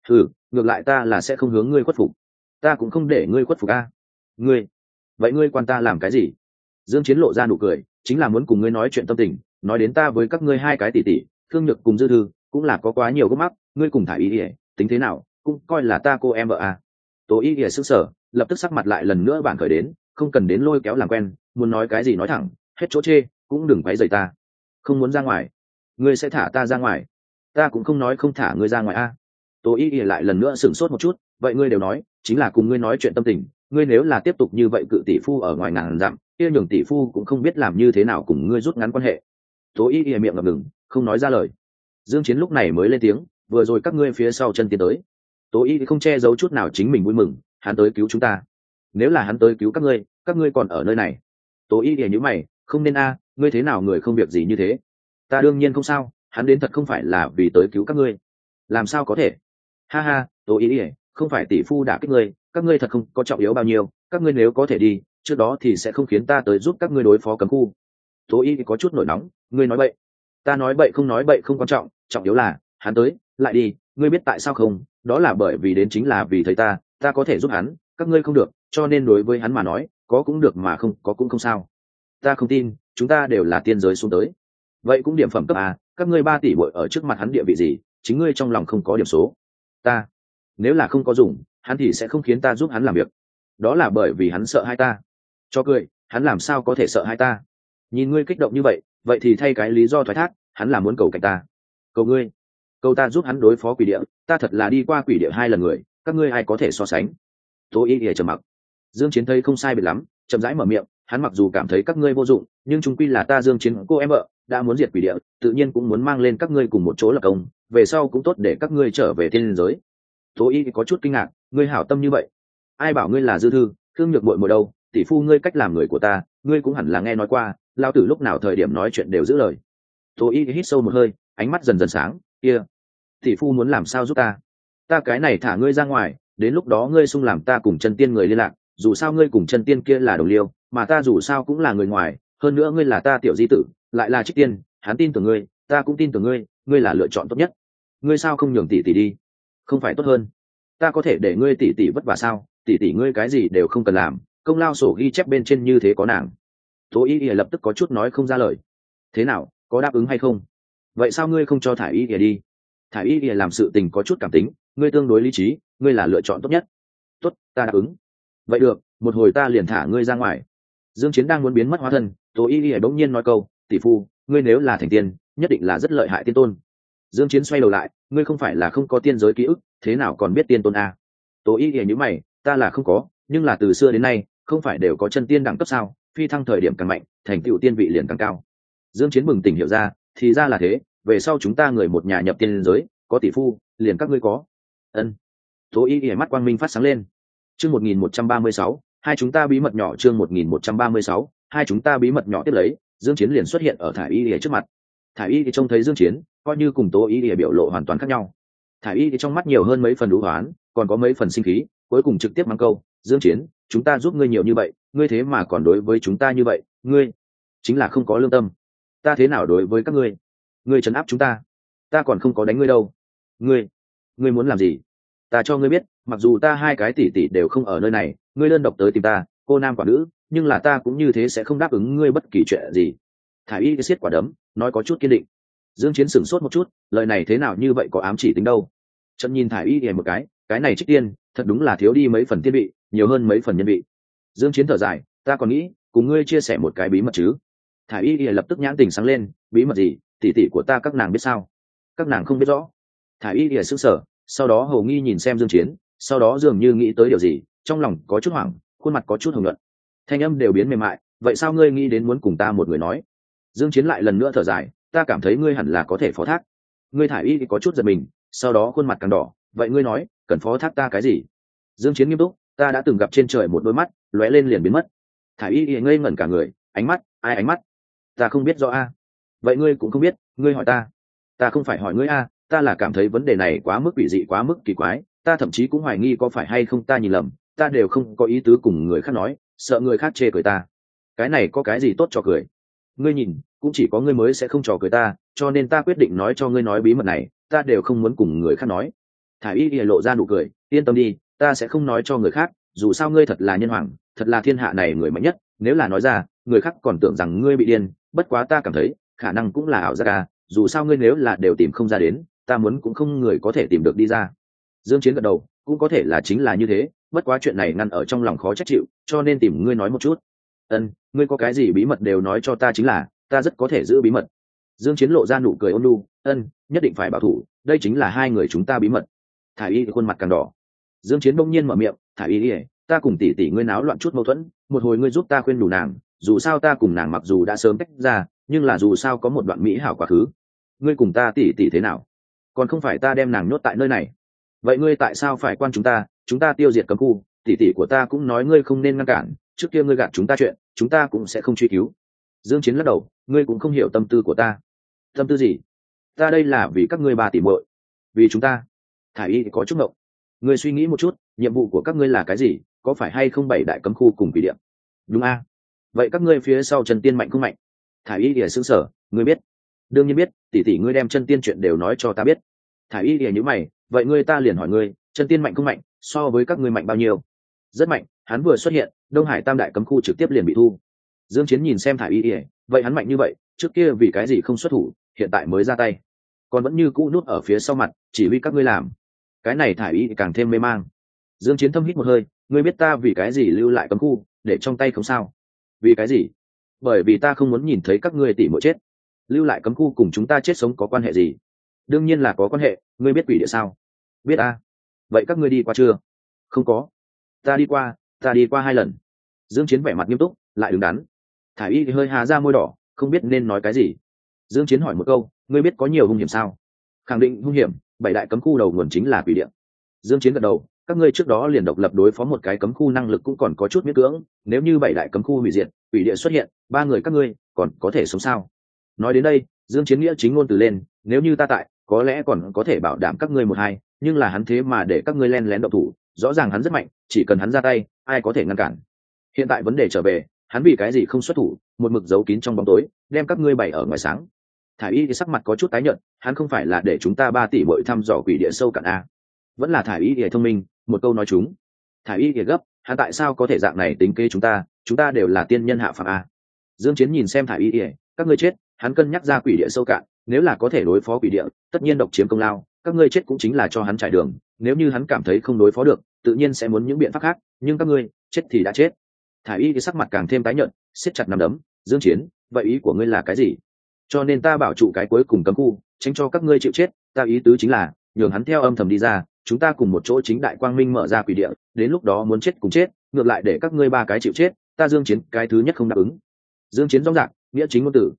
Thử ngược lại ta là sẽ không hướng ngươi khuất phục. Ta cũng không để ngươi khuất phục a. Ngươi, vậy ngươi quan ta làm cái gì? Dương chiến lộ ra nụ cười, chính là muốn cùng ngươi nói chuyện tâm tình, nói đến ta với các ngươi hai cái tỷ tỷ thương nhược cùng dư thư, cũng là có quá nhiều gốc mắc, ngươi cùng thải ý ỉa tính thế nào, cũng coi là ta cô em vợ à. tố ý ỉa sức sở lập tức sắc mặt lại lần nữa bản khởi đến, không cần đến lôi kéo làm quen, muốn nói cái gì nói thẳng, hết chỗ chê, cũng đừng quấy rầy ta không muốn ra ngoài ngươi sẽ thả ta ra ngoài ta cũng không nói không thả ngươi ra ngoài a à. tố ý ỉa lại lần nữa sửng sốt một chút, vậy ngươi đều nói, chính là cùng ngươi nói chuyện tâm tình, ngươi nếu là tiếp tục như vậy cự tỷ phu ở ngoài ngàn dặm kia nhường tỷ phu cũng không biết làm như thế nào cùng ngươi rút ngắn quan hệ. Tố y ỉa miệng ngập ngừng, không nói ra lời. Dương chiến lúc này mới lên tiếng, vừa rồi các ngươi phía sau chân tiến tới. Tố y không che giấu chút nào chính mình vui mừng, hắn tới cứu chúng ta. Nếu là hắn tới cứu các ngươi các ngươi còn ở nơi này. Tố y ỉa như mày, không nên a, ngươi thế nào người không việc gì như thế? Ta đương nhiên không sao, hắn đến thật không phải là vì tới cứu các ngươi. Làm sao có thể? Ha ha, tố y ỉa không phải tỷ phu đã kích ngươi, các ngươi thật không có trọng yếu bao nhiêu, các ngươi nếu có thể đi trước đó thì sẽ không khiến ta tới giúp các ngươi đối phó cấm khu. Tố y có chút nổi nóng, ngươi nói bậy. Ta nói bậy không nói bậy không quan trọng trọng yếu là, hắn tới, lại đi, ngươi biết tại sao không? Đó là bởi vì đến chính là vì thấy ta ta có thể giúp hắn, các ngươi không được, cho nên đối với hắn mà nói, có cũng được mà không, có cũng không sao. Ta không tin, chúng ta đều là tiên giới xuống tới. Vậy cũng điểm phẩm cấp à các ngươi ba tỷ bội ở trước mặt hắn địa vị gì, chính ngươi trong lòng không có điểm số. Ta, nếu là không có dùng, hắn thì sẽ không khiến ta giúp hắn làm việc. Đó là bởi vì hắn sợ hai ta cho cười, hắn làm sao có thể sợ hai ta? Nhìn ngươi kích động như vậy vậy thì thay cái lý do thoái thác, hắn là muốn cầu cạnh ta. Cầu ngươi. Cầu ta giúp hắn đối phó quỷ địa, ta thật là đi qua quỷ địa hai lần người, các ngươi ai có thể so sánh? Tố ý ỉa trầm mặc. Dương chiến thấy không sai biệt lắm, chậm rãi mở miệng, hắn mặc dù cảm thấy các ngươi vô dụng, nhưng chúng quy là ta dương chiến, cô em vợ, đã muốn diệt quỷ địa, tự nhiên cũng muốn mang lên các ngươi cùng một chỗ lập công, về sau cũng tốt để các ngươi trở về thiên giới. Tố ý có chút kinh ngạc, ngươi hảo tâm như vậy. Ai bảo ngươi là dư thư, thương nhược bội mùa đâu? Tỷ phu ngươi cách làm người của ta, ngươi cũng hẳn là nghe nói qua lao tử lúc nào thời điểm nói chuyện đều giữ lời. Tố y hít sâu một hơi, ánh mắt dần dần sáng, kia, tỷ phu muốn làm sao giúp ta? Ta cái này thả ngươi ra ngoài, đến lúc đó ngươi xung làm ta cùng chân tiên người liên lạc, dù sao ngươi cùng chân tiên kia là đồng liêu, mà ta dù sao cũng là người ngoài, hơn nữa ngươi là ta tiểu di tử, lại là trích tiên, hắn tin tưởng ngươi, ta cũng tin tưởng ngươi ngươi là lựa chọn tốt nhất. Ngươi sao không nhường tỷ tỷ đi? Không phải tốt hơn. Ta có thể để ngươi tỷ tỷ vất vả sao? Tỷ tỷ ngươi cái gì đều không cần làm công lao sổ ghi chép bên trên như thế có nàng. Tố y ỉa lập tức có chút nói không ra lời. Thế nào, có đáp ứng hay không? Vậy sao ngươi không cho thả y ỉa đi? Thả y ỉa làm sự tình có chút cảm tính, ngươi tương đối lý trí, ngươi là lựa chọn tốt nhất. Tốt, ta đáp ứng. Vậy được, một hồi ta liền thả ngươi ra ngoài. Dương chiến đang muốn biến mất hóa thân tố y ỉa bỗng nhiên nói câu, tỷ phu, ngươi nếu là thành tiên, nhất định là rất lợi hại tiên tôn. Dương chiến xoay đầu lại, ngươi không phải là không có tiên giới ký ức, thế nào còn biết tiên tôn a? Tố y như mày, ta là không có, nhưng là từ xưa đến nay không phải đều có chân tiên đẳng cấp sao? Phi thăng thời điểm càng mạnh, thành tựu tiên vị liền càng cao. Dương chiến mừng tỉnh hiểu ra, thì ra là thế, về sau chúng ta người một nhà nhập tiên giới, có tỷ phu, liền các ngươi có. Ân. Tố y ỉa mắt quang minh phát sáng lên. Chương 1136 hai chúng ta bí mật nhỏ chương 1136 hai chúng ta bí mật nhỏ tiếp lấy, dương chiến liền xuất hiện ở thải y ỉa trước mặt. Thải y thì trông thấy dương chiến, coi như cùng tố y ỉa biểu lộ hoàn toàn khác nhau. Thải y thì trong mắt nhiều hơn mấy phần đủ hoán, còn có mấy phần sinh khí, cuối cùng trực tiếp mang câu, dương chiến chúng ta giúp ngươi nhiều như vậy, ngươi thế mà còn đối với chúng ta như vậy, ngươi chính là không có lương tâm. Ta thế nào đối với các ngươi? Ngươi trấn áp chúng ta ta còn không có đánh ngươi đâu. Ngươi ngươi muốn làm gì? Ta cho ngươi biết, mặc dù ta hai cái tỷ tỷ đều không ở nơi này, ngươi đơn độc tới tìm ta, cô nam quả nữ, nhưng là ta cũng như thế sẽ không đáp ứng ngươi bất kỳ chuyện gì. Thả y xiết quả đấm, nói có chút kiên định. Dương chiến sửng sốt một chút, lời này thế nào như vậy có ám chỉ tính đâu? Trận nhìn thả y thì một cái cái này trích tiên, thật đúng là thiếu đi mấy phần thiết bị nhiều hơn mấy phần nhân vị. Dương chiến thở dài, ta còn nghĩ, cùng ngươi chia sẻ một cái bí mật chứ. Thả y y lập tức nhãn tình sáng lên, bí mật gì? Tỷ tỷ của ta các nàng biết sao? Các nàng không biết rõ. Thả y y sững sờ, sau đó hầu nghi nhìn xem dương chiến, sau đó dường như nghĩ tới điều gì, trong lòng có chút hoảng, khuôn mặt có chút hồng nhuận. Thanh âm đều biến mềm mại, vậy sao ngươi nghĩ đến muốn cùng ta một người nói? Dương chiến lại lần nữa thở dài, ta cảm thấy ngươi hẳn là có thể phó thác. Ngươi thả y có chút giật mình, sau đó khuôn mặt càng đỏ, vậy ngươi nói, cần phó thác ta cái gì? Dương chiến nghiêm túc ta đã từng gặp trên trời một đôi mắt, lóe lên liền biến mất. Thả y y ngây ngẩn cả người, ánh mắt, ai ánh mắt? Ta không biết rõ a. Vậy ngươi cũng không biết, ngươi hỏi ta. Ta không phải hỏi ngươi a, ta là cảm thấy vấn đề này quá mức quỷ dị, quá mức kỳ quái, ta thậm chí cũng hoài nghi có phải hay không ta nhìn lầm, ta đều không có ý tứ cùng người khác nói, sợ người khác chê cười ta. Cái này có cái gì tốt cho cười? Ngươi nhìn, cũng chỉ có ngươi mới sẽ không trò cười ta, cho nên ta quyết định nói cho ngươi nói bí mật này, ta đều không muốn cùng người khác nói. Thả y y lộ ra nụ cười, yên tâm đi ta sẽ không nói cho người khác, dù sao ngươi thật là nhân hoàng, thật là thiên hạ này người mạnh nhất, nếu là nói ra, người khác còn tưởng rằng ngươi bị điên, bất quá ta cảm thấy, khả năng cũng là ảo giác à dù sao ngươi nếu là đều tìm không ra đến, ta muốn cũng không người có thể tìm được đi ra. Dương chiến gật đầu, cũng có thể là chính là như thế, bất quá chuyện này ngăn ở trong lòng khó trách chịu, cho nên tìm ngươi nói một chút. Ân, ngươi có cái gì bí mật đều nói cho ta chính là, ta rất có thể giữ bí mật. Dương chiến lộ ra nụ cười ôn nhu, ân, nhất định phải bảo thủ, đây chính là hai người chúng ta bí mật. Thải y khuôn mặt càng đỏ dương chiến bỗng nhiên mở miệng thải y ta cùng tỷ tỷ ngươi náo loạn chút mâu thuẫn, một hồi ngươi giúp ta khuyên đủ nàng, dù sao ta cùng nàng mặc dù đã sớm tách ra, nhưng là dù sao có một đoạn mỹ hảo quá khứ. Ngươi cùng ta tỷ tỷ thế nào? Còn không phải ta đem nàng nhốt tại nơi này. Vậy ngươi tại sao phải quan chúng ta chúng ta tiêu diệt cấm khu, tỷ tỷ của ta cũng nói ngươi không nên ngăn cản, trước kia ngươi gạt chúng ta chuyện, chúng ta cũng sẽ không truy cứu. Dương chiến lắc đầu, ngươi cũng không hiểu tâm tư của ta. Tâm tư gì? Ta đây là vì các ngươi bà tỷ muội. Vì chúng ta. Thải y có chút ngộng ngươi suy nghĩ một chút, nhiệm vụ của các ngươi là cái gì, có phải hay không bảy đại cấm khu cùng quỷ điện đúng a. Vậy các ngươi phía sau chân tiên mạnh không mạnh? Thải y ỉa xứng sở ngươi biết. Đương nhiên biết, tỷ tỷ ngươi đem chân tiên chuyện đều nói cho ta biết. Thải y ỉa nhữ mày, vậy ngươi ta liền hỏi ngươi, chân tiên mạnh không mạnh, so với các ngươi mạnh bao nhiêu? Rất mạnh, hắn vừa xuất hiện, đông hải tam đại cấm khu trực tiếp liền bị thu. Dương chiến nhìn xem thải y ỉa vậy hắn mạnh như vậy, trước kia vì cái gì không xuất thủ, hiện tại mới ra tay. Còn vẫn như cũ nút ở phía sau mặt, chỉ huy các ngươi làm cái này thải y càng thêm mê mang. Dương chiến thâm hít một hơi, ngươi biết ta vì cái gì lưu lại cấm khu, để trong tay không sao? Vì cái gì? Bởi vì ta không muốn nhìn thấy các ngươi tỉ mỗi chết. Lưu lại cấm khu cùng chúng ta chết sống có quan hệ gì? Đương nhiên là có quan hệ, ngươi biết quỷ địa sao? Biết a. Vậy các ngươi đi qua chưa? Không có. Ta đi qua, ta đi qua hai lần. Dương chiến vẻ mặt nghiêm túc, lại đứng đắn. Thả y thì hơi hà ra môi đỏ, không biết nên nói cái gì. Dương chiến hỏi một câu, ngươi biết có nhiều hung hiểm sao? Khẳng định hung hiểm bảy đại cấm khu đầu nguồn chính là quỷ điện. Dương chiến gật đầu, các ngươi trước đó liền độc lập đối phó một cái cấm khu năng lực cũng còn có chút miễn cưỡng, nếu như bảy đại cấm khu hủy diệt, quỷ địa xuất hiện, ba người các ngươi còn có thể sống sao? Nói đến đây, dương chiến nghĩa chính ngôn từ lên, nếu như ta tại, có lẽ còn có thể bảo đảm các ngươi một hai, nhưng là hắn thế mà để các ngươi len lén động thủ, rõ ràng hắn rất mạnh, chỉ cần hắn ra tay, ai có thể ngăn cản? Hiện tại vấn đề trở về, hắn vì cái gì không xuất thủ, một mực giấu kín trong bóng tối, đem các ngươi bày ở ngoài sáng thả y thì sắc mặt có chút tái nhợt, hắn không phải là để chúng ta ba tỷ bội thăm dò quỷ địa sâu cạn a. Vẫn là thả y thì thông minh, một câu nói chúng. Thả y thì gấp, hắn tại sao có thể dạng này tính kế chúng ta chúng ta đều là tiên nhân hạ phạm a. Dương chiến nhìn xem thả y thì, các ngươi chết, hắn cân nhắc ra quỷ địa sâu cạn, nếu là có thể đối phó quỷ địa, tất nhiên độc chiếm công lao, các ngươi chết cũng chính là cho hắn trải đường, nếu như hắn cảm thấy không đối phó được, tự nhiên sẽ muốn những biện pháp khác, nhưng các ngươi, chết thì đã chết. Thả y thì sắc mặt càng thêm tái nhợt, siết chặt nằm đấm, dương chiến, vậy ý của ngươi là cái gì? Cho nên ta bảo trụ cái cuối cùng cấm khu, tránh cho các ngươi chịu chết, ta ý tứ chính là, nhường hắn theo âm thầm đi ra, chúng ta cùng một chỗ chính đại quang minh mở ra quỷ địa, đến lúc đó muốn chết cùng chết, ngược lại để các ngươi ba cái chịu chết, ta dương chiến, cái thứ nhất không đáp ứng. Dương chiến rõ ràng nghĩa chính ngôn tử.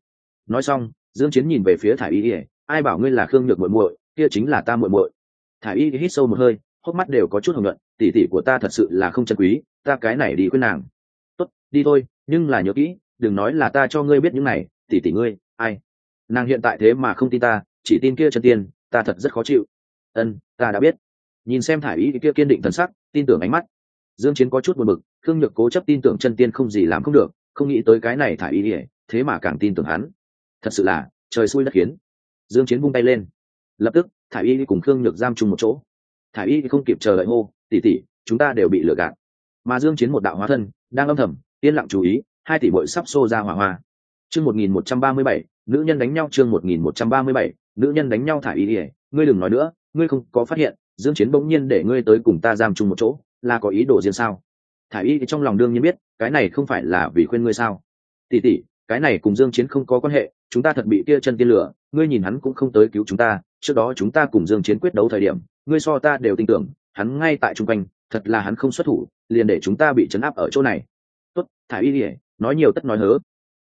Nói xong, dương chiến nhìn về phía thải y ỉa ai bảo ngươi là khương nhược muội muội, kia chính là ta muội muội. Thải y hít sâu một hơi, hốc mắt đều có chút hồng nhuận, tỷ tỷ của ta thật sự là không chân quý, ta cái này đi quên nàng. Tốt, đi thôi, nhưng là nhớ kỹ, đừng nói là ta cho ngươi biết những này, tỷ tỷ ngươi ai? Nàng hiện tại thế mà không tin ta, chỉ tin kia chân tiên, ta thật rất khó chịu. Ân, ta đã biết. Nhìn xem thải y kia kiên định thần sắc, tin tưởng ánh mắt. Dương chiến có chút buồn bực Thương nhược cố chấp tin tưởng chân tiên không gì làm không được, không nghĩ tới cái này thải y thế mà càng tin tưởng hắn. Thật sự là, trời xui đất khiến. Dương chiến vung tay lên. Lập tức, thải y cùng khương nhược giam chung một chỗ. Thải y không kịp chờ đợi hô, tỷ tỷ, chúng ta đều bị lừa gạt. Mà dương chiến một đạo hóa thân, đang âm thầm, yên lặng chú ý, hai tỷ bội sắp xô ra hỏa hoa chương 1137 nữ nhân đánh nhau chương 1137 nữ nhân đánh nhau thải y ngươi đừng nói nữa, ngươi không có phát hiện, dương chiến bỗng nhiên để ngươi tới cùng ta giam chung một chỗ, là có ý đồ riêng sao? Thải y trong lòng đương nhiên biết, cái này không phải là vì khuyên ngươi sao? Tỷ tỷ, cái này cùng dương chiến không có quan hệ, chúng ta thật bị kia chân tiên lửa ngươi nhìn hắn cũng không tới cứu chúng ta, trước đó chúng ta cùng dương chiến quyết đấu thời điểm, ngươi so ta đều tin tưởng, hắn ngay tại trung quanh, thật là hắn không xuất thủ, liền để chúng ta bị chấn áp ở chỗ này. Tốt, thả y ỉa, nói nhiều tất nói hớ.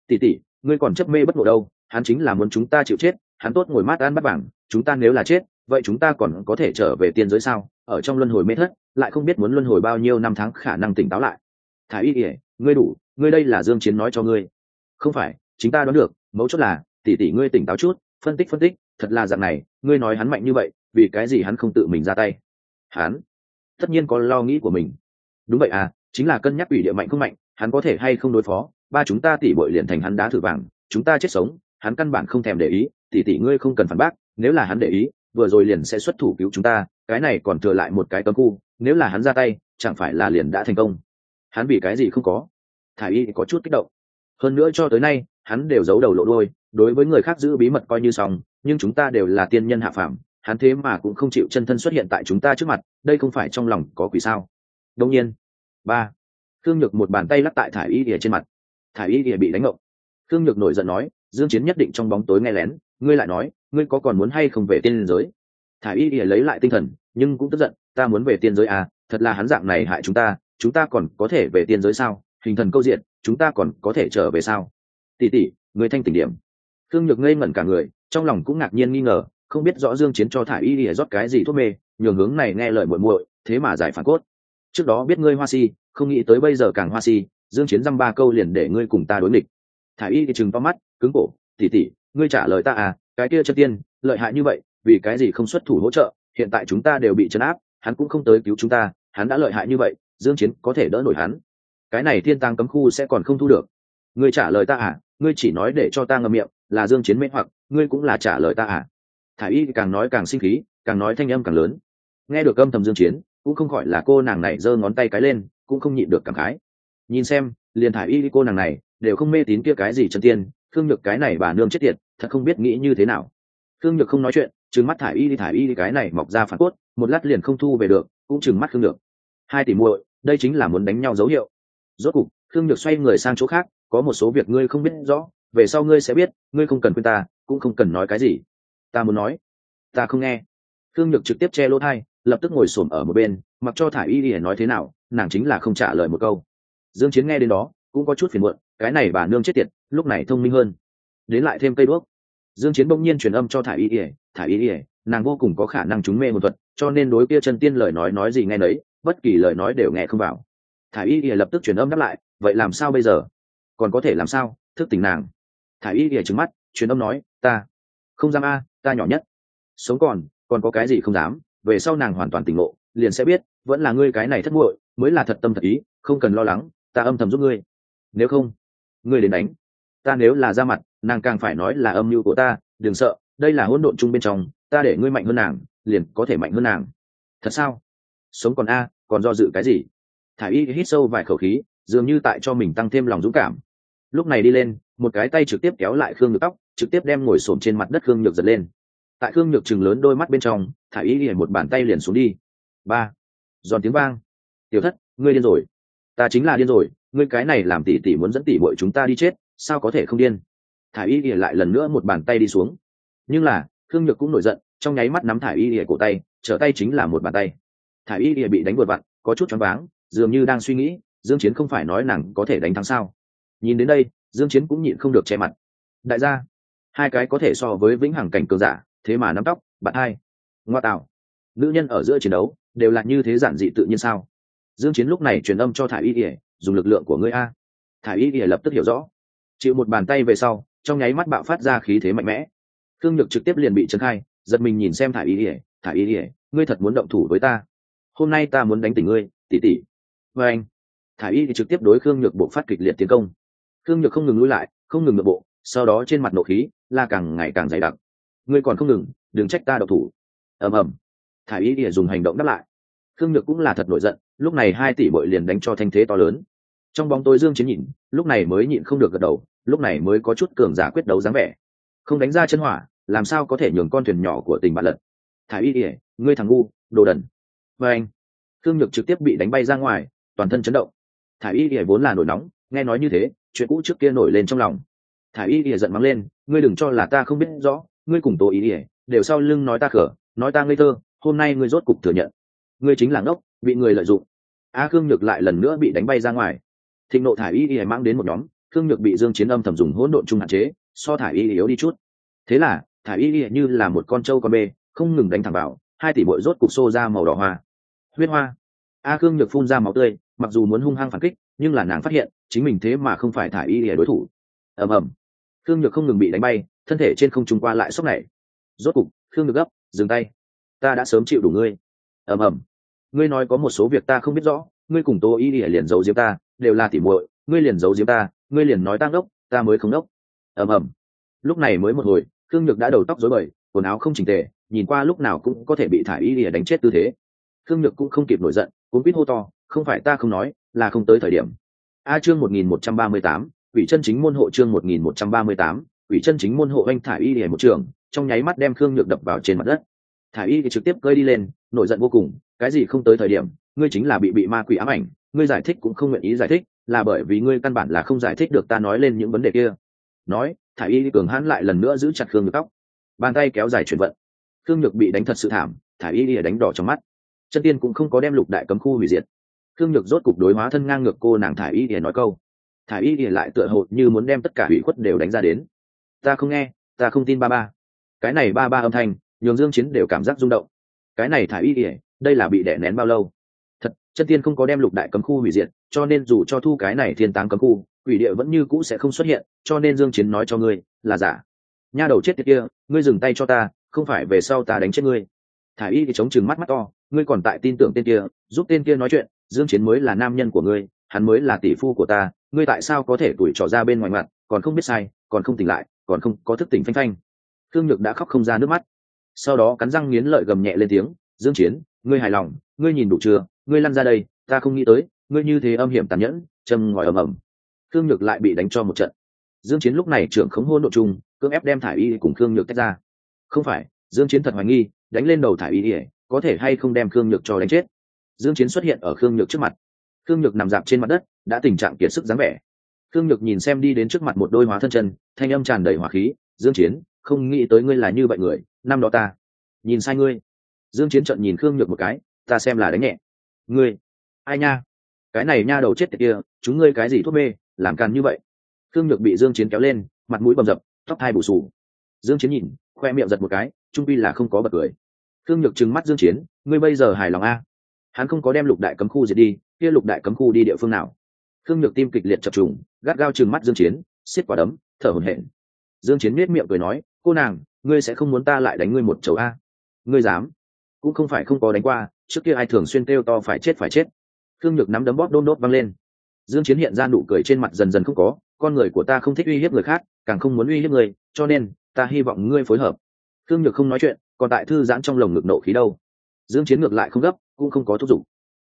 Tỷ tỷ ngươi còn chấp mê bất ngộ đâu, hắn chính là muốn chúng ta chịu chết, hắn tốt ngồi mát ăn bắt bảng, chúng ta nếu là chết, vậy chúng ta còn có thể trở về tiên giới sao? Ở trong luân hồi mê thất, lại không biết muốn luân hồi bao nhiêu năm tháng khả năng tỉnh táo lại. Thả y ỉa ngươi đủ, ngươi đây là dương chiến nói cho ngươi. Không phải, chính ta đoán được, mấu chốt là, tỷ tỷ ngươi tỉnh táo chút, phân tích phân tích, thật là dạng này, ngươi nói hắn mạnh như vậy, vì cái gì hắn không tự mình ra tay? Hắn, tất nhiên có lo nghĩ của mình. Đúng vậy à chính là cân nhắc ủy địa mạnh không mạnh, hắn có thể hay không đối phó? Ba chúng ta tỷ bội liền thành hắn đá thử vàng, chúng ta chết sống, hắn căn bản không thèm để ý tỷ tỷ ngươi không cần phản bác, nếu là hắn để ý, vừa rồi liền sẽ xuất thủ cứu chúng ta, cái này còn thừa lại một cái cấm khu, nếu là hắn ra tay, chẳng phải là liền đã thành công. Hắn vì cái gì không có? Thả y có chút kích động. Hơn nữa cho tới nay, hắn đều giấu đầu lộ đôi đối với người khác giữ bí mật coi như xong, nhưng chúng ta đều là tiên nhân hạ phàm, hắn thế mà cũng không chịu chân thân xuất hiện tại chúng ta trước mặt, đây không phải trong lòng có quỷ sao? Đông nhiên. Ba. Thương nhược một bàn tay lắc tại thải y ỉa trên mặt thải y ỉa bị đánh ngộng. Thương nhược nổi giận nói, dương chiến nhất định trong bóng tối nghe lén, ngươi lại nói, ngươi có còn muốn hay không về tiên giới? Thải y ỉa lấy lại tinh thần, nhưng cũng tức giận, ta muốn về tiên giới à thật là hắn dạng này hại chúng ta chúng ta còn có thể về tiên giới sao? Hình thần câu diện, chúng ta còn có thể trở về sao? Tỷ tỷ người thanh tỉnh điểm. Thương nhược ngây ngẩn cả người, trong lòng cũng ngạc nhiên nghi ngờ, không biết rõ dương chiến cho thả y ỉa rót cái gì thuốc mê, nhường hướng này nghe lời muội muội, thế mà giải phản cốt. Trước đó biết ngươi hoa si, không nghĩ tới bây giờ càng hoa si dương chiến dăm ba câu liền để ngươi cùng ta đối địch thả y thì chừng to mắt, cứng cổ, tỷ tỷ, ngươi trả lời ta à cái kia chân tiên, lợi hại như vậy, vì cái gì không xuất thủ hỗ trợ, hiện tại chúng ta đều bị chấn áp, hắn cũng không tới cứu chúng ta, hắn đã lợi hại như vậy, dương chiến có thể đỡ nổi hắn. Cái này thiên tàng cấm khu sẽ còn không thu được. Ngươi trả lời ta à ngươi chỉ nói để cho ta ngậm miệng, là dương chiến mê hoặc, ngươi cũng là trả lời ta à. Thả y càng nói càng sinh khí, càng nói thanh âm càng lớn. Nghe được âm thầm dương chiến, cũng không khỏi là cô nàng này giơ ngón tay cái lên, cũng không nhịn được cảm khái nhìn xem, liền thả y cô nàng này, đều không mê tín kia cái gì chân tiên thương nhược cái này bà nương chết tiệt, thật không biết nghĩ như thế nào. Thương nhược không nói chuyện, trừng mắt thả y đi thả y đi, cái này mọc ra phản cốt, một lát liền không thu về được, cũng trừng mắt thương nhược. Hai tỷ muội, đây chính là muốn đánh nhau dấu hiệu. Rốt cục thương nhược xoay người sang chỗ khác, có một số việc ngươi không biết rõ, về sau ngươi sẽ biết, ngươi không cần khuyên ta, cũng không cần nói cái gì. Ta muốn nói, ta không nghe. Thương nhược trực tiếp che lỗ thai lập tức ngồi xổm ở một bên, mặc cho thả y đi nói thế nào, nàng chính là không trả lời một câu dương chiến nghe đến đó, cũng có chút phiền muộn, cái này bà nương chết tiệt, lúc này thông minh hơn. Đến lại thêm cây đuốc. Dương chiến bỗng nhiên truyền âm cho thả y ỉa thả y ỉa nàng vô cùng có khả năng trúng mê một thuật, cho nên đối kia chân tiên lời nói nói gì nghe nấy, bất kỳ lời nói đều nghe không vào. Thả y ỉa lập tức truyền âm đáp lại, vậy làm sao bây giờ? Còn có thể làm sao? Thức tỉnh nàng. Thả y ỉa trừng mắt, truyền âm nói, ta không dám a, ta nhỏ nhất. Sống còn còn có cái gì không dám, về sau nàng hoàn toàn tỉnh ngộ, liền sẽ biết, vẫn là ngươi cái này thất muội, mới là thật tâm thật ý, không cần lo lắng ta âm thầm giúp ngươi. Nếu không, ngươi đến đánh. Ta nếu là ra mặt, nàng càng phải nói là âm mưu của ta, đừng sợ, đây là hỗn độn chung bên trong, ta để ngươi mạnh hơn nàng, liền có thể mạnh hơn nàng. Thật sao? Sống còn a, còn do dự cái gì? Thả y hít sâu vài khẩu khí, dường như tại cho mình tăng thêm lòng dũng cảm. Lúc này đi lên, một cái tay trực tiếp kéo lại khương nhược tóc, trực tiếp đem ngồi xổm trên mặt đất khương nhược giật lên. Tại khương nhược chừng lớn đôi mắt bên trong, thả y liền một bàn tay liền xuống đi. Ba. Giòn tiếng vang. Tiểu thất, ngươi điên rồi ta chính là điên rồi, ngươi cái này làm tỷ tỷ muốn dẫn tỷ bội chúng ta đi chết, sao có thể không điên? Thả y ỉa lại lần nữa một bàn tay đi xuống. Nhưng là thương nhược cũng nổi giận, trong nháy mắt nắm thả y ỉa cổ tay, trở tay chính là một bàn tay. Thả y ỉa bị đánh vượt vặn có chút choáng váng, dường như đang suy nghĩ, dương chiến không phải nói nàng có thể đánh thắng sao? Nhìn đến đây, dương chiến cũng nhịn không được che mặt. Đại gia, hai cái có thể so với vĩnh hằng cảnh cường giả, thế mà nắm tóc, bạn hai. Ngoa tạo. Nữ nhân ở giữa chiến đấu, đều là như thế giản dị tự nhiên sao? Dương chiến lúc này truyền âm cho thải y ỉa dùng lực lượng của ngươi a. Thải y ỉa lập tức hiểu rõ. Chịu một bàn tay về sau, trong nháy mắt bạo phát ra khí thế mạnh mẽ. Thương nhược trực tiếp liền bị trấn khai, giật mình nhìn xem thải y ỉa thải y ỉa ngươi thật muốn động thủ với ta? Hôm nay ta muốn đánh tỉnh ngươi, tỷ tỷ. Và anh, thải y thì trực tiếp đối khương nhược bộ phát kịch liệt tiến công. Khương nhược không ngừng lui lại, không ngừng nội bộ, sau đó trên mặt nộ khí là càng ngày càng dày đặc. Ngươi còn không ngừng, đừng trách ta độc thủ. Ầm ầm. Thải y ỉa dùng hành động đáp lại. Khương nhược cũng là thật nổi giận lúc này hai tỷ bội liền đánh cho thanh thế to lớn. Trong bóng tối dương chiến nhìn, lúc này mới nhịn không được gật đầu, lúc này mới có chút cường giả quyết đấu dáng vẻ. Không đánh ra chân hỏa, làm sao có thể nhường con thuyền nhỏ của tình bạn lật? Thả y ỉa ngươi thằng ngu, đồ đần. Và anh thương nhược trực tiếp bị đánh bay ra ngoài, toàn thân chấn động. Thả y ỉa vốn là nổi nóng, nghe nói như thế, chuyện cũ trước kia nổi lên trong lòng. Thả y ỉa giận mắng lên, ngươi đừng cho là ta không biết rõ, ngươi cùng tố ý ỉa đều sau lưng nói ta khở, nói ta ngây thơ, hôm nay ngươi rốt cục thừa nhận. Ngươi chính là ngốc bị người lợi dụng. A khương nhược lại lần nữa bị đánh bay ra ngoài. Thịnh nộ thả y y mang đến một nhóm, khương nhược bị dương chiến âm thầm dùng hỗn độn chung hạn chế, so thả y yếu đi chút. Thế là thả y y như là một con trâu con bê, không ngừng đánh thẳng vào, hai tỷ bội rốt cục xô ra màu đỏ hoa. Huyết hoa. A khương nhược phun ra máu tươi, mặc dù muốn hung hăng phản kích, nhưng là nàng phát hiện, chính mình thế mà không phải thả y y đối thủ. Ầm ầm. Khương nhược không ngừng bị đánh bay, thân thể trên không trung qua lại sốc này. Rốt cục, khương nhược gấp, dừng tay. Ta đã sớm chịu đủ ngươi. Ầm ầm ngươi nói có một số việc ta không biết rõ, ngươi cùng tô y ỉa liền giấu diếm ta, đều là tỉ muội, ngươi liền giấu diếm ta, ngươi liền nói tăng đốc ta mới không đốc ầm ầm. Lúc này mới một hồi, khương nhược đã đầu tóc rối bời, quần áo không chỉnh tề, nhìn qua lúc nào cũng có thể bị thả y ỉa đánh chết tư thế. Khương nhược cũng không kịp nổi giận, cuốn quýt hô to, không phải ta không nói, là không tới thời điểm. A chương một nghìn một trăm ba mươi tám ủy chân chính môn hộ chương một nghìn một trăm ba mươi tám ủy chân chính môn hộ anh thả y ỉa một trường, trong nháy mắt đem khương nhược đập vào trên mặt đất. Thả y thì trực tiếp cơi đi lên, nổi giận vô cùng cái gì không tới thời điểm, ngươi chính là bị bị ma quỷ ám ảnh, ngươi giải thích cũng không nguyện ý giải thích, là bởi vì ngươi căn bản là không giải thích được ta nói lên những vấn đề kia. Nói, thả y cường hãn lại lần nữa giữ chặt khương nhược tóc. Bàn tay kéo dài chuyển vận. Khương nhược bị đánh thật sự thảm, thả y lìa đánh đỏ trong mắt. Chân tiên cũng không có đem lục đại cấm khu hủy diệt. Khương nhược rốt cục đối hóa thân ngang ngược cô nàng thả y lìa nói câu. Thả y lìa lại tựa hồ như muốn đem tất cả hủy khuất đều đánh ra đến. Ta không nghe, ta không tin ba ba. Cái này ba ba âm thanh, nhường dương chiến đều cảm giác rung động. Cái này thả y ỉa đây là bị đè nén bao lâu? Thật, chân tiên không có đem lục đại cấm khu hủy diệt, cho nên dù cho thu cái này thiên táng cấm khu, quỷ địa vẫn như cũ sẽ không xuất hiện, cho nên dương chiến nói cho ngươi, là giả. Nha đầu chết tiệt kia, ngươi dừng tay cho ta, không phải về sau ta đánh chết ngươi. Thả y thì chống chừng mắt mắt to, ngươi còn tại tin tưởng tên kia, giúp tên kia nói chuyện, dương chiến mới là nam nhân của ngươi, hắn mới là tỷ phu của ta, ngươi tại sao có thể tuổi trọ ra bên ngoài mặt, còn không biết sai, còn không tỉnh lại, còn không có thức tỉnh phanh phanh. Thương nhược đã khóc không ra nước mắt. Sau đó cắn răng nghiến lợi gầm nhẹ lên tiếng, dương chiến ngươi hài lòng, ngươi nhìn đủ chưa, ngươi lăn ra đây, ta không nghĩ tới, ngươi như thế âm hiểm tàn nhẫn, châm ngòi ầm ầm. Khương nhược lại bị đánh cho một trận. Dương chiến lúc này trưởng khống hôn nội chung, cưỡng ép đem thải y cùng khương nhược tách ra. Không phải, dương chiến thật hoài nghi, đánh lên đầu thải y có thể hay không đem khương nhược cho đánh chết? Dương chiến xuất hiện ở khương nhược trước mặt. Khương nhược nằm dạp trên mặt đất, đã tình trạng kiệt sức dáng vẻ. Khương nhược nhìn xem đi đến trước mặt một đôi hóa thân chân, thanh âm tràn đầy hỏa khí. Dương chiến, không nghĩ tới ngươi là như vậy người, năm đó ta, nhìn sai ngươi dương chiến trận nhìn khương nhược một cái, ta xem là đánh nhẹ. Ngươi? Ai nha? Cái này nha đầu chết tiệt kia, chúng ngươi cái gì thuốc mê, làm càn như vậy? Khương nhược bị dương chiến kéo lên, mặt mũi bầm dập, tóc hai bù sù dương chiến nhìn, khoe miệng giật một cái, trung pi là không có bật cười. Khương nhược trừng mắt dương chiến, ngươi bây giờ hài lòng a? Hắn không có đem lục đại cấm khu diệt đi, kia lục đại cấm khu đi địa phương nào? Khương nhược tim kịch liệt chập trùng, gắt gao trừng mắt dương chiến xiết quả đấm, thở hổn hển. Dương chiến miết miệng cười nói, cô nàng, ngươi sẽ không muốn ta lại đánh ngươi một chầu a? Ngươi dám? Cũng không phải không có đánh qua, trước kia ai thường xuyên kêu to phải chết phải chết. Thương nhược nắm đấm bóp đôn đốt văng lên. Dương chiến hiện ra nụ cười trên mặt dần dần không có, con người của ta không thích uy hiếp người khác, càng không muốn uy hiếp người, cho nên, ta hy vọng ngươi phối hợp. Thương nhược không nói chuyện, còn tại thư giãn trong lồng ngực nộ khí đâu. Dương chiến ngược lại không gấp, cũng không có thúc giục.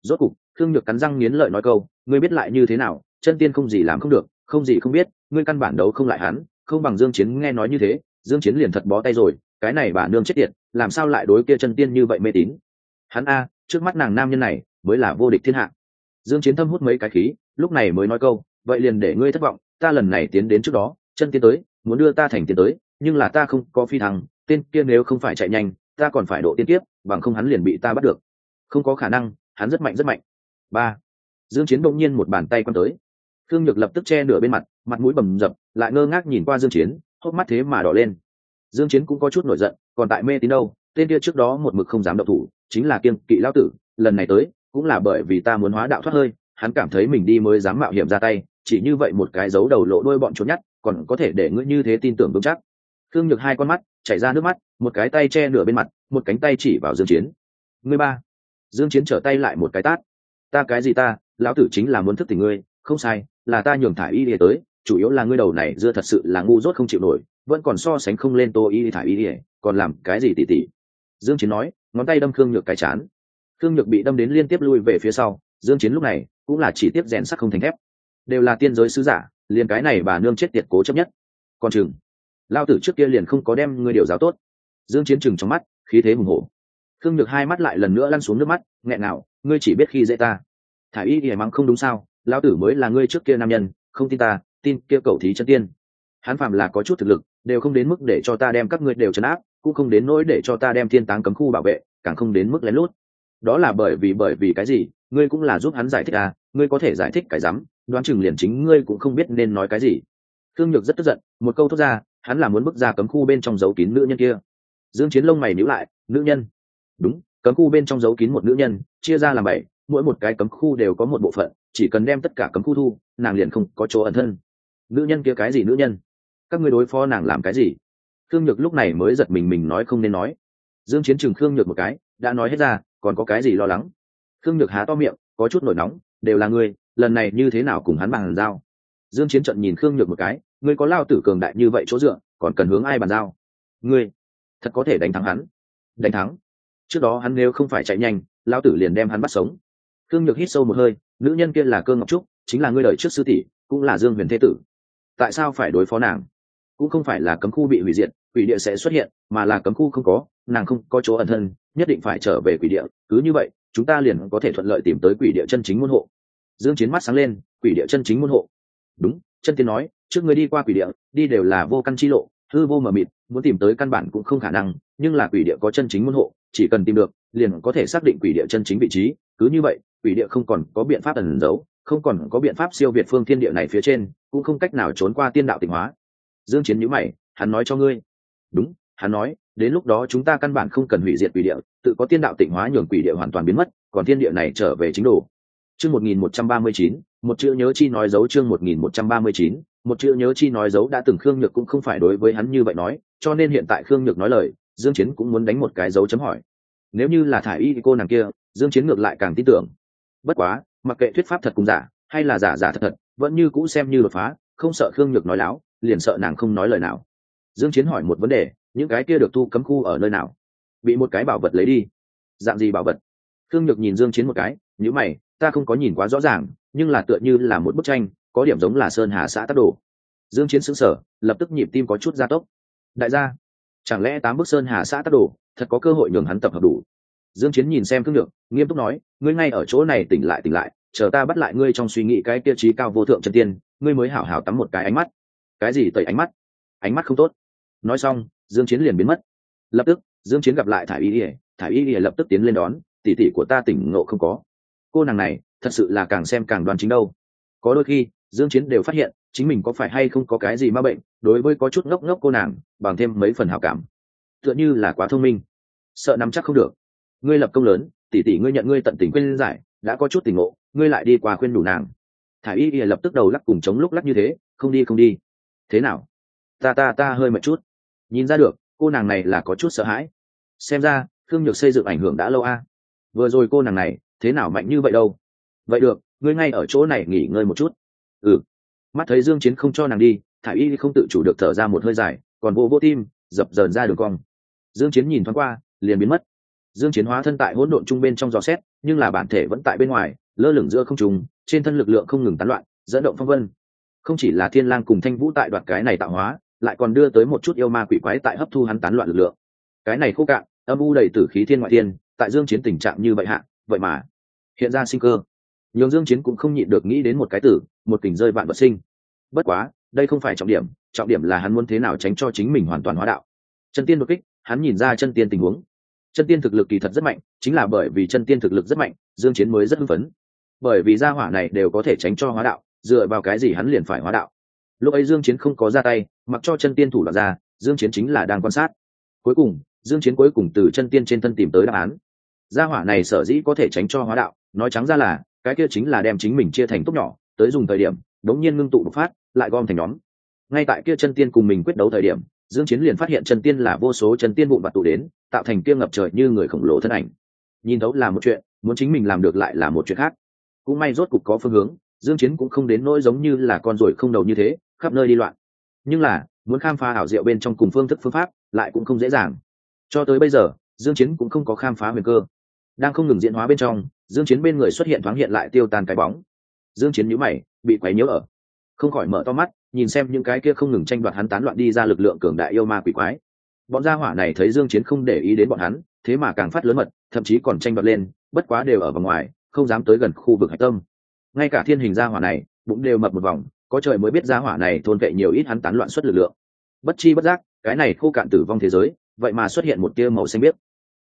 Rốt cục thương nhược cắn răng nghiến lợi nói câu, ngươi biết lại như thế nào, chân tiên không gì làm không được, không gì không biết, ngươi căn bản đấu không lại hắn, không bằng dương chiến nghe nói như thế. Dương chiến liền thật bó tay rồi cái này bà nương chết tiệt, làm sao lại đối kia chân tiên như vậy mê tín? Hắn a, trước mắt nàng nam nhân này mới là vô địch thiên hạ. Dương chiến thâm hút mấy cái khí, lúc này mới nói câu, vậy liền để ngươi thất vọng, ta lần này tiến đến trước đó, chân tiên tới, muốn đưa ta thành tiến tới, nhưng là ta không có phi thăng tên kia nếu không phải chạy nhanh, ta còn phải độ tiên tiếp bằng không hắn liền bị ta bắt được. Không có khả năng, hắn rất mạnh rất mạnh. Ba. Dương chiến đột nhiên một bàn tay quăng tới. Thương nhược lập tức che nửa bên mặt mặt mũi bầm dập, lại ngơ ngác nhìn qua dương chiến, hốc mắt thế mà đỏ lên dương chiến cũng có chút nổi giận, còn tại mê tín đâu, tên kia trước đó một mực không dám động thủ, chính là kiên kỵ lão tử, lần này tới, cũng là bởi vì ta muốn hóa đạo thoát hơi, hắn cảm thấy mình đi mới dám mạo hiểm ra tay, chỉ như vậy một cái dấu đầu lộ đuôi bọn trốn nhát, còn có thể để ngươi như thế tin tưởng vững chắc. Thương nhược hai con mắt, chảy ra nước mắt, một cái tay che nửa bên mặt, một cánh tay chỉ vào dương chiến. Ngươi ba. Dương chiến trở tay lại một cái tát. Ta cái gì ta, lão tử chính là muốn thức tỉnh ngươi, không sai, là ta nhường thải y đi tới chủ yếu là ngươi đầu này dưa thật sự là ngu dốt không chịu nổi, vẫn còn so sánh không lên tô y thả y ỉa còn làm cái gì tỉ tỉ? Dương chiến nói, ngón tay đâm khương nhược cái chán. Khương nhược bị đâm đến liên tiếp lui về phía sau, dương chiến lúc này cũng là chỉ tiếp rèn sắc không thành thép. Đều là tiên giới sứ giả, liền cái này bà nương chết tiệt cố chấp nhất. Còn chừng, lao tử trước kia liền không có đem ngươi điều giáo tốt. Dương chiến chừng trong mắt, khí thế hùng hổ. Khương nhược hai mắt lại lần nữa lăn xuống nước mắt, nghẹn nào ngươi chỉ biết khi dễ ta. Thả y ỉa mắng không đúng sao, lao tử mới là ngươi trước kia nam nhân, không tin ta tin kia cầu thí chân tiên. Hắn phạm là có chút thực lực, đều không đến mức để cho ta đem các ngươi đều chấn áp, cũng không đến nỗi để cho ta đem thiên táng cấm khu bảo vệ, càng không đến mức lén lút. Đó là bởi vì bởi vì cái gì? Ngươi cũng là giúp hắn giải thích à ngươi có thể giải thích cái rắm, đoán chừng liền chính ngươi cũng không biết nên nói cái gì. Thương nhược rất tức giận, một câu thốt ra, hắn là muốn bước ra cấm khu bên trong dấu kín nữ nhân kia. Dương chiến lông mày níu lại, nữ nhân? Đúng, cấm khu bên trong dấu kín một nữ nhân, chia ra làm bảy, mỗi một cái cấm khu đều có một bộ phận, chỉ cần đem tất cả cấm khu thu, nàng liền không có chỗ ẩn thân nữ nhân kia cái gì nữ nhân? Các ngươi đối phó nàng làm cái gì? Khương nhược lúc này mới giật mình mình nói không nên nói. Dương chiến trường khương nhược một cái, đã nói hết ra, còn có cái gì lo lắng? Khương nhược há to miệng, có chút nổi nóng, đều là ngươi, lần này như thế nào cùng hắn bàn giao? Dương chiến trận nhìn khương nhược một cái, ngươi có lao tử cường đại như vậy chỗ dựa, còn cần hướng ai bàn giao? Ngươi, thật có thể đánh thắng hắn. Đánh thắng? Trước đó hắn nếu không phải chạy nhanh, lao tử liền đem hắn bắt sống. Khương nhược hít sâu một hơi, nữ nhân kia là cơ ngọc trúc, chính là ngươi đời trước sư tỷ, cũng là dương huyền thế tử tại sao phải đối phó nàng? Cũng không phải là cấm khu bị hủy diệt, quỷ địa sẽ xuất hiện, mà là cấm khu không có, nàng không có chỗ ẩn thân, nhất định phải trở về quỷ địa. Cứ như vậy, chúng ta liền có thể thuận lợi tìm tới quỷ địa chân chính môn hộ. Dương chiến mắt sáng lên, quỷ địa chân chính môn hộ. Đúng, chân tiên nói, trước người đi qua quỷ địa, đi đều là vô căn chi lộ, hư vô mờ mịt, muốn tìm tới căn bản cũng không khả năng, nhưng là quỷ địa có chân chính môn hộ, chỉ cần tìm được, liền có thể xác định quỷ địa chân chính vị trí. Cứ như vậy, quỷ địa không còn có biện pháp ẩn giấu không còn có biện pháp siêu việt phương thiên địa này phía trên, cũng không cách nào trốn qua tiên đạo tịnh hóa. Dương chiến nhíu mày, hắn nói cho ngươi. Đúng, hắn nói, đến lúc đó chúng ta căn bản không cần hủy diệt quỷ địa, tự có tiên đạo tịnh hóa nhường quỷ địa hoàn toàn biến mất, còn thiên địa này trở về chính đồ. Chương 1139 một chữ nhớ chi nói dấu chương 1139 một chữ nhớ chi nói dấu đã từng khương nhược cũng không phải đối với hắn như vậy nói, cho nên hiện tại khương nhược nói lời, dương chiến cũng muốn đánh một cái dấu chấm hỏi. Nếu như là thải y cô nàng kia, dương chiến ngược lại càng tin tưởng. Bất quá mặc kệ thuyết pháp thật cùng giả, hay là giả giả thật thật, vẫn như cũ xem như đột phá, không sợ khương nhược nói láo, liền sợ nàng không nói lời nào. Dương chiến hỏi một vấn đề, những cái kia được thu cấm khu ở nơi nào? Bị một cái bảo vật lấy đi. Dạng gì bảo vật? Khương nhược nhìn dương chiến một cái nếu mày, ta không có nhìn quá rõ ràng, nhưng là tựa như là một bức tranh, có điểm giống là sơn hà xã tác đồ. Dương chiến sững sờ, lập tức nhịp tim có chút gia tốc. Đại gia, chẳng lẽ tám bức sơn hà xã tác đồ, thật có cơ hội nhường hắn tập hợp đủ? Dương chiến nhìn xem thương lượng nghiêm túc nói, ngươi ngay ở chỗ này tỉnh lại tỉnh lại, chờ ta bắt lại ngươi trong suy nghĩ cái tiêu chí cao vô thượng chân tiên, ngươi mới hảo hảo tắm một cái ánh mắt. Cái gì tẩy ánh mắt? Ánh mắt không tốt. Nói xong, dương chiến liền biến mất. Lập tức, dương chiến gặp lại thải y lìa thải y lìa lập tức tiến lên đón, tỷ tỷ của ta tỉnh ngộ không có. Cô nàng này, thật sự là càng xem càng đoan chính đâu. Có đôi khi, dương chiến đều phát hiện, chính mình có phải hay không có cái gì ma bệnh, đối với có chút ngốc ngốc cô nàng, bằng thêm mấy phần hảo cảm. Tựa như là quá thông minh. Sợ nắm chắc không được ngươi lập công lớn tỷ tỷ ngươi nhận ngươi tận tình khuyên giải, đã có chút tình ngộ, ngươi lại đi qua khuyên đủ nàng. Thả y lập tức đầu lắc cùng chống lúc lắc như thế, không đi không đi. Thế nào? Ta ta ta hơi mệt chút. Nhìn ra được, cô nàng này là có chút sợ hãi. Xem ra thương nhược xây dựng ảnh hưởng đã lâu a. Vừa rồi cô nàng này, thế nào mạnh như vậy đâu? Vậy được, ngươi ngay ở chỗ này nghỉ ngơi một chút. Ừ. Mắt thấy dương chiến không cho nàng đi, thả y không tự chủ được thở ra một hơi dài, còn vô vô tim, dập dờn ra đường cong. Dương chiến nhìn thoáng qua, liền biến mất dương chiến hóa thân tại hỗn độn trung bên trong gió xét, nhưng là bản thể vẫn tại bên ngoài, lơ lửng giữa không trung, trên thân lực lượng không ngừng tán loạn, dẫn động phong vân. Không chỉ là thiên lang cùng thanh vũ tại đoạt cái này tạo hóa, lại còn đưa tới một chút yêu ma quỷ quái tại hấp thu hắn tán loạn lực lượng. Cái này khô cạn, âm u đầy tử khí thiên ngoại thiên, tại dương chiến tình trạng như vậy hạ, vậy mà hiện ra sinh cơ. Nhường dương chiến cũng không nhịn được nghĩ đến một cái tử, một tình rơi vạn vật sinh. Bất quá, đây không phải trọng điểm trọng điểm là hắn muốn thế nào tránh cho chính mình hoàn toàn hóa đạo. Chân tiên đột kích, hắn nhìn ra chân tiên tình huống chân tiên thực lực kỳ thật rất mạnh, chính là bởi vì chân tiên thực lực rất mạnh, dương chiến mới rất hưng phấn. Bởi vì gia hỏa này đều có thể tránh cho hóa đạo, dựa vào cái gì hắn liền phải hóa đạo. Lúc ấy dương chiến không có ra tay, mặc cho chân tiên thủ đoạn ra, dương chiến chính là đang quan sát. Cuối cùng, dương chiến cuối cùng từ chân tiên trên thân tìm tới đáp án. Gia hỏa này sở dĩ có thể tránh cho hóa đạo, nói trắng ra là, cái kia chính là đem chính mình chia thành tốt nhỏ, tới dùng thời điểm, đống nhiên ngưng tụ bộc phát, lại gom thành nhóm. Ngay tại kia chân tiên cùng mình quyết đấu thời điểm, dương chiến liền phát hiện chân tiên là vô số chân tiên vụn vặt tụ đến tạo thành kia ngập trời như người khổng lồ thân ảnh. Nhìn thấu là một chuyện, muốn chính mình làm được lại là một chuyện khác. Cũng may rốt cục có phương hướng, dương chiến cũng không đến nỗi giống như là con ruồi không đầu như thế, khắp nơi đi loạn. Nhưng là, muốn khám phá ảo diệu bên trong cùng phương thức phương pháp, lại cũng không dễ dàng. Cho tới bây giờ, dương chiến cũng không có khám phá huyền cơ. Đang không ngừng diễn hóa bên trong, dương chiến bên người xuất hiện thoáng hiện lại tiêu tan cái bóng. Dương chiến nhíu mày, bị quấy nhiễu ở. Không khỏi mở to mắt, nhìn xem những cái kia không ngừng tranh đoạt hắn tán loạn đi ra lực lượng cường đại yêu ma quỷ quái bọn gia hỏa này thấy dương chiến không để ý đến bọn hắn, thế mà càng phát lớn mật, thậm chí còn tranh đoạt lên, bất quá đều ở vòng ngoài, không dám tới gần khu vực hải tâm. Ngay cả thiên hình gia hỏa này, bụng đều mập một vòng, có trời mới biết gia hỏa này thôn vệ nhiều ít hắn tán loạn xuất lực lượng. Bất chi bất giác, cái này khô cạn tử vong thế giới, vậy mà xuất hiện một tia màu xanh biếc.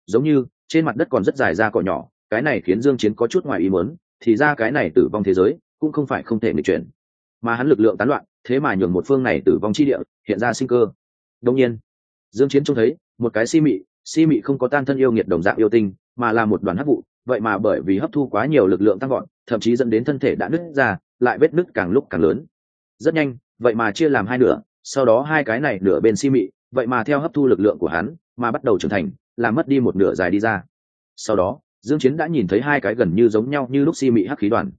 Giống như, trên mặt đất còn rất dài ra cỏ nhỏ, cái này khiến dương chiến có chút ngoài ý muốn, thì ra cái này tử vong thế giới, cũng không phải không thể nghịch chuyển. Mà hắn lực lượng tán loạn, thế mà nhường một phương này tử vong chi địa, hiện ra sinh cơ. Đông nhiên dương chiến trông thấy, một cái si mị si mị không có tan thân yêu nghiệt đồng dạng yêu tinh, mà là một đoàn hấp vụ, vậy mà bởi vì hấp thu quá nhiều lực lượng tăng gọn thậm chí dẫn đến thân thể đã nứt ra, lại vết nứt càng lúc càng lớn. Rất nhanh, vậy mà chia làm hai nửa, sau đó hai cái này nửa bên si mị, vậy mà theo hấp thu lực lượng của hắn, mà bắt đầu trưởng thành, làm mất đi một nửa dài đi ra. Sau đó, dương chiến đã nhìn thấy hai cái gần như giống nhau như lúc si mị hắc khí đoàn.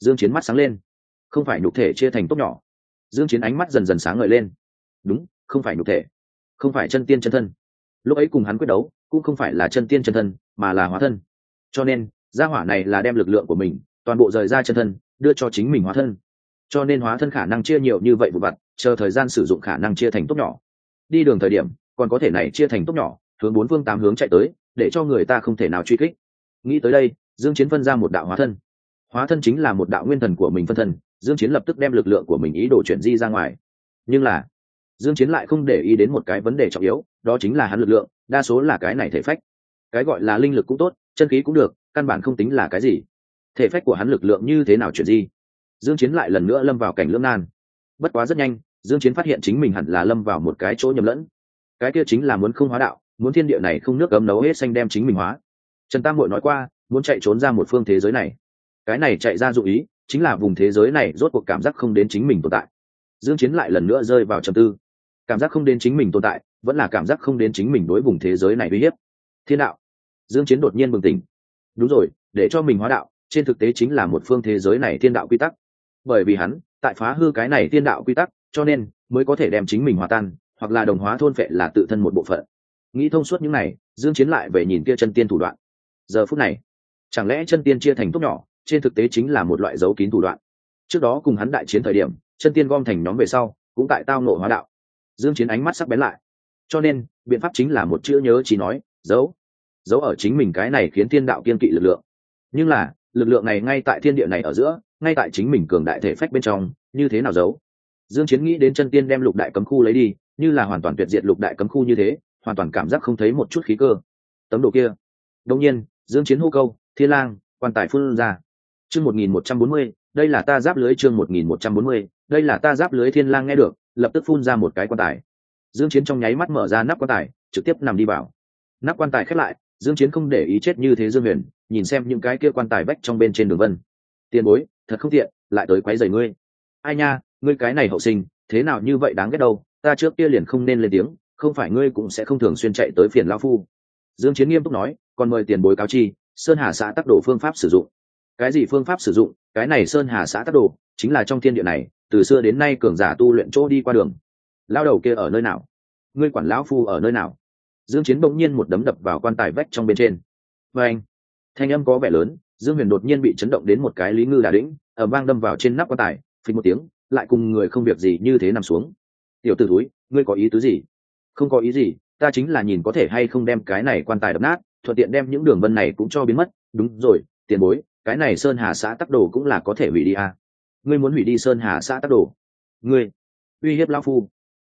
Dương chiến mắt sáng lên. Không phải nhục thể chia thành tốt nhỏ. Dương chiến ánh mắt dần dần sáng ngời lên. Đúng, không phải nhục thể không phải chân tiên chân thân. Lúc ấy cùng hắn quyết đấu, cũng không phải là chân tiên chân thân, mà là hóa thân. Cho nên, gia hỏa này là đem lực lượng của mình, toàn bộ rời ra chân thân, đưa cho chính mình hóa thân. Cho nên hóa thân khả năng chia nhiều như vậy vụ vặt, chờ thời gian sử dụng khả năng chia thành tốt nhỏ. Đi đường thời điểm, còn có thể này chia thành tốt nhỏ, hướng bốn phương tám hướng chạy tới, để cho người ta không thể nào truy kích. Nghĩ tới đây, dương chiến phân ra một đạo hóa thân. Hóa thân chính là một đạo nguyên thần của mình phân thân, dương chiến lập tức đem lực lượng của mình ý đồ chuyển di ra ngoài. Nhưng là dương chiến lại không để ý đến một cái vấn đề trọng yếu, đó chính là hắn lực lượng, đa số là cái này thể phách. Cái gọi là linh lực cũng tốt, chân khí cũng được, căn bản không tính là cái gì. Thể phách của hắn lực lượng như thế nào chuyển di? Dương chiến lại lần nữa lâm vào cảnh lưỡng nan. Bất quá rất nhanh, dương chiến phát hiện chính mình hẳn là lâm vào một cái chỗ nhầm lẫn. Cái kia chính là muốn không hóa đạo, muốn thiên địa này không nước cấm nấu hết xanh đem chính mình hóa. Trần tam muội nói qua, muốn chạy trốn ra một phương thế giới này. Cái này chạy ra dụ ý, chính là vùng thế giới này rốt cuộc cảm giác không đến chính mình tồn tại. Dương chiến lại lần nữa rơi vào trầm tư cảm giác không đến chính mình tồn tại, vẫn là cảm giác không đến chính mình đối vùng thế giới này uy hiếp. Thiên đạo. Dương chiến đột nhiên bừng tỉnh. Đúng rồi, để cho mình hóa đạo, trên thực tế chính là một phương thế giới này thiên đạo quy tắc. Bởi vì hắn, tại phá hư cái này thiên đạo quy tắc, cho nên mới có thể đem chính mình hòa tan, hoặc là đồng hóa thôn phệ là tự thân một bộ phận. Nghĩ thông suốt những này, dương chiến lại về nhìn kia chân tiên thủ đoạn. Giờ phút này, chẳng lẽ chân tiên chia thành tốt nhỏ, trên thực tế chính là một loại dấu kín thủ đoạn. Trước đó cùng hắn đại chiến thời điểm, chân tiên gom thành nhóm về sau, cũng tại tao nộ hóa đạo dương chiến ánh mắt sắc bén lại. Cho nên, biện pháp chính là một chữ nhớ chỉ nói, giấu. Giấu ở chính mình cái này khiến thiên đạo kiên kỵ lực lượng. Nhưng là, lực lượng này ngay tại thiên địa này ở giữa, ngay tại chính mình cường đại thể phách bên trong, như thế nào giấu? Dương chiến nghĩ đến chân tiên đem lục đại cấm khu lấy đi, như là hoàn toàn tuyệt diệt lục đại cấm khu như thế, hoàn toàn cảm giác không thấy một chút khí cơ. Tấm đồ kia. Đông nhiên, dương chiến hô câu, thiên lang, quan tài phun ra. Chương 1140 đây là ta giáp lưới chương 1140 đây là ta giáp lưới thiên lang nghe được lập tức phun ra một cái quan tài. Dương chiến trong nháy mắt mở ra nắp quan tài, trực tiếp nằm đi vào. Nắp quan tài khép lại, dương chiến không để ý chết như thế dương huyền, nhìn xem những cái kia quan tài bách trong bên trên đường vân. Tiền bối, thật không tiện, lại tới quấy rầy ngươi. Ai nha, ngươi cái này hậu sinh, thế nào như vậy đáng ghét đâu, ta trước kia liền không nên lên tiếng, không phải ngươi cũng sẽ không thường xuyên chạy tới phiền lão phu. Dương chiến nghiêm túc nói, còn mời tiền bối cáo chi, sơn hà xã tác đổ phương pháp sử dụng cái gì phương pháp sử dụng, cái này sơn hà xã tắc đồ, chính là trong thiên địa này, từ xưa đến nay cường giả tu luyện chỗ đi qua đường. Lao đầu kia ở nơi nào? Ngươi quản lão phu ở nơi nào? Dương chiến bỗng nhiên một đấm đập vào quan tài vách trong bên trên. Với anh, thanh âm có vẻ lớn, dương huyền đột nhiên bị chấn động đến một cái lý ngư đà đĩnh ở vang đâm vào trên nắp quan tài, phình một tiếng, lại cùng người không việc gì như thế nằm xuống. Tiểu tử túi ngươi có ý tứ gì? Không có ý gì, ta chính là nhìn có thể hay không đem cái này quan tài đập nát, thuận tiện đem những đường vân này cũng cho biến mất. Đúng rồi, tiền bối cái này sơn hà xã tắc đồ cũng là có thể hủy đi à. ngươi muốn hủy đi sơn hà xã tắc đồ? Ngươi, uy hiếp lão phu.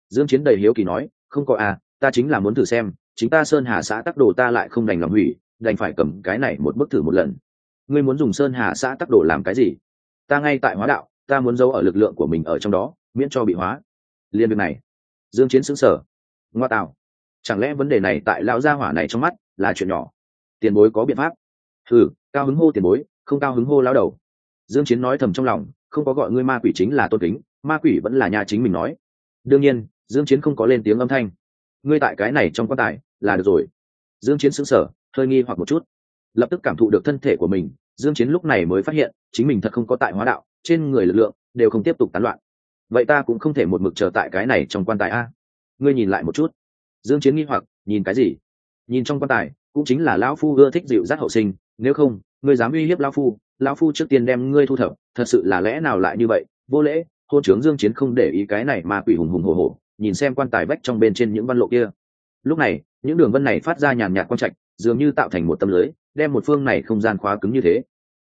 Dương chiến đầy hiếu kỳ nói, không có à ta chính là muốn thử xem, chính ta sơn hà xã tắc đồ ta lại không đành lòng hủy, đành phải cầm cái này một bức thử một lần. Ngươi muốn dùng sơn hà xã tắc đồ làm cái gì? Ta ngay tại hóa đạo, ta muốn giấu ở lực lượng của mình ở trong đó, miễn cho bị hóa. Liên việc này. Dương chiến sững sờ. Ngoa tạo. Chẳng lẽ vấn đề này tại lão gia hỏa này trong mắt là chuyện nhỏ? Tiền bối có biện pháp. Thử, cao hứng hô tiền bối không cao hứng hô lão đầu. Dương chiến nói thầm trong lòng, không có gọi ngươi ma quỷ chính là tôn kính, ma quỷ vẫn là nhà chính mình nói. Đương nhiên, dương chiến không có lên tiếng âm thanh. Ngươi tại cái này trong quan tài, là được rồi. Dương chiến sững sờ, hơi nghi hoặc một chút. Lập tức cảm thụ được thân thể của mình, dương chiến lúc này mới phát hiện, chính mình thật không có tại hóa đạo, trên người lực lượng đều không tiếp tục tán loạn. Vậy ta cũng không thể một mực chờ tại cái này trong quan tài a. Ngươi nhìn lại một chút. Dương chiến nghi hoặc, nhìn cái gì? Nhìn trong quan tài, cũng chính là lão phu ưa thích dịu dắt hậu sinh, nếu không ngươi dám uy hiếp lão phu lão phu trước tiên đem ngươi thu thập, thật sự là lẽ nào lại như vậy? Vô lễ, hôn trưởng dương chiến không để ý cái này mà quỷ hùng hùng hổ hổ, nhìn xem quan tài vách trong bên trên những văn lộ kia. Lúc này, những đường vân này phát ra nhàn nhạt quang trạch, dường như tạo thành một tấm lưới, đem một phương này không gian khóa cứng như thế.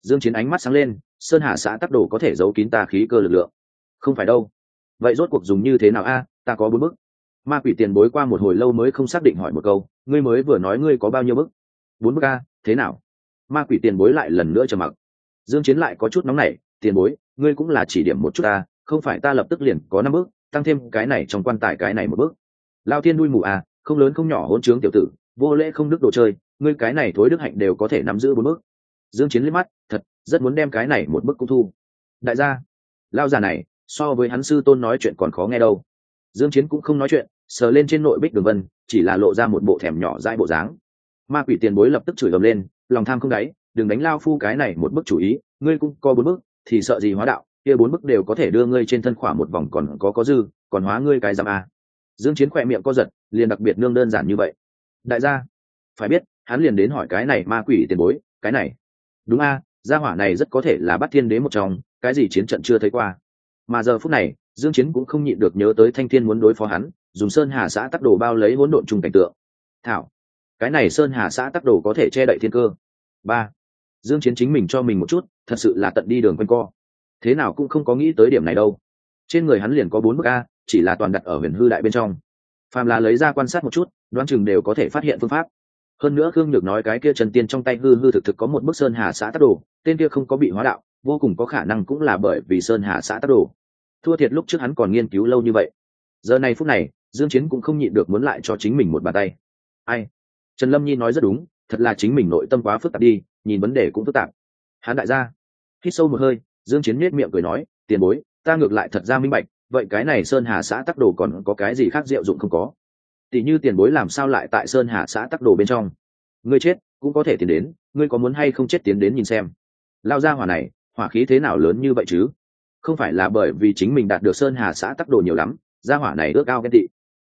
Dương chiến ánh mắt sáng lên, sơn hà xã tắc đồ có thể giấu kín ta khí cơ lực lượng. Không phải đâu. Vậy rốt cuộc dùng như thế nào a? Ta có bốn bức ma quỷ tiền bối qua một hồi lâu mới không xác định hỏi một câu, ngươi mới vừa nói ngươi có bao nhiêu bức bốn bức a, thế nào? Ma quỷ tiền bối lại lần nữa trầm mặc. Dương chiến lại có chút nóng nảy, tiền bối, ngươi cũng là chỉ điểm một chút ta, không phải ta lập tức liền có năm bước, tăng thêm cái này trong quan tài cái này một bước. Lao thiên đuôi mù à không lớn không nhỏ hỗn trướng tiểu tử, vô lễ không đức đồ chơi, ngươi cái này thối đức hạnh đều có thể nắm giữ bốn bước. Dương chiến liếc mắt, thật, rất muốn đem cái này một bước cũng thu. Đại gia. Lao già này, so với hắn sư tôn nói chuyện còn khó nghe đâu. Dương chiến cũng không nói chuyện, sờ lên trên nội bích đường vân, chỉ là lộ ra một bộ thèm nhỏ dãi bộ dáng. Ma quỷ tiền bối lập tức chửi ầm lên lòng tham không đáy, đừng đánh lao phu cái này một bước chủ ý, ngươi cũng có bốn bước, thì sợ gì hóa đạo, kia bốn bức đều có thể đưa ngươi trên thân khỏa một vòng còn có có dư, còn hóa ngươi cái giam a. Dương chiến khỏe miệng co giật, liền đặc biệt nương đơn giản như vậy. Đại gia, phải biết, hắn liền đến hỏi cái này ma quỷ tiền bối, cái này. Đúng a, gia hỏa này rất có thể là bắt thiên đế một trong, cái gì chiến trận chưa thấy qua. Mà giờ phút này, dương chiến cũng không nhịn được nhớ tới thanh thiên muốn đối phó hắn, dùng sơn hà xã tắc đồ bao lấy hỗn độn trùng cảnh tượng. Thảo cái này sơn hà xã tắc đồ có thể che đậy thiên cơ. Ba, dương chiến chính mình cho mình một chút, thật sự là tận đi đường quanh co. Thế nào cũng không có nghĩ tới điểm này đâu. Trên người hắn liền có bốn bức a, chỉ là toàn đặt ở huyền hư đại bên trong. Phàm là lấy ra quan sát một chút, đoán chừng đều có thể phát hiện phương pháp. Hơn nữa khương nhược nói cái kia trần tiên trong tay hư hư thực thực có một bức sơn hà xã tắc đồ, tên kia không có bị hóa đạo, vô cùng có khả năng cũng là bởi vì sơn hà xã tắc đồ. Thua thiệt lúc trước hắn còn nghiên cứu lâu như vậy. Giờ này phút này, dương chiến cũng không nhịn được muốn lại cho chính mình một bàn tay. Ai trần lâm nhi nói rất đúng, thật là chính mình nội tâm quá phức tạp đi, nhìn vấn đề cũng phức tạp. Hắn đại gia, hít sâu một hơi, dương chiến miết miệng cười nói, tiền bối, ta ngược lại thật ra minh bạch, vậy cái này sơn hà xã tắc đồ còn có cái gì khác diệu dụng không có? Tỷ như tiền bối làm sao lại tại sơn hà xã tắc đồ bên trong? Ngươi chết, cũng có thể tiến đến, ngươi có muốn hay không chết tiến đến nhìn xem? Lao ra hỏa này, hỏa khí thế nào lớn như vậy chứ? Không phải là bởi vì chính mình đạt được sơn hà xã tắc đồ nhiều lắm, gia hỏa này ước ao ghen tị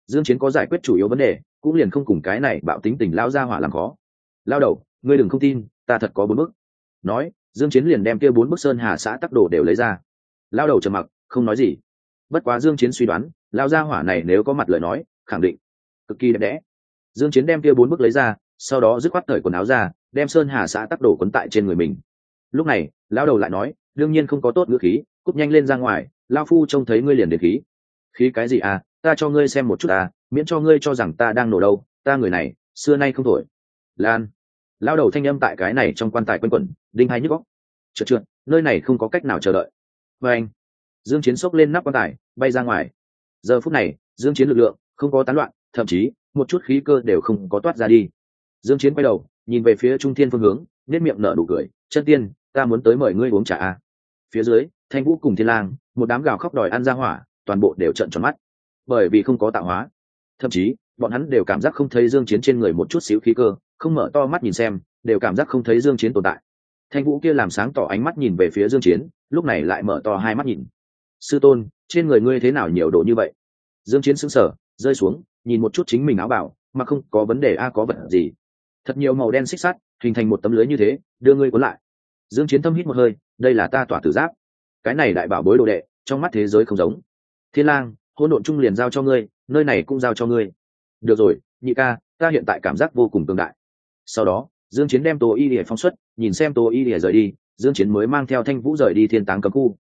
dương chiến có giải quyết chủ yếu vấn đề, cũng liền không cùng cái này bạo tính tình lao gia hỏa làm khó. Lao đầu, ngươi đừng không tin, ta thật có bốn bức nói, dương chiến liền đem kia bốn bức sơn hà xã tắc đồ đều lấy ra. Lao đầu trầm mặc, không nói gì. Bất quá dương chiến suy đoán lao gia hỏa này nếu có mặt lời nói, khẳng định cực kỳ đẹp đẽ. Dương chiến đem kia bốn bức lấy ra, sau đó dứt khoát thời quần áo ra, đem sơn hà xã tắc đồ quấn tại trên người mình. Lúc này lao đầu lại nói, đương nhiên không có tốt ngữ khí cúp nhanh lên ra ngoài, lao phu trông thấy ngươi liền đến khí. Khí cái gì à? Ta cho ngươi xem một chút à miễn cho ngươi cho rằng ta đang nổ đâu, ta người này, xưa nay không thổi. Lan. Lao đầu thanh âm tại cái này trong quan tài quanh quẩn, đinh hai nhức góc trượt trượt nơi này không có cách nào chờ đợi. Và anh, dương chiến sốc lên nắp quan tài, bay ra ngoài. Giờ phút này, dương chiến lực lượng không có tán loạn, thậm chí, một chút khí cơ đều không có toát ra đi. Dương chiến quay đầu, nhìn về phía trung thiên phương hướng nét miệng nở đủ cười, chân tiên, ta muốn tới mời ngươi uống trà a. Phía dưới, thanh vũ cùng thiên lang, một đám gào khóc đòi ăn ra hỏa, toàn bộ đều trợn tròn mắt bởi vì không có tạo hóa. Thậm chí, bọn hắn đều cảm giác không thấy dương chiến trên người một chút xíu khí cơ, không mở to mắt nhìn xem, đều cảm giác không thấy dương chiến tồn tại. Thanh vũ kia làm sáng tỏ ánh mắt nhìn về phía dương chiến, lúc này lại mở to hai mắt nhìn. Sư tôn, trên người ngươi thế nào nhiều độ như vậy? Dương chiến sững sờ, rơi xuống, nhìn một chút chính mình áo bảo mà không có vấn đề a, có vật gì. Thật nhiều màu đen xích sắt, hình thành một tấm lưới như thế, đưa ngươi cuốn lại. Dương chiến thâm hít một hơi, đây là ta tỏa tử giáp. Cái này đại bảo bối đồ đệ, trong mắt thế giới không giống. Thiên lang hỗn độn trung liền giao cho ngươi, nơi này cũng giao cho ngươi. Được rồi, nhị ca, ta hiện tại cảm giác vô cùng tương đại. Sau đó, dương chiến đem tô y để phóng xuất, nhìn xem tô y để rời đi, dương chiến mới mang theo thanh vũ rời đi thiên táng cấm khu.